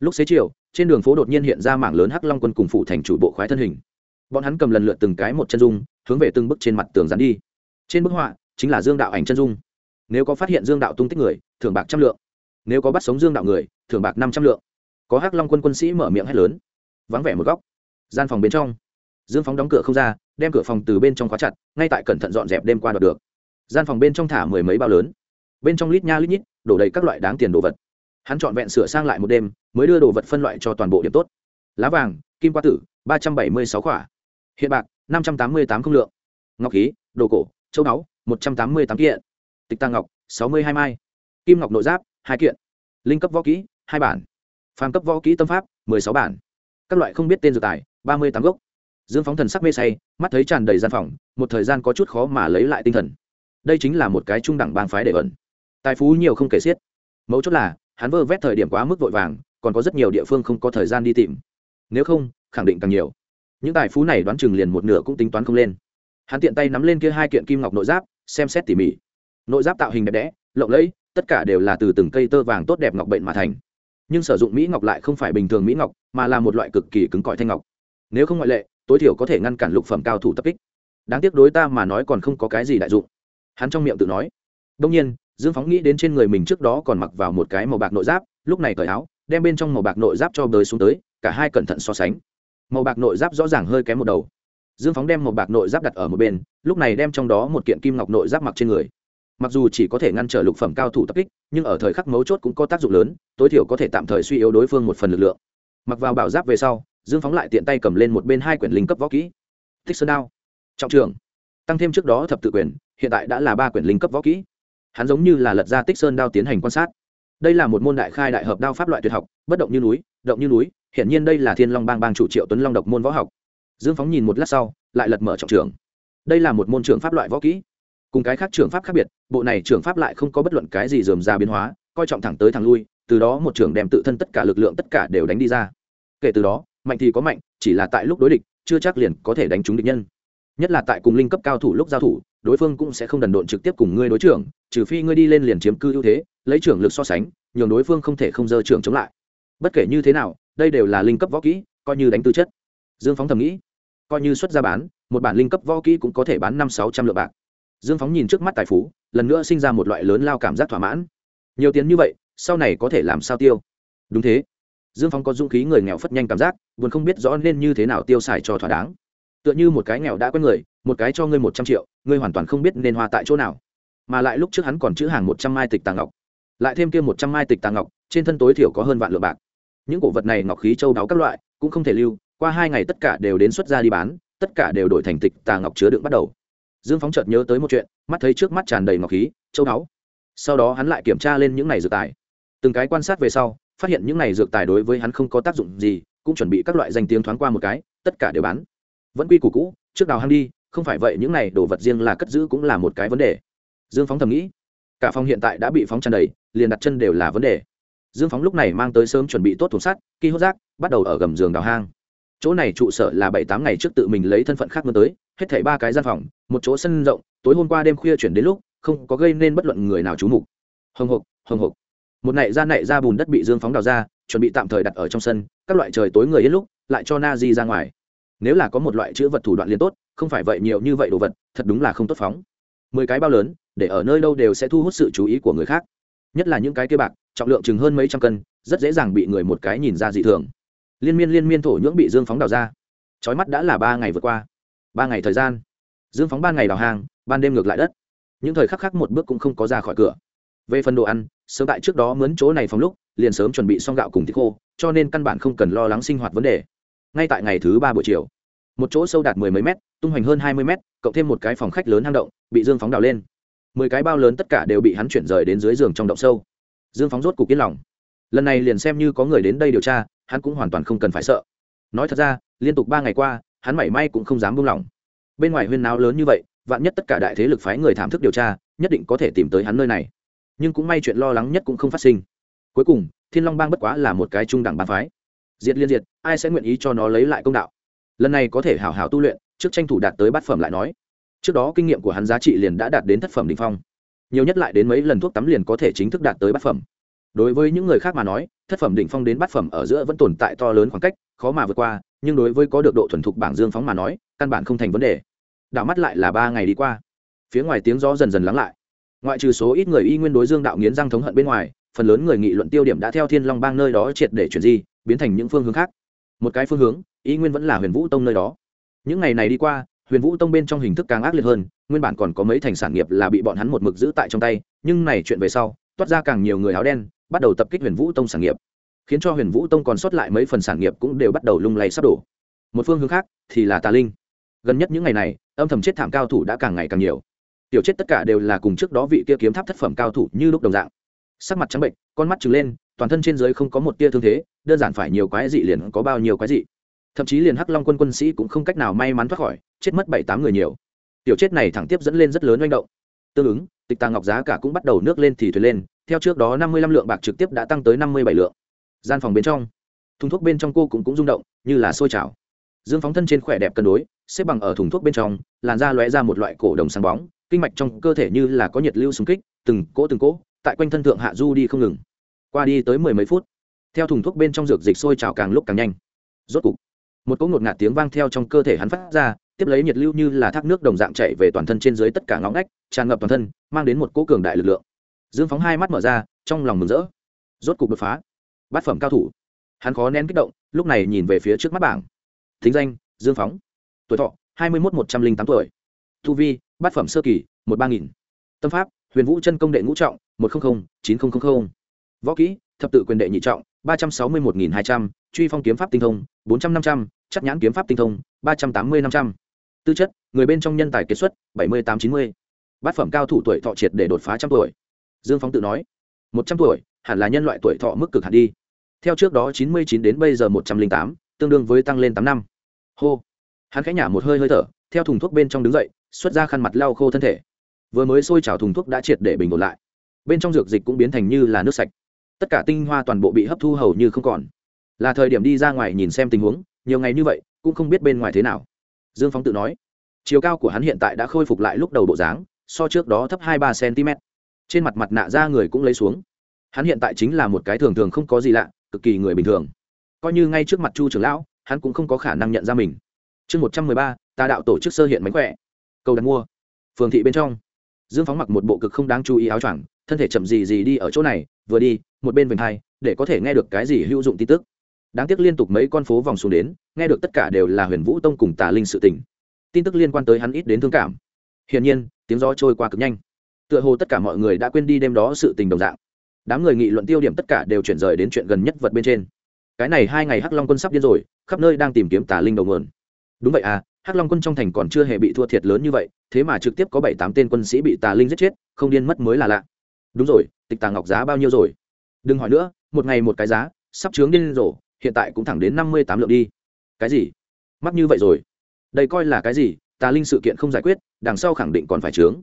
Lúc xế chiều, trên đường phố đột nhiên hiện ra mảng lớn hắc long quân cùng phủ thành chủ bộ khoái thân hình bọn hắn cầm lần lượt từng cái một chân dung, hướng về từng bức trên mặt tường dán đi. Trên bức họa chính là dương đạo ảnh chân dung. Nếu có phát hiện dương đạo tung tích người, thưởng bạc trăm lượng. Nếu có bắt sống dương đạo người, thưởng bạc năm trăm lượng. Có hắc long quân quân sĩ mở miệng hét lớn. Vắng vẻ một góc. Gian phòng bên trong. Dương phóng đóng cửa không ra, đem cửa phòng từ bên trong khóa chặt, ngay tại cẩn thận dọn dẹp đêm qua đoạt được. Gian phòng bên trong thả mười mấy bao lớn. Bên trong lít nha lít nhít, đổ đầy các loại đáng tiền đồ vật. Hắn trọn vẹn sửa sang lại một đêm, mới đưa đồ vật phân loại cho toàn bộ điểm tốt. Lá vàng, kim qua tử, ba trăm bảy mươi sáu quả hiện bạc, năm trăm tám mươi tám không lượng. Ngọc khí, đồ cổ, châu báu, một trăm tám mươi tám kiện. Tịch tàng ngọc, sáu mươi hai mai. Kim ngọc nội giáp, hai kiện. Linh cấp võ kỹ, hai bản. Phàm cấp võ kỹ tâm pháp, mười sáu bản. Các loại không biết tên dược tài, ba mươi tám gốc. Dương phóng thần sắc mê say, mắt thấy tràn đầy gian phòng, một thời gian có chút khó mà lấy lại tinh thần. Đây chính là một cái trung đẳng bang phái để ẩn. Tài phú nhiều không kể xiết. Mấu chốt là, hắn vơ vét thời điểm quá mức vội vàng, còn có rất nhiều địa phương không có thời gian đi tìm. Nếu không, khẳng định càng nhiều những tài phú này đoán chừng liền một nửa cũng tính toán không lên. Hắn tiện tay nắm lên kia hai kiện kim ngọc nội giáp, xem xét tỉ mỉ. Nội giáp tạo hình đẹp đẽ, lộng lẫy, tất cả đều là từ từng cây tơ vàng tốt đẹp ngọc bệnh mà thành. Nhưng sử dụng mỹ ngọc lại không phải bình thường mỹ ngọc, mà là một loại cực kỳ cứng cỏi thanh ngọc. Nếu không ngoại lệ, tối thiểu có thể ngăn cản lục phẩm cao thủ tập kích. Đáng tiếc đối ta mà nói còn không có cái gì đại dụng. Hắn trong miệng tự nói. Đông nhiên, dương phóng nghĩ đến trên người mình trước đó còn mặc vào một cái màu bạc nội giáp, lúc này cởi áo, đem bên trong màu bạc nội giáp cho bới xuống tới, cả hai cẩn thận so sánh màu bạc nội giáp rõ ràng hơi kém một đầu. Dương phóng đem màu bạc nội giáp đặt ở một bên, lúc này đem trong đó một kiện kim ngọc nội giáp mặc trên người. Mặc dù chỉ có thể ngăn trở lục phẩm cao thủ tập kích, nhưng ở thời khắc mấu chốt cũng có tác dụng lớn, tối thiểu có thể tạm thời suy yếu đối phương một phần lực lượng. Mặc vào bảo giáp về sau, dương phóng lại tiện tay cầm lên một bên hai quyển linh cấp võ kỹ. Thích sơn đao. Trọng trường tăng thêm trước đó thập tự quyền, hiện tại đã là ba quyển linh cấp võ kỹ. Hắn giống như là lật ra tích sơn đao tiến hành quan sát. Đây là một môn đại khai đại hợp đao pháp loại tuyệt học, bất động như núi, động như núi hiển nhiên đây là thiên long bang bang chủ triệu tuấn long độc môn võ học. Dương phóng nhìn một lát sau, lại lật mở trọng trường. Đây là một môn trường pháp loại võ kỹ. Cùng cái khác trường pháp khác biệt, bộ này trường pháp lại không có bất luận cái gì dườm ra biến hóa, coi trọng thẳng tới thẳng lui, từ đó một trường đem tự thân tất cả lực lượng tất cả đều đánh đi ra. Kể từ đó, mạnh thì có mạnh, chỉ là tại lúc đối địch, chưa chắc liền có thể đánh trúng địch nhân. Nhất là tại cùng linh cấp cao thủ lúc giao thủ, đối phương cũng sẽ không đần độn trực tiếp cùng ngươi đối trưởng, trừ phi ngươi đi lên liền chiếm cư ưu thế, lấy trưởng lực so sánh, nhường đối phương không thể không dơ trưởng chống lại. Bất kể như thế nào đây đều là linh cấp võ kỹ, coi như đánh tư chất. Dương phóng thầm nghĩ, coi như xuất ra bán, một bản linh cấp võ kỹ cũng có thể bán năm sáu trăm lượng bạc. Dương phóng nhìn trước mắt tài phú, lần nữa sinh ra một loại lớn lao cảm giác thỏa mãn. Nhiều tiền như vậy, sau này có thể làm sao tiêu? Đúng thế. Dương phóng có dũng khí người nghèo phất nhanh cảm giác, buồn không biết rõ nên như thế nào tiêu xài cho thỏa đáng. Tựa như một cái nghèo đã quen người, một cái cho ngươi một trăm triệu, ngươi hoàn toàn không biết nên hoa tại chỗ nào. Mà lại lúc trước hắn còn chữ hàng một trăm mai tịch tàng ngọc, lại thêm kia một trăm mai tịch tàng ngọc, trên thân tối thiểu có hơn vạn lượng bạc những cổ vật này ngọc khí châu đáo các loại, cũng không thể lưu, qua hai ngày tất cả đều đến xuất ra đi bán, tất cả đều đổi thành tịch tà ngọc chứa đựng bắt đầu. Dương phóng chợt nhớ tới một chuyện, mắt thấy trước mắt tràn đầy ngọc khí, châu đáo. Sau đó hắn lại kiểm tra lên những này dược tài. Từng cái quan sát về sau, phát hiện những này dược tài đối với hắn không có tác dụng gì, cũng chuẩn bị các loại danh tiếng thoáng qua một cái, tất cả đều bán. Vẫn quy củ cũ, trước đào hang đi, không phải vậy những này đồ vật riêng là cất giữ cũng là một cái vấn đề. Dương phóng thầm nghĩ, cả phòng hiện tại đã bị phóng tràn đầy, liền đặt chân đều là vấn đề dương phóng lúc này mang tới sớm chuẩn bị tốt thùng sắt kỳ hốt rác, bắt đầu ở gầm giường đào hang. Chỗ này trụ sở là bảy tám ngày trước tự mình lấy thân phận khác mưa tới, hết thảy ba cái gian phòng, một chỗ sân rộng, tối hôm qua đêm khuya chuyển đến lúc, không có gây nên bất luận người nào trú mục. Hồng hộc hồng hộc. Một nảy ra nảy ra bùn đất bị dương phóng đào ra, chuẩn bị tạm thời đặt ở trong sân, các loại trời tối người hết lúc, lại cho na di ra ngoài. Nếu là có một loại chữ vật thủ đoạn liền tốt, không phải vậy nhiều như vậy đồ vật, thật đúng là không tốt phóng. Mười cái bao lớn, để ở nơi đâu đều sẽ thu hút sự chú ý của người khác. Nhất là những cái kia bạc trọng lượng chừng hơn mấy trăm cân, rất dễ dàng bị người một cái nhìn ra dị thường. Liên miên liên miên thổ nhưỡng bị dương phóng đào ra. Trói mắt đã là ba ngày vượt qua. Ba ngày thời gian. Dương phóng ban ngày đào hàng, ban đêm ngược lại đất. Những thời khắc khác một bước cũng không có ra khỏi cửa. Về phần đồ ăn, sớm tại trước đó mướn chỗ này phòng lúc, liền sớm chuẩn bị xong gạo cùng thịt khô, cho nên căn bản không cần lo lắng sinh hoạt vấn đề. Ngay tại ngày thứ ba buổi chiều, một chỗ sâu đạt mười mấy mét, tung hoành hơn hai mươi mét, cộng thêm một cái phòng khách lớn hang động, bị dương phóng đào lên. Mười cái bao lớn tất cả đều bị hắn chuyển rời đến dưới giường trong động sâu dương phóng rốt cục yên lòng. Lần này liền xem như có người đến đây điều tra, hắn cũng hoàn toàn không cần phải sợ. Nói thật ra, liên tục ba ngày qua, hắn mảy may cũng không dám buông lỏng. Bên ngoài huyên náo lớn như vậy, vạn nhất tất cả đại thế lực phái người thảm thức điều tra, nhất định có thể tìm tới hắn nơi này. Nhưng cũng may chuyện lo lắng nhất cũng không phát sinh. Cuối cùng, thiên long bang bất quá là một cái trung đẳng bàn phái. Diệt liên diệt, ai sẽ nguyện ý cho nó lấy lại công đạo? Lần này có thể hảo hảo tu luyện, trước tranh thủ đạt tới bát phẩm lại nói. Trước đó kinh nghiệm của hắn giá trị liền đã đạt đến thất phẩm đ ỉ n h phong nhiều nhất lại đến mấy lần thuốc tắm liền có thể chính thức đạt tới bát phẩm. Đối với những người khác mà nói, thất phẩm đỉnh phong đến bát phẩm ở giữa vẫn tồn tại to lớn khoảng cách, khó mà vượt qua, nhưng đối với có được độ thuần thục bảng dương phóng mà nói, căn bản không thành vấn đề. Đạo mắt lại là ba ngày đi qua. Phía ngoài tiếng gió dần dần lắng lại. Ngoại trừ số ít người y nguyên đối dương đạo nghiến răng thống hận bên ngoài, phần lớn người nghị luận tiêu điểm đã theo thiên long bang nơi đó triệt để chuyển di, biến thành những phương hướng khác. Một cái phương hướng, y nguyên vẫn là huyền vũ tông nơi đó. Những ngày này đi qua huyền vũ tông bên trong hình thức càng ác liệt hơn, nguyên bản còn có mấy thành sản nghiệp là bị bọn hắn một mực giữ tại trong tay, nhưng này chuyện về sau, toát ra càng nhiều người áo đen, bắt đầu tập kích huyền vũ tông sản nghiệp. Khiến cho huyền vũ tông còn sót lại mấy phần sản nghiệp cũng đều bắt đầu lung lay sắp đổ. Một phương hướng khác thì là tà linh. Gần nhất những ngày này, âm thầm chết thảm cao thủ đã càng ngày càng nhiều. Tiểu chết tất cả đều là cùng trước đó vị kia kiếm tháp thất phẩm cao thủ như lúc đồng dạng. Sắc mặt trắng bệnh con mắt trừng lên, toàn thân trên dưới không có một tia thương thế, đơn giản phải nhiều quái dị liền có bao nhiêu quái dị thậm chí liền hắc long quân quân sĩ cũng không cách nào may mắn thoát khỏi, chết mất bảy tám người nhiều. Tiểu chết này thẳng tiếp dẫn lên rất lớn manh động. Tương ứng, tịch tàng ngọc giá cả cũng bắt đầu nước lên thì thuyền lên, theo trước đó năm mươi lăm lượng bạc trực tiếp đã tăng tới năm mươi bảy lượng. Gian phòng bên trong, thùng thuốc bên trong cô cũng cũng rung động, như là sôi trào. Dương phóng thân trên khỏe đẹp cân đối, xếp bằng ở thùng thuốc bên trong, làn da lóe ra một loại cổ đồng sáng bóng, kinh mạch trong cơ thể như là có nhiệt lưu xung kích, từng cỗ từng cỗ, tại quanh thân thượng hạ du đi không ngừng. Qua đi tới mười mấy phút, theo thùng thuốc bên trong dược dịch sôi trào càng lúc càng nhanh. Rốt cục một cỗ ngột ngạt tiếng vang theo trong cơ thể hắn phát ra, tiếp lấy nhiệt lưu như là thác nước đồng dạng chạy về toàn thân trên dưới tất cả ngõ ngách, tràn ngập toàn thân, mang đến một cỗ cường đại lực lượng. Dương phóng hai mắt mở ra, trong lòng mừng rỡ. Rốt cục đột phá. Bát phẩm cao thủ. Hắn khó nén kích động, lúc này nhìn về phía trước mắt bảng. Thính danh, dương phóng. Tuổi thọ, hai mươi một một trăm linh tám tuổi. Thu vi, bát phẩm sơ kỳ, một ba nghìn. Tâm pháp, huyền vũ chân công đệ ngũ trọng, một trăm linh chín nghìn võ kỹ, thập tự quyền đệ nhị trọng, ba trăm sáu mươi một nghìn hai trăm. Truy phong kiếm pháp tinh thông bốn trăm năm trăm, chắc nhãn kiếm pháp tinh thông, ba trăm tám mươi năm trăm. Tư chất, người bên trong nhân tài kiệt xuất, bảy mươi tám chín mươi. Bát phẩm cao thủ tuổi thọ triệt để đột phá trăm tuổi. Dương phóng tự nói, một trăm tuổi, hẳn là nhân loại tuổi thọ mức cực hẳn đi. Theo trước đó chín mươi chín đến bây giờ một trăm linh tám, tương đương với tăng lên tám năm. Hô. Hắn khẽ nhả một hơi hơi thở, theo thùng thuốc bên trong đứng dậy, xuất ra khăn mặt lau khô thân thể. Vừa mới sôi trào thùng thuốc đã triệt để bình ổn lại. Bên trong dược dịch cũng biến thành như là nước sạch. Tất cả tinh hoa toàn bộ bị hấp thu hầu như không còn là thời điểm đi ra ngoài nhìn xem tình huống, nhiều ngày như vậy, cũng không biết bên ngoài thế nào. Dương phóng tự nói, chiều cao của hắn hiện tại đã khôi phục lại lúc đầu bộ dáng, so trước đó thấp hai ba cm. Trên mặt mặt nạ ra người cũng lấy xuống. Hắn hiện tại chính là một cái thường thường không có gì lạ, cực kỳ người bình thường. Coi như ngay trước mặt chu trưởng lão, hắn cũng không có khả năng nhận ra mình. Chương một trăm mười ba, tà đạo tổ chức sơ hiện mánh khỏe. Cầu đặt mua. Phường thị bên trong. Dương phóng mặc một bộ cực không đáng chú ý áo choàng, thân thể chậm gì gì đi ở chỗ này, vừa đi, một bên vành hai, để có thể nghe được cái gì hữu dụng tin tức đáng tiếc liên tục mấy con phố vòng xuống đến, nghe được tất cả đều là huyền vũ tông cùng tà linh sự tình. Tin tức liên quan tới hắn ít đến thương cảm. Hiển nhiên, tiếng gió trôi qua cực nhanh. Tựa hồ tất cả mọi người đã quên đi đêm đó sự tình đồng dạng. Đám người nghị luận tiêu điểm tất cả đều chuyển rời đến chuyện gần nhất vật bên trên. Cái này hai ngày hắc long quân sắp điên rồi, khắp nơi đang tìm kiếm tà linh đầu nguồn. Đúng vậy à hắc long quân trong thành còn chưa hề bị thua thiệt lớn như vậy, thế mà trực tiếp có bảy tám tên quân sĩ bị tà linh giết chết, không điên mất mới là lạ. Đúng rồi, tịch tà ngọc giá bao nhiêu rồi? Đừng hỏi nữa, một ngày một cái giá, sắp chướng điên rồ hiện tại cũng thẳng đến năm mươi tám lượng đi. Cái gì? Mắc như vậy rồi. Đây coi là cái gì? Tà linh sự kiện không giải quyết, đằng sau khẳng định còn phải chướng.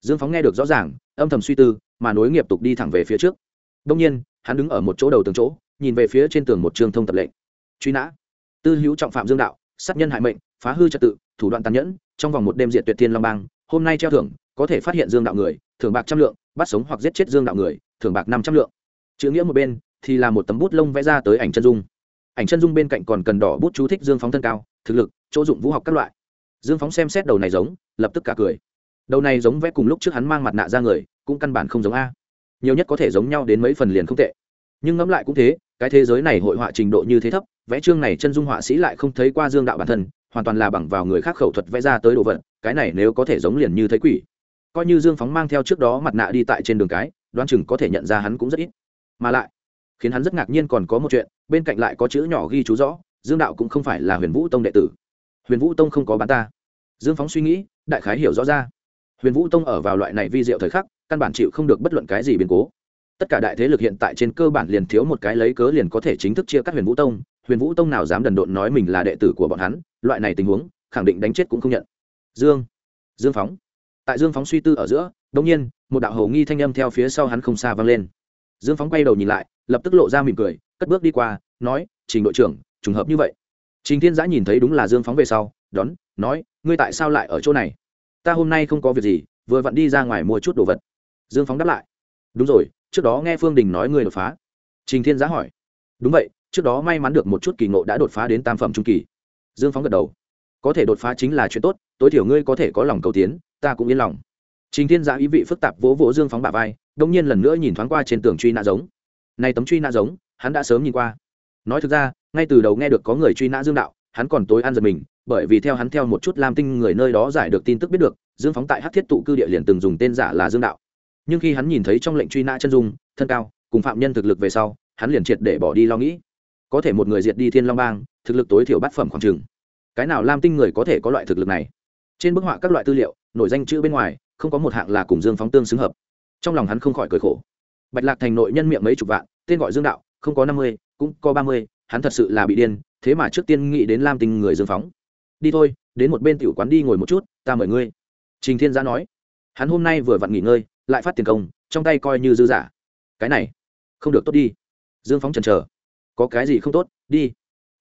Dương phóng nghe được rõ ràng, âm thầm suy tư, mà nối nghiệp tục đi thẳng về phía trước. Đông nhiên, hắn đứng ở một chỗ đầu tường chỗ, nhìn về phía trên tường một trường thông tập lệnh. Truy nã. Tư hữu trọng phạm dương đạo, sát nhân hại mệnh, phá hư trật tự, thủ đoạn tàn nhẫn, trong vòng một đêm diệt tuyệt thiên long bang, hôm nay treo thưởng, có thể phát hiện dương đạo người, thưởng bạc trăm lượng, bắt sống hoặc giết chết dương đạo người, thưởng bạc năm trăm lượng. Chữ nghĩa một bên, thì là một tấm bút lông vẽ ra tới ảnh chân dung ảnh chân dung bên cạnh còn cần đỏ bút chú thích dương phóng thân cao, thực lực, chỗ dụng vũ học các loại. Dương phóng xem xét đầu này giống, lập tức cả cười. Đầu này giống vẽ cùng lúc trước hắn mang mặt nạ ra người, cũng căn bản không giống a. Nhiều nhất có thể giống nhau đến mấy phần liền không tệ. Nhưng ngẫm lại cũng thế, cái thế giới này hội họa trình độ như thế thấp, vẽ chương này chân dung họa sĩ lại không thấy qua dương đạo bản thân, hoàn toàn là bằng vào người khác khẩu thuật vẽ ra tới đồ vật, cái này nếu có thể giống liền như thấy quỷ. Coi như dương phóng mang theo trước đó mặt nạ đi tại trên đường cái, đoán chừng có thể nhận ra hắn cũng rất ít. Mà lại khiến hắn rất ngạc nhiên còn có một chuyện, bên cạnh lại có chữ nhỏ ghi chú rõ, dương đạo cũng không phải là huyền vũ tông đệ tử. Huyền vũ tông không có bán ta. Dương phóng suy nghĩ, đại khái hiểu rõ ra. Huyền vũ tông ở vào loại này vi diệu thời khắc, căn bản chịu không được bất luận cái gì biến cố. Tất cả đại thế lực hiện tại trên cơ bản liền thiếu một cái lấy cớ liền có thể chính thức chia cắt huyền vũ tông. Huyền vũ tông nào dám đần độn nói mình là đệ tử của bọn hắn, loại này tình huống, khẳng định đánh chết cũng không nhận. Dương dương phóng. Tại dương phóng suy tư ở giữa đ nhiên, một đạo hầu nghi thanh âm theo phía sau hắn không xa vang lên. Dương phóng quay đầu nhìn lại lập tức lộ ra mỉm cười, cất bước đi qua, nói, trình đội trưởng, trùng hợp như vậy. Trình thiên giã nhìn thấy đúng là dương phóng về sau, đón, nói, ngươi tại sao lại ở chỗ này? Ta hôm nay không có việc gì, vừa vặn đi ra ngoài mua chút đồ vật. Dương phóng đáp lại, đúng rồi, trước đó nghe phương đình nói ngươi đột phá. Trình thiên giã hỏi, đúng vậy, trước đó may mắn được một chút kỳ ngộ đã đột phá đến tam phẩm trung kỳ. Dương phóng gật đầu, có thể đột phá chính là chuyện tốt, tối thiểu ngươi có thể có lòng cầu tiến, ta cũng yên lòng. Trình thiên giã ý vị phức tạp vỗ vỗ dương phóng bà vai, đông nhiên lần nữa nhìn thoáng qua trên tường truy nã giống này tấm truy nã giống, hắn đã sớm nhìn qua. Nói thực ra, ngay từ đầu nghe được có người truy nã dương đạo, hắn còn tối ăn giật mình, bởi vì theo hắn theo một chút lam tinh người nơi đó giải được tin tức biết được, dương phóng tại hát thiết tụ cư địa liền từng dùng tên giả là dương đạo. Nhưng khi hắn nhìn thấy trong lệnh truy nã chân dung, thân cao, cùng phạm nhân thực lực về sau, hắn liền triệt để bỏ đi lo nghĩ. Có thể một người diệt đi thiên long bang, thực lực tối thiểu bát phẩm khoảng trừng cái nào lam tinh người có thể có loại thực lực này? Trên bức họa các loại tư liệu, nổi danh chữ bên ngoài, không có một hạng là cùng dương phóng tương xứng hợp. Trong lòng hắn không khỏi cười khổ bạch lạc thành nội nhân miệng mấy chục vạn, tên gọi dương đạo, không có năm mươi, cũng có ba mươi, hắn thật sự là bị điên, thế mà trước tiên nghĩ đến lam tình người dương phóng. Đi thôi, đến một bên tiểu quán đi ngồi một chút, ta mời ngươi. Trình thiên giã nói. Hắn hôm nay vừa vặn nghỉ ngơi, lại phát tiền công, trong tay coi như dư giả. Cái này, không được tốt đi. Dương phóng chần chờ. Có cái gì không tốt, đi.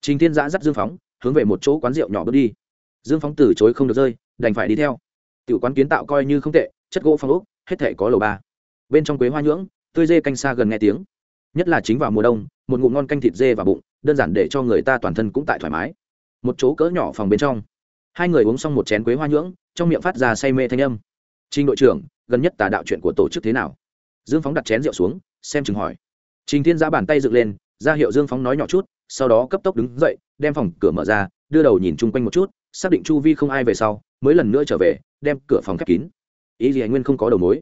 Trình thiên giã dắt dương phóng, hướng về một chỗ quán rượu nhỏ bước đi. Dương phóng từ chối không được rơi, đành phải đi theo. Tiểu quán kiến tạo coi như không tệ, chất gỗ phong úc hết thể có lầu ba. Bên trong quế hoa nhưỡng tươi dê canh xa gần nghe tiếng. Nhất là chính vào mùa đông, một ngụm ngon canh thịt dê và bụng, đơn giản để cho người ta toàn thân cũng tại thoải mái. Một chỗ cỡ nhỏ phòng bên trong. Hai người uống xong một chén quế hoa nhưỡng, trong miệng phát ra say mê thanh âm. Trình đội trưởng, gần nhất tà đạo chuyện của tổ chức thế nào? Dương phóng đặt chén rượu xuống, xem chừng hỏi. Trình thiên giã bàn tay dựng lên, ra hiệu dương phóng nói nhỏ chút, sau đó cấp tốc đứng dậy, đem phòng cửa mở ra, đưa đầu nhìn chung quanh một chút, xác định chu vi không ai về sau, mới lần nữa trở về, đem cửa phòng khép kín. Ý gì anh nguyên không có đầu mối?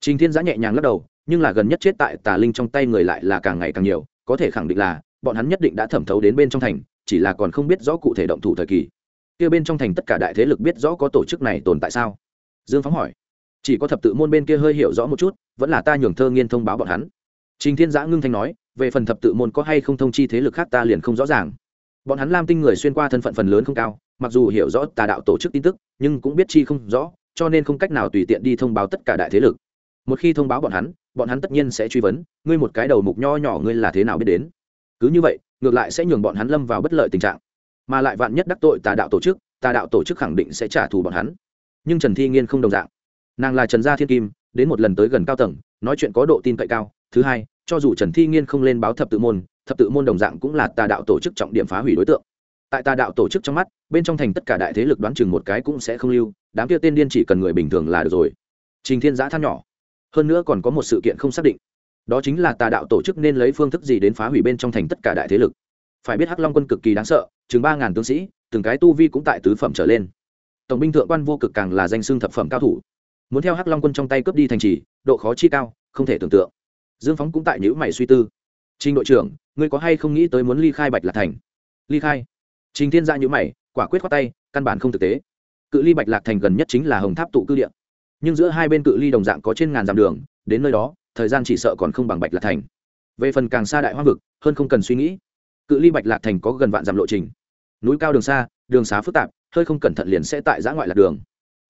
Trình thiên giã nhẹ nhàng lắc đầu nhưng là gần nhất chết tại tà linh trong tay người lại là càng ngày càng nhiều, có thể khẳng định là, bọn hắn nhất định đã thẩm thấu đến bên trong thành, chỉ là còn không biết rõ cụ thể động thủ thời kỳ. Kia bên trong thành tất cả đại thế lực biết rõ có tổ chức này tồn tại sao? Dương phóng hỏi. Chỉ có thập tự môn bên kia hơi hiểu rõ một chút, vẫn là ta nhường thơ nghiên thông báo bọn hắn. Trình thiên giã ngưng thanh nói, về phần thập tự môn có hay không thông chi thế lực khác ta liền không rõ ràng. Bọn hắn lam tinh người xuyên qua thân phận phần lớn không cao, mặc dù hiểu rõ tà đạo tổ chức tin tức, nhưng cũng biết chi không rõ, cho nên không cách nào tùy tiện đi thông báo tất cả đại thế lực. Một khi thông báo bọn hắn bọn hắn tất nhiên sẽ truy vấn, ngươi một cái đầu mục nho nhỏ ngươi là thế nào biết đến? Cứ như vậy, ngược lại sẽ nhường bọn hắn lâm vào bất lợi tình trạng. Mà lại vạn nhất đắc tội tà đạo tổ chức, tà đạo tổ chức khẳng định sẽ trả thù bọn hắn. Nhưng trần thi nghiên không đồng dạng. Nàng là trần gia thiên kim, đến một lần tới gần cao tầng, nói chuyện có độ tin cậy cao. Thứ hai, cho dù trần thi nghiên không lên báo thập tự môn, thập tự môn đồng dạng cũng là tà đạo tổ chức trọng điểm phá hủy đối tượng. Tại tà đạo tổ chức trong mắt, bên trong thành tất cả đại thế lực đoán chừng một cái cũng sẽ không lưu, đám kia tên điên chỉ cần người bình thường là được rồi. Trình thiên giã than nhỏ hơn nữa còn có một sự kiện không xác định. Đó chính là tà đạo tổ chức nên lấy phương thức gì đến phá hủy bên trong thành tất cả đại thế lực. Phải biết hắc long quân cực kỳ đáng sợ, chừng ba ngàn tướng sĩ, từng cái tu vi cũng tại tứ phẩm trở lên. Tổng binh thượng quan vô cực càng là danh xưng thập phẩm cao thủ. Muốn theo hắc long quân trong tay cướp đi thành trì, độ khó chi cao, không thể tưởng tượng. Dương phóng cũng tại nhữ mày suy tư. Trình đội trưởng, ngươi có hay không nghĩ tới muốn ly khai bạch lạc thành? Ly khai? Trình thiên gia nhữ mày, quả quyết khoát tay, căn bản không thực tế. Cự ly bạch lạc thành gần nhất chính là hồng tháp tụ cư điện nhưng giữa hai bên cự ly đồng dạng có trên ngàn dặm đường, đến nơi đó, thời gian chỉ sợ còn không bằng bạch lạc thành. Về phần càng xa đại hoa vực, hơn không cần suy nghĩ. Cự ly bạch lạc thành có gần vạn dặm lộ trình. Núi cao đường xa, đường xá phức tạp, hơi không cẩn thận liền sẽ tại giã ngoại lạc đường.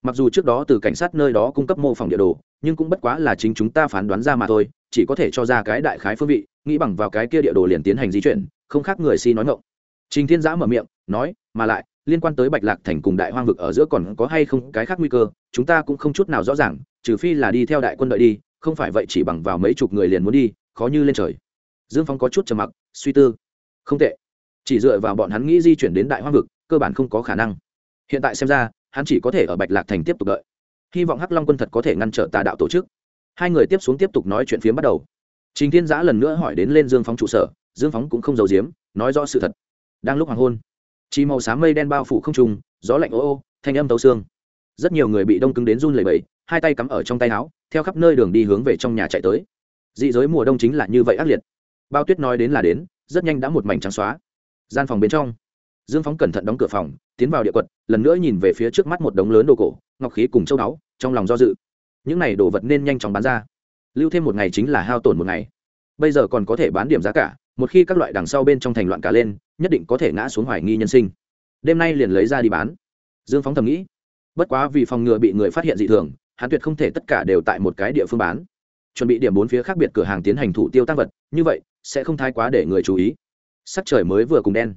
Mặc dù trước đó từ cảnh sát nơi đó cung cấp mô phỏng địa đồ, nhưng cũng bất quá là chính chúng ta phán đoán ra mà thôi, chỉ có thể cho ra cái đại khái phương vị, nghĩ bằng vào cái kia địa đồ liền tiến hành di chuyển, không khác người si nói ngộng trình thiên giã mở miệng, nói, mà lại liên quan tới bạch lạc thành cùng đại hoang vực ở giữa còn có hay không cái khác nguy cơ, chúng ta cũng không chút nào rõ ràng, trừ phi là đi theo đại quân đội đi, không phải vậy chỉ bằng vào mấy chục người liền muốn đi, khó như lên trời. Dương phong có chút trầm mặc, suy tư. Không tệ. Chỉ dựa vào bọn hắn nghĩ di chuyển đến đại hoang vực, cơ bản không có khả năng. Hiện tại xem ra, hắn chỉ có thể ở bạch lạc thành tiếp tục đợi. Hy vọng hắc long quân thật có thể ngăn trở tà đạo tổ chức. Hai người tiếp xuống tiếp tục nói chuyện phía bắt đầu. Trình thiên giã lần nữa hỏi đến lên dương phóng trụ sở, dương phóng cũng không giấu giếm, nói rõ sự thật. Đang lúc hoàng hôn chỉ màu xám mây đen bao phủ không trùng gió lạnh ô ô, thanh âm tấu xương. Rất nhiều người bị đông cứng đến run lẩy bẩy, hai tay cắm ở trong tay áo, theo khắp nơi đường đi hướng về trong nhà chạy tới. Dị giới mùa đông chính là như vậy ác liệt. Bao tuyết nói đến là đến, rất nhanh đã một mảnh trắng xóa. Gian phòng bên trong, dương phóng cẩn thận đóng cửa phòng, tiến vào địa quật, lần nữa nhìn về phía trước mắt một đống lớn đồ cổ, ngọc khí cùng châu báu, trong lòng do dự. Những này đồ vật nên nhanh chóng bán ra. Lưu thêm một ngày chính là hao tổn một ngày. Bây giờ còn có thể bán điểm giá cả một khi các loại đằng sau bên trong thành loạn cả lên, nhất định có thể ngã xuống hoài nghi nhân sinh. Đêm nay liền lấy ra đi bán. Dương phóng thầm nghĩ, bất quá vì phòng ngừa bị người phát hiện dị thường, hắn tuyệt không thể tất cả đều tại một cái địa phương bán. Chuẩn bị điểm bốn phía khác biệt cửa hàng tiến hành thủ tiêu tăng vật, như vậy, sẽ không thái quá để người chú ý. Sắc trời mới vừa cùng đen.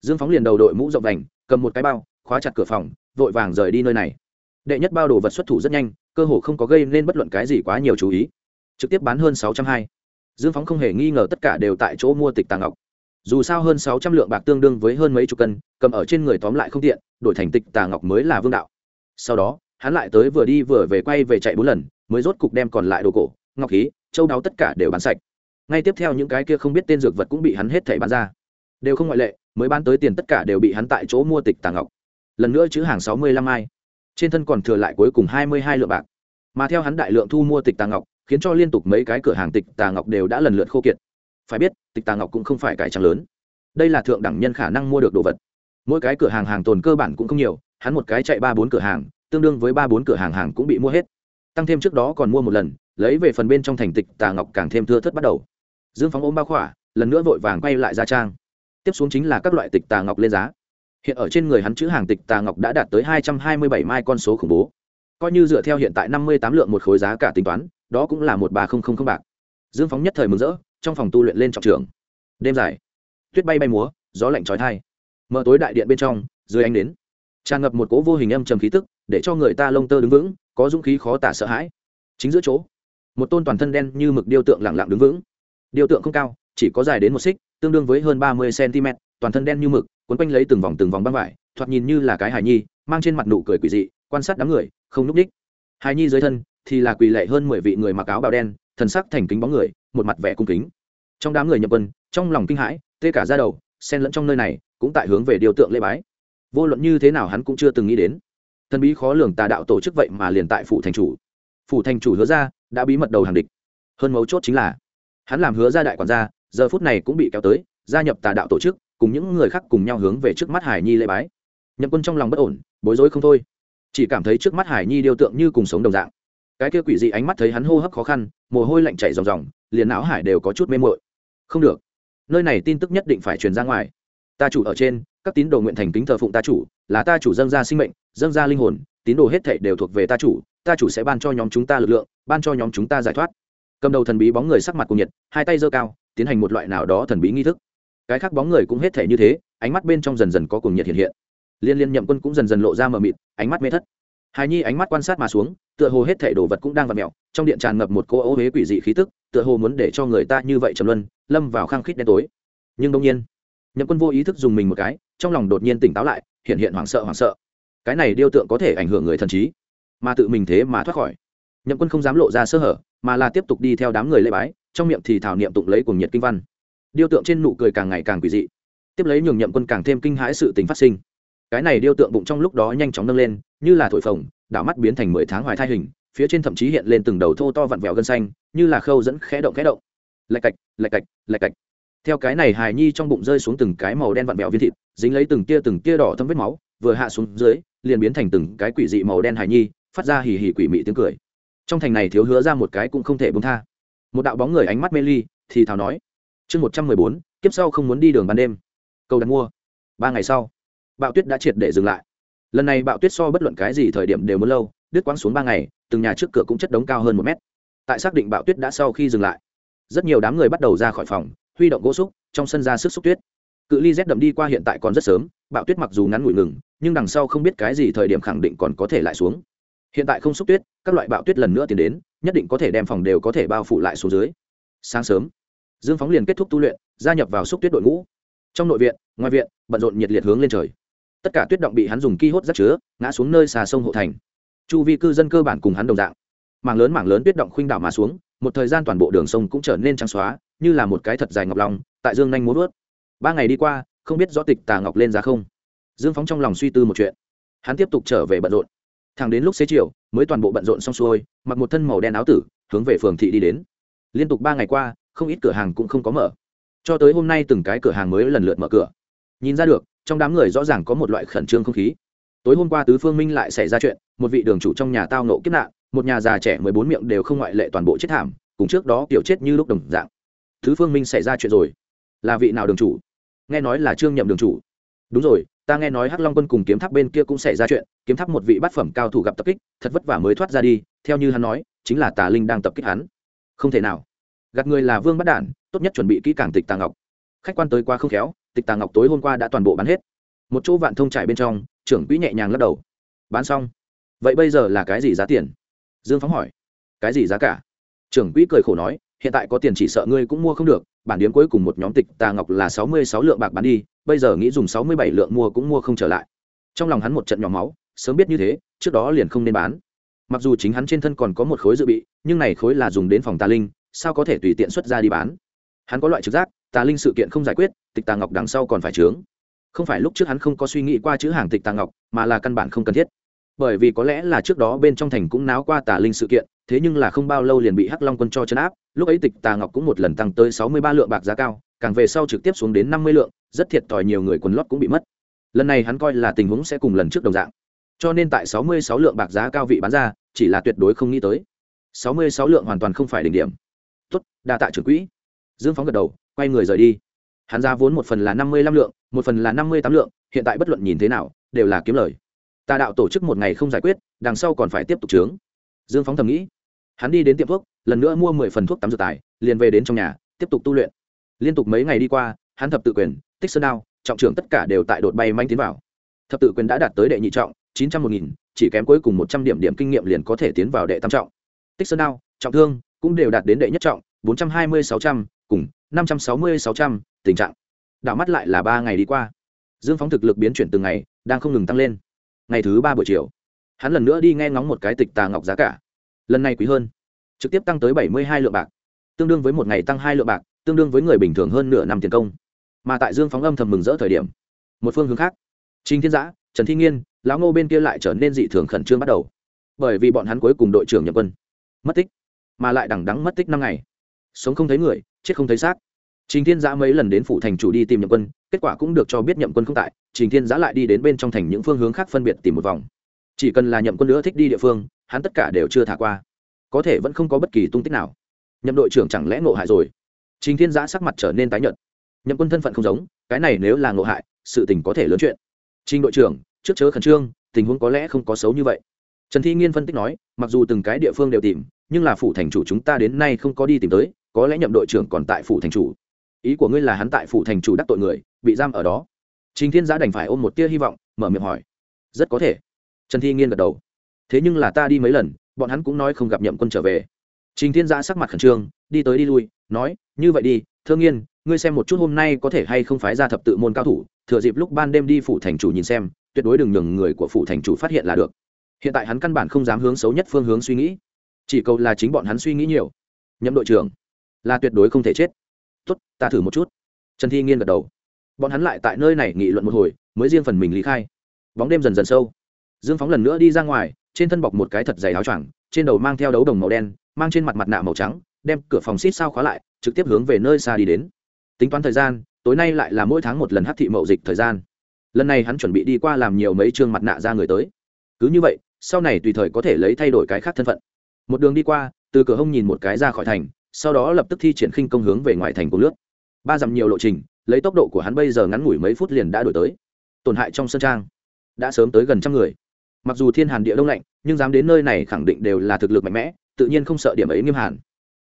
Dương phóng liền đầu đội mũ rộng vành, cầm một cái bao, khóa chặt cửa phòng, vội vàng rời đi nơi này. Đệ nhất bao đồ vật xuất thủ rất nhanh, cơ hồ không có gây nên bất luận cái gì quá nhiều chú ý. Trực tiếp bán hơn sáu trăm hai dương phóng không hề nghi ngờ tất cả đều tại chỗ mua tịch tàng ngọc. Dù sao hơn sáu trăm lượng bạc tương đương với hơn mấy chục cân, cầm ở trên người tóm lại không tiện, đổi thành tịch tàng ngọc mới là vương đạo. Sau đó, hắn lại tới vừa đi vừa về quay về chạy bốn lần, mới rốt cục đem còn lại đồ cổ, ngọc khí, châu đáo tất cả đều bán sạch. Ngay tiếp theo những cái kia không biết tên dược vật cũng bị hắn hết thảy bán ra. Đều không ngoại lệ, mới bán tới tiền tất cả đều bị hắn tại chỗ mua tịch tàng ngọc. Lần nữa chữ hàng sáu mươi lăm ai. Trên thân còn thừa lại cuối cùng hai mươi hai lượng bạc. Mà theo hắn đại lượng thu mua tịch tàng ngọc khiến cho liên tục mấy cái cửa hàng tịch tà ngọc đều đã lần lượt khô kiệt. Phải biết, tịch tà ngọc cũng không phải cải trang lớn. Đây là thượng đẳng nhân khả năng mua được đồ vật. Mỗi cái cửa hàng hàng tồn cơ bản cũng không nhiều, hắn một cái chạy ba bốn cửa hàng, tương đương với ba bốn cửa hàng hàng cũng bị mua hết. Tăng thêm trước đó còn mua một lần, lấy về phần bên trong thành tịch tà ngọc càng thêm thưa thất bắt đầu. Dương phóng ôm bao khỏa, lần nữa vội vàng quay lại ra trang. Tiếp xuống chính là các loại tịch tà ngọc lên giá. Hiện ở trên người hắn chữ hàng tịch tà ngọc đã đạt tới hai trăm hai mươi bảy mai con số khủng bố. Coi như dựa theo hiện tại năm mươi tám lượng một khối giá cả tính toán đó cũng là một ba không không không bạc. Dương phóng nhất thời mừng rỡ, trong phòng tu luyện lên trọng trường đêm dài, tuyết bay bay múa, gió lạnh trói thai mở tối đại điện bên trong, dưới ánh đến tràn ngập một cố vô hình âm trầm khí tức, để cho người ta lông tơ đứng vững, có dũng khí khó tả sợ hãi. Chính giữa chỗ, một tôn toàn thân đen như mực điêu tượng lẳng lặng đứng vững. Điêu tượng không cao, chỉ có dài đến một xích, tương đương với hơn ba mươi cm toàn thân đen như mực, cuốn quanh lấy từng vòng từng vòng băng vải, thoạt nhìn như là cái hài nhi, mang trên mặt nụ cười quỷ dị, quan sát đám người, không núp đích hài nhi dưới thân thì là quỳ lệ hơn mười vị người mặc áo bào đen, thần sắc thành kính bóng người, một mặt vẻ cung kính. Trong đám người nhập quân, trong lòng kinh hãi, tê cả ra đầu, xen lẫn trong nơi này, cũng tại hướng về điều tượng lễ bái. Vô luận như thế nào hắn cũng chưa từng nghĩ đến. Thần bí khó lường tà đạo tổ chức vậy mà liền tại phủ thành chủ. Phủ thành chủ hứa ra, đã bí mật đầu hàng địch. Hơn mấu chốt chính là, hắn làm hứa ra đại quản gia, giờ phút này cũng bị kéo tới, gia nhập tà đạo tổ chức, cùng những người khác cùng nhau hướng về trước mắt hải nhi lễ bái. Nhậm quân trong lòng bất ổn, bối rối không thôi. Chỉ cảm thấy trước mắt hải nhi điêu tượng như cùng sống đồng dạng cái kia quỷ dị ánh mắt thấy hắn hô hấp khó khăn, mồ hôi lạnh chảy ròng ròng, liền não hải đều có chút mê mội không được. Nơi này tin tức nhất định phải truyền ra ngoài. Ta chủ ở trên, các tín đồ nguyện thành kính thờ phụng ta chủ, là ta chủ dâng ra sinh mệnh, dâng ra linh hồn, tín đồ hết thảy đều thuộc về ta chủ ta chủ sẽ ban cho nhóm chúng ta lực lượng, ban cho nhóm chúng ta giải thoát. Cầm đầu thần bí bóng người sắc mặt cùng nhiệt, hai tay giơ cao, tiến hành một loại nào đó thần bí nghi thức. Cái khác bóng người cũng hết thể như thế, ánh mắt bên trong dần dần có cùng nhiệt hiện hiện. Liên liên nhậm quân cũng dần dần lộ ra mờ mịt, ánh mắt mê thất. Hài nhi ánh mắt quan sát mà xuống tựa hồ hết thể đồ vật cũng đang vặn mẹo trong điện tràn ngập một cô ô huế quỷ dị khí tức, tựa hồ muốn để cho người ta như vậy trầm luân, lâm vào khăng khít đen tối. Nhưng đông nhiên, nhậm quân vô ý thức dùng mình một cái, trong lòng đột nhiên tỉnh táo lại, hiện hiện hoảng sợ hoảng sợ. Cái này điêu tượng có thể ảnh hưởng người thần trí, mà tự mình thế mà thoát khỏi. Nhậm quân không dám lộ ra sơ hở, mà là tiếp tục đi theo đám người lễ bái, trong miệng thì thảo niệm tụng lấy cùng nhiệt kinh văn. Điêu tượng trên nụ cười càng ngày càng quỷ dị. Tiếp lấy nhường nhậm quân càng thêm kinh hãi sự tình phát sinh. Cái này điêu tượng bụng trong lúc đó nhanh chóng nâng lên, như là thổi phồng đảo mắt biến thành mười tháng hoài thai hình, phía trên thậm chí hiện lên từng đầu thô to vặn vẹo gân xanh, như là khâu dẫn khẽ động khẽ động. Lạch cạch lạch cạch lạch cạch. Theo cái này hài nhi trong bụng rơi xuống từng cái màu đen vặn vẹo viên thịt, dính lấy từng tia từng tia đỏ thâm vết máu, vừa hạ xuống dưới, liền biến thành từng cái quỷ dị màu đen hài nhi, phát ra hì hì quỷ mị tiếng cười. Trong thành này thiếu hứa ra một cái cũng không thể bông tha. Một đạo bóng người ánh mắt mê ly, thì thào nói, chương một trăm mười bốn, kiếp sau không muốn đi đường ban đêm. Câu đặt mua. Ba ngày sau, bạo tuyết đã triệt để dừng lại lần này bạo tuyết so bất luận cái gì thời điểm đều muốn lâu, đứt quãng xuống ba ngày, từng nhà trước cửa cũng chất đống cao hơn một mét. Tại xác định bạo tuyết đã sau khi dừng lại, rất nhiều đám người bắt đầu ra khỏi phòng, huy động gỗ xúc, trong sân ra sức xúc tuyết. Cự ly rét đậm đi qua hiện tại còn rất sớm, bạo tuyết mặc dù ngắn ngủi ngừng, nhưng đằng sau không biết cái gì thời điểm khẳng định còn có thể lại xuống. Hiện tại không xúc tuyết, các loại bạo tuyết lần nữa tiến đến, nhất định có thể đem phòng đều có thể bao phủ lại xuống dưới. Sáng sớm, dương phóng liền kết thúc tu luyện, gia nhập vào xúc tuyết đội ngũ. Trong nội viện, ngoài viện, bận rộn nhiệt liệt hướng lên trời tất cả tuyết động bị hắn dùng ki hốt rất chứa, ngã xuống nơi xà sông hộ thành. Chu vi cư dân cơ bản cùng hắn đồng dạng. Mảng lớn mảng lớn tuyết động khuynh đảo mà xuống, một thời gian toàn bộ đường sông cũng trở nên trắng xóa, như là một cái thật dài ngọc lòng tại dương nhanh muốn vớt ba ngày đi qua, không biết rõ tịch tà ngọc lên giá không. Dương phóng trong lòng suy tư một chuyện. Hắn tiếp tục trở về bận rộn. Thẳng đến lúc xế chiều, mới toàn bộ bận rộn xong xuôi, mặc một thân màu đen áo tử, hướng về phường thị đi đến. Liên tục ba ngày qua, không ít cửa hàng cũng không có mở. Cho tới hôm nay từng cái cửa hàng mới lần lượt mở cửa. Nhìn ra được trong đám người rõ ràng có một loại khẩn trương không khí. Tối hôm qua tứ phương minh lại xảy ra chuyện, một vị đường chủ trong nhà tao nộ kiếp nạn, một nhà già trẻ mười bốn miệng đều không ngoại lệ toàn bộ chết thảm, cùng trước đó kiểu chết như lúc đồng dạng. Tứ phương minh xảy ra chuyện rồi. Là vị nào đường chủ? Nghe nói là trương nhậm đường chủ. Đúng rồi, ta nghe nói hắc long quân cùng kiếm tháp bên kia cũng xảy ra chuyện, kiếm tháp một vị bát phẩm cao thủ gặp tập kích, thật vất vả mới thoát ra đi, theo như hắn nói, chính là tà linh đang tập kích hắn. Không thể nào. Gạt người là vương bắt đản, tốt nhất chuẩn bị kỹ càng tịch tà ngọc. Khách quan tới qua không khéo tịch tà ngọc tối hôm qua đã toàn bộ bán hết. Một chỗ vạn thông trải bên trong, trưởng quỹ nhẹ nhàng lắc đầu. Bán xong. Vậy bây giờ là cái gì giá tiền? Dương phóng hỏi. Cái gì giá cả? Trưởng quỹ cười khổ nói, hiện tại có tiền chỉ sợ ngươi cũng mua không được, bản điếm cuối cùng một nhóm tịch tà ngọc là sáu mươi sáu lượng bạc bán đi, bây giờ nghĩ dùng sáu mươi bảy lượng mua cũng mua không trở lại. Trong lòng hắn một trận nhỏ máu, sớm biết như thế, trước đó liền không nên bán. Mặc dù chính hắn trên thân còn có một khối dự bị, nhưng này khối là dùng đến phòng tà linh, sao có thể tùy tiện xuất ra đi bán? Hắn có loại trực giác tà linh sự kiện không giải quyết, tịch tà ngọc đằng sau còn phải trướng. Không phải lúc trước hắn không có suy nghĩ qua chữ hàng tịch tà ngọc, mà là căn bản không cần thiết. Bởi vì có lẽ là trước đó bên trong thành cũng náo qua tà linh sự kiện, thế nhưng là không bao lâu liền bị hắc long quân cho chấn áp, lúc ấy tịch tà ngọc cũng một lần tăng tới sáu mươi ba lượng bạc giá cao, càng về sau trực tiếp xuống đến năm mươi lượng, rất thiệt thòi nhiều người quần lót cũng bị mất. Lần này hắn coi là tình huống sẽ cùng lần trước đồng dạng. Cho nên tại sáu mươi sáu lượng bạc giá cao vị bán ra, chỉ là tuyệt đối không nghĩ tới. sáu mươi sáu lượng hoàn toàn không phải đỉnh điểm. Tốt, đa tạ trưởng quỹ dương phóng gật đầu, quay người rời đi. Hắn ra vốn một phần là năm mươi lăm lượng, một phần là năm mươi tám lượng, hiện tại bất luận nhìn thế nào, đều là kiếm lời. Tà đạo tổ chức một ngày không giải quyết, đằng sau còn phải tiếp tục trướng dương phóng thầm nghĩ. Hắn đi đến tiệm thuốc, lần nữa mua mười phần thuốc tắm dược tài, liền về đến trong nhà, tiếp tục tu luyện. Liên tục mấy ngày đi qua, hắn thập tự quyền, tích sơn đao, trọng trưởng tất cả đều tại đột bay manh tiến vào. Thập tự quyền đã đạt tới đệ nhị trọng, chín trăm một nghìn, chỉ kém cuối cùng một trăm điểm điểm kinh nghiệm liền có thể tiến vào đệ tam trọng. Tích sơn đao, trọng thương, cũng đều đạt đến đệ nhất trọng, bốn trăm hai mươi sáu trăm cùng, năm trăm sáu mươi sáu trăm, tình trạng. Đảo mắt lại là ba ngày đi qua. Dương phóng thực lực biến chuyển từng ngày, đang không ngừng tăng lên. Ngày thứ ba buổi chiều, hắn lần nữa đi nghe ngóng một cái tịch tà ngọc giá cả. Lần này quý hơn. Trực tiếp tăng tới bảy mươi hai lượng bạc. Tương đương với một ngày tăng hai lượng bạc, tương đương với người bình thường hơn nửa năm tiền công. Mà tại dương phóng âm thầm mừng rỡ thời điểm, một phương hướng khác. Trình thiên giã, trần thi nghiên, lão ngô bên kia lại trở nên dị thường khẩn trương bắt đầu. Bởi vì bọn hắn cuối cùng đội trưởng nhập quân. Mất tích. Mà lại đằng đắng mất tích năm ngày sống không thấy người, chết không thấy xác. Trình thiên giã mấy lần đến phủ thành chủ đi tìm nhậm quân, kết quả cũng được cho biết nhậm quân không tại, trình thiên giã lại đi đến bên trong thành những phương hướng khác phân biệt tìm một vòng. Chỉ cần là nhậm quân nữa thích đi địa phương, hắn tất cả đều chưa thả qua. Có thể vẫn không có bất kỳ tung tích nào. Nhậm đội trưởng chẳng lẽ ngộ hại rồi? Trình thiên giã sắc mặt trở nên tái nhợt. Nhậm quân thân phận không giống, cái này nếu là ngộ hại, sự tình có thể lớn chuyện. Trình đội trưởng, trước chớ khẩn trương, tình huống có lẽ không có xấu như vậy. Trần thi nghiên phân tích nói, mặc dù từng cái địa phương đều tìm, nhưng là phủ thành chủ chúng ta đến nay không có đi tìm tới có lẽ nhậm đội trưởng còn tại phủ thành chủ. Ý của ngươi là hắn tại phủ thành chủ đắc tội người, bị giam ở đó. Trình thiên giã đành phải ôm một tia hy vọng, mở miệng hỏi. Rất có thể. Trần thi nghiên gật đầu. Thế nhưng là ta đi mấy lần, bọn hắn cũng nói không gặp nhậm quân trở về. Trình thiên giã sắc mặt khẩn trương, đi tới đi lui, nói, như vậy đi, thương nghiên, ngươi xem một chút hôm nay có thể hay không phái ra thập tự môn cao thủ, thừa dịp lúc ban đêm đi phủ thành chủ nhìn xem, tuyệt đối đừng nhường người của phủ thành chủ phát hiện là được. Hiện tại hắn căn bản không dám hướng xấu nhất phương hướng suy nghĩ. Chỉ cầu là chính bọn hắn suy nghĩ nhiều. Nhậm đội trưởng là tuyệt đối không thể chết. Tốt, ta thử một chút. Trần thi nghiên gật đầu. Bọn hắn lại tại nơi này nghị luận một hồi, mới riêng phần mình lý khai. Bóng đêm dần dần sâu. Dương phóng lần nữa đi ra ngoài, trên thân bọc một cái thật dày áo choàng, trên đầu mang theo đấu đồng màu đen, mang trên mặt mặt nạ màu trắng, đem cửa phòng xít sao khóa lại, trực tiếp hướng về nơi xa đi đến. Tính toán thời gian, tối nay lại là mỗi tháng một lần hát thị mậu dịch thời gian. Lần này hắn chuẩn bị đi qua làm nhiều mấy chương mặt nạ ra người tới. Cứ như vậy, sau này tùy thời có thể lấy thay đổi cái khác thân phận. Một đường đi qua, từ cửa hông nhìn một cái ra khỏi thành sau đó lập tức thi triển khinh công hướng về ngoài thành của nước. Ba dặm nhiều lộ trình, lấy tốc độ của hắn bây giờ ngắn ngủi mấy phút liền đã đổi tới. Tổn hại trong sân trang, đã sớm tới gần trăm người. Mặc dù thiên hàn địa đông lạnh, nhưng dám đến nơi này khẳng định đều là thực lực mạnh mẽ, tự nhiên không sợ điểm ấy nghiêm hàn.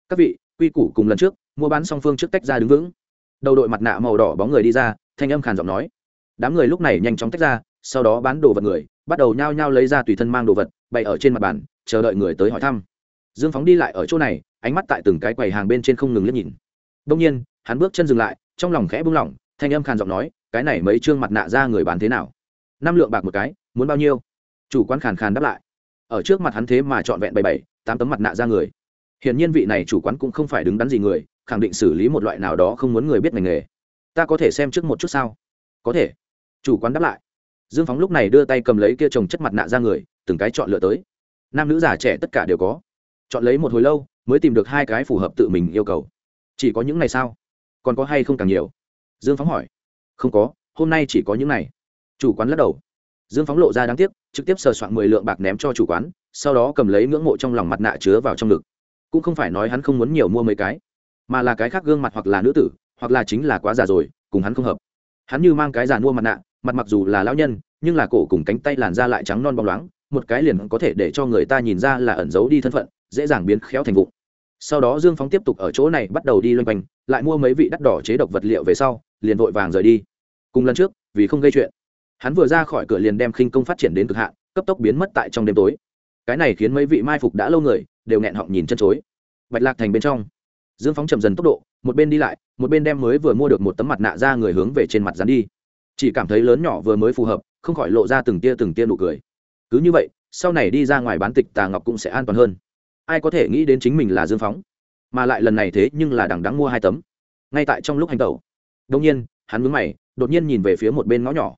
Các vị, quy củ cùng lần trước, mua bán song phương trước tách ra đứng vững. Đầu đội mặt nạ màu đỏ bóng người đi ra, thanh âm khàn giọng nói. Đám người lúc này nhanh chóng tách ra, sau đó bán đồ vật người, bắt đầu nhao nhao lấy ra tùy thân mang đồ vật, bày ở trên mặt bàn, chờ đợi người tới hỏi thăm dương phóng đi lại ở chỗ này, ánh mắt tại từng cái quầy hàng bên trên không ngừng liếc nhìn. Đông nhiên, hắn bước chân dừng lại, trong lòng khẽ bung lỏng, thanh âm khàn giọng nói, cái này mấy chương mặt nạ ra người bán thế nào? Năm lượng bạc một cái, muốn bao nhiêu? Chủ quán khàn khàn đáp lại. Ở trước mặt hắn thế mà trọn vẹn bảy bảy, tám tấm mặt nạ ra người. Hiển nhiên vị này chủ quán cũng không phải đứng đắn gì người, khẳng định xử lý một loại nào đó không muốn người biết ngành nghề. Ta có thể xem trước một chút sao? Có thể. Chủ quán đáp lại. Dương phóng lúc này đưa tay cầm lấy kia trồng chất mặt nạ ra người, từng cái chọn lựa tới. Nam nữ già trẻ tất cả đều có chọn lấy một hồi lâu mới tìm được hai cái phù hợp tự mình yêu cầu. Chỉ có những này sao? Còn có hay không càng nhiều? Dương phóng hỏi. Không có, hôm nay chỉ có những này. Chủ quán lắc đầu. Dương phóng lộ ra đáng tiếc, trực tiếp sờ soạn mười lượng bạc ném cho chủ quán, sau đó cầm lấy ngưỡng mộ trong lòng mặt nạ chứa vào trong ngực. Cũng không phải nói hắn không muốn nhiều mua mấy cái, mà là cái khác gương mặt hoặc là nữ tử, hoặc là chính là quá già rồi, cùng hắn không hợp. Hắn như mang cái già mua mặt nạ, mặt mặc dù là lão nhân, nhưng là cổ cùng cánh tay làn da lại trắng non bóng loáng, một cái liền có thể để cho người ta nhìn ra là ẩn giấu đi thân phận dễ dàng biến khéo thành vụn. Sau đó dương phóng tiếp tục ở chỗ này bắt đầu đi loanh quanh, lại mua mấy vị đắt đỏ chế độc vật liệu về sau, liền vội vàng rời đi. Cùng lần trước, vì không gây chuyện, hắn vừa ra khỏi cửa liền đem khinh công phát triển đến cực hạn, cấp tốc biến mất tại trong đêm tối. Cái này khiến mấy vị mai phục đã lâu người, đều nghẹn họng nhìn chân chối. Bạch lạc thành bên trong, dương phóng chậm dần tốc độ, một bên đi lại, một bên đem mới vừa mua được một tấm mặt nạ ra người hướng về trên mặt dán đi. Chỉ cảm thấy lớn nhỏ vừa mới phù hợp, không khỏi lộ ra từng tia từng tia nụ cười. Cứ như vậy, sau này đi ra ngoài bán tịch tà ngọc cũng sẽ an toàn hơn ai có thể nghĩ đến chính mình là dương phóng mà lại lần này thế nhưng là đằng đắng mua hai tấm ngay tại trong lúc hành tẩu đông nhiên hắn mướn mày đột nhiên nhìn về phía một bên ngõ nhỏ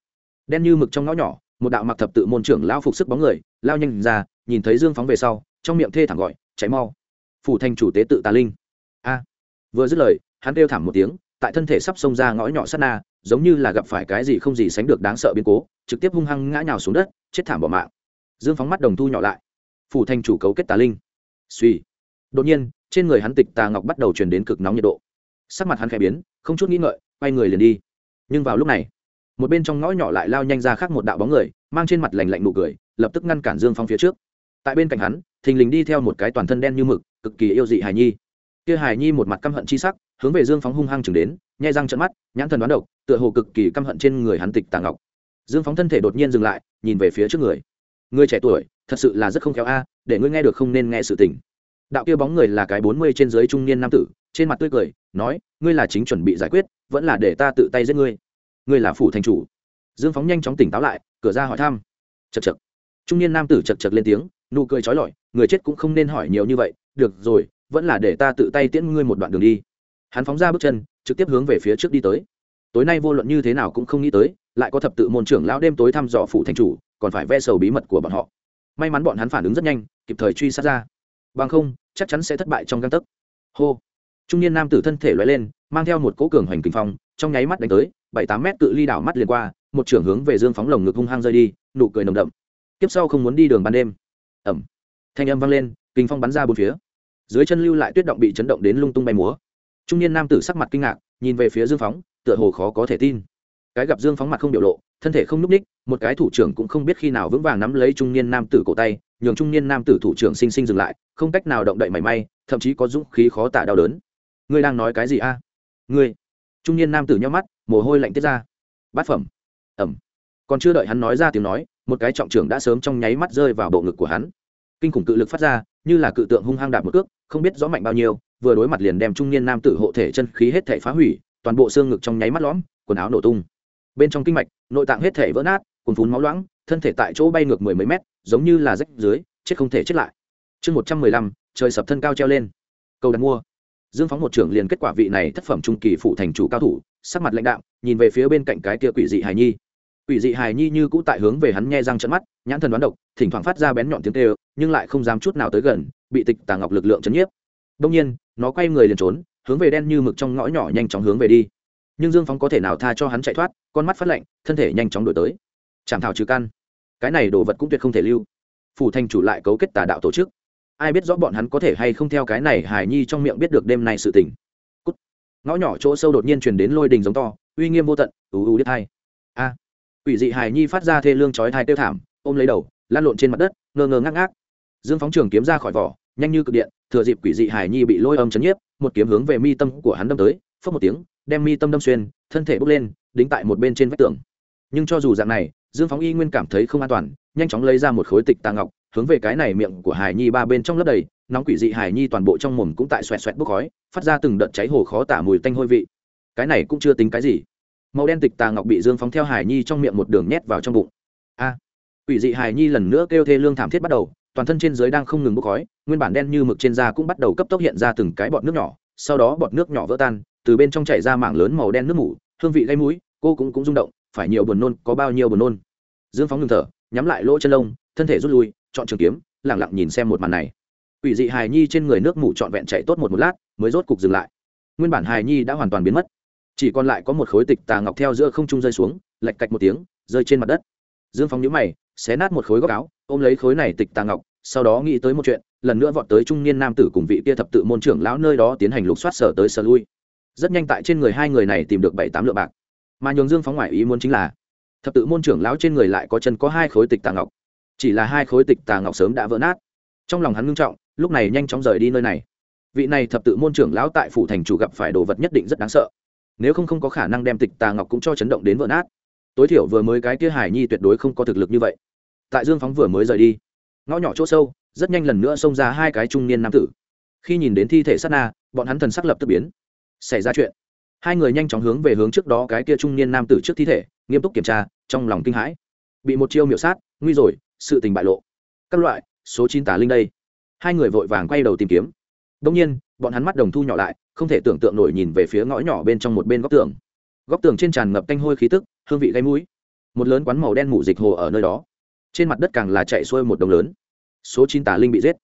đen như mực trong ngõ nhỏ một đạo mặc thập tự môn trưởng lao phục sức bóng người lao nhanh ra nhìn thấy dương phóng về sau trong miệng thê thẳng gọi cháy mau phủ thành chủ tế tự tà linh a vừa dứt lời hắn kêu thảm một tiếng tại thân thể sắp xông ra ngõ nhỏ sát na giống như là gặp phải cái gì không gì sánh được đáng sợ biến cố trực tiếp hung hăng ngã nhào xuống đất chết thảm bỏ mạng dương phóng mắt đồng thu nhỏ lại phủ thành chủ cấu kết tà linh suy. Đột nhiên, trên người hắn tịch tà ngọc bắt đầu truyền đến cực nóng nhiệt độ. Sắc mặt hắn khẽ biến, không chút nghĩ ngợi, quay người liền đi. Nhưng vào lúc này, một bên trong ngõ nhỏ lại lao nhanh ra khác một đạo bóng người, mang trên mặt lành lạnh nụ cười, lập tức ngăn cản dương phong phía trước. Tại bên cạnh hắn, thình lình đi theo một cái toàn thân đen như mực, cực kỳ yêu dị hài nhi. Kia hài nhi một mặt căm hận chi sắc, hướng về dương phóng hung hăng chừng đến, nhai răng trận mắt, nhãn thần đoán độc, tựa hồ cực kỳ căm hận trên người hắn tịch tà ngọc. Dương phóng thân thể đột nhiên dừng lại, nhìn về phía trước người. Người trẻ tuổi, thật sự là rất không khéo a để ngươi nghe được không nên nghe sự tình. Đạo kia bóng người là cái bốn mươi trên dưới trung niên nam tử, trên mặt tươi cười, nói, ngươi là chính chuẩn bị giải quyết, vẫn là để ta tự tay giết ngươi. Ngươi là phủ thành chủ. Dương phóng nhanh chóng tỉnh táo lại, cửa ra hỏi thăm. Chật chật trung niên nam tử chật chật lên tiếng, nụ cười trói lọi, người chết cũng không nên hỏi nhiều như vậy, được rồi, vẫn là để ta tự tay tiễn ngươi một đoạn đường đi. Hắn phóng ra bước chân, trực tiếp hướng về phía trước đi tới. Tối nay vô luận như thế nào cũng không nghĩ tới, lại có thập tự môn trưởng lão đêm tối thăm dò phủ thành chủ, còn phải ve sầu bí mật của bọn họ may mắn bọn hắn phản ứng rất nhanh, kịp thời truy sát ra. Bằng không, chắc chắn sẽ thất bại trong găng tấc. Hô. Trung niên nam tử thân thể loại lên, mang theo một cỗ cường hoành kinh phong, trong nháy mắt đánh tới, bảy tám mét cự ly đảo mắt liền qua, một trưởng hướng về dương phóng lồng ngực hung hăng rơi đi, nụ cười nồng đậm. Tiếp sau không muốn đi đường ban đêm. Ẩm thanh âm vang lên, kinh phong bắn ra bốn phía. Dưới chân lưu lại tuyết động bị chấn động đến lung tung bay múa. Trung niên nam tử sắc mặt kinh ngạc, nhìn về phía dương phóng, tựa hồ khó có thể tin cái gặp dương phóng mặt không biểu lộ, thân thể không n ú c ních, một cái thủ trưởng cũng không biết khi nào vững vàng nắm lấy trung niên nam tử cổ tay, nhường trung niên nam tử thủ trưởng sinh sinh dừng lại, không cách nào động đậy mảy may, thậm chí có dũng khí khó tả đau đớn. Ngươi đang nói cái gì a? Ngươi. Trung niên nam tử nhóc mắt, mồ hôi lạnh tiết ra. Bát phẩm. Ẩm. Còn chưa đợi hắn nói ra tiếng nói, một cái trọng trưởng đã sớm trong nháy mắt rơi vào bộ ngực của hắn. Kinh khủng cự lực phát ra, như là cự tượng hung hăng đạp một cước, không biết rõ mạnh bao nhiêu, vừa đối mặt liền đem trung niên nam tử hộ thể chân khí hết thể phá hủy, toàn bộ xương ngực trong nháy mắt lõm, quần áo nổ tung bên trong kinh mạch, nội tạng hết thể vỡ nát cùng phún máu loãng, thân thể tại chỗ bay ngược mười mấy mét, giống như là rách dưới, chết không thể chết lại. Chương một trăm mười lăm, trời sập thân cao treo lên. Cầu đặt mua. Dương phóng một trưởng liền kết quả vị này thất phẩm trung kỳ phụ thành chủ cao thủ, sắc mặt lãnh đạo nhìn về phía bên cạnh cái kia quỷ dị hài nhi. Quỷ dị hài nhi như cũ tại hướng về hắn nghe răng trận mắt, nhãn thần đoán độc, thỉnh thoảng phát ra bén nhọn tiếng tê nhưng lại không dám chút nào tới gần, bị tịch tà ngọc lực lượng chấn nhiếp. Đông nhiên, nó quay người liền trốn, hướng về đen như mực trong ngõ nhỏ nhanh chóng hướng về đi nhưng dương phóng có thể nào tha cho hắn chạy thoát, con mắt phát lạnh, thân thể nhanh chóng đổi tới. Chạm thảo trừ căn. Cái này đồ vật cũng tuyệt không thể lưu. Phủ thành chủ lại cấu kết tà đạo tổ chức. Ai biết rõ bọn hắn có thể hay không theo cái này hài nhi trong miệng biết được đêm nay sự tình. Cút. ngõ nhỏ chỗ sâu đột nhiên truyền đến lôi đình giống to, uy nghiêm vô tận, ù ù đít hai a. À. ủy dị hài nhi phát ra thê lương chói thai tiêu thảm, ôm lấy đầu lan lộn trên mặt đất, ngơ ngơ ngác ngác. Dương phóng trường kiếm ra khỏi vỏ, nhanh như cực điện, thừa dịp quỷ dị Hải nhi bị lôi âm chấn nhiếp, một kiếm hướng về mi tâm của hắn đâm tới phớt một tiếng đem mi tâm đâm xuyên, thân thể bốc lên, đính tại một bên trên vách tường. Nhưng cho dù dạng này, dương phóng y nguyên cảm thấy không an toàn, nhanh chóng lấy ra một khối tịch tà ngọc, hướng về cái này miệng của hải nhi ba bên trong lớp đầy, nóng quỷ dị hải nhi toàn bộ trong mồm cũng tại xoẹt xoẹt bốc khói, phát ra từng đợt cháy hồ khó tả mùi tanh hôi vị. Cái này cũng chưa tính cái gì. Màu đen tịch tà ngọc bị dương phóng theo hải nhi trong miệng một đường nhét vào trong bụng. A! Quỷ dị hải nhi lần nữa kêu thê lương thảm thiết bắt đầu, toàn thân trên dưới đang không ngừng bốc khói, nguyên bản đen như mực trên da cũng bắt đầu cấp tốc hiện ra từng cái bọt nước nhỏ, sau đó bọt nước nhỏ vỡ tan từ bên trong chảy ra mảng lớn màu đen nước mủ, hương vị gây mũi, cô cũng cũng rung động, phải nhiều buồn nôn, có bao nhiêu buồn nôn. Dương phóng ngừng thở, nhắm lại lỗ chân lông, thân thể rút lui, chọn trường kiếm lẳng lặng nhìn xem một màn này. Quỷ dị hài nhi trên người nước mủ trọn vẹn chạy tốt một một lát, mới rốt cục dừng lại. Nguyên bản hài nhi đã hoàn toàn biến mất, chỉ còn lại có một khối tịch tà ngọc theo giữa không trung rơi xuống, lạch cạch một tiếng, rơi trên mặt đất. Dương phóng nhữ mày, xé nát một khối góc áo, ôm lấy khối này tịch tà ngọc, sau đó nghĩ tới một chuyện, lần nữa vọt tới trung niên nam tử cùng vị kia thập tự môn trưởng lão nơi đó tiến hành lục soát sở tới sở lui rất nhanh tại trên người hai người này tìm được bảy tám lượng bạc. Mà nhường dương phóng ngoại ý muốn chính là, thập tự môn trưởng lão trên người lại có chân có hai khối tịch tà ngọc. Chỉ là hai khối tịch tà ngọc sớm đã vỡ nát. Trong lòng hắn ngưng trọng, lúc này nhanh chóng rời đi nơi này. Vị này thập tự môn trưởng lão tại phủ thành chủ gặp phải đồ vật nhất định rất đáng sợ. Nếu không không có khả năng đem tịch tà ngọc cũng cho chấn động đến vỡ nát. Tối thiểu vừa mới cái kia hải nhi tuyệt đối không có thực lực như vậy. Tại dương phóng vừa mới rời đi, ngõ nhỏ chỗ sâu, rất nhanh lần nữa xông ra hai cái trung niên nam tử. Khi nhìn đến thi thể sát na, bọn hắn thần sắc lập tức biến xảy ra chuyện. Hai người nhanh chóng hướng về hướng trước đó cái kia trung niên nam tử trước thi thể, nghiêm túc kiểm tra, trong lòng kinh hãi. Bị một chiêu miểu sát, nguy rồi, sự tình bại lộ. Các loại, số chín tà linh đây. Hai người vội vàng quay đầu tìm kiếm. Đông nhiên, bọn hắn mắt đồng thu nhỏ lại, không thể tưởng tượng nổi nhìn về phía ngõ nhỏ bên trong một bên góc tường. Góc tường trên tràn ngập canh hôi khí tức, hương vị gây mũi. Một lớn quán màu đen mủ dịch hồ ở nơi đó. Trên mặt đất càng là chạy xuôi một đồng lớn. Số chín tà linh bị giết.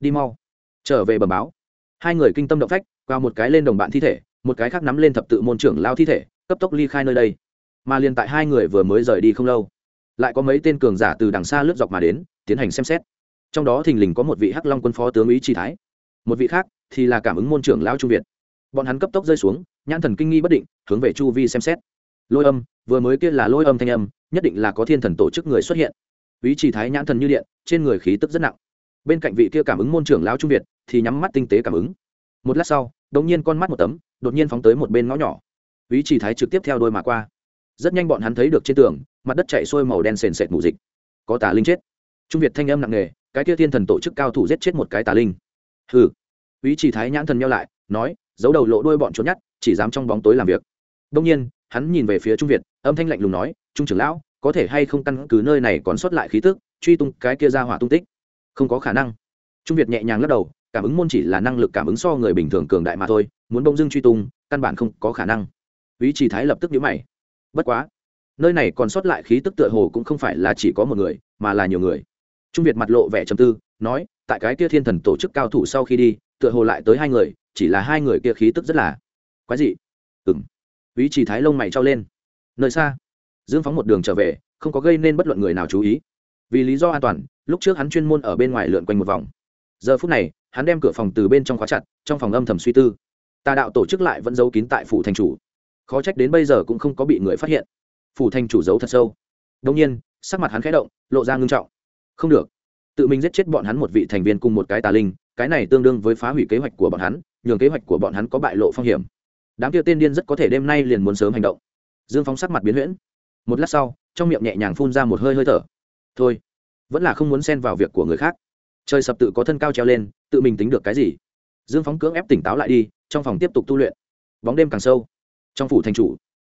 Đi mau. Trở về bờ báo hai người kinh tâm động phách qua một cái lên đồng bạn thi thể, một cái khác nắm lên thập tự môn trưởng lao thi thể, cấp tốc ly khai nơi đây. Mà liền tại hai người vừa mới rời đi không lâu, lại có mấy tên cường giả từ đằng xa lướt dọc mà đến, tiến hành xem xét. Trong đó thình lình có một vị hắc long quân phó tướng ý tri thái. Một vị khác thì là cảm ứng môn trưởng lao trung việt. Bọn hắn cấp tốc rơi xuống, nhãn thần kinh nghi bất định, hướng về chu vi xem xét. Lôi âm, vừa mới kia là lôi âm thanh âm, nhất định là có thiên thần tổ chức người xuất hiện. Ý chỉ thái nhãn thần như điện, trên người khí tức rất nặng bên cạnh vị kia cảm ứng môn trưởng lão trung việt thì nhắm mắt tinh tế cảm ứng. Một lát sau đột nhiên con mắt một tấm, đột nhiên phóng tới một bên ngõ nhỏ. Ý chỉ thái trực tiếp theo đôi mà qua. Rất nhanh bọn hắn thấy được trên tường, mặt đất chạy sôi màu đen sền sệt mù dịch. Có tà linh chết. Trung việt thanh âm nặng nề, cái kia thiên thần tổ chức cao thủ giết chết một cái tà linh. Hừ. Ý chỉ thái nhãn thần nhau lại, nói, giấu đầu lộ đuôi bọn trốn nhát, chỉ dám trong bóng tối làm việc. Đông nhiên, hắn nhìn về phía trung việt, âm thanh lạnh lùng nói, trung trưởng lão, có thể hay không căn cứ nơi này còn sót lại khí tức, truy tung cái kia ra hỏa tung tích? Không có khả năng. Trung việt nhẹ nhàng lắc đầu, cảm ứng môn chỉ là năng lực cảm ứng so người bình thường cường đại mà thôi, muốn bông dưng truy tung, căn bản không có khả năng. Ý chỉ thái lập tức nhíu mày. Bất quá, nơi này còn sót lại khí tức tựa hồ cũng không phải là chỉ có một người, mà là nhiều người. Trung việt mặt lộ vẻ trầm tư, nói, tại cái kia thiên thần tổ chức cao thủ sau khi đi, tựa hồ lại tới hai người, chỉ là hai người kia khí tức rất là quái dị. Ừng ý chỉ thái lông mày trao lên. Nơi xa, dương phóng một đường trở về, không có gây nên bất luận người nào chú ý vì lý do an toàn, lúc trước hắn chuyên môn ở bên ngoài lượn quanh một vòng. Giờ phút này, hắn đem cửa phòng từ bên trong khóa chặt, trong phòng âm thầm suy tư. Tà đạo tổ chức lại vẫn giấu kín tại phủ thành chủ. Khó trách đến bây giờ cũng không có bị người phát hiện. Phủ thành chủ giấu thật sâu. Đông nhiên, sắc mặt hắn khẽ động, lộ ra ngưng trọng. Không được. Tự mình giết chết bọn hắn một vị thành viên cùng một cái tà linh, cái này tương đương với phá hủy kế hoạch của bọn hắn, nhường kế hoạch của bọn hắn có bại lộ phong hiểm. Đám kia tên điên rất có thể đêm nay liền muốn sớm hành động. Dương phóng sắc mặt biến huyễn. Một lát sau, trong miệng nhẹ nhàng phun ra một hơi hơi thở thôi, vẫn là không muốn xen vào việc của người khác. Trời sập tự có thân cao treo lên, tự mình tính được cái gì? Dương phóng cưỡng ép tỉnh táo lại đi, trong phòng tiếp tục tu luyện. Bóng đêm càng sâu. Trong phủ thành chủ,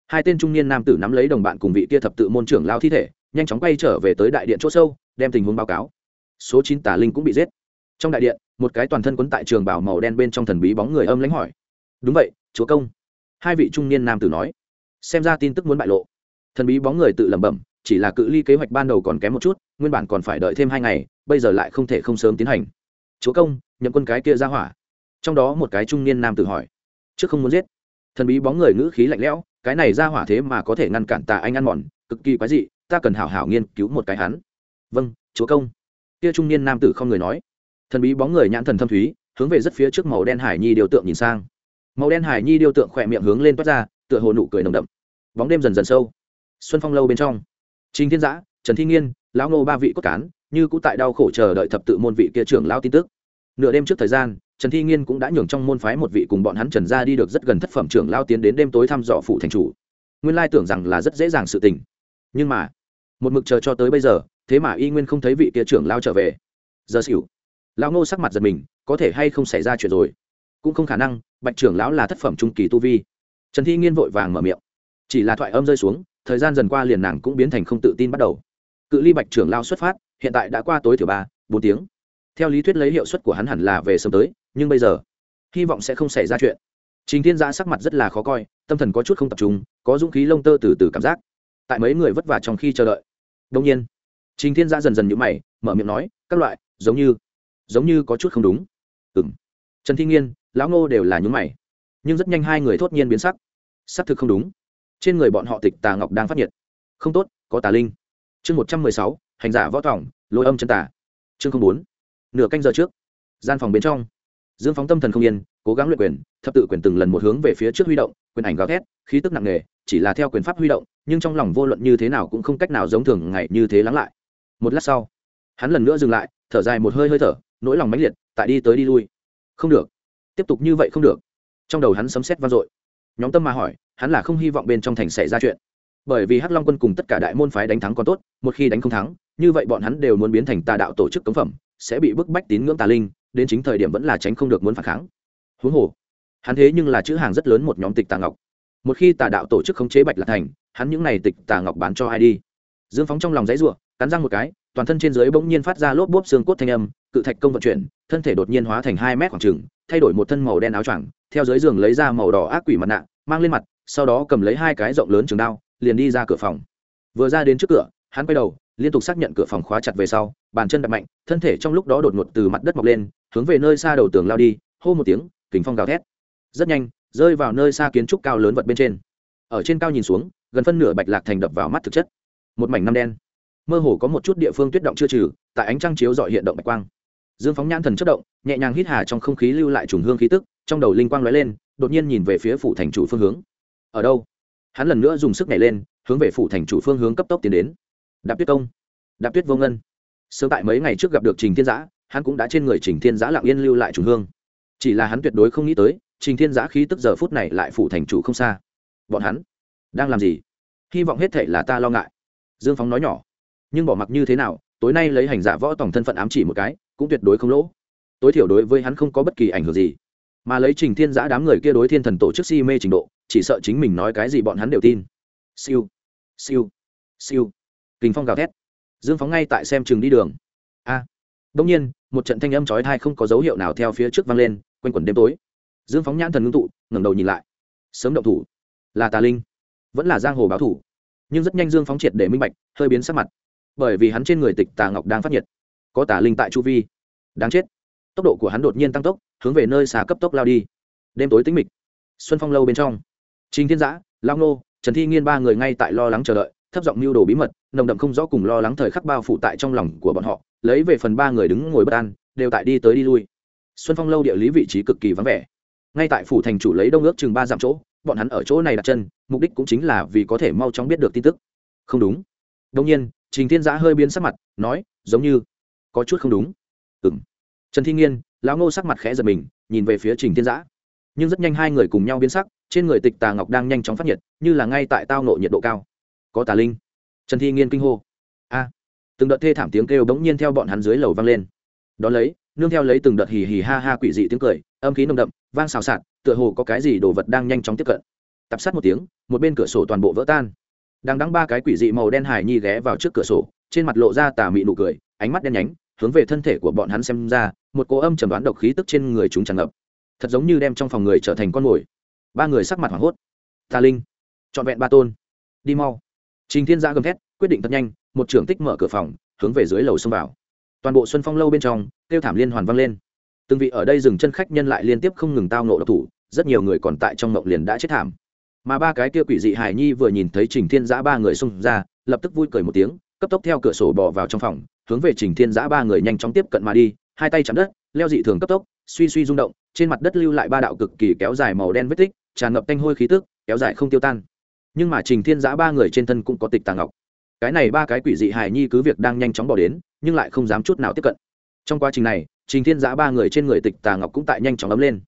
hai tên trung niên nam tử nắm lấy đồng bạn cùng vị kia thập tự môn trưởng lao thi thể, nhanh chóng quay trở về tới đại điện c h ỗ sâu, đem tình huống báo cáo. Số chín tà linh cũng bị giết. Trong đại điện, một cái toàn thân quấn tại trường bảo màu đen bên trong thần bí bóng người âm lãnh hỏi. Đúng vậy, chúa công. Hai vị trung niên nam tử nói. Xem ra tin tức muốn bại lộ. Thần bí bóng người tự lẩm bẩm chỉ là cự ly kế hoạch ban đầu còn kém một chút, nguyên bản còn phải đợi thêm hai ngày, bây giờ lại không thể không sớm tiến hành. Chúa công nhậm quân cái kia ra hỏa. Trong đó một cái trung niên nam tử hỏi. Trước không muốn giết. Thần bí bóng người ngữ khí lạnh lẽo, cái này ra hỏa thế mà có thể ngăn cản tà anh ăn mòn, cực kỳ quái dị, ta cần hảo hảo nghiên cứu một cái hắn. Vâng chúa công. Kia trung niên nam tử không người nói. Thần bí bóng người nhãn thần thâm thúy, hướng về rất phía trước màu đen hải nhi điều tượng nhìn sang. Màu đen hải nhi điêu tượng khỏe miệng hướng lên toát ra, tựa hồ nụ cười nồng đậm. Bóng đêm dần dần sâu. Xuân phong lâu bên trong trình thiên giã, trần thi nghiên, lão ngô ba vị cốt cán, như cũ tại đau khổ chờ đợi thập tự môn vị kia trưởng Lão tin tức. Nửa đêm trước thời gian, trần thi nghiên cũng đã nhường trong môn phái một vị cùng bọn hắn trần ra đi được rất gần thất phẩm trưởng Lão tiến đến đêm tối thăm dò phủ thành chủ. Nguyên lai tưởng rằng là rất dễ dàng sự tình. Nhưng mà, một mực chờ cho tới bây giờ, thế mà y nguyên không thấy vị kia trưởng Lão trở về. Giờ xỉu, lão ngô sắc mặt giật mình, có thể hay không xảy ra chuyện rồi? Cũng không khả năng, bạch trưởng lão là thất phẩm trung kỳ tu vi. Trần thi nghiên vội vàng mở miệng. Chỉ là thoại âm rơi xuống thời gian dần qua liền nàng cũng biến thành không tự tin bắt đầu. Cự ly bạch trưởng lao xuất phát, hiện tại đã qua tối thiểu ba, bốn tiếng. Theo lý thuyết lấy hiệu suất của hắn hẳn là về sớm tới, nhưng bây giờ, hy vọng sẽ không xảy ra chuyện. Trình thiên giã sắc mặt rất là khó coi, tâm thần có chút không tập trung, có dũng khí lông tơ từ từ cảm giác. Tại mấy người vất vả trong khi chờ đợi. Đông nhiên, trình thiên giã dần dần nhũ mày, mở miệng nói, các loại, giống như giống như có chút không đúng. Ừ m trần thi nghiên, lão ngô đều là nhún mày, nhưng rất nhanh hai người thốt nhiên biến sắc. Xác thực không đúng trên người bọn họ tịch tà ngọc đang phát nhiệt. Không tốt, có tà linh. Chương một trăm mười sáu, hành giả võ thỏng, lôi âm chân tà. Chương không bốn, nửa canh giờ trước. Gian phòng bên trong. Dương phóng tâm thần không yên, cố gắng luyện quyền, thập tự quyền từng lần một hướng về phía trước huy động, quyền ảnh gào thét, khí tức nặng nề, chỉ là theo quyền pháp huy động, nhưng trong lòng vô luận như thế nào cũng không cách nào giống thường ngày như thế lắng lại. Một lát sau, hắn lần nữa dừng lại, thở dài một hơi hơi thở, nỗi lòng mãnh liệt, tại đi tới đi lui. Không được. Tiếp tục như vậy không được. Trong đầu hắn sấm sét vang dội. Nhóm tâm mà hỏi hắn là không hy vọng bên trong thành xảy ra chuyện. Bởi vì hắc long quân cùng tất cả đại môn phái đánh thắng còn tốt, một khi đánh không thắng, như vậy bọn hắn đều muốn biến thành tà đạo tổ chức cấm phẩm, sẽ bị bức bách tín ngưỡng tà linh, đến chính thời điểm vẫn là tránh không được muốn phản kháng. Huống hồ, hắn thế nhưng là chữ hàng rất lớn một nhóm tịch tà ngọc. Một khi tà đạo tổ chức khống chế bạch lạc thành, hắn những này tịch tà ngọc bán cho ai đi? Dương phóng trong lòng giấy ruộng cắn răng một cái, toàn thân trên dưới bỗng nhiên phát ra lốp bốp xương cốt thanh âm, cự thạch công vận chuyển, thân thể đột nhiên hóa thành hai mét khoảng trừng, thay đổi một thân màu đen áo choàng, theo dưới giường lấy ra màu đỏ ác quỷ mặt nạ, mang lên mặt sau đó cầm lấy hai cái rộng lớn trường đao, liền đi ra cửa phòng. Vừa ra đến trước cửa, hắn quay đầu, liên tục xác nhận cửa phòng khóa chặt về sau, bàn chân đập mạnh, thân thể trong lúc đó đột ngột từ mặt đất mọc lên, hướng về nơi xa đầu tường lao đi, hô một tiếng, kính phong gào thét. Rất nhanh, rơi vào nơi xa kiến trúc cao lớn vật bên trên. Ở trên cao nhìn xuống, gần phân nửa bạch lạc thành đập vào mắt thực chất. Một mảnh năm đen. Mơ hồ có một chút địa phương tuyết động chưa trừ, tại ánh trăng chiếu dọi hiện động bạch quang. Dương phóng nhãn thần chất động, nhẹ nhàng hít hà trong không khí lưu lại trùng hương khí tức, trong đầu linh quang lóe lên, đột nhiên nhìn về phía phủ thành chủ phương hướng ở đâu? Hắn lần nữa dùng sức nhảy lên, hướng về phủ thành chủ phương hướng cấp tốc tiến đến. Đạp tuyết công, đạp tuyết vô ngân. Sớm tại mấy ngày trước gặp được trình thiên giã, hắn cũng đã trên người trình thiên giã lặng yên lưu lại trùng hương. Chỉ là hắn tuyệt đối không nghĩ tới, trình thiên giã khí tức giờ phút này lại phủ thành chủ không xa. Bọn hắn đang làm gì? Hy vọng hết thệ là ta lo ngại. Dương phóng nói nhỏ. Nhưng bỏ mặc như thế nào, tối nay lấy hành giả võ tổng thân phận ám chỉ một cái, cũng tuyệt đối không lỗ. Tối thiểu đối với hắn không có bất kỳ ảnh hưởng gì. Mà lấy trình thiên giã đám người kia đối thiên thần tổ chức si mê trình độ chỉ sợ chính mình nói cái gì bọn hắn đều tin. Siêu siêu siêu. Kình phong gào thét. Dương phóng ngay tại xem chừng đi đường. A. À. đông nhiên, một trận thanh âm trói thai không có dấu hiệu nào theo phía trước vang lên, quanh quẩn đêm tối. Dương phóng nhãn thần ngưng tụ, ngẩng đầu nhìn lại. Sớm động thủ. Là tà linh. Vẫn là giang hồ báo thủ. Nhưng rất nhanh dương phóng triệt để minh bạch, hơi biến sắc mặt. Bởi vì hắn trên người tịch tà ngọc đang phát nhiệt. Có tà linh tại chu vi. Đáng chết. Tốc độ của hắn đột nhiên tăng tốc, hướng về nơi xà cấp tốc lao đi. Đêm tối tĩnh mịch. Xuân phong lâu bên trong trình thiên giã lao nô trần thi nghiên ba người ngay tại lo lắng chờ đợi, thấp giọng mưu đồ bí mật, nồng đậm không rõ cùng lo lắng thời khắc bao phủ tại trong lòng của bọn họ, lấy về phần ba người đứng ngồi bất an, đều tại đi tới đi lui. Xuân phong lâu địa lý vị trí cực kỳ vắng vẻ. Ngay tại phủ thành chủ lấy đông ước chừng ba dặm chỗ, bọn hắn ở chỗ này đặt chân, mục đích cũng chính là vì có thể mau chóng biết được tin tức. Không đúng. Đương nhiên, trình thiên giã hơi biến sắc mặt, nói, giống như có chút không đúng. Ừm. trần thi nghiên, lão ngô sắc mặt khẽ giật mình, nhìn về phía trình thiên giã. Nhưng rất nhanh hai người cùng nhau biến sắc trên người tịch tà ngọc đang nhanh chóng phát nhiệt, như là ngay tại tao nộ nhiệt độ cao. Có tà linh. Trần thi nghiên kinh hô. A. Từng đợt thê thảm tiếng kêu bỗng nhiên theo bọn hắn dưới lầu vang lên. Đón lấy, nương theo lấy từng đợt hì hì ha ha quỷ dị tiếng cười, âm khí nồng đậm, vang xào xạc, tựa hồ có cái gì đồ vật đang nhanh chóng tiếp cận. Tập sát một tiếng, một bên cửa sổ toàn bộ vỡ tan. Đang đắng ba cái quỷ dị màu đen hải nhi ghé vào trước cửa sổ, trên mặt lộ ra tà mị nụ cười, ánh mắt đen nhánh, hướng về thân thể của bọn hắn xem ra, một cỗ âm trầm đoán độc khí tức trên người chúng tràn ngập. Thật giống như đem trong phòng người trở thành con mồi ba người sắc mặt hoảng hốt. Tà linh, trọn vẹn ba tôn. Đi mau. Trình thiên gia gầm thét, quyết định thật nhanh, một trưởng tích mở cửa phòng, hướng về dưới lầu xông vào. Toàn bộ xuân phong lâu bên trong, kêu thảm liên hoàn vang lên. Từng vị ở đây dừng chân khách nhân lại liên tiếp không ngừng tao nộ độc thủ, rất nhiều người còn tại trong mộng liền đã chết thảm. Mà ba cái kia quỷ dị hải nhi vừa nhìn thấy trình thiên giã ba người xông ra, lập tức vui cười một tiếng, cấp tốc theo cửa sổ bỏ vào trong phòng, hướng về trình thiên giã ba người nhanh chóng tiếp cận mà đi, hai tay chạm đất, leo dị thường cấp tốc, suy suy rung động, trên mặt đất lưu lại ba đạo cực kỳ kéo dài màu đen vết tích tràn ngập tanh hôi khí tức, kéo dài không tiêu tan. Nhưng mà trình thiên giã ba người trên thân cũng có tịch tà ngọc. Cái này ba cái quỷ dị hải nhi cứ việc đang nhanh chóng bỏ đến, nhưng lại không dám chút nào tiếp cận. Trong quá trình này, trình thiên giã ba người trên người tịch tà ngọc cũng tại nhanh chóng ấm lên.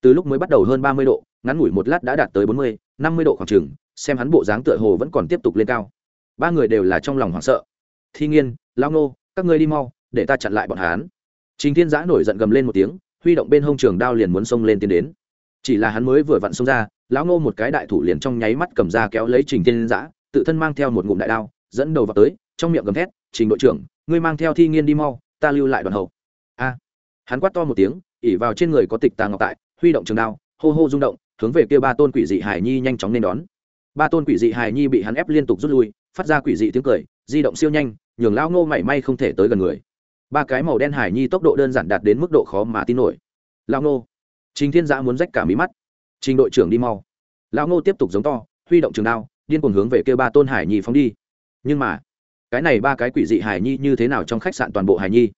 Từ lúc mới bắt đầu hơn ba mươi độ, ngắn ngủi một lát đã đạt tới bốn mươi, năm mươi độ khoảng trừng xem hắn bộ dáng tựa hồ vẫn còn tiếp tục lên cao. Ba người đều là trong lòng hoảng sợ. Thi nghiên, lao nô các ngươi đi mau, để ta chặn lại bọn hắn. Trình thiên giã nổi giận gầm lên một tiếng, huy động bên hông trường đao liền muốn xông lên tiến đến chỉ là hắn mới vừa vặn xông ra, lão ngô một cái đại thủ liền trong nháy mắt cầm ra kéo lấy trình thiên giã, tự thân mang theo một ngụm đại đao, dẫn đầu vào tới, trong miệng gầm thét, trình đội trưởng, ngươi mang theo thi nghiên đi mau, ta lưu lại đoàn hậu. A. Hắn quát to một tiếng, ỉ vào trên người có tịch tà ngọc tại, huy động trường đao, hô hô rung động, hướng về kia ba tôn quỷ dị hải nhi nhanh chóng nên đón. Ba tôn quỷ dị hải nhi bị hắn ép liên tục rút lui, phát ra quỷ dị tiếng cười, di động siêu nhanh, nhường lão ngô mảy may không thể tới gần người. Ba cái màu đen hải nhi tốc độ đơn giản đạt đến mức độ khó mà tin nổi. Lão ngô trình thiên giã muốn rách cả mí mắt. Trình đội trưởng đi mau. Lão ngô tiếp tục giống to, huy động trường đao, điên cuồng hướng về kia ba tôn hải nhi phóng đi. Nhưng mà, cái này ba cái quỷ dị hải nhi như thế nào trong khách sạn toàn bộ hải nhi?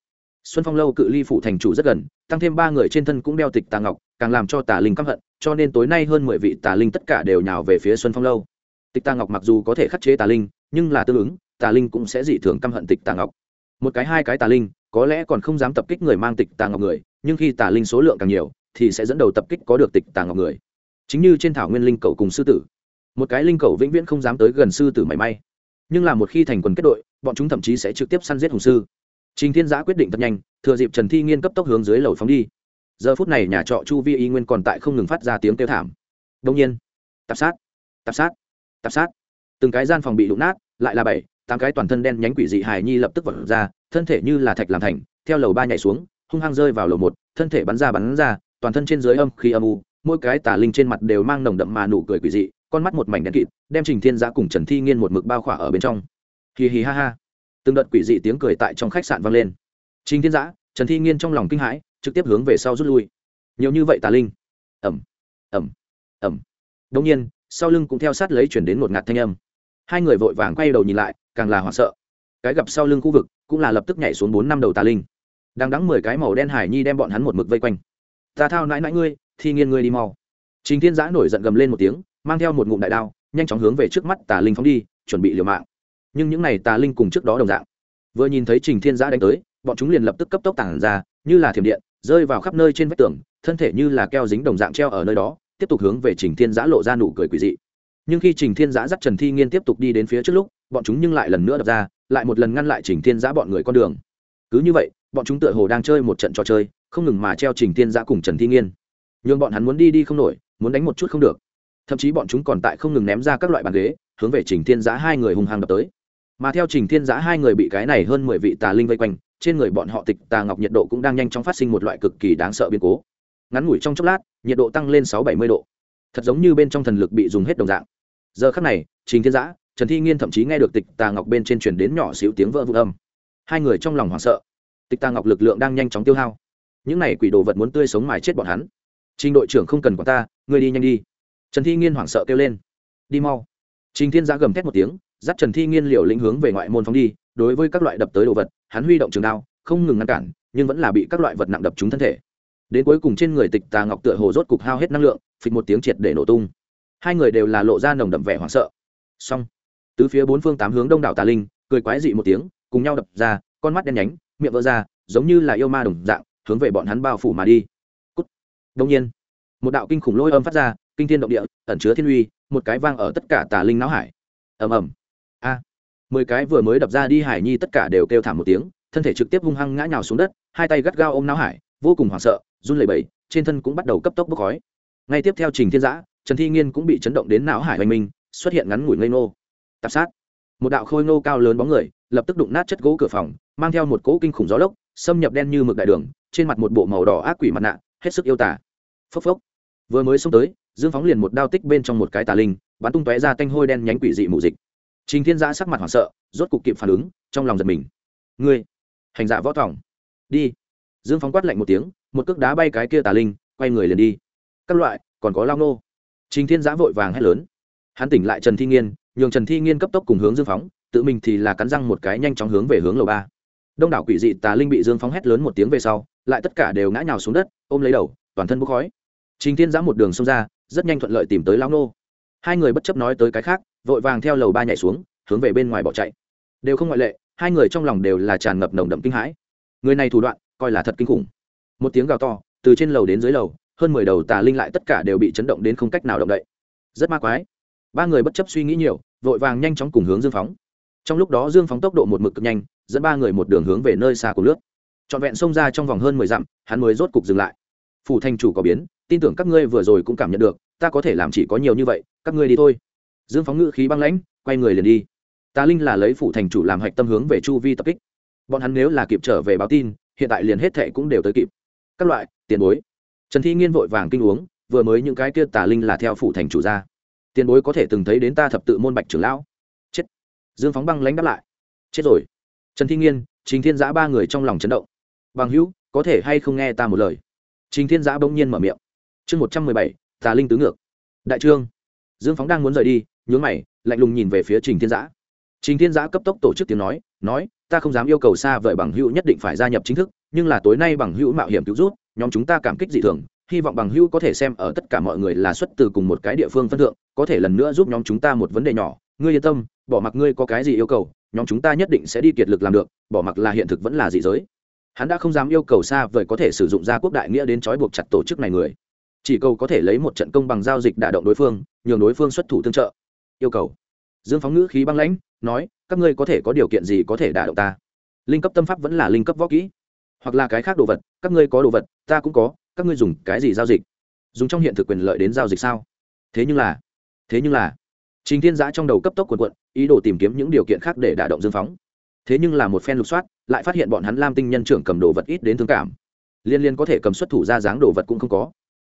Xuân phong lâu cự ly phủ thành chủ rất gần, tăng thêm ba người trên thân cũng đeo tịch tà ngọc, càng làm cho tà linh căm hận, cho nên tối nay hơn mười vị tà linh tất cả đều nhào về phía xuân phong lâu. Tịch tà ngọc mặc dù có thể khắc chế tà linh, nhưng là tương ứng, tà linh cũng sẽ dị thường căm hận tịch tà ngọc. Một cái hai cái tà linh, có lẽ còn không dám tập kích người mang tịch tà ngọc người, nhưng khi tà linh số lượng càng nhiều thì sẽ dẫn đầu tập kích có được tịch tàng ngọc người. Chính như trên thảo nguyên linh cầu cùng sư tử. Một cái linh cầu vĩnh viễn không dám tới gần sư tử mảy may. Nhưng là một khi thành quần kết đội, bọn chúng thậm chí sẽ trực tiếp săn giết hùng sư. Trình thiên giã quyết định thật nhanh, thừa dịp trần thi nghiên cấp tốc hướng dưới lầu phóng đi. Giờ phút này nhà trọ chu vi y nguyên còn tại không ngừng phát ra tiếng kêu thảm. Đông nhiên, tạp sát tạp sát tạp sát. Từng cái gian phòng bị đụng nát, lại là bảy, tám cái toàn thân đen nhánh quỷ dị hài nhi lập tức vật ra, thân thể như là thạch làm thành, theo lầu ba nhảy xuống, hung hăng rơi vào lầu một, thân thể bắn ra bắn ra toàn thân trên dưới âm khi âm u, mỗi cái tà linh trên mặt đều mang nồng đậm mà nụ cười quỷ dị, con mắt một mảnh đen kịt, đem trình thiên giã cùng trần thi nghiên một mực bao khỏa ở bên trong. Hì hì ha ha. Từng đợt quỷ dị tiếng cười tại trong khách sạn vang lên. Trình thiên giã, trần thi nghiên trong lòng kinh hãi, trực tiếp hướng về sau rút lui. Nhiều như vậy tà linh. Ẩm ẩm ẩm đông nhiên, sau lưng cũng theo sát lấy chuyển đến một ngạt thanh âm. Hai người vội vàng quay đầu nhìn lại, càng là hoảng sợ. Cái gặp sau lưng khu vực cũng là lập tức nhảy xuống bốn năm đầu tà linh. Đang đắng mười cái màu đen hải nhi đem bọn hắn một mực vây quanh ta thao nãi nãi ngươi, thi nghiên ngươi đi mau. Trình thiên giã nổi giận gầm lên một tiếng, mang theo một ngụm đại đao, nhanh chóng hướng về trước mắt tà linh phóng đi, chuẩn bị liều mạng. Nhưng những n à y tà linh cùng trước đó đồng dạng. Vừa nhìn thấy trình thiên giã đánh tới, bọn chúng liền lập tức cấp tốc tản ra, như là thiểm điện, rơi vào khắp nơi trên vách tường, thân thể như là keo dính đồng dạng treo ở nơi đó, tiếp tục hướng về trình thiên giã lộ ra nụ cười quỳ dị. Nhưng khi trình thiên giã dắt trần thi nghiên tiếp tục đi đến phía trước lúc, bọn chúng nhưng lại lần nữa đập ra, lại một lần ngăn lại trình thiên giã bọn người con đường. Cứ như vậy, bọn chúng tựa hồ đang chơi một trận trò chơi không ngừng mà treo trình thiên giã cùng trần thi nghiên. N h ư n g bọn hắn muốn đi đi không nổi, muốn đánh một chút không được. Thậm chí bọn chúng còn tại không ngừng ném ra các loại bàn ghế, hướng về trình thiên giã hai người hung hăng đập tới. Mà theo trình thiên giã hai người bị cái này hơn mười vị tà linh vây quanh, trên người bọn họ tịch tà ngọc nhiệt độ cũng đang nhanh chóng phát sinh một loại cực kỳ đáng sợ biến cố. Ngắn ngủi trong chốc lát, nhiệt độ tăng lên sáu bảy mươi độ. Thật giống như bên trong thần lực bị dùng hết đồng dạng. Giờ khắc này, trình thiên giã, trần thi nghiên thậm chí nghe được tịch tà ngọc bên trên chuyển đến nhỏ xíu tiếng vỡ vụn âm. Hai người trong lòng hoảng sợ. Tịch tà ngọc lực lượng đang nhanh chóng tiêu hao những này quỷ đồ vật muốn tươi sống mài chết bọn hắn. Trình đội trưởng không cần quản ta, ngươi đi nhanh đi. Trần thi nghiên hoảng sợ kêu lên. Đi mau. Trình thiên giã gầm thét một tiếng, dắt trần thi nghiên liều lĩnh hướng về ngoại môn phóng đi. Đối với các loại đập tới đồ vật, hắn huy động trường đao, không ngừng ngăn cản, nhưng vẫn là bị các loại vật nặng đập trúng thân thể. Đến cuối cùng trên người tịch tà ngọc tựa hồ rốt cục hao hết năng lượng, phịch một tiếng triệt để nổ tung. Hai người đều là lộ ra nồng đậm vẻ hoảng sợ. Xong. Tứ phía bốn phương tám hướng đông đảo tà linh, cười quái dị một tiếng, cùng nhau đập ra, con mắt đen nhánh, miệng vỡ ra, giống như là yêu ma đồng dạng hướng về bọn hắn bao phủ mà đi. Cút. đông nhiên, một đạo kinh khủng lôi âm phát ra, kinh thiên động địa, ẩn chứa thiên uy, một cái vang ở tất cả tà linh não hải. Ầm ầm. A. Mười cái vừa mới đập ra đi hải nhi tất cả đều kêu thảm một tiếng, thân thể trực tiếp hung hăng ngã nhào xuống đất, hai tay gắt gao ôm não hải, vô cùng hoảng sợ, run lẩy bẩy, trên thân cũng bắt đầu cấp tốc bốc khói. Ngay tiếp theo trình thiên giã, trần thi nghiên cũng bị chấn động đến não hải hoành minh xuất hiện ngắn ngủi ngây nô tạp sát. Một đạo khôi ngô cao lớn bóng người, lập tức đụng nát chất gỗ cửa phòng, mang theo một cỗ kinh khủng gió lốc, xâm nhập đen như mực đại đường trên mặt một bộ màu đỏ ác quỷ mặt nạ, hết sức yêu tả phốc phốc. Vừa mới xông tới, dương phóng liền một đao tích bên trong một cái tà linh, bắn tung tóe ra tanh hôi đen nhánh quỷ dị mù dịch. Trình thiên giã sắc mặt hoảng sợ, rốt cục kịp phản ứng, trong lòng giật mình. Ngươi, hành dạ võ thỏng đi. Dương phóng quát lạnh một tiếng, một cước đá bay cái kia tà linh, quay người liền đi. Các loại, còn có lao nô trình thiên giã vội vàng hét lớn. Hắn tỉnh lại trần thi nghiên, nhường trần thi nghiên cấp tốc cùng hướng dương phóng, tự mình thì là cắn răng một cái nhanh chóng hướng về hướng lầu ba. Đông đảo quỷ dị tà linh bị dương phóng hét lớn một tiếng về sau lại tất cả đều ngã nhào xuống đất, ôm lấy đầu, toàn thân bốc khói. Trình thiên giã một đường xông ra, rất nhanh thuận lợi tìm tới lao nô. Hai người bất chấp nói tới cái khác, vội vàng theo lầu ba nhảy xuống, hướng về bên ngoài bỏ chạy. Đều không ngoại lệ, hai người trong lòng đều là tràn ngập nồng đậm kinh hãi. Người này thủ đoạn, coi là thật kinh khủng. Một tiếng gào to, từ trên lầu đến dưới lầu, hơn mười đầu tà linh lại tất cả đều bị chấn động đến không cách nào động đậy. Rất ma quái. Ba người bất chấp suy nghĩ nhiều, vội vàng nhanh chóng cùng hướng dương phóng. Trong lúc đó dương phóng tốc độ một mực cực nhanh, dẫn ba người một đường hướng về nơi xa của nước trọn vẹn xông ra trong vòng hơn mười dặm, hắn mới rốt cục dừng lại. Phủ thành chủ có biến, tin tưởng các ngươi vừa rồi cũng cảm nhận được, ta có thể làm chỉ có nhiều như vậy, các ngươi đi thôi. Dương phóng ngự khí băng lãnh, quay người liền đi. Tà linh là lấy phủ thành chủ làm hạch tâm hướng về chu vi tập kích. Bọn hắn nếu là kịp trở về báo tin, hiện tại liền hết thệ cũng đều tới kịp. Các loại, tiền bối. Trần thi nghiên vội vàng kinh uống, vừa mới những cái kia tà linh là theo phủ thành chủ ra. Tiền bối có thể từng thấy đến ta thập tự môn bạch trưởng lão. Chết. Dương phóng băng lãnh đáp lại. Chết rồi. Trần thi nghiên, trình thiên giã ba người trong lòng chấn động bằng hữu, có thể hay không nghe ta một lời? Trình thiên giã bỗng nhiên mở miệng. Chương một trăm mười bảy, tà linh tứ ngược. Đại trương. Dương phóng đang muốn rời đi, nhướng mày, lạnh lùng nhìn về phía trình thiên giã. Trình thiên giã cấp tốc tổ chức tiếng nói nói, ta không dám yêu cầu xa vời bằng hữu nhất định phải gia nhập chính thức, nhưng là tối nay bằng hữu mạo hiểm cứu rút, nhóm chúng ta cảm kích dị thường, hy vọng bằng hữu có thể xem ở tất cả mọi người là xuất từ cùng một cái địa phương phân thượng, có thể lần nữa giúp nhóm chúng ta một vấn đề nhỏ. Ngươi yên tâm, bỏ mặc ngươi có cái gì yêu cầu, nhóm chúng ta nhất định sẽ đi kiệt lực làm được, bỏ mặc là hiện thực vẫn là dị giới hắn đã không dám yêu cầu xa vời có thể sử dụng gia quốc đại nghĩa đến trói buộc chặt tổ chức này người. Chỉ cầu có thể lấy một trận công bằng giao dịch đả động đối phương, nhường đối phương xuất thủ tương trợ. Yêu cầu. Dương phóng ngữ khí băng lãnh, nói, các ngươi có thể có điều kiện gì có thể đả động ta? Linh cấp tâm pháp vẫn là linh cấp võ kỹ. Hoặc là cái khác đồ vật, các ngươi có đồ vật, ta cũng có, các ngươi dùng cái gì giao dịch? Dùng trong hiện thực quyền lợi đến giao dịch sao? Thế nhưng là, thế nhưng là, trình thiên giã trong đầu cấp tốc quần quận ý đồ tìm kiếm những điều kiện khác để đả động dương phóng thế nhưng là một phen lục soát, lại phát hiện bọn hắn lam tinh nhân trưởng cầm đồ vật ít đến thương cảm. Liên liên có thể cầm xuất thủ ra dáng đồ vật cũng không có.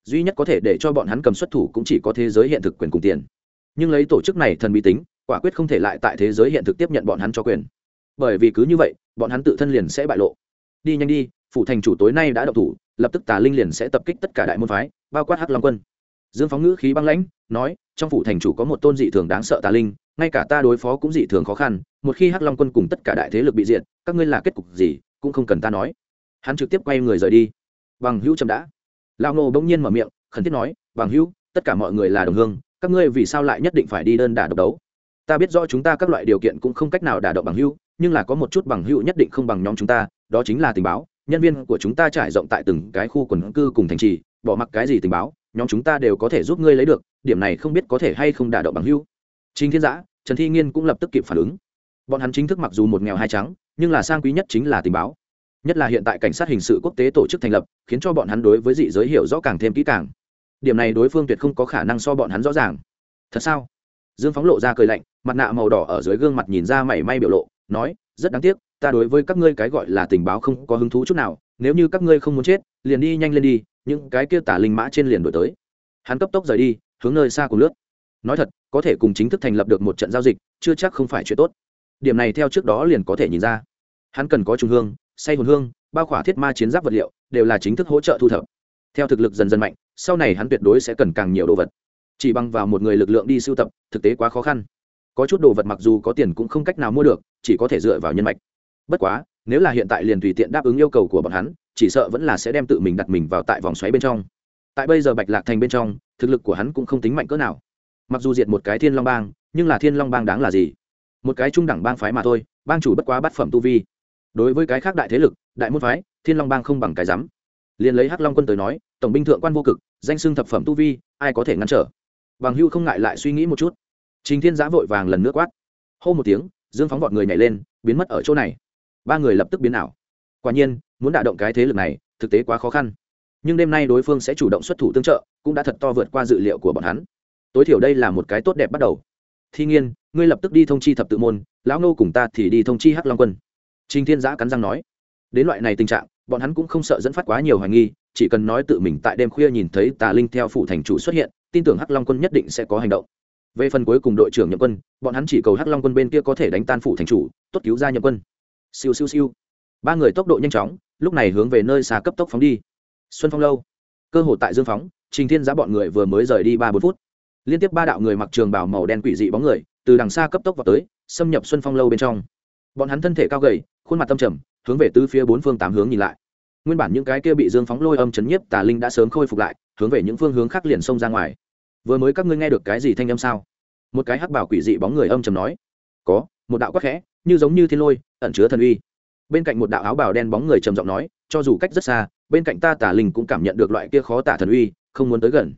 Duy nhất có thể để cho bọn hắn cầm xuất thủ cũng chỉ có thế giới hiện thực quyền cùng tiền. Nhưng lấy tổ chức này thần bí tính, quả quyết không thể lại tại thế giới hiện thực tiếp nhận bọn hắn cho quyền. Bởi vì cứ như vậy, bọn hắn tự thân liền sẽ bại lộ. Đi nhanh đi, phủ thành chủ tối nay đã độc thủ, lập tức tà linh liền sẽ tập kích tất cả đại môn phái, bao quát hắc long quân. Dương phóng ngữ khí băng lãnh, nói, trong phủ thành chủ có một tôn dị thường đáng sợ tà linh ngay cả ta đối phó cũng dị thường khó khăn, một khi hắc long quân cùng tất cả đại thế lực bị diện các ngươi là kết cục gì, cũng không cần ta nói. Hắn trực tiếp quay người rời đi. Bằng hữu chậm đã. Lao nô bỗng nhiên mở miệng, khẩn thiết nói, bằng hữu, tất cả mọi người là đồng hương, các ngươi vì sao lại nhất định phải đi đơn đả độc đấu? Ta biết rõ chúng ta các loại điều kiện cũng không cách nào đả động bằng hữu, nhưng là có một chút bằng hữu nhất định không bằng nhóm chúng ta, đó chính là tình báo. Nhân viên của chúng ta trải rộng tại từng cái khu quần cư cùng thành trì, bỏ mặc cái gì tình báo, nhóm chúng ta đều có thể giúp ngươi lấy được, điểm này không biết có thể hay không đả động bằng hữu. Chính thiên giã trần thi nghiên cũng lập tức kịp phản ứng. Bọn hắn chính thức mặc dù một nghèo hai trắng, nhưng là sang quý nhất chính là tình báo. Nhất là hiện tại cảnh sát hình sự quốc tế tổ chức thành lập, khiến cho bọn hắn đối với dị giới hiểu rõ càng thêm kỹ càng. Điểm này đối phương tuyệt không có khả năng so bọn hắn rõ ràng. Thật sao? Dương phóng lộ ra cười lạnh, mặt nạ màu đỏ ở dưới gương mặt nhìn ra mảy may biểu lộ, nói, rất đáng tiếc, ta đối với các ngươi cái gọi là tình báo không có hứng thú chút nào, nếu như các ngươi không muốn chết, liền đi nhanh lên đi, những cái kia tả linh mã trên liền đổi tới. Hắn cấp tốc rời đi, hướng nơi xa cùng lướt nói thật, có thể cùng chính thức thành lập được một trận giao dịch, chưa chắc không phải chuyện tốt. Điểm này theo trước đó liền có thể nhìn ra. Hắn cần có trung hương, say hồn hương, bao khỏa thiết ma chiến giáp vật liệu, đều là chính thức hỗ trợ thu thập. Theo thực lực dần dần mạnh, sau này hắn tuyệt đối sẽ cần càng nhiều đồ vật. Chỉ bằng vào một người lực lượng đi sưu tập, thực tế quá khó khăn. Có chút đồ vật mặc dù có tiền cũng không cách nào mua được, chỉ có thể dựa vào nhân mạch. Bất quá, nếu là hiện tại liền tùy tiện đáp ứng yêu cầu của bọn hắn, chỉ sợ vẫn là sẽ đem tự mình đặt mình vào tại vòng xoáy bên trong. Tại bây giờ bạch lạc thành bên trong, thực lực của hắn cũng không tính mạnh cỡ nào mặc dù diệt một cái thiên long bang, nhưng là thiên long bang đáng là gì? Một cái trung đẳng bang phái mà thôi, bang chủ bất quá bát phẩm tu vi. Đối với cái khác đại thế lực, đại môn phái, thiên long bang không bằng cái rắm. Liền lấy hắc long quân tới nói, tổng binh thượng quan vô cực, danh xưng thập phẩm tu vi, ai có thể ngăn trở? Bằng hưu không ngại lại suy nghĩ một chút. Trình thiên giã vội vàng lần nước quát. Hô một tiếng, dương phóng vọt người nhảy lên, biến mất ở chỗ này. Ba người lập tức biến ảo. Quả nhiên, muốn đả động cái thế lực này, thực tế quá khó khăn. Nhưng đêm nay đối phương sẽ chủ động xuất thủ tương trợ, cũng đã thật to vượt qua dự liệu của bọn hắn tối thiểu đây là một cái tốt đẹp bắt đầu thi nghiên ngươi lập tức đi thông chi thập tự môn lão nô cùng ta thì đi thông chi hắc long quân Trình Thiên Giã cắn răng nói, đến loại này tình trạng, bọn hắn cũng không sợ dẫn phát quá nhiều hoài nghi, chỉ cần nói tự mình tại đêm khuya nhìn thấy Tà Linh theo phủ thành chủ xuất hiện, tin tưởng Hắc Long quân nhất định sẽ có hành động. Về phần cuối cùng đội trưởng Nhậm Quân, bọn hắn chỉ cầu Hắc Long quân bên kia có thể đánh tan phủ thành chủ, tốt cứu ra Nhậm Quân. Siêu siêu siêu. Ba người tốc độ nhanh chóng, lúc này hướng về nơi xa cấp tốc phóng đi. Xuân Phong lâu, cơ hội tại Dương phóng, Trình Thiên Giã bọn người vừa mới rời đi ba bốn phút. Liên tiếp ba đạo người mặc trường bào màu đen quỷ dị bóng người, từ đằng xa cấp tốc vào tới, xâm nhập Xuân Phong lâu bên trong. Bọn hắn thân thể cao gầy, khuôn mặt tâm trầm hướng về tứ phía bốn phương tám hướng nhìn lại. Nguyên bản những cái kia bị dương phóng lôi âm chấn nhiếp tà linh đã sớm khôi phục lại hướng về những phương hướng khác liền xông ra ngoài. Vừa mới các ngươi nghe được cái gì thanh âm sao? Một cái hắc bảo quỷ dị bóng người âm trầm nói. Có một đạo quắc khẽ như giống như thiên lôi ẩn chứa thần uy. Bên cạnh một đạo áo bào đen bóng người trầm giọng nói cho dù cách rất xa bên cạnh ta tà linh cũng cảm nhận được loại kia khó tả thần uy không muốn tới gần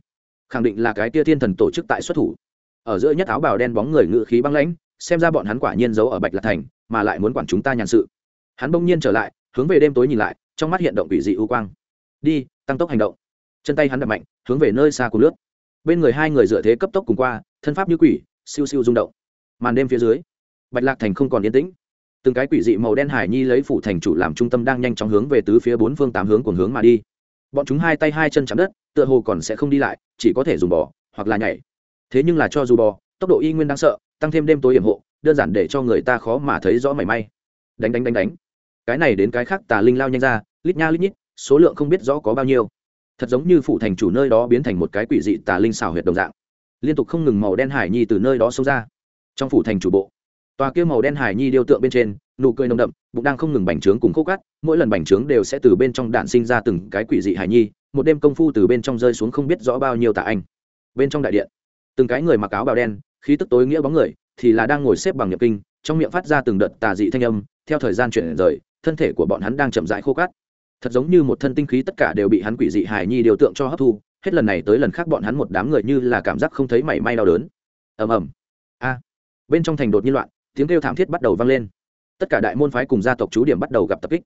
khẳng định là cái kia thiên thần tổ chức tại xuất thủ. Ở giữa nhất áo bào đen bóng người ngự khí băng lãnh, xem ra bọn hắn quả nhiên giấu ở bạch lạc thành, mà lại muốn quản chúng ta nhàn sự. Hắn bỗng nhiên trở lại, hướng về đêm tối nhìn lại, trong mắt hiện động quỷ dị u quang. Đi, tăng tốc hành động. Chân tay hắn đập mạnh, hướng về nơi xa của lướt bên người hai người dựa thế cấp tốc cùng qua, thân pháp như quỷ, siêu siêu rung động. Màn đêm phía dưới, bạch lạc thành không còn yên tĩnh. Từng cái quỷ dị màu đen hải nhi lấy phủ thành chủ làm trung tâm đang nhanh chóng hướng về tứ phía bốn phương tám hướng cùng hướng mà đi bọn chúng hai tay hai chân chạm đất, tựa hồ còn sẽ không đi lại, chỉ có thể dùng bò, hoặc là nhảy. Thế nhưng là cho dù bò, tốc độ y nguyên đáng sợ, tăng thêm đêm tối hiểm hộ, đơn giản để cho người ta khó mà thấy rõ mảy may. Đánh đánh đánh đánh. Cái này đến cái khác tà linh lao nhanh ra, lít nha lít nhít, số lượng không biết rõ có bao nhiêu. Thật giống như phụ thành chủ nơi đó biến thành một cái quỷ dị tà linh xào huyệt đồng dạng. Liên tục không ngừng màu đen hải nhi từ nơi đó xông ra. Trong phủ thành chủ bộ, tòa kia màu đen hải nhi điêu tượng bên trên, nụ cười nồng đậm bụng đang không ngừng bành trướng cùng khô cắt mỗi lần bành trướng đều sẽ từ bên trong đạn sinh ra từng cái quỷ dị hài nhi, một đêm công phu từ bên trong rơi xuống không biết rõ bao nhiêu tạ anh. Bên trong đại điện, từng cái người mặc áo bào đen, khí tức tối nghĩa bóng người, thì là đang ngồi xếp bằng nhập kinh, trong miệng phát ra từng đợt tà dị thanh âm, theo thời gian chuyển rời, thân thể của bọn hắn đang chậm rãi khô cát. Thật giống như một thân tinh khí tất cả đều bị hắn quỷ dị hài nhi điều tượng cho hấp thu, hết lần này tới lần khác bọn hắn một đám người như là cảm giác không thấy mảy may đau đớn. Ầm ầm. A. Bên trong thành đột nhiên loạn, tiếng kêu thảm thiết bắt đầu vang lên tất cả đại môn phái cùng gia tộc chú điểm bắt đầu gặp tập kích.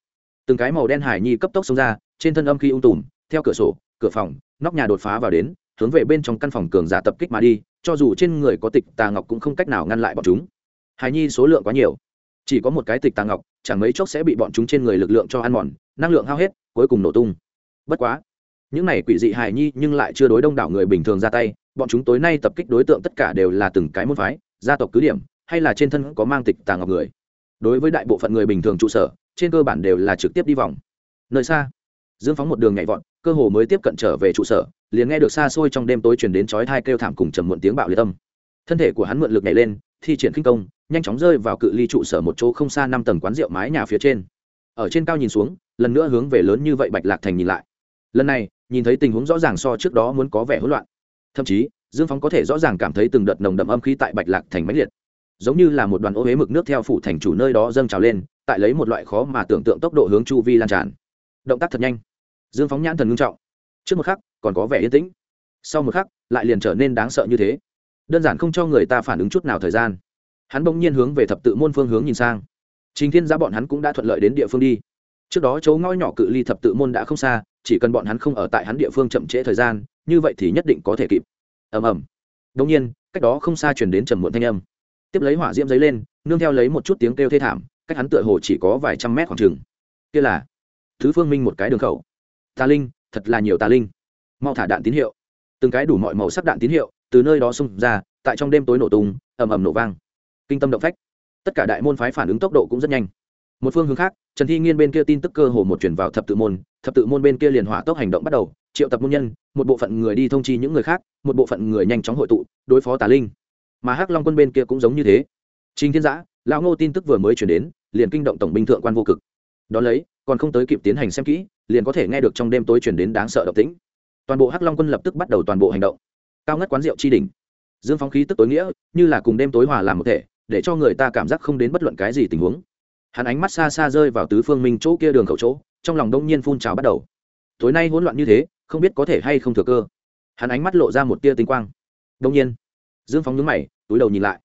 Từng cái màu đen hải nhi cấp tốc xông ra, trên thân âm khi ung tùm, theo cửa sổ, cửa phòng, nóc nhà đột phá vào đến, hướng về bên trong căn phòng cường giả tập kích mà đi, cho dù trên người có tịch tà ngọc cũng không cách nào ngăn lại bọn chúng. Hải nhi số lượng quá nhiều. Chỉ có một cái tịch tà ngọc, chẳng mấy chốc sẽ bị bọn chúng trên người lực lượng cho ăn mòn, năng lượng hao hết, cuối cùng nổ tung. Bất quá, những này quỷ dị hải nhi nhưng lại chưa đối đông đảo người bình thường ra tay, bọn chúng tối nay tập kích đối tượng tất cả đều là từng cái môn phái, gia tộc cứ điểm, hay là trên thân có mang tịch tà ngọc người đối với đại bộ phận người bình thường trụ sở, trên cơ bản đều là trực tiếp đi vòng. Nơi xa, dương phóng một đường nhảy vọt, cơ hồ mới tiếp cận trở về trụ sở, liền nghe được xa xôi trong đêm tối chuyển đến chói thai kêu thảm cùng trầm muộn tiếng bạo liệt âm. Thân thể của hắn mượn lực nhảy lên, thi triển kinh công, nhanh chóng rơi vào cự ly trụ sở một chỗ không xa năm tầng quán rượu mái nhà phía trên. Ở trên cao nhìn xuống, lần nữa hướng về lớn như vậy bạch lạc thành nhìn lại. Lần này, nhìn thấy tình huống rõ ràng so trước đó muốn có vẻ hỗn loạn. Thậm chí, dương phóng có thể rõ ràng cảm thấy từng đợt nồng đậm âm khí tại bạch lạc thành mãnh liệt giống như là một đoàn ô huế mực nước theo phủ thành chủ nơi đó dâng trào lên, tại lấy một loại khó mà tưởng tượng tốc độ hướng chu vi lan tràn. Động tác thật nhanh. Dương phóng nhãn thần ngưng trọng. Trước một khắc, còn có vẻ yên tĩnh. Sau một khắc, lại liền trở nên đáng sợ như thế. Đơn giản không cho người ta phản ứng chút nào thời gian. Hắn bỗng nhiên hướng về thập tự môn phương hướng nhìn sang. Trình thiên gia bọn hắn cũng đã thuận lợi đến địa phương đi. Trước đó chỗ ngõ nhỏ cự ly thập tự môn đã không xa, chỉ cần bọn hắn không ở tại hắn địa phương chậm trễ thời gian, như vậy thì nhất định có thể kịp. Ầm ầm. Đông nhiên, cách đó không xa chuyển đến trầm muộn thanh âm tiếp lấy hỏa diễm giấy lên, nương theo lấy một chút tiếng kêu thê thảm, cách hắn tựa hồ chỉ có vài trăm mét khoảng trường kia là thứ phương minh một cái đường khẩu. Tà linh, thật là nhiều tà linh. Mau thả đạn tín hiệu. Từng cái đủ mọi màu sắc đạn tín hiệu từ nơi đó xung ra, tại trong đêm tối nổ tung, ầm ầm nổ vang. Kinh tâm động phách. Tất cả đại môn phái phản ứng tốc độ cũng rất nhanh. Một phương hướng khác, trần thi nghiên bên kia tin tức cơ hồ một chuyển vào thập tự môn, thập tự môn bên kia liền hỏa tốc hành động bắt đầu, triệu tập môn nhân, một bộ phận người đi thông chi những người khác, một bộ phận người nhanh chóng hội tụ, đối phó tà linh mà hắc long quân bên kia cũng giống như thế. Trình thiên giã, lão ngô tin tức vừa mới chuyển đến, liền kinh động tổng binh thượng quan vô cực. Đón lấy, còn không tới kịp tiến hành xem kỹ, liền có thể nghe được trong đêm tối chuyển đến đáng sợ động tĩnh. Toàn bộ hắc long quân lập tức bắt đầu toàn bộ hành động. Cao ngất quán rượu tri đỉnh. Dương phóng khí tức tối nghĩa, như là cùng đêm tối hòa làm một thể, để cho người ta cảm giác không đến bất luận cái gì tình huống. Hắn ánh mắt xa xa rơi vào tứ phương minh chỗ kia đường khẩu chỗ, trong lòng đông nhiên phun trào bắt đầu. Tối nay hỗn loạn như thế, không biết có thể hay không thừa cơ. Hắn ánh mắt lộ ra một tia tinh quang. Đông nhiên dương phóng nhướng mày, túi đầu nhìn lại.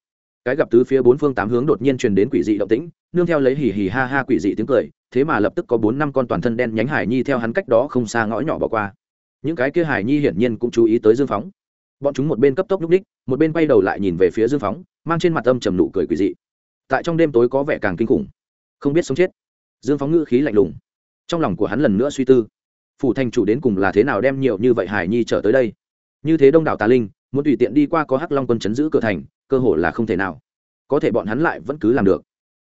Cái gặp tứ phía bốn phương tám hướng đột nhiên truyền đến quỷ dị động tĩnh, nương theo lấy hì hì ha ha quỷ dị tiếng cười, thế mà lập tức có bốn năm con toàn thân đen nhánh hải nhi theo hắn cách đó không xa ngõ nhỏ bỏ qua. Những cái kia hải nhi hiển nhiên cũng chú ý tới dương phóng bọn chúng một bên cấp tốc nhúc ních một bên quay đầu lại nhìn về phía dương phóng mang trên mặt âm trầm nụ cười quỷ dị. Tại trong đêm tối có vẻ càng kinh khủng. Không biết sống chết. Dương phóng ngữ khí lạnh lùng. Trong lòng của hắn lần nữa suy tư. Phủ thành chủ đến cùng là thế nào đem nhiều như vậy hải nhi trở tới đây? Như thế đông đảo tà linh muốn tùy tiện đi qua có hắc long quân chấn giữ cửa thành, cơ hội là không thể nào. Có thể bọn hắn lại vẫn cứ làm được.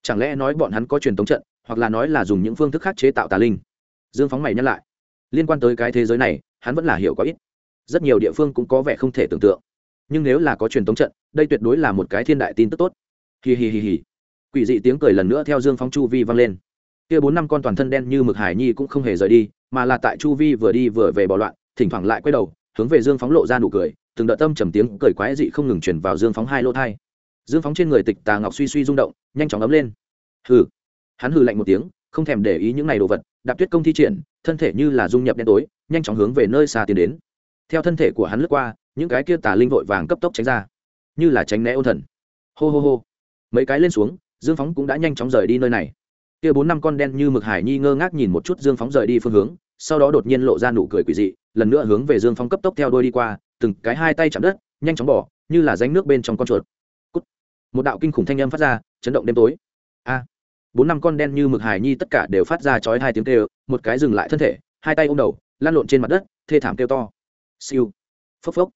Chẳng lẽ nói bọn hắn có truyền tống trận, hoặc là nói là dùng những phương thức khác chế tạo tà linh? Dương phóng mày nhắc lại. Liên quan tới cái thế giới này, hắn vẫn là hiểu có ít. Rất nhiều địa phương cũng có vẻ không thể tưởng tượng. Nhưng nếu là có truyền tống trận, đây tuyệt đối là một cái thiên đại tin tức tốt. Hì hì hì hì quỷ dị tiếng cười lần nữa theo dương phóng chu vi vang lên. Kia bốn năm con toàn thân đen như mực hải nhi cũng không hề rời đi, mà là tại chu vi vừa đi vừa về bỏ loạn, thỉnh thoảng lại quay đầu, hướng về dương phóng lộ ra nụ cười từng đợt tâm trầm tiếng cười quái dị không ngừng chuyển vào dương phóng hai lô thai. Dương phóng trên người tịch tà ngọc suy suy rung động, nhanh chóng ấm lên. Hừ. Hắn hừ lạnh một tiếng, không thèm để ý những này đồ vật, đạp tuyết công thi triển, thân thể như là dung nhập đen tối, nhanh chóng hướng về nơi xa tiến đến. Theo thân thể của hắn lướt qua, những cái kia tà linh vội vàng cấp tốc tránh ra. Như là tránh né ôn thần. Hô hô hô. Mấy cái lên xuống, dương phóng cũng đã nhanh chóng rời đi nơi này. Kia bốn năm con đen như mực hải nhi ngơ ngác nhìn một chút dương phóng rời đi phương hướng, sau đó đột nhiên lộ ra nụ cười quỷ dị, lần nữa hướng về dương phóng cấp tốc theo đôi đi qua từng cái hai tay chạm đất, nhanh chóng bỏ, như là ránh nước bên trong con chuột. Cút. một đạo kinh khủng thanh âm phát ra, chấn động đêm tối. A. Bốn năm con đen như mực hải nhi tất cả đều phát ra chói hai tiếng kêu, một cái dừng lại thân thể, hai tay ôm đầu lan lộn trên mặt đất, thê thảm kêu to. Siêu. Phốc phốc.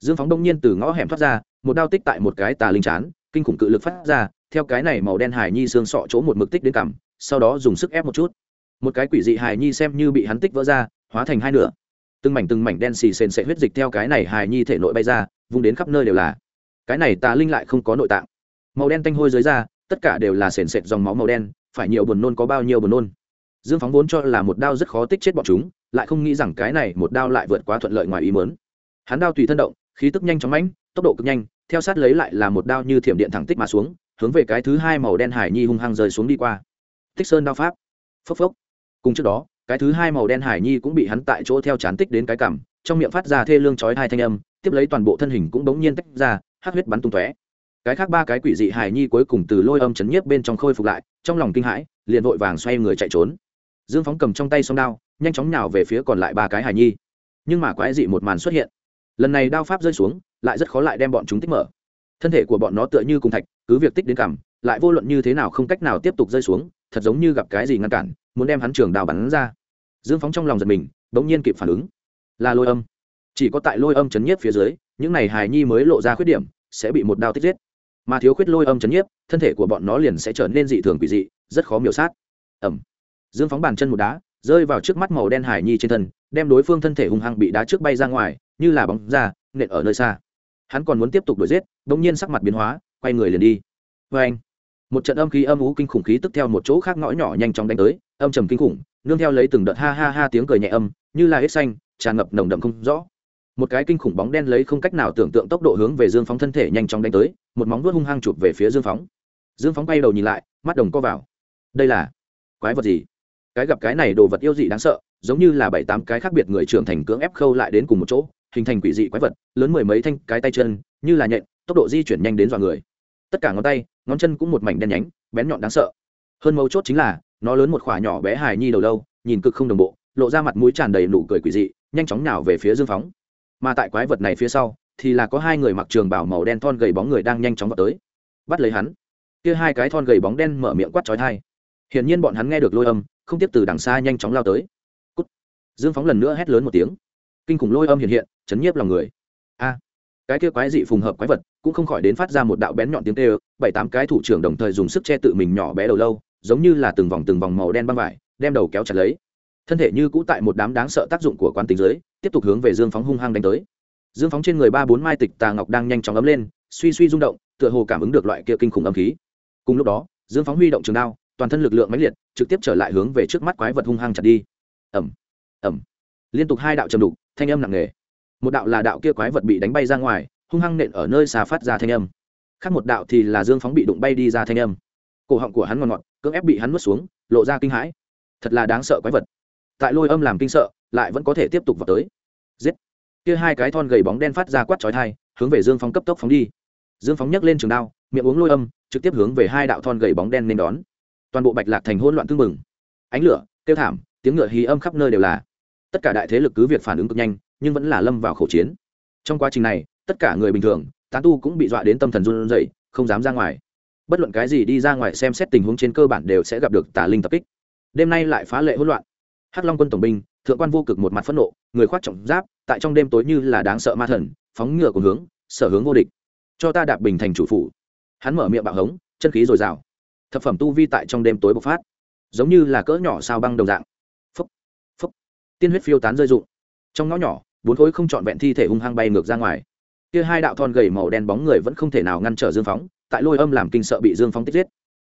Dương phóng đông nhiên từ ngõ hẻm thoát ra, một đao tích tại một cái tà linh chán, kinh khủng cự lực phát ra, theo cái này màu đen hải nhi xương sọ chỗ một mực tích đến cằm, sau đó dùng sức ép một chút. Một cái quỷ dị hải nhi xem như bị hắn tích vỡ ra, hóa thành hai nửa từng mảnh từng mảnh đen xì sền sệ huyết dịch theo cái này hài nhi thể nội bay ra, vung đến khắp nơi đều là. Cái này tà linh lại không có nội tạng. Màu đen tanh hôi dưới da, tất cả đều là sền sệt dòng máu màu đen, phải nhiều buồn nôn có bao nhiêu buồn nôn. Dương phóng vốn cho là một đao rất khó tích chết bọn chúng, lại không nghĩ rằng cái này một đao lại vượt quá thuận lợi ngoài ý mớn hắn đao tùy thân động, khí tức nhanh chóng mãnh, tốc độ cực nhanh, theo sát lấy lại là một đao như thiểm điện thẳng tích mà xuống, hướng về cái thứ hai màu đen hải nhi hung hăng rơi xuống đi qua. Tích sơn đao pháp. Phốc phốc. Cùng trước đó cái thứ hai màu đen hải nhi cũng bị hắn tại chỗ theo chán tích đến cái cằm, trong miệng phát ra thê lương chói hai thanh âm, tiếp lấy toàn bộ thân hình cũng bỗng nhiên tách ra hát huyết bắn tung tóe. Cái khác ba cái quỷ dị hải nhi cuối cùng từ lôi âm chấn nhiếp bên trong khôi phục lại, trong lòng kinh hãi, liền vội vàng xoay người chạy trốn. Dương phóng cầm trong tay song đao, nhanh chóng nhào về phía còn lại ba cái hải nhi. Nhưng mà quái dị một màn xuất hiện. Lần này đao pháp rơi xuống, lại rất khó lại đem bọn chúng tích mở. Thân thể của bọn nó tựa như cùng thạch, cứ việc tích đến cằm, lại vô luận như thế nào không cách nào tiếp tục rơi xuống, thật giống như gặp cái gì ngăn cản, muốn đem hắn trường đào bắn ra dương phóng trong lòng giật mình, bỗng nhiên kịp phản ứng. Là lôi âm. Chỉ có tại lôi âm chấn nhiếp phía dưới, những này hài nhi mới lộ ra khuyết điểm, sẽ bị một đao tích giết. Mà thiếu khuyết lôi âm chấn nhiếp, thân thể của bọn nó liền sẽ trở nên dị thường quỷ dị, rất khó miểu sát. Ẩm dương phóng bàn chân một đá, rơi vào trước mắt màu đen hải nhi trên thân, đem đối phương thân thể hung hăng bị đá trước bay ra ngoài, như là bóng ra, nện ở nơi xa. Hắn còn muốn tiếp tục đuổi giết đ ỗ n g nhiên sắc mặt biến hóa, quay người liền đi. Vê anh một trận âm khí âm ú kinh khủng khí tức theo một chỗ khác ngõ nhỏ nhanh chóng đánh tới, âm trầm kinh khủng nương theo lấy từng đợt ha ha ha tiếng cười nhẹ âm, như là hết xanh, tràn ngập nồng đậm không rõ. Một cái kinh khủng bóng đen lấy không cách nào tưởng tượng tốc độ hướng về dương phóng thân thể nhanh chóng đánh tới, một móng vuốt hung hăng chụp về phía dương phóng. Dương phóng bay đầu nhìn lại, mắt đồng co vào. Đây là quái vật gì? Cái gặp cái này đồ vật yêu dị đáng sợ, giống như là bảy tám cái khác biệt người trưởng thành cưỡng ép khâu lại đến cùng một chỗ, hình thành quỷ dị quái vật, lớn mười mấy thanh cái tay chân, như là nhện, tốc độ di chuyển nhanh đến dọa người. Tất cả ngón tay, ngón chân cũng một mảnh đen nhánh, bén nhọn đáng sợ. Hơn mấu chốt chính là nó lớn một khỏa nhỏ bé hài nhi đầu lâu, nhìn cực không đồng bộ, lộ ra mặt mũi tràn đầy nụ cười quỷ dị, nhanh chóng nào về phía dương phóng. Mà tại quái vật này phía sau, thì là có hai người mặc trường bảo màu đen thon gầy bóng người đang nhanh chóng vào tới. Bắt lấy hắn. Kia hai cái thon gầy bóng đen mở miệng quát chói thai hiển nhiên bọn hắn nghe được lôi âm, không tiếp từ đằng xa nhanh chóng lao tới. Cút. dương phóng lần nữa hét lớn một tiếng. Kinh khủng lôi âm hiện hiện, chấn nhiếp lòng người. A. Cái kia quái dị phùng hợp quái vật cũng không khỏi đến phát ra một đạo bén nhọn tiếng tê bảy tám cái thủ trưởng đồng thời dùng sức che tự mình nhỏ bé đầu lâu giống như là từng vòng từng vòng màu đen băng vải, đem đầu kéo chặt lấy. Thân thể như cũ tại một đám đáng sợ tác dụng của quán tính giới tiếp tục hướng về dương phóng hung hăng đánh tới. Dương phóng trên người ba bốn mai tịch tà ngọc đang nhanh chóng ấm lên, suy suy rung động, tựa hồ cảm ứng được loại kia kinh khủng âm khí. Cùng lúc đó, dương phóng huy động trường đao, toàn thân lực lượng mãnh liệt, trực tiếp trở lại hướng về trước mắt quái vật hung hăng chặt đi. Ẩm ẩm liên tục hai đạo trầm đục, thanh âm nặng nề. Một đạo là đạo kia quái vật bị đánh bay ra ngoài, hung hăng nện ở nơi xà phát ra thanh âm. Khác một đạo thì là dương phóng bị đụng bay đi ra thanh âm cổ họng của hắn ngọt ngọt, cưỡng ép bị hắn nuốt xuống, lộ ra kinh hãi. Thật là đáng sợ quái vật. Tại lôi âm làm kinh sợ, lại vẫn có thể tiếp tục vào tới. Giết. Kia hai cái thon gầy bóng đen phát ra quát chói thai hướng về dương phóng cấp tốc phóng đi. Dương phóng nhấc lên trường đao, miệng uống lôi âm, trực tiếp hướng về hai đạo thon gầy bóng đen nên đón. Toàn bộ bạch lạc thành hỗn loạn tương mừng ánh lửa, kêu thảm, tiếng ngựa hí âm khắp nơi đều là. Tất cả đại thế lực cứ việc phản ứng cực nhanh, nhưng vẫn là lâm vào khẩu chiến. Trong quá trình này, tất cả người bình thường, tán tu cũng bị dọa đến tâm thần run rẩy, không dám ra ngoài bất luận cái gì đi ra ngoài xem xét tình huống trên cơ bản đều sẽ gặp được tà linh tập kích. Đêm nay lại phá lệ hỗn loạn. Hắc long quân tổng binh thượng quan vô cực một mặt phẫn nộ người khoác trọng giáp tại trong đêm tối như là đáng sợ ma thần phóng ngựa cùng hướng sở hướng vô địch. Cho ta đạp bình thành chủ phủ. Hắn mở miệng bạo hống chân khí dồi dào. Thập phẩm tu vi tại trong đêm tối bộc phát giống như là cỡ nhỏ sao băng đồng dạng. Phấp phấp, tiên huyết phiêu tán rơi rụng. Trong ngõ nhỏ bốn khối không trọn vẹn thi thể hung hăng bay ngược ra ngoài. Kia hai đạo thon gầy màu đen bóng người vẫn không thể nào ngăn trở dương phóng tại lôi âm làm kinh sợ bị dương phóng tích giết.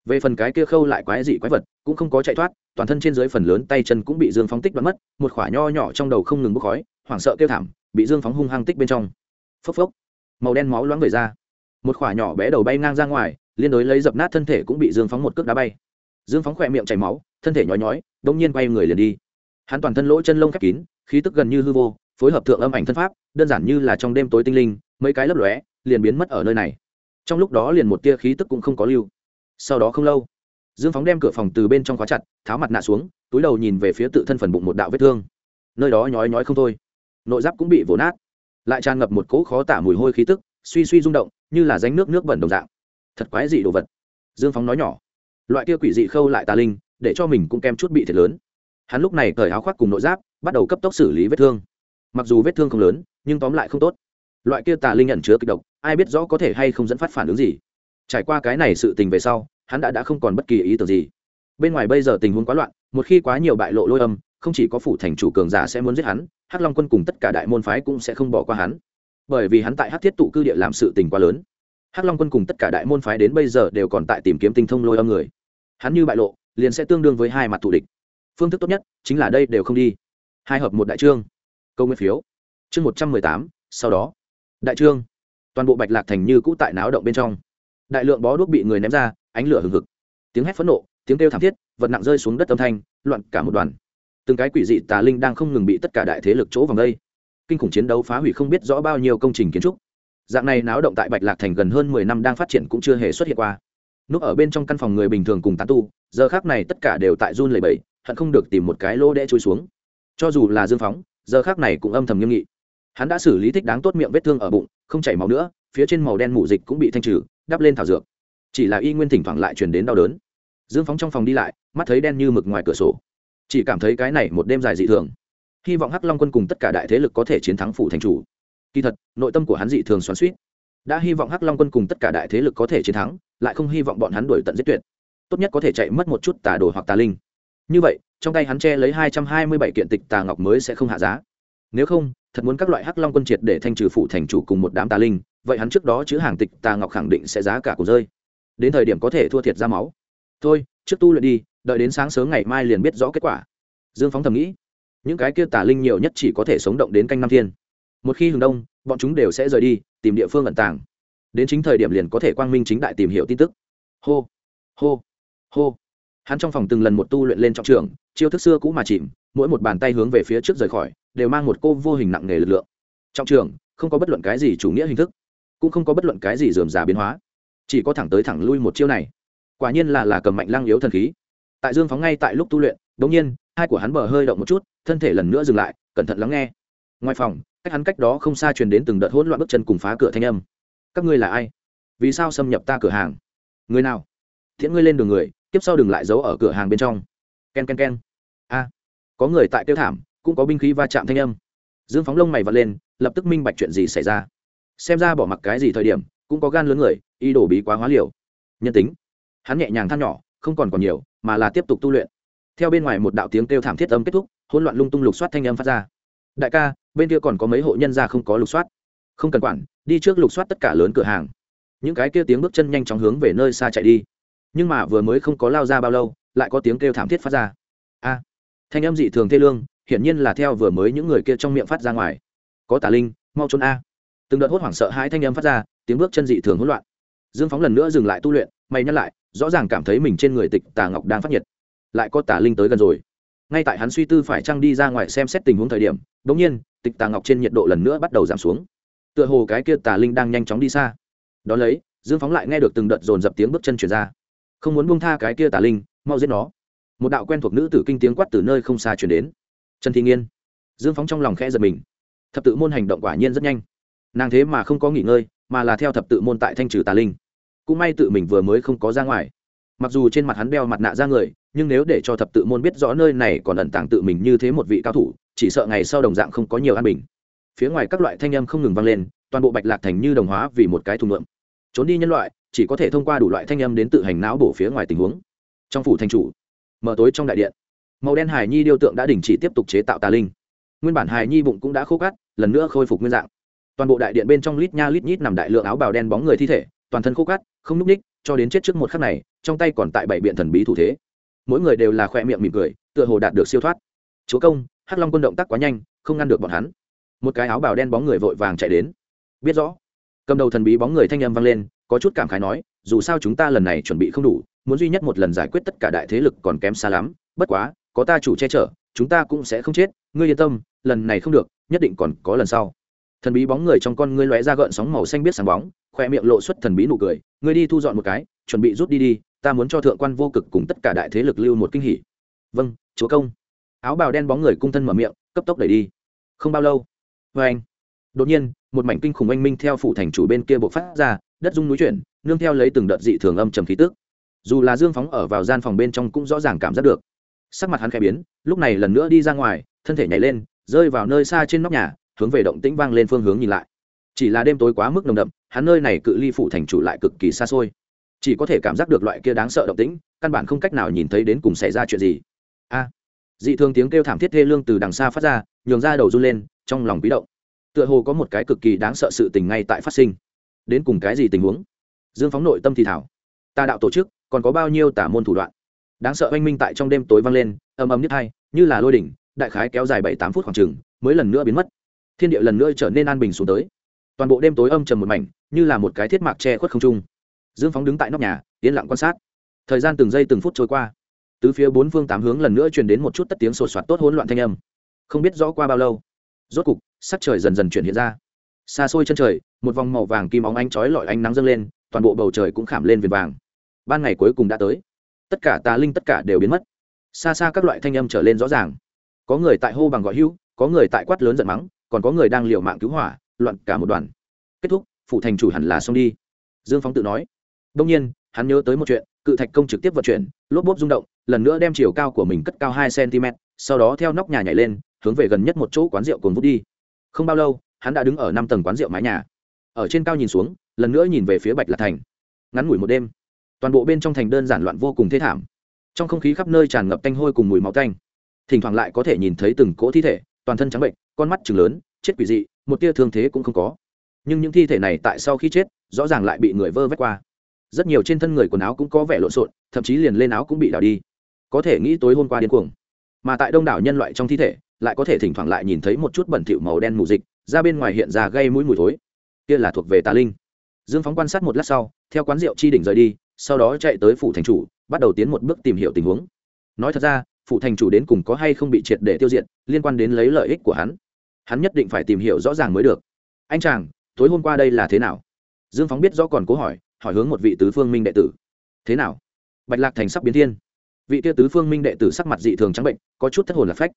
Về phần cái kia khâu lại quái dị quái vật, cũng không có chạy thoát, toàn thân trên dưới phần lớn tay chân cũng bị dương phóng tích bắn mất, một khỏa nho nhỏ trong đầu không ngừng bốc khói, hoảng sợ kêu thảm, bị dương phóng hung hăng tích bên trong. Phốc phốc, màu đen máu loãng về ra. Một khỏa nhỏ bé đầu bay ngang ra ngoài, liên đối lấy dập nát thân thể cũng bị dương phóng một cước đá bay. Dương phóng khỏe miệng chảy máu, thân thể nhói nhói, đông nhiên quay người liền đi. Hắn toàn thân lỗ chân lông khép kín, khí tức gần như hư vô, phối hợp thượng âm ảnh thân pháp, đơn giản như là trong đêm tối tinh linh, mấy cái lấp lóe, liền biến mất ở nơi này trong lúc đó liền một tia khí tức cũng không có lưu. Sau đó không lâu, dương phóng đem cửa phòng từ bên trong khóa chặt, tháo mặt nạ xuống, túi đầu nhìn về phía tự thân phần bụng một đạo vết thương. Nơi đó nhói nhói không thôi. Nội giáp cũng bị vỗ nát, lại tràn ngập một cỗ khó tả mùi hôi khí tức, suy suy rung động, như là danh nước nước bẩn đồng dạng. Thật quái dị đồ vật. Dương phóng nói nhỏ, loại kia quỷ dị khâu lại tà linh, để cho mình cũng kem chút bị thiệt lớn. Hắn lúc này cởi áo khoác cùng nội giáp, bắt đầu cấp tốc xử lý vết thương. Mặc dù vết thương không lớn, nhưng tóm lại không tốt loại kia tà linh nhận chứa kịch độc, ai biết rõ có thể hay không dẫn phát phản ứng gì. Trải qua cái này sự tình về sau, hắn đã đã không còn bất kỳ ý tưởng gì. Bên ngoài bây giờ tình huống quá loạn, một khi quá nhiều bại lộ lôi âm, không chỉ có phủ thành chủ cường giả sẽ muốn giết hắn, hắc long quân cùng tất cả đại môn phái cũng sẽ không bỏ qua hắn. Bởi vì hắn tại hắc thiết tụ cư địa làm sự tình quá lớn. Hắc long quân cùng tất cả đại môn phái đến bây giờ đều còn tại tìm kiếm tinh thông lôi âm người. Hắn như bại lộ, liền sẽ tương đương với hai mặt thù địch. Phương thức tốt nhất chính là đây đều không đi. Hai hợp một đại trương. Câu nguyên phiếu. Chương một trăm mười tám, sau đó đại trương. Toàn bộ bạch lạc thành như cũ tại náo động bên trong. Đại lượng bó đuốc bị người ném ra, ánh lửa hừng hực. Tiếng hét phẫn nộ, tiếng kêu thảm thiết, vật nặng rơi xuống đất âm thanh, loạn cả một đoàn. Từng cái quỷ dị tà linh đang không ngừng bị tất cả đại thế lực chỗ vòng đây. Kinh khủng chiến đấu phá hủy không biết rõ bao nhiêu công trình kiến trúc. Dạng này náo động tại bạch lạc thành gần hơn mười năm đang phát triển cũng chưa hề xuất hiện qua. Núp ở bên trong căn phòng người bình thường cùng tán tu, giờ khác này tất cả đều tại run lầy bẫy hận không được tìm một cái lô đẽ trôi xuống. Cho dù là dương phóng, giờ khác này cũng âm thầm nghiêm nghị hắn đã xử lý thích đáng tốt miệng vết thương ở bụng, không chảy máu nữa, phía trên màu đen mủ dịch cũng bị thanh trừ, đắp lên thảo dược. Chỉ là y nguyên thỉnh thoảng lại truyền đến đau đớn. Dương phóng trong phòng đi lại, mắt thấy đen như mực ngoài cửa sổ. Chỉ cảm thấy cái này một đêm dài dị thường. Hy vọng hắc long quân cùng tất cả đại thế lực có thể chiến thắng phủ thành chủ. Kỳ thật, nội tâm của hắn dị thường xoắn suýt đã hy vọng hắc long quân cùng tất cả đại thế lực có thể chiến thắng, lại không hy vọng bọn hắn đuổi tận giết tuyệt. Tốt nhất có thể chạy mất một chút tà đồ hoặc tà linh. Như vậy, trong tay hắn che lấy hai trăm hai mươi bảy kiện tịch tà ngọc mới sẽ không hạ giá. Nếu không thật muốn các loại hắc long quân triệt để thanh trừ phụ thành chủ cùng một đám tà linh, vậy hắn trước đó chữ hàng tịch tà ngọc khẳng định sẽ giá cả của rơi. Đến thời điểm có thể thua thiệt ra máu. Thôi, trước tu luyện đi, đợi đến sáng sớm ngày mai liền biết rõ kết quả. Dương phóng thầm nghĩ, những cái kia tà linh nhiều nhất chỉ có thể sống động đến canh năm thiên. Một khi hừng đông, bọn chúng đều sẽ rời đi, tìm địa phương ẩn tàng. Đến chính thời điểm liền có thể quang minh chính đại tìm hiểu tin tức. Hô hô hô. Hắn trong phòng từng lần một tu luyện lên trọng trường chiêu thức xưa cũ mà chìm mỗi một bàn tay hướng về phía trước rời khỏi, đều mang một cô vô hình nặng nề lực lượng. Trọng trường, không có bất luận cái gì chủ nghĩa hình thức, cũng không có bất luận cái gì dườm già biến hóa, chỉ có thẳng tới thẳng lui một chiêu này. Quả nhiên là là cầm mạnh lăng yếu thần khí. Tại dương phóng ngay tại lúc tu luyện đ ỗ n g nhiên, hai của hắn bờ hơi động một chút, thân thể lần nữa dừng lại, cẩn thận lắng nghe. Ngoài phòng, cách hắn cách đó không xa truyền đến từng đợt hỗn loạn bước chân cùng phá cửa thanh âm. Các ngươi là ai? Vì sao xâm nhập ta cửa hàng? Người nào? Thiện ngươi lên đường người, tiếp sau đừng lại giấu ở cửa hàng bên trong. K e n k e n k e n a có người tại tiêu thảm, cũng có binh khí va chạm thanh âm. Dương phóng lông mày vật lên, lập tức minh bạch chuyện gì xảy ra. Xem ra bỏ mặc cái gì thời điểm, cũng có gan lớn người y đổ bí quá hóa liều. Nhân tính. Hắn nhẹ nhàng than nhỏ, không còn còn nhiều, mà là tiếp tục tu luyện. Theo bên ngoài một đạo tiếng kêu thảm thiết âm kết thúc, hỗn loạn lung tung lục soát thanh âm phát ra. Đại ca, bên kia còn có mấy hộ nhân gia không có lục soát? Không cần quản, đi trước lục soát tất cả lớn cửa hàng. Những cái kia tiếng bước chân nhanh chóng hướng về nơi xa chạy đi. Nhưng mà vừa mới không có lao ra bao lâu, lại có tiếng kêu thảm thiết phát ra thanh âm dị thường thê lương, hiển nhiên là theo vừa mới những người kia trong miệng phát ra ngoài. Có tà linh, mau trốn a. Từng đợt hốt hoảng sợ hai thanh âm phát ra, tiếng bước chân dị thường hỗn loạn. Dương phóng lần nữa dừng lại tu luyện, mày nhắc lại, rõ ràng cảm thấy mình trên người tịch tà ngọc đang phát nhiệt. Lại có tà linh tới gần rồi. Ngay tại hắn suy tư phải trăng đi ra ngoài xem xét tình huống thời điểm đ ỗ n g nhiên, tịch tà ngọc trên nhiệt độ lần nữa bắt đầu giảm xuống. Tựa hồ cái kia tà linh đang nhanh chóng đi xa. Đ ó lấy, dương phóng lại nghe được từng đợt dồn dập tiếng bước chân chuyển ra. Không muốn buông tha cái kia tà linh, mau giết nó một đạo quen thuộc nữ tử kinh tiếng quát từ nơi không xa chuyển đến. Trần thị nghiên. Dương phóng trong lòng khẽ giật mình. Thập tự môn hành động quả nhiên rất nhanh. Nàng thế mà không có nghỉ ngơi, mà là theo thập tự môn tại thanh trừ tà linh. Cũng may tự mình vừa mới không có ra ngoài. Mặc dù trên mặt hắn đeo mặt nạ ra người, nhưng nếu để cho thập tự môn biết rõ nơi này còn ẩn tàng tự mình như thế một vị cao thủ, chỉ sợ ngày sau đồng dạng không có nhiều an bình. Phía ngoài các loại thanh âm không ngừng vang lên, toàn bộ bạch lạc thành như đồng hóa vì một cái thùng lượm trốn đi nhân loại, chỉ có thể thông qua đủ loại thanh âm đến tự hành não bổ phía ngoài tình huống. Trong phủ thành chủ mở tối trong đại điện. Màu đen Hải nhi điêu tượng đã đình chỉ tiếp tục chế tạo tà linh. Nguyên bản Hải nhi bụng cũng đã khô cát, lần nữa khôi phục nguyên dạng. Toàn bộ đại điện bên trong lít nha lít nhít nằm đại lượng áo bào đen bóng người thi thể, toàn thân khô cát, không n ú c ních, cho đến chết trước một khắc này, trong tay còn tại bảy biện thần bí thủ thế. Mỗi người đều là khoe miệng mỉm cười, tựa hồ đạt được siêu thoát. Chúa công, hắc long quân động tác quá nhanh, không ngăn được bọn hắn. Một cái áo bào đen bóng người vội vàng chạy đến. Biết rõ, cầm đầu thần bí bóng người thanh âm vang lên, có chút cảm khái nói, dù sao chúng ta lần này chuẩn bị không đủ muốn duy nhất một lần giải quyết tất cả đại thế lực còn kém xa lắm, bất quá, có ta chủ che chở, chúng ta cũng sẽ không chết, ngươi yên tâm, lần này không được, nhất định còn có lần sau. Thần bí bóng người trong con ngươi lóe ra gợn sóng màu xanh biết sáng bóng khoe miệng lộ xuất thần bí nụ cười, ngươi đi thu dọn một cái, chuẩn bị rút đi đi, ta muốn cho thượng quan vô cực cùng tất cả đại thế lực lưu một kinh hỉ. Vâng chúa công. Áo bào đen bóng người cung thân mở miệng, cấp tốc đẩy đi. Không bao lâu. Vê anh. Đột nhiên, một mảnh kinh khủng oanh minh theo phủ thành chủ bên kia bộ phát ra, đất rung núi chuyển, nương theo lấy từng đợt dị thường âm trầm khí tức dù là dương phóng ở vào gian phòng bên trong cũng rõ ràng cảm giác được. Sắc mặt hắn khẽ biến, lúc này lần nữa đi ra ngoài, thân thể nhảy lên, rơi vào nơi xa trên nóc nhà, hướng về động tĩnh vang lên phương hướng nhìn lại. Chỉ là đêm tối quá mức nồng đậm, hắn nơi này cự ly phủ thành chủ lại cực kỳ xa xôi. Chỉ có thể cảm giác được loại kia đáng sợ động tĩnh, căn bản không cách nào nhìn thấy đến cùng xảy ra chuyện gì. A! À, dị thường tiếng kêu thảm thiết thê lương từ đằng xa phát ra, nhường ra đầu run lên, trong lòng bí động. Tựa hồ có một cái cực kỳ đáng sợ sự tình ngay tại phát sinh. Đến cùng cái gì tình huống? Dương phóng nội tâm thì thảo. Ta đạo tổ chức còn có bao nhiêu tả môn thủ đoạn. Đáng sợ oanh minh tại trong đêm tối vang lên, ầm ầm nhất hai, như là lôi đỉnh, đại khái kéo dài bảy tám phút khoảng chừng, mới lần nữa biến mất. Thiên địa lần nữa trở nên an bình xuống tới. Toàn bộ đêm tối âm trầm một mảnh, như là một cái thiết mạc che khuất không trung. Dương phóng đứng tại nóc nhà, yên lặng quan sát. Thời gian từng giây từng phút trôi qua. Từ phía bốn phương tám hướng lần nữa truyền đến một chút tất tiếng sột soạt tốt hỗn loạn thanh âm. Không biết rõ qua bao lâu, rốt cục, sắc trời dần dần chuyển hiện ra. Xa xôi chân trời, một vòng màu vàng kim óng ánh chói lọi ánh nắng dâng lên, toàn bộ bầu trời cũng khảm lên viền vàng ban ngày cuối cùng đã tới. Tất cả tà linh tất cả đều biến mất. Xa xa các loại thanh âm trở lên rõ ràng. Có người tại hô bằng gọi hữu, có người tại quát lớn giận mắng, còn có người đang liều mạng cứu hỏa, loạn cả một đoàn. Kết thúc phụ thành chủ hẳn là xong đi. Dương phóng tự nói. Đông nhiên, hắn nhớ tới một chuyện, cự thạch công trực tiếp vận chuyển, lốp bốp rung động, lần nữa đem chiều cao của mình cất cao hai cm, sau đó theo nóc nhà nhảy lên, hướng về gần nhất một chỗ quán rượu cồn vút đi. Không bao lâu, hắn đã đứng ở năm tầng quán rượu mái nhà. Ở trên cao nhìn xuống, lần nữa nhìn về phía bạch lạc thành. Ngắn ngủi một đêm toàn bộ bên trong thành đơn giản loạn vô cùng thế thảm. Trong không khí khắp nơi tràn ngập tanh hôi cùng mùi máu tanh. Thỉnh thoảng lại có thể nhìn thấy từng cỗ thi thể, toàn thân trắng bệnh, con mắt chừng lớn, chết quỷ dị, một tia thương thế cũng không có. Nhưng những thi thể này tại sau khi chết, rõ ràng lại bị người vơ vét qua. Rất nhiều trên thân người quần áo cũng có vẻ lộn xộn, thậm chí liền lên áo cũng bị đào đi. Có thể nghĩ tối hôm qua điên cuồng. Mà tại đông đảo nhân loại trong thi thể, lại có thể thỉnh thoảng lại nhìn thấy một chút bẩn thỉu màu đen mù dịch, ra bên ngoài hiện ra gây mũi mùi thối. Kia là thuộc về tà linh. Dương phóng quan sát một lát sau, theo quán rượu chi đỉnh rời đi sau đó chạy tới phủ thành chủ, bắt đầu tiến một bước tìm hiểu tình huống. Nói thật ra, phủ thành chủ đến cùng có hay không bị triệt để tiêu diệt, liên quan đến lấy lợi ích của hắn. Hắn nhất định phải tìm hiểu rõ ràng mới được. Anh chàng, tối hôm qua đây là thế nào? Dương phóng biết rõ còn cố hỏi hỏi hướng một vị tứ phương minh đệ tử. Thế nào? Bạch lạc thành sắp biến thiên. Vị tia tứ phương minh đệ tử sắc mặt dị thường trắng bệnh, có chút thất hồn lạc phách.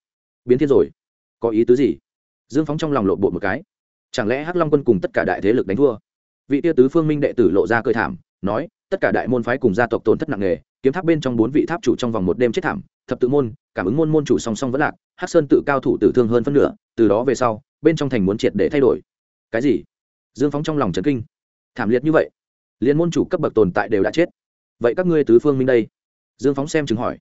Biến thiên rồi? Có ý tứ gì? Dương phóng trong lòng lộn bộ một cái. Chẳng lẽ hắc long quân cùng tất cả đại thế lực đánh thua? Vị tia tứ phương minh đệ tử lộ ra cơi thảm, nói tất cả đại môn phái cùng gia tộc tổn thất nặng nề, kiếm tháp bên trong bốn vị tháp chủ trong vòng một đêm chết thảm, thập tự môn, cảm ứng môn môn chủ song song vẫn lạc, hắc sơn tự cao thủ tử thương hơn phân nửa, từ đó về sau, bên trong thành muốn triệt để thay đổi. Cái gì? Dương phóng trong lòng trấn kinh. Thảm liệt như vậy, liên môn chủ cấp bậc tồn tại đều đã chết. Vậy các ngươi tứ phương minh đây? Dương phóng xem chứng hỏi.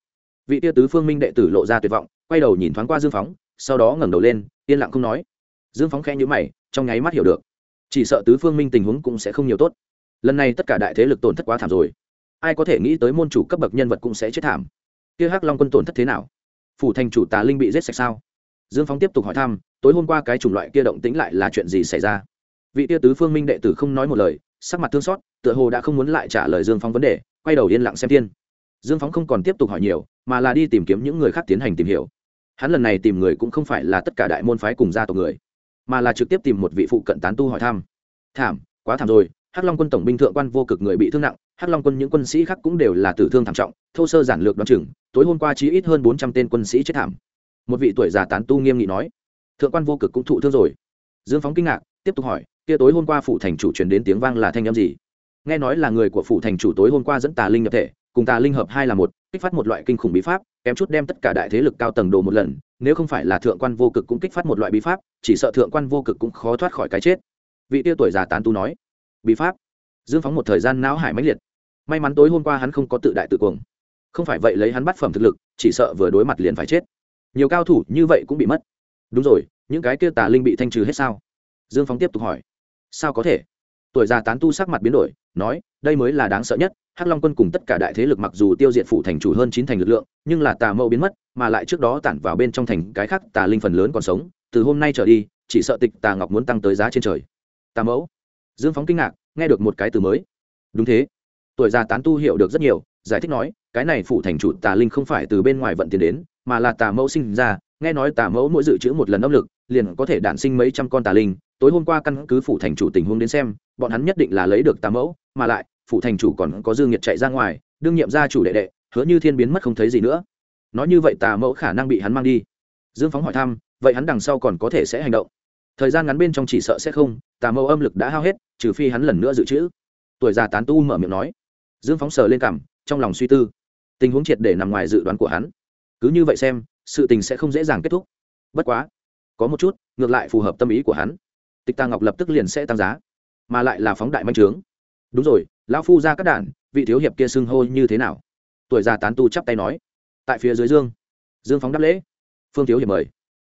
Vị tia tứ phương minh đệ tử lộ ra tuyệt vọng, quay đầu nhìn thoáng qua dương phóng sau đó ngẩng đầu lên, yên lặng không nói. Dương phóng khe nhữ mày, trong nháy mắt hiểu được. Chỉ sợ tứ phương minh tình huống cũng sẽ không nhiều tốt lần này tất cả đại thế lực tổn thất quá thảm rồi. Ai có thể nghĩ tới môn chủ cấp bậc nhân vật cũng sẽ chết thảm. Kia hắc long quân tổn thất thế nào? Phủ thành chủ tà linh bị giết sạch sao? Dương phóng tiếp tục hỏi thăm, tối hôm qua cái chủng loại kia động tĩnh lại là chuyện gì xảy ra? Vị tia tứ phương minh đệ tử không nói một lời, sắc mặt thương xót, tựa hồ đã không muốn lại trả lời dương phóng vấn đề, quay đầu yên lặng xem tiên dương phóng không còn tiếp tục hỏi nhiều, mà là đi tìm kiếm những người khác tiến hành tìm hiểu. Hắn lần này tìm người cũng không phải là tất cả đại môn phái cùng gia tộc người, mà là trực tiếp tìm một vị phụ cận tán tu hỏi thăm. Thảm, quá thảm rồi hắc long quân tổng binh thượng quan vô cực người bị thương nặng, hắc long quân những quân sĩ khác cũng đều là tử thương thảm trọng, thô sơ giản lược đoán chừng, tối hôm qua chỉ ít hơn bốn trăm tên quân sĩ chết thảm. Một vị tuổi già tán tu nghiêm nghị nói, thượng quan vô cực cũng thụ thương rồi. Dương phóng kinh ngạc, tiếp tục hỏi, kia tối hôm qua phủ thành chủ truyền đến tiếng vang là thanh âm gì? Nghe nói là người của phủ thành chủ tối hôm qua dẫn tà linh nhập thể, cùng tà linh hợp hai là một, kích phát một loại kinh khủng bí pháp, kém chút đem tất cả đại thế lực cao tầng đồ một lần, nếu không phải là thượng quan vô cực cũng kích phát một loại bí pháp, chỉ sợ thượng quan vô cực cũng khó thoát khỏi cái chết. Vị tia tuổi già tán tu nói bí pháp. Dương phóng một thời gian não hải mãnh liệt. May mắn tối hôm qua hắn không có tự đại tự cuồng. Không phải vậy lấy hắn bắt phẩm thực lực, chỉ sợ vừa đối mặt liền phải chết. Nhiều cao thủ như vậy cũng bị mất. Đúng rồi, những cái kia tà linh bị thanh trừ hết sao? Dương phóng tiếp tục hỏi. Sao có thể? Tuổi già tán tu sắc mặt biến đổi, nói, đây mới là đáng sợ nhất, hắc long quân cùng tất cả đại thế lực mặc dù tiêu diệt phủ thành chủ hơn chín thành lực lượng, nhưng là tà mẫu biến mất, mà lại trước đó tản vào bên trong thành cái khác tà linh phần lớn còn sống, từ hôm nay trở đi, chỉ sợ tịch tà ngọc muốn tăng tới giá trên trời. Tà mẫu? Dương phóng kinh ngạc, nghe được một cái từ mới. Đúng thế. Tuổi già tán tu hiểu được rất nhiều, giải thích nói, cái này phụ thành chủ tà linh không phải từ bên ngoài vận tiền đến, mà là tà mẫu sinh ra, nghe nói tà mẫu mỗi dự trữ một lần âm lực, liền có thể đản sinh mấy trăm con tà linh. Tối hôm qua căn cứ phụ thành chủ tình huống đến xem, bọn hắn nhất định là lấy được tà mẫu, mà lại phụ thành chủ còn có dương nhiệt chạy ra ngoài, đương nhiệm gia chủ đệ đệ, hứa như thiên biến mất không thấy gì nữa. Nói như vậy tà mẫu khả năng bị hắn mang đi. Dương phóng hỏi thăm, vậy hắn đằng sau còn có thể sẽ hành động? Thời gian ngắn bên trong chỉ sợ sẽ không, tà mâu âm lực đã hao hết, trừ phi hắn lần nữa dự trữ. Tuổi già tán tu mở miệng nói. Dương phóng sờ lên cảm, trong lòng suy tư. Tình huống triệt để nằm ngoài dự đoán của hắn. Cứ như vậy xem, sự tình sẽ không dễ dàng kết thúc. Bất quá, có một chút, ngược lại phù hợp tâm ý của hắn. Tịch tàng ngọc lập tức liền sẽ tăng giá, mà lại là phóng đại manh trướng. Đúng rồi, lão phu ra các đạn, vị thiếu hiệp kia xưng hô như thế nào? Tuổi già tán tu chắp tay nói. Tại phía dưới dương. Dương phóng đáp lễ. Phương thiếu hiệp mời.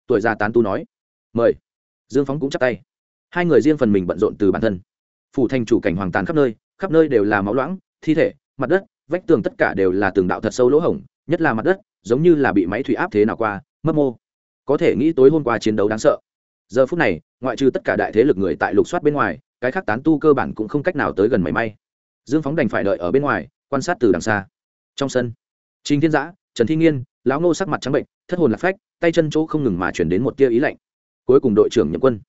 Tuổi già tán tu nói. Mời dương phóng cũng chắp tay. Hai người riêng phần mình bận rộn từ bản thân. Phủ thành chủ cảnh hoàng tàn khắp nơi khắp nơi đều là máu loãng, thi thể, mặt đất, vách tường tất cả đều là tường đạo thật sâu lỗ hổng, nhất là mặt đất, giống như là bị máy thủy áp thế nào qua mất mô. Có thể nghĩ tối hôm qua chiến đấu đáng sợ. Giờ phút này, ngoại trừ tất cả đại thế lực người tại lục soát bên ngoài, cái khác tán tu cơ bản cũng không cách nào tới gần mảy may. Dương phóng đành phải đợi ở bên ngoài, quan sát từ đằng xa. Trong sân, trình thiên giã, trần thi nghiên, lão ngô sắc mặt trắng bệnh, thất hồn lạc phách, tay chân chỗ không ngừng mà chuyển đến một tia ý lạnh cuối cùng đội trưởng nhậm quân.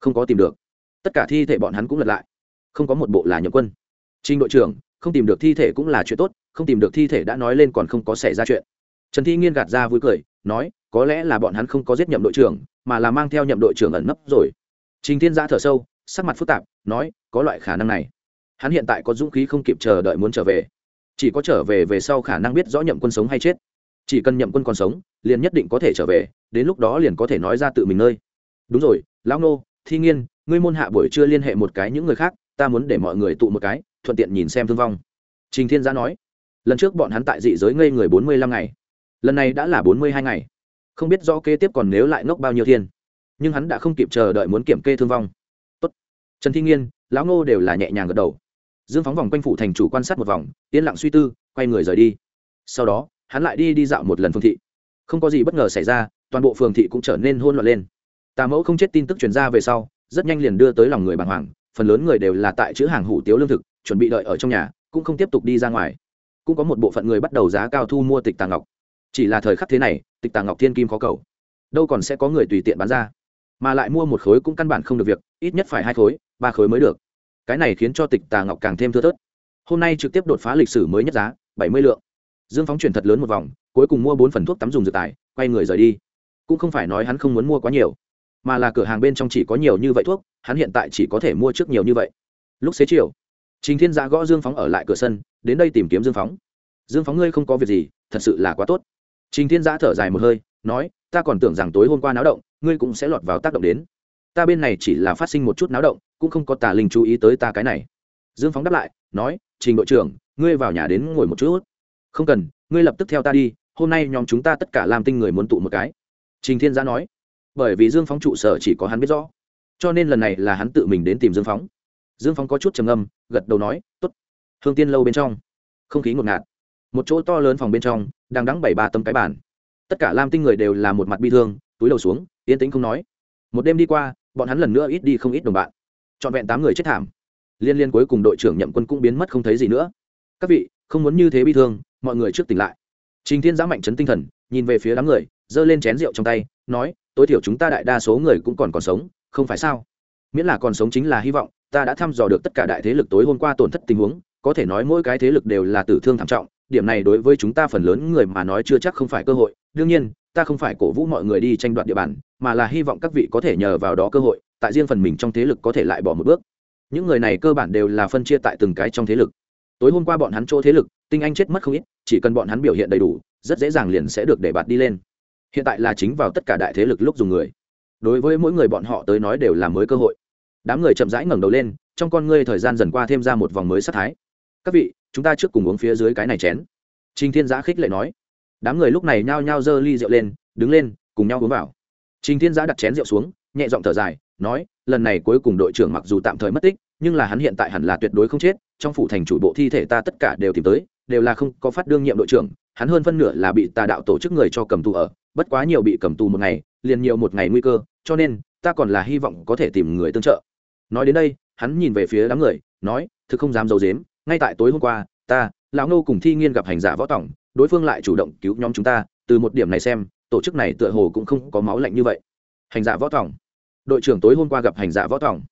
Không có tìm được. Tất cả thi thể bọn hắn cũng lật lại. Không có một bộ là nhậm quân. Trình đội trưởng, không tìm được thi thể cũng là chuyện tốt, không tìm được thi thể đã nói lên còn không có xảy ra chuyện. Trần thi nghiên gạt ra vui cười, nói, có lẽ là bọn hắn không có giết nhậm đội trưởng, mà là mang theo nhậm đội trưởng ẩn nấp rồi. Trình thiên giã thở sâu, sắc mặt phức tạp, nói, có loại khả năng này. Hắn hiện tại có dũng khí không kịp chờ đợi muốn trở về. Chỉ có trở về về sau khả năng biết rõ nhậm quân sống hay chết. Chỉ cần nhậm quân còn sống, liền nhất định có thể trở về, đến lúc đó liền có thể nói ra tự mình nơi đúng rồi, lão nô, thi nghiên, ngươi môn hạ buổi trưa liên hệ một cái những người khác, ta muốn để mọi người tụ một cái, thuận tiện nhìn xem thương vong. Trình thiên giã nói. Lần trước bọn hắn tại dị giới ngây người bốn mươi lăm ngày, lần này đã là bốn mươi hai ngày. Không biết rõ kế tiếp còn nếu lại ngốc bao nhiêu thiên. Nhưng hắn đã không kịp chờ đợi muốn kiểm kê thương vong. Tốt. trần thi nghiên, lão ngô đều là nhẹ nhàng gật đầu. Dương phóng vòng quanh phủ thành chủ quan sát một vòng, yên lặng suy tư, quay người rời đi. Sau đó, hắn lại đi đi dạo một lần phương thị. Không có gì bất ngờ xảy ra, toàn bộ phường thị cũng trở nên hôn loạn lên tà mẫu không chết tin tức truyền ra về sau, rất nhanh liền đưa tới lòng người bàng hoàng, phần lớn người đều là tại chữ hàng hủ tiếu lương thực, chuẩn bị đợi ở trong nhà, cũng không tiếp tục đi ra ngoài. Cũng có một bộ phận người bắt đầu giá cao thu mua tịch tàng ngọc. Chỉ là thời khắc thế này, tịch tàng ngọc thiên kim khó cầu. Đâu còn sẽ có người tùy tiện bán ra. Mà lại mua một khối cũng căn bản không được việc, ít nhất phải hai khối, ba khối mới được. Cái này khiến cho tịch tà ngọc càng thêm thưa thớt. Hôm nay trực tiếp đột phá lịch sử mới nhất giá, bảy mươi lượng. Dương phóng chuyển thật lớn một vòng, cuối cùng mua bốn phần thuốc tắm dùng dược tài, quay người rời đi. Cũng không phải nói hắn không muốn mua quá nhiều mà là cửa hàng bên trong chỉ có nhiều như vậy thuốc, hắn hiện tại chỉ có thể mua trước nhiều như vậy. Lúc xế chiều, trình thiên giã gõ dương phóng ở lại cửa sân, đến đây tìm kiếm dương phóng. Dương phóng ngươi không có việc gì, thật sự là quá tốt. Trình thiên giã thở dài một hơi, nói, ta còn tưởng rằng tối hôm qua náo động, ngươi cũng sẽ lọt vào tác động đến. Ta bên này chỉ là phát sinh một chút náo động, cũng không có tà linh chú ý tới ta cái này. Dương phóng đáp lại, nói, trình đội trưởng, ngươi vào nhà đến ngồi một chút không cần, ngươi lập tức theo ta đi, hôm nay nhóm chúng ta tất cả làm tinh người muốn tụ một cái. Trình thiên giã nói bởi vì dương phóng trụ sở chỉ có hắn biết rõ. Cho nên lần này là hắn tự mình đến tìm dương phóng. Dương phóng có chút trầm âm gật đầu nói t ố t hương tiên lâu bên trong không khí ngột ngạt. Một chỗ to lớn phòng bên trong đang đắng bảy ba tấm cái bản, tất cả lam tinh người đều là một mặt bi thương túi đầu xuống yên tĩnh không nói. Một đêm đi qua bọn hắn lần nữa ít đi không ít đồng bạn. Trọn vẹn tám người chết thảm. Liên liên cuối cùng đội trưởng nhậm quân cũng biến mất không thấy gì nữa. Các vị không muốn như thế bi thương mọi người trước tỉnh lại. Trình thiên giã mạnh chấn tinh thần nhìn về phía đám người giơ lên chén rượu trong tay nói tối thiểu chúng ta đại đa số người cũng còn còn sống, không phải sao? Miễn là còn sống chính là hy vọng, ta đã thăm dò được tất cả đại thế lực tối hôm qua tổn thất tình huống, có thể nói mỗi cái thế lực đều là tử thương thảm trọng, điểm này đối với chúng ta phần lớn người mà nói chưa chắc không phải cơ hội. Đương nhiên, ta không phải cổ vũ mọi người đi tranh đoạt địa bàn, mà là hy vọng các vị có thể nhờ vào đó cơ hội, tại riêng phần mình trong thế lực có thể lại bỏ một bước. Những người này cơ bản đều là phân chia tại từng cái trong thế lực. Tối hôm qua bọn hắn chỗ thế lực, tinh anh chết mất không ít, chỉ cần bọn hắn biểu hiện đầy đủ, rất dễ dàng liền sẽ được để bạt đi lên hiện tại là chính vào tất cả đại thế lực lúc dùng người đối với mỗi người bọn họ tới nói đều là mới cơ hội đám người chậm rãi ngẩng đầu lên trong con ngươi thời gian dần qua thêm ra một vòng mới sát thái các vị chúng ta trước cùng uống phía dưới cái này chén Trình Thiên Giã khích lệ nói. Đám người lúc này nhao nhao giơ ly rượu lên, đứng lên, cùng nhau uống vào. Trình Thiên Giã đặt chén rượu xuống, nhẹ giọng thở dài, nói, lần này cuối cùng đội trưởng mặc dù tạm thời mất tích, nhưng là hắn hiện tại hẳn là tuyệt đối không chết, trong phủ thành chủ bộ thi thể ta tất cả đều tìm tới, đều là không có phát đương nhiệm đội trưởng, hắn hơn phân nửa là bị tà đạo tổ chức người cho cầm tù ở, bất quá nhiều bị cầm tù một ngày, liền nhiều một ngày nguy cơ, cho nên ta còn là hy vọng có thể tìm người tương trợ. Nói đến đây, hắn nhìn về phía đám người, nói, thực không dám giấu giếm, ngay tại tối hôm qua, ta, lão nô cùng thi nghiên gặp hành giả võ tổng đối phương lại chủ động cứu nhóm chúng ta từ một điểm này xem tổ chức này tựa hồ cũng không có máu lạnh như vậy. Hành giả võ tổng. Đội trưởng tối hôm qua gặp hành giả võ tổng.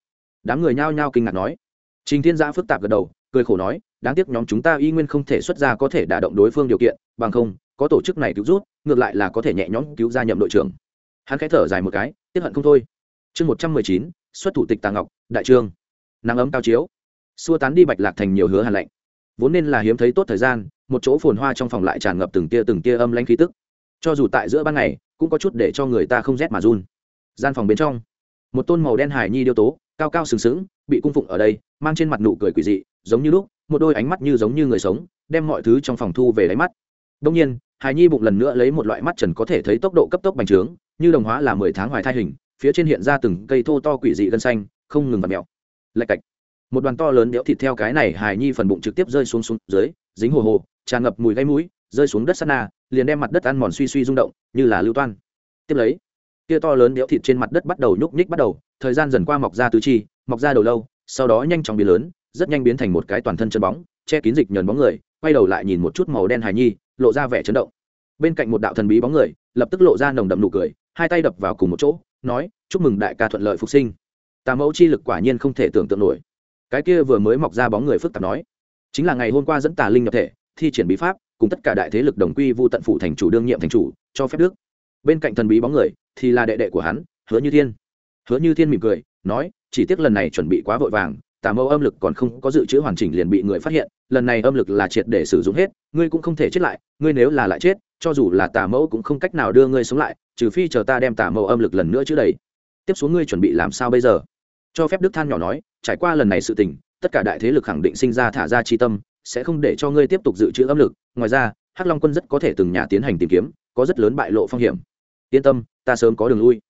Đám người nhao nhao kinh ngạc nói. Trình thiên giã phức tạp gật đầu cười khổ nói đáng tiếc nhóm chúng ta y nguyên không thể xuất ra có thể đả động đối phương điều kiện bằng không có tổ chức này cứu rút, ngược lại là có thể nhẹ nhõm cứu ra nhậm đội trưởng. Hắn khẽ thở dài một cái tiếp hận không thôi. Chương một trăm mười chín, xuất thủ tịch tàng ngọc, đại trương. Nắng ấm cao chiếu. Xua tán đi bạch lạc thành nhiều hứa hàn lạnh. Vốn nên là hiếm thấy tốt thời gian, một chỗ phồn hoa trong phòng lại tràn ngập từng tia từng tia âm lãnh khí tức. Cho dù tại giữa ban ngày, cũng có chút để cho người ta không rét mà run. Gian phòng bên trong, một tôn màu đen hải nhi điêu tố, cao cao sừng sững, bị cung phụng ở đây, mang trên mặt nụ cười quỷ dị, giống như lúc, một đôi ánh mắt như giống như người sống, đem mọi thứ trong phòng thu về đáy mắt. Đông nhiên hải nhi bụng lần nữa lấy một loại mắt trần có thể thấy tốc độ cấp tốc bành trướng, như đồng hóa là mười tháng hoài thai hình, phía trên hiện ra từng cây thô to quỷ dị gân xanh, không ngừng vặt mèo. Lạch cạch. Một đoàn to lớn đẽo thịt theo cái này hài nhi phần bụng trực tiếp rơi xuống xuống dưới, dính hồ hồ, tràn ngập mùi gáy mũi, rơi xuống đất sắt na, liền đem mặt đất ăn mòn suy suy rung động, như là lưu toan. Tiếp lấy kia to lớn đẽo thịt trên mặt đất bắt đầu nhúc nhích bắt đầu, thời gian dần qua mọc ra tứ chi, mọc ra đầu lâu, sau đó nhanh chóng biến lớn, rất nhanh biến thành một cái toàn thân chân bóng, che kín dịch nhờn bóng người quay đầu lại nhìn một chút màu đen hài nhi, lộ ra vẻ chấn động. Bên cạnh một đạo thần bí bóng người, lập tức lộ ra nồng đậm nụ cười, hai tay đập vào cùng một chỗ, nói, chúc mừng đại ca thuận lợi phục sinh. Tà mẫu chi lực quả nhiên không thể tưởng tượng nổi. Cái kia vừa mới mọc ra bóng người phức tạp nói, chính là ngày hôm qua dẫn tà linh nhập thể, thi triển bí pháp, cùng tất cả đại thế lực đồng quy vu tận phủ thành chủ đương nhiệm thành chủ, cho phép đức. Bên cạnh thần bí bóng người, thì là đệ đệ của hắn, hứa như thiên. Hứa như thiên mỉm cười, nói, chỉ tiếc lần này chuẩn bị quá vội vàng, tà mẫu âm lực còn không có dự trữ hoàn chỉnh liền bị người phát hiện lần này âm lực là triệt để sử dụng hết, ngươi cũng không thể chết lại, ngươi nếu là lại chết, cho dù là tà mẫu cũng không cách nào đưa ngươi sống lại, trừ phi chờ ta đem tà mẫu âm lực lần nữa chứ đầy. Tiếp xuống ngươi chuẩn bị làm sao bây giờ? Cho phép đức than nhỏ nói, trải qua lần này sự tình, tất cả đại thế lực khẳng định sinh ra thả ra chi tâm, sẽ không để cho ngươi tiếp tục dự trữ âm lực. Ngoài ra, hắc long quân rất có thể từng nhà tiến hành tìm kiếm, có rất lớn bại lộ phong hiểm. Yên tâm, ta sớm có đường lui.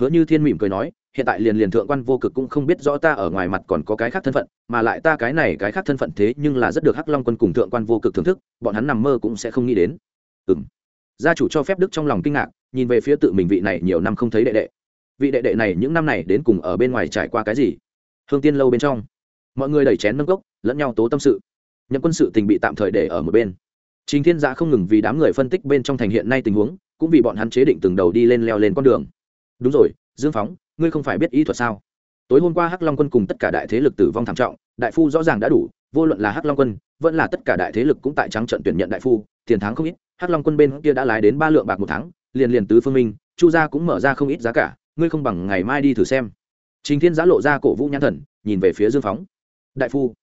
Hứa như thiên mỉm cười nói hiện tại liền liền thượng quan vô cực cũng không biết rõ ta ở ngoài mặt còn có cái khác thân phận, mà lại ta cái này cái khác thân phận thế nhưng là rất được hắc long quân cùng thượng quan vô cực thưởng thức, bọn hắn nằm mơ cũng sẽ không nghĩ đến. Ừ m gia chủ cho phép đức trong lòng kinh ngạc, nhìn về phía tự mình vị này nhiều năm không thấy đệ đệ. Vị đệ đệ này những năm này đến cùng ở bên ngoài trải qua cái gì? Hương tiên lâu bên trong, mọi người đẩy chén nâng cốc, lẫn nhau tố tâm sự. Nhận quân sự tình bị tạm thời để ở một bên. Trình thiên giã không ngừng vì đám người phân tích bên trong thành hiện nay tình huống, cũng vì bọn hắn chế định từng đầu đi lên leo lên con đường. Đúng rồi, dương phóng ngươi không phải biết y thuật sao? Tối hôm qua hắc long quân cùng tất cả đại thế lực tử vong thảm trọng, đại phu rõ ràng đã đủ, vô luận là hắc long quân, vẫn là tất cả đại thế lực cũng tại trắng trận tuyển nhận đại phu, tiền thắng không ít, hắc long quân bên kia đã lái đến ba lượng bạc một tháng, liền liền tứ phương minh, chu gia cũng mở ra không ít giá cả, ngươi không bằng ngày mai đi thử xem. Trình thiên giã lộ ra cổ vũ nhãn thần, nhìn về phía dương phóng. Đại phu.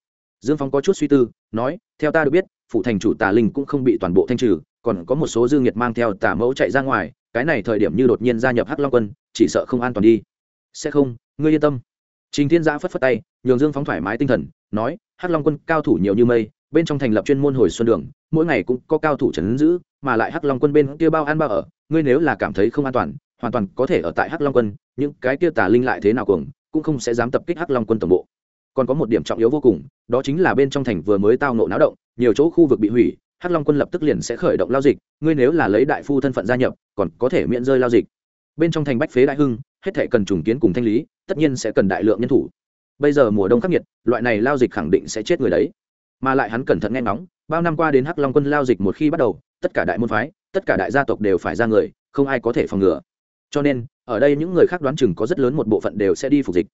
Dương phóng có chút suy tư, nói, theo ta được biết phụ thành chủ tà linh cũng không bị toàn bộ thanh trừ, còn có một số dương nhiệt mang theo tà mẫu chạy ra ngoài, cái này thời điểm như đột nhiên gia nhập hắc long quân, chỉ sợ không an toàn đi sẽ không, ngươi yên tâm. Trình thiên giã phất phất tay, nhường dương phóng thoải mái tinh thần, nói, hắc long quân cao thủ nhiều như mây, bên trong thành lập chuyên môn hồi xuân đường, mỗi ngày cũng có cao thủ trấn giữ, mà lại hắc long quân bên kia bao ăn bao ở, ngươi nếu là cảm thấy không an toàn, hoàn toàn có thể ở tại hắc long quân, những cái kia tà linh lại thế nào cuồng, cũng không sẽ dám tập kích hắc long quân tổng bộ. Còn có một điểm trọng yếu vô cùng, đó chính là bên trong thành vừa mới tao nộ náo động, nhiều chỗ khu vực bị hủy, hắc long quân lập tức liền sẽ khởi động lao dịch, ngươi nếu là lấy đại phu thân phận gia nhập, còn có thể miễn rơi lao dịch. Bên trong thành bách phế đại hưng hết thể cần trùng kiến cùng thanh lý, tất nhiên sẽ cần đại lượng nhân thủ. Bây giờ mùa đông khắc nghiệt, loại này lao dịch khẳng định sẽ chết người đấy. Mà lại hắn cẩn thận nghe ngóng, bao năm qua đến hắc long quân lao dịch một khi bắt đầu, tất cả đại môn phái, tất cả đại gia tộc đều phải ra người, không ai có thể phòng ngừa. Cho nên, ở đây những người khác đoán chừng có rất lớn một bộ phận đều sẽ đi phục dịch.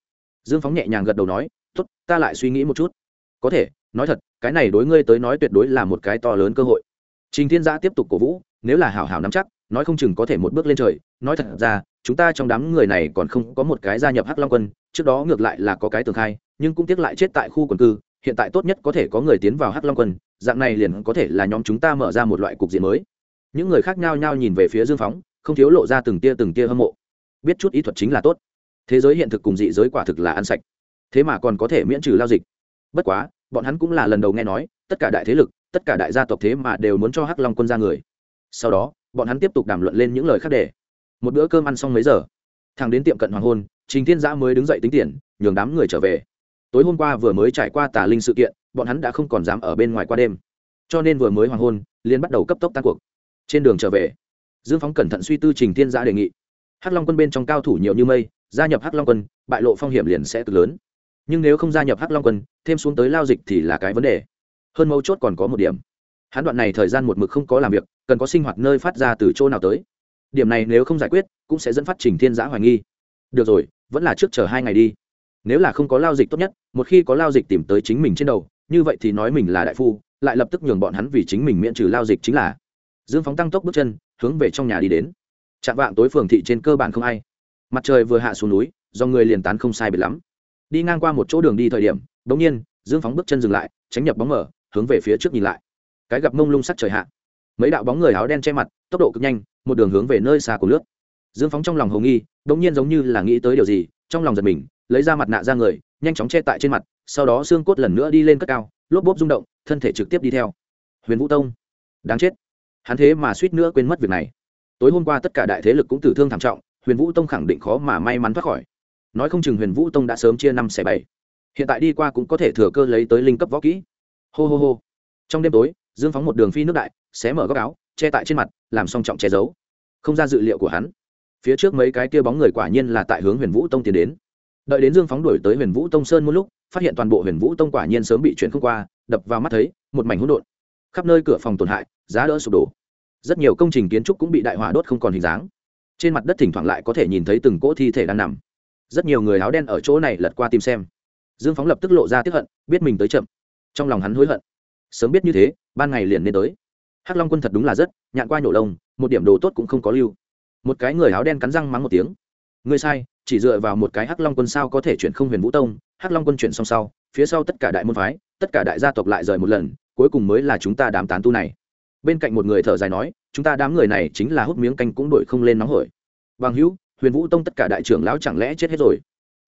Dương phóng nhẹ nhàng gật đầu nói, tốt, ta lại suy nghĩ một chút. Có thể, nói thật, cái này đối ngươi tới nói tuyệt đối là một cái to lớn cơ hội. Trình thiên giã tiếp tục cổ vũ, nếu là hảo hảo nắm chắc nói không chừng có thể một bước lên trời. Nói thật ra, chúng ta trong đám người này còn không có một cái gia nhập hắc long quân, trước đó ngược lại là có cái tường khai, nhưng cũng tiếc lại chết tại khu quần cư, hiện tại tốt nhất có thể có người tiến vào hắc long quân, dạng này liền có thể là nhóm chúng ta mở ra một loại cục diện mới. Những người khác nhau nhau nhìn về phía dương phóng, không thiếu lộ ra từng tia từng tia hâm mộ. Biết chút ý thuật chính là tốt. Thế giới hiện thực cùng dị giới quả thực là ăn sạch. Thế mà còn có thể miễn trừ lao dịch. Bất quá, bọn hắn cũng là lần đầu nghe nói, tất cả đại thế lực, tất cả đại gia tộc thế mà đều muốn cho hắc long quân ra người. Sau đó bọn hắn tiếp tục đàm luận lên những lời khác để. Một bữa cơm ăn xong mấy giờ? Thằng đến tiệm cận hoàng hôn, trình thiên giã mới đứng dậy tính tiền, nhường đám người trở về. Tối hôm qua vừa mới trải qua tà linh sự kiện, bọn hắn đã không còn dám ở bên ngoài qua đêm. Cho nên vừa mới hoàng hôn liên bắt đầu cấp tốc tan cuộc. Trên đường trở về, dương phóng cẩn thận suy tư trình thiên giã đề nghị. Hắc long quân bên trong cao thủ nhiều như mây, gia nhập hắc long quân, bại lộ phong hiểm liền sẽ cực lớn. Nhưng nếu không gia nhập hắc long quân, thêm xuống tới lao dịch thì là cái vấn đề. Hơn mấu chốt còn có một điểm hắn đoạn này thời gian một mực không có làm việc, cần có sinh hoạt nơi phát ra từ chỗ nào tới. Điểm này nếu không giải quyết, cũng sẽ dẫn phát trình thiên giã hoài nghi. Được rồi, vẫn là trước chờ hai ngày đi. Nếu là không có lao dịch tốt nhất, một khi có lao dịch tìm tới chính mình trên đầu, như vậy thì nói mình là đại phu, lại lập tức nhường bọn hắn vì chính mình miễn trừ lao dịch chính là. Dương phóng tăng tốc bước chân, hướng về trong nhà đi đến. Chạm vạng tối phường thị trên cơ bản không ai. Mặt trời vừa hạ xuống núi do người liền tán không sai biệt lắm. Đi ngang qua một chỗ đường đi thời điểm đ ỗ n g nhiên, dương phóng bước chân dừng lại, tránh nhập bóng mở, hướng về phía trước nhìn lại cái gặp mông lung sắc trời hạ. Mấy đạo bóng người áo đen che mặt, tốc độ cực nhanh, một đường hướng về nơi xa của nước. Dương phóng trong lòng hồng nghi đ ỗ n g nhiên giống như là nghĩ tới điều gì, trong lòng giật mình, lấy ra mặt nạ ra người, nhanh chóng che tại trên mặt, sau đó xương cốt lần nữa đi lên cất cao, lốp bốp rung động, thân thể trực tiếp đi theo. Huyền vũ tông. Đáng chết. Hắn thế mà suýt nữa quên mất việc này. Tối hôm qua tất cả đại thế lực cũng tử thương thảm trọng, huyền vũ tông khẳng định khó mà may mắn thoát khỏi. Nói không chừng huyền vũ tông đã sớm chia năm xẻ bảy. Hiện tại đi qua cũng có thể thừa cơ lấy tới linh cấp võ kỹ. Hô hô hô. Trong đêm tối dương phóng một đường phi nước đại, xé mở góc áo, che tại trên mặt, làm song trọng che giấu. Không ra dự liệu của hắn. Phía trước mấy cái kia bóng người quả nhiên là tại hướng huyền vũ tông tiến đến. Đợi đến dương phóng đuổi tới huyền vũ tông sơn một lúc, phát hiện toàn bộ huyền vũ tông quả nhiên sớm bị chuyển không qua, đập vào mắt thấy, một mảnh hỗn độn. Khắp nơi cửa phòng tổn hại, giá đỡ sụp đổ. Rất nhiều công trình kiến trúc cũng bị đại hỏa đốt không còn hình dáng. Trên mặt đất thỉnh thoảng lại có thể nhìn thấy từng cỗ thi thể đang nằm. Rất nhiều người áo đen ở chỗ này lật qua tìm xem. Dương phóng lập tức lộ ra tiếp hận, biết mình tới chậm. Trong lòng hắn hối hận sớm biết như thế, ban ngày liền nên tới. Hắc long quân thật đúng là rất nhạn qua nhổ lông, một điểm đồ tốt cũng không có lưu. Một cái người áo đen cắn răng mắng một tiếng. Ngươi sai, chỉ dựa vào một cái hắc long quân sao có thể chuyển không huyền vũ tông, hắc long quân chuyển xong sau, phía sau tất cả đại môn phái, tất cả đại gia tộc lại rời một lần, cuối cùng mới là chúng ta đám tán tu này. Bên cạnh một người thở dài nói, chúng ta đám người này chính là hút miếng canh cũng đổi không lên nóng hổi. Bằng hữu, huyền vũ tông tất cả đại trưởng lão chẳng lẽ chết hết rồi?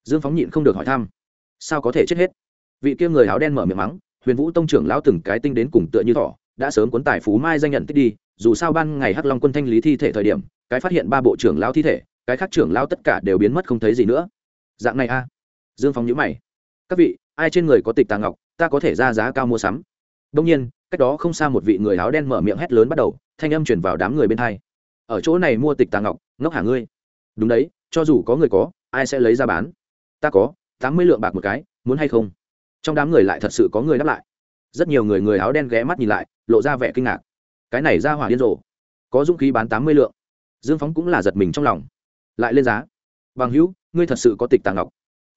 Dương phóng nhịn không được hỏi thăm. Sao có thể chết hết? Vị kia người áo đen mở miệng mắng huyền vũ tông trưởng lão từng cái tinh đến cùng tựa như thỏ, đã sớm cuốn tài phú mai danh nhận tích đi, dù sao ban ngày hắc long quân thanh lý thi thể thời điểm, cái phát hiện ba bộ trưởng lão thi thể, cái khác trưởng lão tất cả đều biến mất không thấy gì nữa. Dạng này a. Dương phóng nhữ mày. Các vị, ai trên người có tịch tàng ngọc, ta có thể ra giá cao mua sắm. Đông nhiên, cách đó không xa một vị người áo đen mở miệng hét lớn bắt đầu, thanh âm chuyển vào đám người bên hai. Ở chỗ này mua tịch tàng ngọc, ngốc hả ngươi? Đúng đấy, cho dù có người có, ai sẽ lấy ra bán? Ta có, tám mươi lượng bạc một cái, muốn hay không? Trong đám người lại thật sự có người đáp lại. Rất nhiều người người áo đen ghé mắt nhìn lại, lộ ra vẻ kinh ngạc. Cái này ra hỏa điên rồ. Có dũng khí bán tám mươi lượng. Dương phóng cũng là giật mình trong lòng. Lại lên giá. Bằng hữu, ngươi thật sự có tịch tàng ngọc.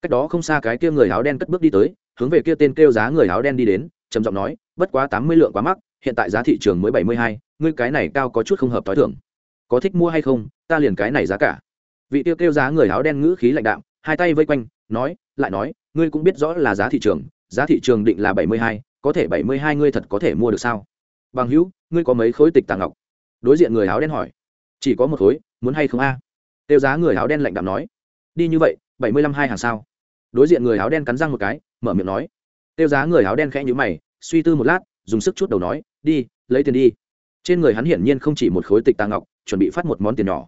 Cách đó không xa cái kia người áo đen cất bước đi tới, hướng về kia tên kêu giá người áo đen đi đến, trầm giọng nói, bất quá tám mươi lượng quá mắc, hiện tại giá thị trường mới bảy mươi hai, ngươi cái này cao có chút không hợp t h o i thưởng có thích mua hay không, ta liền cái này giá cả. Vị tiêu kêu giá người áo đen ngữ khí lạnh đạm hai tay vây quanh, nói, lại nói, ngươi cũng biết rõ là giá thị trường, giá thị trường định là bảy mươi hai, có thể bảy mươi hai ngươi thật có thể mua được sao? Bằng hữu, ngươi có mấy khối tịch tàng ngọc? Đối diện người áo đen hỏi. Chỉ có một khối, muốn hay không a? Tiêu giá người áo đen lạnh đạm nói. Đi như vậy, bảy mươi lăm hai hàng sao? Đối diện người áo đen cắn răng một cái, mở miệng nói. Tiêu giá người áo đen khẽ nhữ mày, suy tư một lát, dùng sức chút đầu nói, đi, lấy tiền đi. Trên người hắn hiển nhiên không chỉ một khối tịch tàng ngọc, chuẩn bị phát một món tiền nhỏ.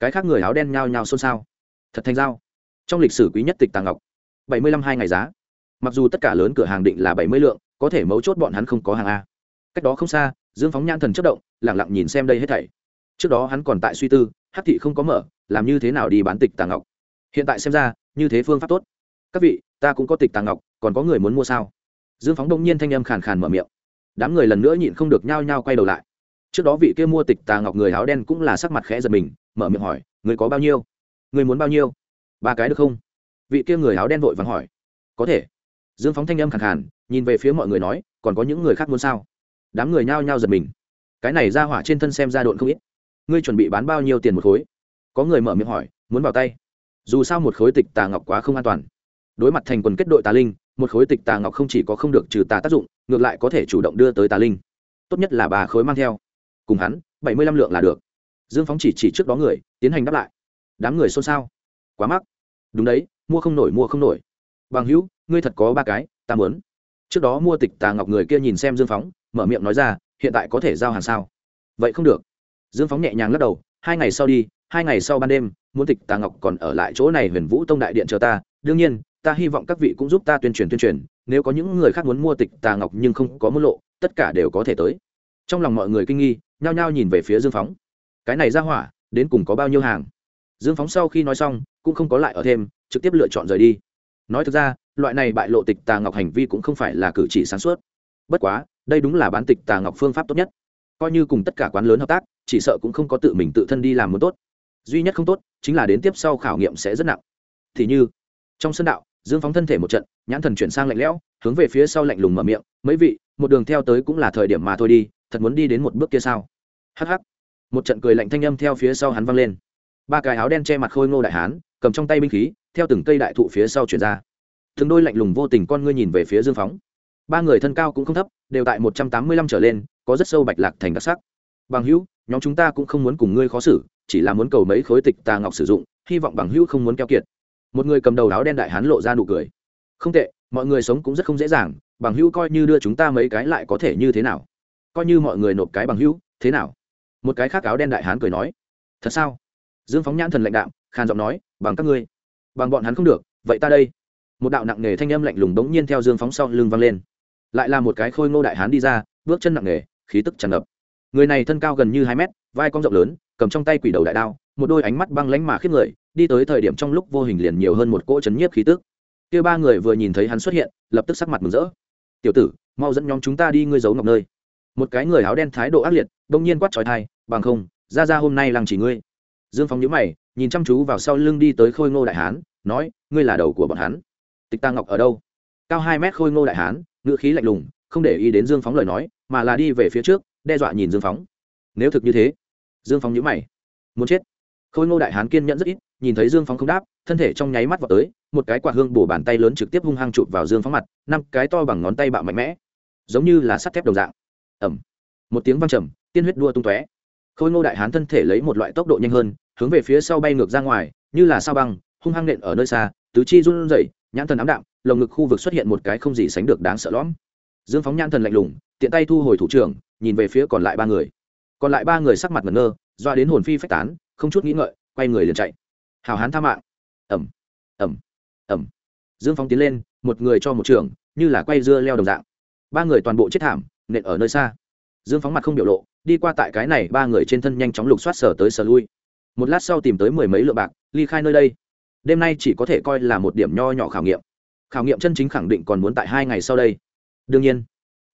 Cái khác người áo đen nhao nhao xôn xao. Thật thành giao trong lịch sử quý nhất tịch tàng ngọc, bảy mươi lăm hai ngày giá. Mặc dù tất cả lớn cửa hàng định là bảy mươi lượng, có thể mấu chốt bọn hắn không có hàng a. Cách đó không xa, dương phóng nhãn thần chất động lẳng lặng nhìn xem đây hết thảy. Trước đó hắn còn tại suy tư hát thị không có mở, làm như thế nào đi bán tịch tàng ngọc. Hiện tại xem ra, như thế phương pháp tốt. Các vị, ta cũng có tịch tàng ngọc, còn có người muốn mua sao? Dương phóng đông nhiên thanh âm khàn khàn mở miệng. Đám người lần nữa nhịn không được nhao nhao quay đầu lại. Trước đó vị kia mua tịch tà ngọc người áo đen cũng là sắc mặt khẽ giật mình, mở miệng hỏi, người có bao nhiêu? Người muốn bao nhiêu? Ba cái được không? Vị kia người áo đen vội vàng hỏi. Có thể. Dương phóng thanh âm khàn khàn, nhìn về phía mọi người nói, còn có những người khác muốn sao? Đám người nhao nhao giật mình. Cái này ra hỏa trên thân xem ra độn không ít. Ngươi chuẩn bị bán bao nhiêu tiền một khối? Có người mở miệng hỏi, muốn vào tay. Dù sao một khối tịch tà ngọc quá không an toàn. Đối mặt thành quần kết đội tà linh, một khối tịch tà ngọc không chỉ có không được trừ tà tác dụng, ngược lại có thể chủ động đưa tới tà linh. Tốt nhất là ba khối mang theo. Cùng hắn, bảy mươi lăm lượng là được. Dương phóng chỉ chỉ trước đó người, tiến hành đáp lại. Đám người xôn xao quá mắc. Đúng đấy, mua không nổi, mua không nổi. Bằng hữu, ngươi thật có ba cái, ta muốn. Trước đó mua tịch tà ngọc người kia nhìn xem dương phóng, mở miệng nói ra, hiện tại có thể giao hàng sao? Vậy không được. Dương phóng nhẹ nhàng lắc đầu, hai ngày sau đi, hai ngày sau ban đêm, muốn tịch tà ngọc còn ở lại chỗ này huyền vũ tông đại điện chờ ta. Đương nhiên, ta hy vọng các vị cũng giúp ta tuyên truyền tuyên truyền. Nếu có những người khác muốn mua tịch tà ngọc nhưng không có mua lộ, tất cả đều có thể tới. Trong lòng mọi người kinh nghi, nhao nhao nhìn về phía dương phóng. Cái này ra hỏa, đến cùng có bao nhiêu hàng? Dương phóng sau khi nói xong cũng không có lại ở thêm, trực tiếp lựa chọn rời đi. Nói thực ra, loại này bại lộ tịch tà ngọc hành vi cũng không phải là cử chỉ sáng suốt. Bất quá, đây đúng là bán tịch tà ngọc phương pháp tốt nhất. Coi như cùng tất cả quán lớn hợp tác, chỉ sợ cũng không có tự mình tự thân đi làm muốn tốt. Duy nhất không tốt, chính là đến tiếp sau khảo nghiệm sẽ rất nặng. Thì như, trong sân đạo, dương phóng thân thể một trận, nhãn thần chuyển sang lạnh lẽo, hướng về phía sau lạnh lùng mở miệng, mấy vị, một đường theo tới cũng là thời điểm mà thôi đi, thật muốn đi đến một bước kia sao? Hh một trận cười lạnh thanh âm theo phía sau hắn vang lên ba cái áo đen che mặt khôi ngô đại hán, cầm trong tay binh khí, theo từng cây đại thụ phía sau chuyển ra. Thường đôi lạnh lùng vô tình con ngươi nhìn về phía dương phóng. Ba người thân cao cũng không thấp, đều tại một trăm tám mươi lăm trở lên, có rất sâu bạch lạc thành đặc sắc. Bằng hữu, nhóm chúng ta cũng không muốn cùng ngươi khó xử, chỉ là muốn cầu mấy khối tịch tà ngọc sử dụng, hy vọng bằng hữu không muốn keo kiệt. Một người cầm đầu áo đen đại hán lộ ra nụ cười. Không tệ, mọi người sống cũng rất không dễ dàng, bằng hữu coi như đưa chúng ta mấy cái lại có thể như thế nào? Coi như mọi người nộp cái bằng hữu, thế nào? Một cái khác áo đen đại hán cười nói. Thật sao? Dương phóng nhãn thần lãnh đạo khan giọng nói, bằng các ngươi. Bằng bọn hắn không được, vậy ta đây. Một đạo nặng nề thanh âm lạnh lùng đống nhiên theo dương phóng sau lưng vang lên. Lại là một cái khôi ngô đại hán đi ra, bước chân nặng nề, khí tức tràn ngập. Người này thân cao gần như hai mét, vai cong rộng lớn, cầm trong tay quỷ đầu đại đao, một đôi ánh mắt băng lánh mà khiếp người, đi tới thời điểm trong lúc vô hình liền nhiều hơn một cỗ chấn nhiếp khí tức. Kia ba người vừa nhìn thấy hắn xuất hiện, lập tức sắc mặt mừng rỡ. Tiểu tử, mau dẫn nhóm chúng ta đi ngươi giấu ngọc nơi. Một cái người áo đen thái độ ác liệt đông nhiên quát trói thai bằng không, ra ra hôm nay làng chỉ ngươi dương phong nhữ mày, nhìn chăm chú vào sau lưng đi tới khôi ngô đại hán, nói, ngươi là đầu của bọn hắn. Tịch ta ngọc ở đâu? Cao hai mét khôi ngô đại hán, ngữ khí lạnh lùng, không để ý đến dương phóng lời nói, mà là đi về phía trước, đe dọa nhìn dương phóng nếu thực như thế, dương phóng nhữ mày, muốn chết. Khôi ngô đại hán kiên nhẫn rất ít, nhìn thấy dương phóng không đáp, thân thể trong nháy mắt vào tới, một cái quả hương bổ bàn tay lớn trực tiếp hung hăng chụp vào dương phóng mặt, năm cái to bằng ngón tay bạo mạnh mẽ, giống như là sắt thép đồng dạng. Ẩm một tiếng văng trầm, tiên huyết đua tung tóe. Khôi ngô đại hán thân thể lấy một loại tốc độ nhanh hơn hướng về phía sau bay ngược ra ngoài, như là sao băng, hung hăng nện ở nơi xa, tứ chi run rẩy, nhãn thần ám đạm, lồng ngực khu vực xuất hiện một cái không gì sánh được đáng sợ lõm. Dương phóng nhãn thần lạnh lùng, tiện tay thu hồi thủ trưởng, nhìn về phía còn lại ba người. Còn lại ba người sắc mặt ngẩn ngơ, doa đến hồn phi phách tán, không chút nghĩ ngợi, quay người liền chạy. Hào hán tha mạng. Ẩm ẩm ẩm dương phóng tiến lên, một người cho một trường như là quay dưa leo đồng dạng. Ba người toàn bộ chết thảm, nện ở nơi xa. Dương phóng mặt không biểu lộ, đi qua tại cái này ba người trên thân nhanh chóng lục soát sở tới sở lui một lát sau tìm tới mười mấy lượng bạc, ly khai nơi đây. Đêm nay chỉ có thể coi là một điểm nho nhỏ khảo nghiệm. Khảo nghiệm chân chính khẳng định còn muốn tại hai ngày sau đây. Đương nhiên,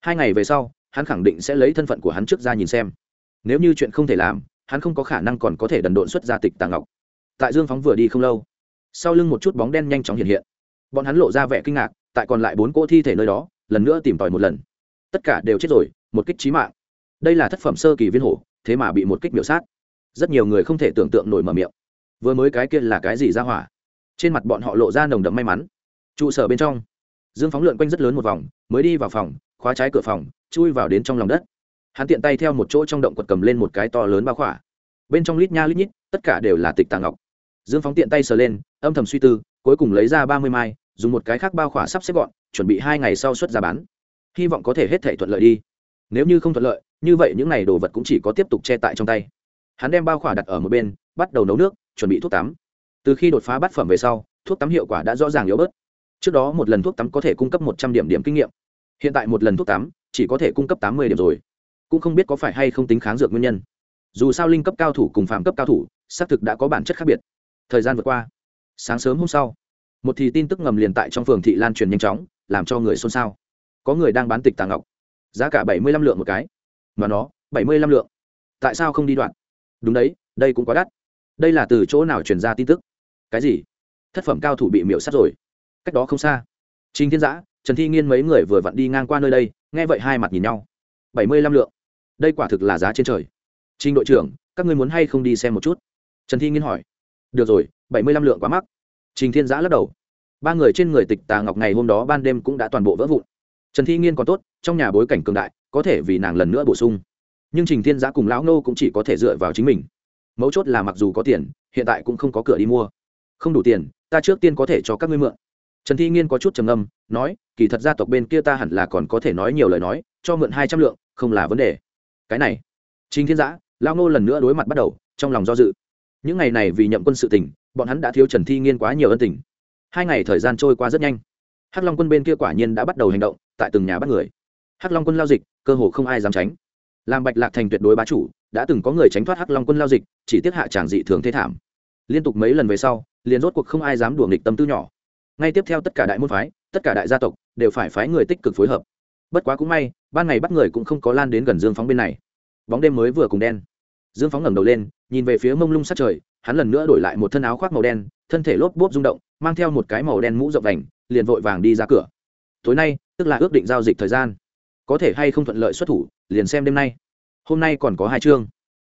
hai ngày về sau, hắn khẳng định sẽ lấy thân phận của hắn trước ra nhìn xem. Nếu như chuyện không thể làm, hắn không có khả năng còn có thể đần độn xuất ra tịch tàng ngọc. Tại dương phóng vừa đi không lâu, sau lưng một chút bóng đen nhanh chóng hiện hiện. Bọn hắn lộ ra vẻ kinh ngạc, tại còn lại bốn cỗ thi thể nơi đó, lần nữa tìm tòi một lần. Tất cả đều chết rồi, một kích trí mạng. Đây là thất phẩm sơ kỳ viên hổ, thế mà bị một kích biểu sát rất nhiều người không thể tưởng tượng nổi mở miệng. Vừa mới cái kia là cái gì ra hỏa? Trên mặt bọn họ lộ ra nồng đậm may mắn. Trụ sở bên trong, dương phóng lượn quanh rất lớn một vòng, mới đi vào phòng, khóa trái cửa phòng, chui vào đến trong lòng đất. Hắn tiện tay theo một chỗ trong động quật cầm lên một cái to lớn bao khỏa. Bên trong lít nha lít nhít, tất cả đều là tịch tà ngọc. Dương phóng tiện tay sờ lên, âm thầm suy tư, cuối cùng lấy ra ba mươi mai, dùng một cái khác bao khỏa sắp xếp gọn, chuẩn bị hai ngày sau xuất ra bán. Hy vọng có thể hết thể thuận lợi đi. Nếu như không thuận lợi, như vậy những n à y đồ vật cũng chỉ có tiếp tục che tại trong tay hắn đem bao khỏa đặt ở một bên, bắt đầu nấu nước, chuẩn bị thuốc tắm. Từ khi đột phá bát phẩm về sau, thuốc tắm hiệu quả đã rõ ràng yếu bớt. Trước đó một lần thuốc tắm có thể cung cấp một trăm điểm điểm kinh nghiệm. Hiện tại một lần thuốc tắm chỉ có thể cung cấp tám mươi điểm rồi. Cũng không biết có phải hay không tính kháng dược nguyên nhân. Dù sao linh cấp cao thủ cùng phạm cấp cao thủ, xác thực đã có bản chất khác biệt. Thời gian vượt qua, sáng sớm hôm sau, một thì tin tức ngầm liền tại trong phường thị lan truyền nhanh chóng, làm cho người xôn xao. Có người đang bán tịch tàng ngọc. Giá cả bảy mươi lăm lượng một cái. Mà nó, bảy mươi lăm lượng. Tại sao không đi đoạn? Đúng đấy, đây cũng quá đắt. Đây là từ chỗ nào truyền ra tin tức? Cái gì? Thất phẩm cao thủ bị miễu sát rồi. Cách đó không xa. Trình thiên giã, trần thi nghiên mấy người vừa vặn đi ngang qua nơi đây, nghe vậy hai mặt nhìn nhau. Bảy mươi lăm lượng. Đây quả thực là giá trên trời. Trình đội trưởng, các ngươi muốn hay không đi xem một chút? Trần thi nghiên hỏi. Được rồi, bảy mươi lăm lượng quá mắc. Trình thiên giã lắc đầu. Ba người trên người tịch tà ngọc ngày hôm đó ban đêm cũng đã toàn bộ vỡ vụn. Trần thi nghiên còn tốt, trong nhà bối cảnh cường đại, có thể vì nàng lần nữa bổ sung nhưng trình thiên giã cùng lão nô cũng chỉ có thể dựa vào chính mình. Mấu chốt là mặc dù có tiền, hiện tại cũng không có cửa đi mua. Không đủ tiền, ta trước tiên có thể cho các ngươi mượn. Trần thi nghiên có chút trầm âm nói, kỳ thật gia tộc bên kia ta hẳn là còn có thể nói nhiều lời nói, cho mượn hai trăm lượng, không là vấn đề. Cái này, trình thiên giã lao nô lần nữa đối mặt bắt đầu, trong lòng do dự. Những ngày này vì nhậm quân sự tỉnh bọn hắn đã thiếu trần thi nghiên quá nhiều ân tình. Hai ngày thời gian trôi qua rất nhanh. Hắc long quân bên kia quả nhiên đã bắt đầu hành động, tại từng nhà bắt người. Hắc long quân lao dịch, cơ hồ không ai dám tránh làm bạch lạc thành tuyệt đối bá chủ, đã từng có người tránh thoát hắc long quân lao dịch, chỉ tiết hạ tràng dị thường thế thảm. Liên tục mấy lần về sau, liền rốt cuộc không ai dám đùa nghịch tâm tư nhỏ. Ngay tiếp theo tất cả đại môn phái, tất cả đại gia tộc, đều phải phái người tích cực phối hợp. Bất quá cũng may, ban ngày bắt người cũng không có lan đến gần dương phóng bên này. Bóng đêm mới vừa cùng đen. Dương phóng ngẩng đầu lên, nhìn về phía mông lung sát trời, hắn lần nữa đổi lại một thân áo khoác màu đen, thân thể lốp bốp rung động, mang theo một cái màu đen mũ rộng vành, liền vội vàng đi ra cửa. Tối nay, tức là ước định giao dịch thời gian có thể hay không thuận lợi xuất thủ, liền xem đêm nay. Hôm nay còn có hai chương.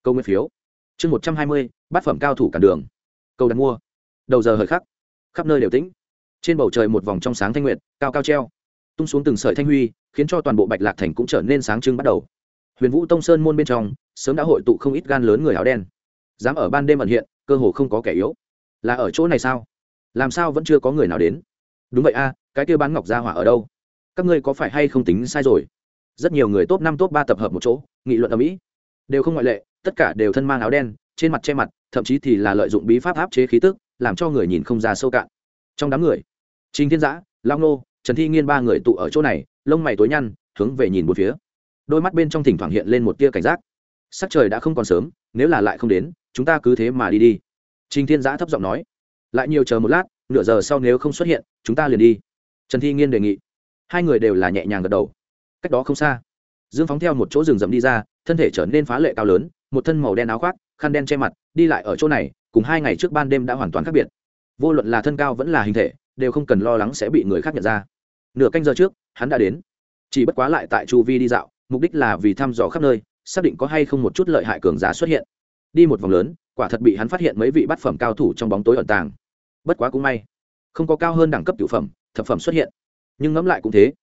Câu nguyên phiếu. Chương một trăm hai mươi, bát phẩm cao thủ cản đường. Câu đặt mua. Đầu giờ hời khắc. Khắp nơi đều tĩnh. Trên bầu trời một vòng trong sáng thanh nguyện cao cao treo. Tung xuống từng sợi thanh huy, khiến cho toàn bộ bạch lạc thành cũng trở nên sáng trưng bắt đầu. Huyền vũ tông sơn môn bên trong, sớm đã hội tụ không ít gan lớn người áo đen. Dám ở ban đêm ẩn hiện, cơ hồ không có kẻ yếu. Là ở chỗ này sao? Làm sao vẫn chưa có người nào đến? Đúng vậy a, cái kia bán ngọc gia hỏa ở đâu? Các ngươi có phải hay không tính sai rồi? Rất nhiều người top năm, top ba tập hợp một chỗ, nghị luận ở mỹ đều không ngoại lệ, tất cả đều thân mang áo đen, trên mặt che mặt, thậm chí thì là lợi dụng bí pháp áp chế khí tức, làm cho người nhìn không ra sâu cạn. Trong đám người, trình thiên giã lao nô trần thi nghiên ba người tụ ở chỗ này, lông mày tối nhăn, hướng về nhìn một phía. Đôi mắt bên trong thỉnh thoảng hiện lên một tia cảnh giác. Sắc trời đã không còn sớm, nếu là lại không đến, chúng ta cứ thế mà đi đi. Trình thiên giã thấp giọng nói. Lại nhiều chờ một lát, nửa giờ sau nếu không xuất hiện, chúng ta liền đi. Trần thi nghiên đề nghị. Hai người đều là nhẹ nhàng gật đầu cách đó không xa. Dương phóng theo một chỗ rừng rậm đi ra, thân thể trở nên phá lệ cao lớn, một thân màu đen áo khoác, khăn đen che mặt, đi lại ở chỗ này, cùng hai ngày trước ban đêm đã hoàn toàn khác biệt. Vô luận là thân cao vẫn là hình thể, đều không cần lo lắng sẽ bị người khác nhận ra. Nửa canh giờ trước, hắn đã đến. Chỉ bất quá lại tại chu vi đi dạo, mục đích là vì thăm dò khắp nơi, xác định có hay không một chút lợi hại cường giá xuất hiện. Đi một vòng lớn, quả thật bị hắn phát hiện mấy vị bát phẩm cao thủ trong bóng tối ẩn tàng. Bất quá cũng may, không có cao hơn đẳng cấp cửu phẩm, thập phẩm xuất hiện. Nhưng ngẫm lại cũng thế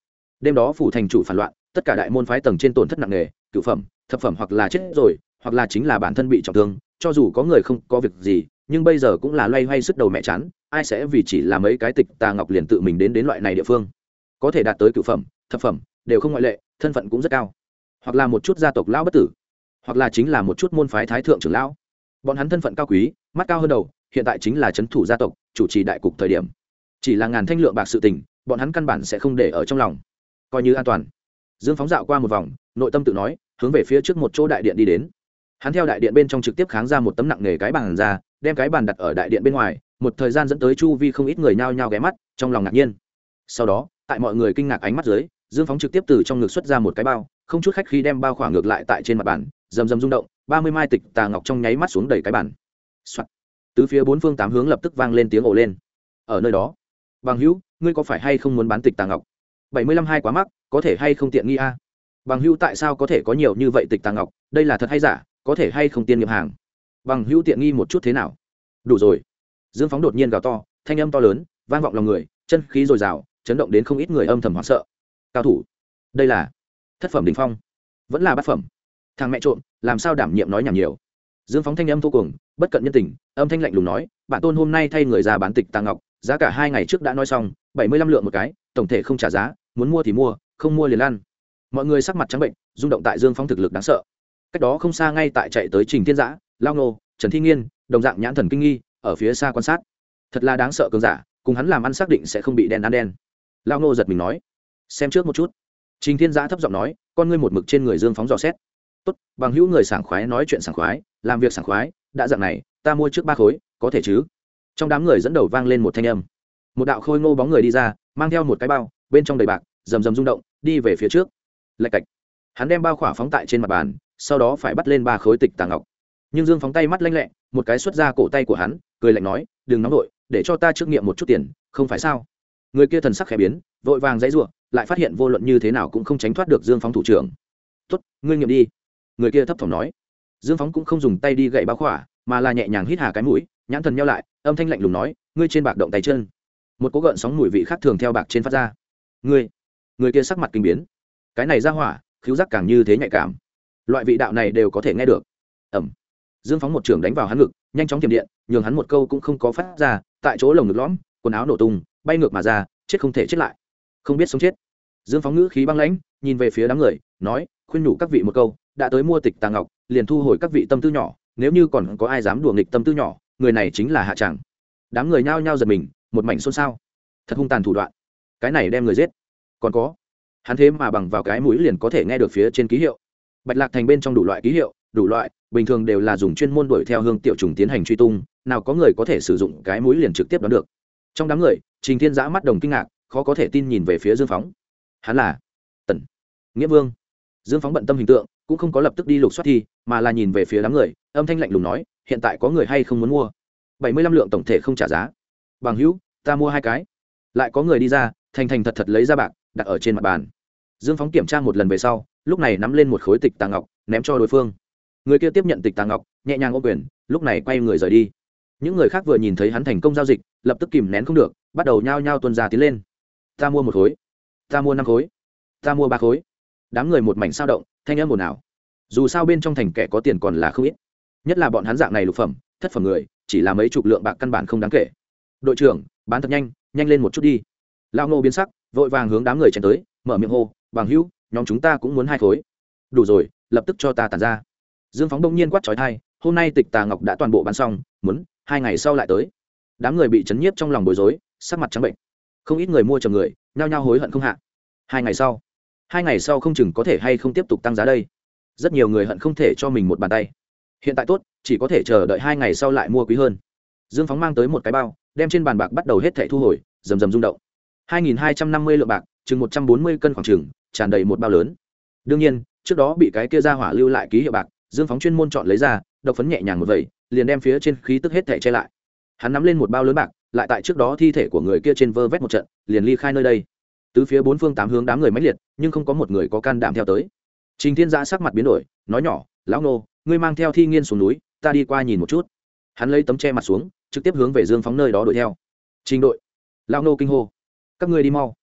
đêm đó phủ thành chủ phản loạn, tất cả đại môn phái tầng trên tổn thất nặng nề cửu phẩm, thập phẩm hoặc là chết rồi, hoặc là chính là bản thân bị trọng thương, cho dù có người không có việc gì, nhưng bây giờ cũng là loay hoay sức đầu mẹ chán, ai sẽ vì chỉ là mấy cái tịch tà ngọc liền tự mình đến đến loại này địa phương. Có thể đạt tới cửu phẩm, thập phẩm, đều không ngoại lệ, thân phận cũng rất cao. Hoặc là một chút gia tộc lão bất tử, hoặc là chính là một chút môn phái thái thượng trưởng lão. Bọn hắn thân phận cao quý, mắt cao hơn đầu, hiện tại chính là c h ấ n thủ gia tộc, chủ trì đại cục thời điểm. Chỉ là ngàn thanh lượng bạc sự tình, bọn hắn căn bản sẽ không để ở trong lòng coi như an toàn. Dương phóng dạo qua một vòng, nội tâm tự nói, hướng về phía trước một chỗ đại điện đi đến. Hắn theo đại điện bên trong trực tiếp kháng ra một tấm nặng nề cái bàn ra, đem cái bàn đặt ở đại điện bên ngoài, một thời gian dẫn tới chu vi không ít người nhao nhao ghé mắt, trong lòng ngạc nhiên. Sau đó, tại mọi người kinh ngạc ánh mắt dưới, dương phóng trực tiếp từ trong ngực xuất ra một cái bao, không chút khách khi đem bao khỏa ngược lại tại trên mặt bàn, rầm rầm rung động, ba mươi mai tịch tà ngọc trong nháy mắt xuống đầy cái bàn、Soạn. Tứ phía bốn phương tám hướng lập tức vang lên tiếng ồ lên. Ở nơi đó, bằng hữu, ngươi có phải hay không muốn bán tịch tà ngọc? Bảy mươi lăm hai quá mắc, có thể hay không tiện nghi a? Bằng hữu tại sao có thể có nhiều như vậy tịch tàng ngọc? Đây là thật hay giả, có thể hay không tiên nghiệp hàng? Bằng hữu tiện nghi một chút thế nào? Đủ rồi. Dương phóng đột nhiên gào to, thanh âm to lớn, vang vọng lòng người, chân khí dồi dào, chấn động đến không ít người âm thầm hoảng sợ. Cao thủ, đây là thất phẩm đình phong, vẫn là bát phẩm. Thằng mẹ trộm, làm sao đảm nhiệm nói nhảm nhiều? Dương phóng thanh âm vô cùng, bất cận nhân tình, âm thanh lạnh lùng nói bạn tôn hôm nay thay người ra bán tịch tàng ngọc, giá cả hai ngày trước đã nói xong, bảy mươi lăm lượng một cái, tổng thể không trả giá muốn mua thì mua, không mua liền ăn mọi người sắc mặt trắng bệnh, rung động tại dương phóng thực lực đáng sợ. Cách đó không xa ngay tại chạy tới trình thiên giã, lao nô trần thi nghiên, đồng dạng nhãn thần kinh nghi, ở phía xa quan sát. Thật là đáng sợ cường giả, cùng hắn làm ăn xác định sẽ không bị đen ăn đen. Lao nô giật mình nói, xem trước một chút. Trình thiên giã thấp giọng nói, con ngươi một mực trên người dương phóng dò xét. Tốt, bằng hữu người sảng khoái nói chuyện sảng khoái, làm việc sảng khoái, đã dạng này, ta mua trước ba khối, có thể chứ? Trong đám người dẫn đầu vang lên một thanh âm. Một đạo khôi ngô bóng người đi ra, mang theo một cái bao bên trong đầy bạc, rầm rầm rung động, đi về phía trước. Lạch cạch. Hắn đem bao khỏa phóng tại trên mặt bàn, sau đó phải bắt lên ba khối tịch tàng ngọc. Nhưng dương phóng tay mắt lanh lẹ, một cái xuất ra cổ tay của hắn, cười lạnh nói, đừng nóng vội, để cho ta trước nghiệm một chút tiền, không phải sao? Người kia thần sắc khẽ biến, vội vàng dãy ruộng lại phát hiện vô luận như thế nào cũng không tránh thoát được dương phóng thủ trưởng. Tuất ngươi nghiệm đi. Người kia thấp thỏm nói. Dương phóng cũng không dùng tay đi gậy báo khỏa, mà là nhẹ nhàng hít hà cái mũi, nhãn thần nhau lại, âm thanh lạnh lùng nói, ngươi trên bạc động tay chân. Một cố gợn sóng mùi vị khác thường theo bạc trên phát ra ngươi, người kia sắc mặt kinh biến. Cái này ra hỏa, khiếu giác càng như thế nhạy cảm. Loại vị đạo này đều có thể nghe được. Ẩm. Dương phóng một trường đánh vào hắn ngực, nhanh chóng tiềm điện, nhường hắn một câu cũng không có phát ra, tại chỗ lồng ngực lõm, quần áo nổ tung, bay ngược mà ra, chết không thể chết lại. Không biết sống chết. Dương phóng ngữ khí băng lãnh, nhìn về phía đám người, nói, khuyên nhủ các vị một câu, đã tới mua tịch tà ngọc, liền thu hồi các vị tâm tư nhỏ, nếu như còn có ai dám đùa nghịch tâm tư nhỏ, người này chính là hạ tràng. Đám người nhao nhao giật mình, một mảnh xôn xao. Thật hung tàn thủ đoạn cái này đem người giết. Còn có, hắn thế mà bằng vào cái mũi liền có thể nghe được phía trên ký hiệu. Bạch lạc thành bên trong đủ loại ký hiệu, đủ loại, bình thường đều là dùng chuyên môn đuổi theo hương tiểu trùng tiến hành truy tung, nào có người có thể sử dụng cái mũi liền trực tiếp đón được. Trong đám người, trình thiên giã mắt đồng kinh ngạc, khó có thể tin nhìn về phía dương phóng. Hắn là tần nghĩa vương. Dương phóng bận tâm hình tượng, cũng không có lập tức đi lục soát thi, mà là nhìn về phía đám người, âm thanh lạnh lùng nói, hiện tại có người hay không muốn mua? Bảy mươi lăm lượng tổng thể không trả giá. Bằng hữu, ta mua hai cái. Lại có người đi ra thành thành thật thật lấy ra bạc, đặt ở trên mặt bàn. Dương phóng kiểm tra một lần về sau, lúc này nắm lên một khối tịch tàng ngọc, ném cho đối phương. Người kia tiếp nhận tịch tàng ngọc, nhẹ nhàng ô quyền, lúc này quay người rời đi. Những người khác vừa nhìn thấy hắn thành công giao dịch, lập tức kìm nén không được, bắt đầu nhao nhao tuân ra tiến lên. Ta mua một khối, ta mua năm khối, ta mua ba khối. Đám người một mảnh sao động, thanh âm ồn ào. Dù sao bên trong thành kẻ có tiền còn là không ít. Nhất là bọn hắn dạng này lục phẩm, thất phẩm người, chỉ là mấy chục lượng bạc căn bản không đáng kể. Đội trưởng, bán thật nhanh nhanh lên một chút đi lao nô biến sắc, vội vàng hướng đám người chen tới, mở miệng hô, bằng hữu, nhóm chúng ta cũng muốn hai khối. Đủ rồi, lập tức cho ta tàn ra. Dương phóng đông nhiên quát trói thai hôm nay tịch tà ngọc đã toàn bộ bán xong, muốn, hai ngày sau lại tới. Đám người bị chấn nhiếp trong lòng bối rối, sắc mặt trắng bệnh. Không ít người mua chầm người, nhao nhao hối hận không hạ. Hai ngày sau, hai ngày sau không chừng có thể hay không tiếp tục tăng giá đây. Rất nhiều người hận không thể cho mình một bàn tay. Hiện tại tốt, chỉ có thể chờ đợi hai ngày sau lại mua quý hơn. Dương phóng mang tới một cái bao, đem trên bàn bạc bắt đầu hết thẻ thu hồi, rầm rầm rung động. 2.250 lượng bạc, chừng 140 cân khoảng chừng, tràn đầy một bao lớn. Đương nhiên, trước đó bị cái kia ra hỏa lưu lại ký hiệu bạc, dương phóng chuyên môn chọn lấy ra, độc phấn nhẹ nhàng một vẩy, liền đem phía trên khí tức hết thảy che lại. Hắn nắm lên một bao lớn bạc, lại tại trước đó thi thể của người kia trên vơ vét một trận, liền ly khai nơi đây. Từ phía bốn phương tám hướng đám người mãnh liệt, nhưng không có một người có can đảm theo tới. Trình thiên giã sắc mặt biến đổi, nói nhỏ, lão nô, ngươi mang theo thi nghiên xuống núi, ta đi qua nhìn một chút. Hắn lấy tấm che mặt xuống, trực tiếp hướng về dương phóng nơi đó đuổi theo. Trình đội. Lão nô kinh hô các ngươi đi mau.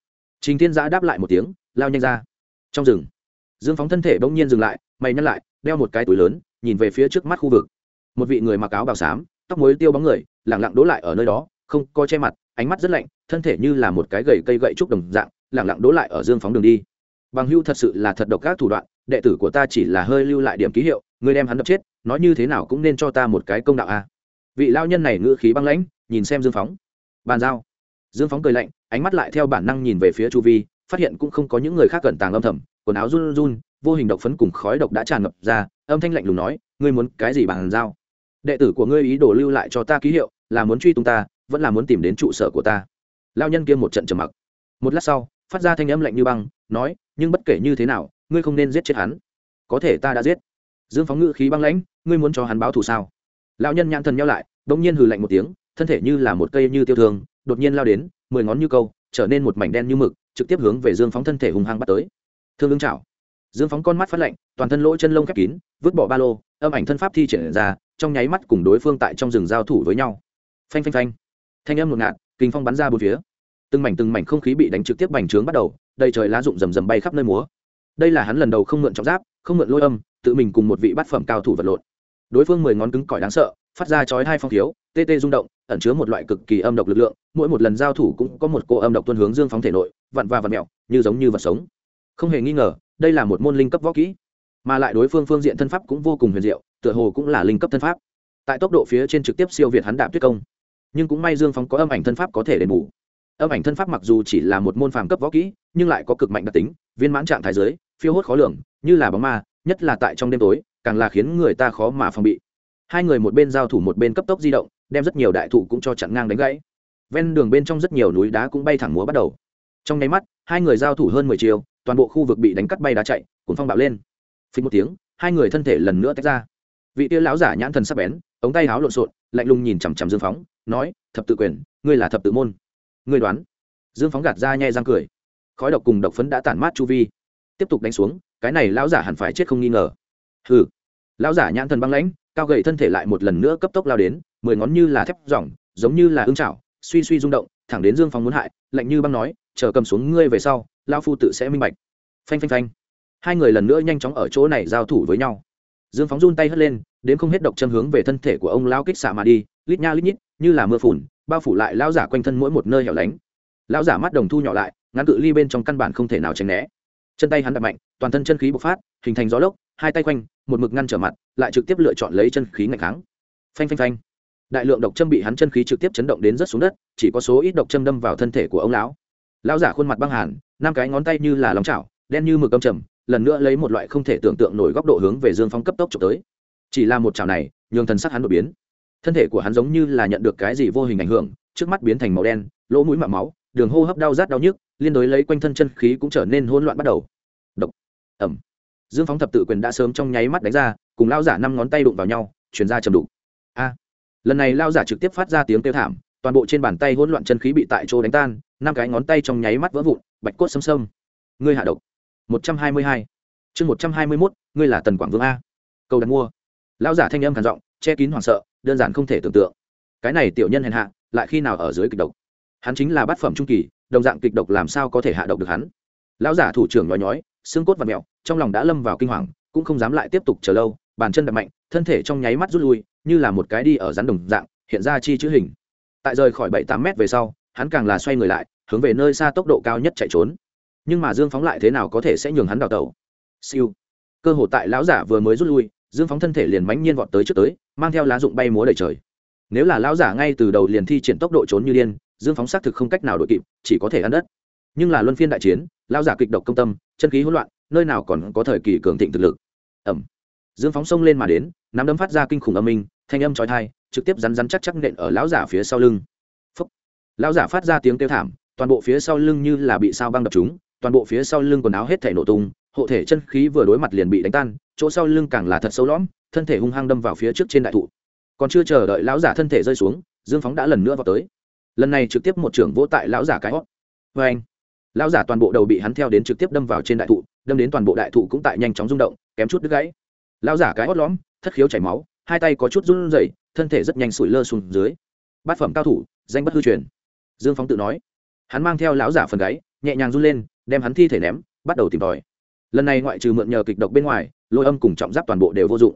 Trình thiên giã đáp lại một tiếng, lao nhanh ra. Trong rừng, dương phóng thân thể bỗng nhiên dừng lại, mày nhắc lại, đeo một cái túi lớn, nhìn về phía trước mắt khu vực. Một vị người mặc áo bào xám, tóc mối tiêu bóng người, lẳng lặng đỗ lại ở nơi đó, không có che mặt, ánh mắt rất lạnh, thân thể như là một cái gầy cây gậy trúc đồng dạng, lẳng lặng đỗ lại ở dương phóng đường đi. Bằng hưu thật sự là thật độc các thủ đoạn, đệ tử của ta chỉ là hơi lưu lại điểm ký hiệu, người đem hắn đập chết, nói như thế nào cũng nên cho ta một cái công đạo a. Vị lao nhân này ngữ khí băng lãnh, nhìn xem dương phóng. Bàn giao. Dương phóng cười lạnh ánh mắt lại theo bản năng nhìn về phía chu vi, phát hiện cũng không có những người khác cẩn tàng âm thầm, quần áo run run, vô hình độc phấn cùng khói độc đã tràn ngập ra, âm thanh lạnh lùng nói, ngươi muốn cái gì bằng giao đệ tử của ngươi ý đồ lưu lại cho ta ký hiệu, là muốn truy tung ta, vẫn là muốn tìm đến trụ sở của ta? Lao nhân kia một trận trầm mặc. Một lát sau, phát ra thanh âm lạnh như băng, nói, nhưng bất kể như thế nào, ngươi không nên giết chết hắn. Có thể ta đã giết. Dương phóng ngự khí băng lãnh, ngươi muốn cho hắn báo thù sao? Lão nhân nhãn thần nhau lại đ ỗ n g nhiên hừ lạnh một tiếng, thân thể như là một cây như tiêu thương đột nhiên lao đến, mười ngón như câu, trở nên một mảnh đen như mực, trực tiếp hướng về dương phóng thân thể hùng hăng bắt tới. Thương ứng chảo. Dương phóng con mắt phát lạnh, toàn thân lỗ chân lông khép kín, vứt bỏ ba lô, âm ảnh thân pháp thi triển ra, trong nháy mắt cùng đối phương tại trong rừng giao thủ với nhau. Phanh phanh phanh. Thanh âm ngột ngạt, kinh phong bắn ra bốn phía. Từng mảnh từng mảnh không khí bị đánh trực tiếp bành trướng bắt đầu, đầy trời lá rụng rầm rầm bay khắp nơi múa. Đây là hắn lần đầu không mượn trọng giáp, không mượn lôi âm, tự mình cùng một vị bát phẩm cao thủ vật lộn. Đối phương mười ngón cứng cỏi đáng sợ, phát ra chói hai phong thiếu tê tê rung động ẩn chứa một loại cực kỳ âm độc lực lượng, mỗi một lần giao thủ cũng có một cô âm độc tuân hướng dương phóng thể nội, vặn và vặn mẹo như giống như vật sống. Không hề nghi ngờ, đây là một môn linh cấp võ kỹ, mà lại đối phương phương diện thân pháp cũng vô cùng huyền diệu, tựa hồ cũng là linh cấp thân pháp. Tại tốc độ phía trên trực tiếp siêu việt hắn đạp tuyết công, nhưng cũng may dương phóng có âm ảnh thân pháp có thể đền bù. Âm ảnh thân pháp mặc dù chỉ là một môn phàm cấp võ kỹ, nhưng lại có cực mạnh đặc tính, viên mãn trạng thái giới, phiêu hốt khó lường, như là bóng ma, nhất là tại trong đêm tối, càng là khiến người ta khó mà phòng bị. Hai người một bên giao thủ một bên cấp tốc di động đem rất nhiều đại thụ cũng cho chặn ngang đánh gãy. Ven đường bên trong rất nhiều núi đá cũng bay thẳng múa bắt đầu. Trong nháy mắt, hai người giao thủ hơn mười chiều toàn bộ khu vực bị đánh cắt bay đá chạy, cuốn phong bạo lên. Phình một tiếng, hai người thân thể lần nữa tách ra. Vị tia lão giả nhãn thần sắc bén, ống tay háo lộn xộn, lạnh lùng nhìn chằm chằm dương phóng, nói, thập tự quyền, ngươi là thập tự môn. Ngươi đoán? Dương phóng gạt ra nhai răng cười. Khói độc cùng độc phấn đã tản mát chu vi. Tiếp tục đánh xuống, cái này lão giả hẳn phải chết không nghi ngờ. Hừ. Lão giả nhãn thần băng lãnh, cao gậy thân thể lại một lần nữa cấp tốc lao đến mười ngón như là thép dòng, giống như là ưng chảo, suy suy rung động, thẳng đến dương Phong muốn hại, lạnh như băng nói, chờ cầm xuống ngươi về sau lao phu tự sẽ minh bạch. Phanh phanh phanh. Hai người lần nữa nhanh chóng ở chỗ này giao thủ với nhau. Dương phóng run tay hất lên, đến không hết độc châm hướng về thân thể của ông lao kích xạ mà đi, lít nha lít nhít, như là mưa phùn, bao phủ lại lao giả quanh thân mỗi một nơi hẻo lánh. Lão giả mắt đồng thu nhỏ lại, ngắn cự ly bên trong căn bản không thể nào tránh né. Chân tay hắn đập mạnh, toàn thân chân khí bộc phát, hình thành gió lốc, hai tay quanh, một mực ngăn trở mặt, lại trực tiếp lựa chọn lấy chân khí ngạch kháng. Phanh phanh phanh đại lượng độc châm bị hắn chân khí trực tiếp chấn động đến rất xuống đất, chỉ có số ít độc châm đâm vào thân thể của ông lão. Lão giả khuôn mặt băng hàn, năm cái ngón tay như là lòng chảo, đen như mực âm trầm, lần nữa lấy một loại không thể tưởng tượng nổi góc độ hướng về dương phong cấp tốc trộm tới. Chỉ là một chảo này, nhường thần sắc hắn đột biến. Thân thể của hắn giống như là nhận được cái gì vô hình ảnh hưởng, trước mắt biến thành màu đen, lỗ mũi mạo máu, đường hô hấp đau rát đau nhức, liên đối lấy quanh thân chân khí cũng trở nên hỗn loạn bắt đầu. Độc. Ẩm dương phóng thập tự quyền đã sớm trong nháy mắt đánh ra, cùng lao giả năm ngón tay đụng vào nhau chuyển ra chầm đụng lần này lao giả trực tiếp phát ra tiếng kêu thảm, toàn bộ trên bàn tay hỗn loạn chân khí bị tại chỗ đánh tan, năm cái ngón tay trong nháy mắt vỡ vụn, bạch cốt xâm xâm ngươi hạ độc. Một trăm hai mươi hai. Chương một trăm hai mươi mốt, ngươi là tần quảng vương a. Câu đặt mua. Lao giả thanh âm khản giọng, che kín hoảng sợ, đơn giản không thể tưởng tượng. Cái này tiểu nhân hèn hạ, lại khi nào ở dưới kịch độc? Hắn chính là bát phẩm trung kỳ, đồng dạng kịch độc làm sao có thể hạ độc được hắn? Lão giả thủ trưởng nhói nhói, xương cốt và mẹo trong lòng đã lâm vào kinh hoàng, cũng không dám lại tiếp tục chờ lâu, bàn chân đập mạnh, thân thể trong nháy mắt rút lui như là một cái đi ở rắn đồng dạng, hiện ra chi chữ hình. Tại rời khỏi bảy tám mét về sau, hắn càng là xoay người lại, hướng về nơi xa tốc độ cao nhất chạy trốn. Nhưng mà dương phóng lại thế nào có thể sẽ nhường hắn đào tẩu? Siêu. Cơ hội tại lão giả vừa mới rút lui, dương phóng thân thể liền mãnh nhiên vọt tới trước tới, mang theo lá dụng bay múa đầy trời. Nếu là lão giả ngay từ đầu liền thi triển tốc độ trốn như điên, dương phóng xác thực không cách nào đội kịp, chỉ có thể ăn đất. Nhưng là luân phiên đại chiến, lão giả kịch độc công tâm, chân khí hỗn loạn, nơi nào còn có thời kỳ cường thịnh thực lực. Ẩm dương phóng xông lên mà đến, nắm đấm phát ra kinh khủng âm minh, thanh âm trói thai trực tiếp rắn rắn chắc chắc nện ở lão giả phía sau lưng. Phúc. Lão giả phát ra tiếng kêu thảm, toàn bộ phía sau lưng như là bị sao băng đập chúng toàn bộ phía sau lưng quần áo hết thể nổ tung, hộ thể chân khí vừa đối mặt liền bị đánh tan, chỗ sau lưng càng là thật sâu lõm, thân thể hung hăng đâm vào phía trước trên đại thụ. Còn chưa chờ đợi lão giả thân thể rơi xuống, dương phóng đã lần nữa vào tới. Lần này trực tiếp một trưởng vỗ tại lão giả cái hót. Vê anh, lão giả toàn bộ đầu bị hắn theo đến trực tiếp đâm vào trên đại thụ, đâm đến toàn bộ đại thụ cũng tại nhanh chóng rung động, kém chút đứt gãy lão giả cái hót lõm, thất khiếu chảy máu, hai tay có chút run rẩy, thân thể rất nhanh sủi lơ xuống dưới. Bát phẩm cao thủ, danh bất hư truyền. Dương phóng tự nói. Hắn mang theo lão giả phần gáy, nhẹ nhàng run lên, đem hắn thi thể ném, bắt đầu tìm tòi. Lần này ngoại trừ mượn nhờ kịch độc bên ngoài, lôi âm cùng trọng giáp toàn bộ đều vô dụng.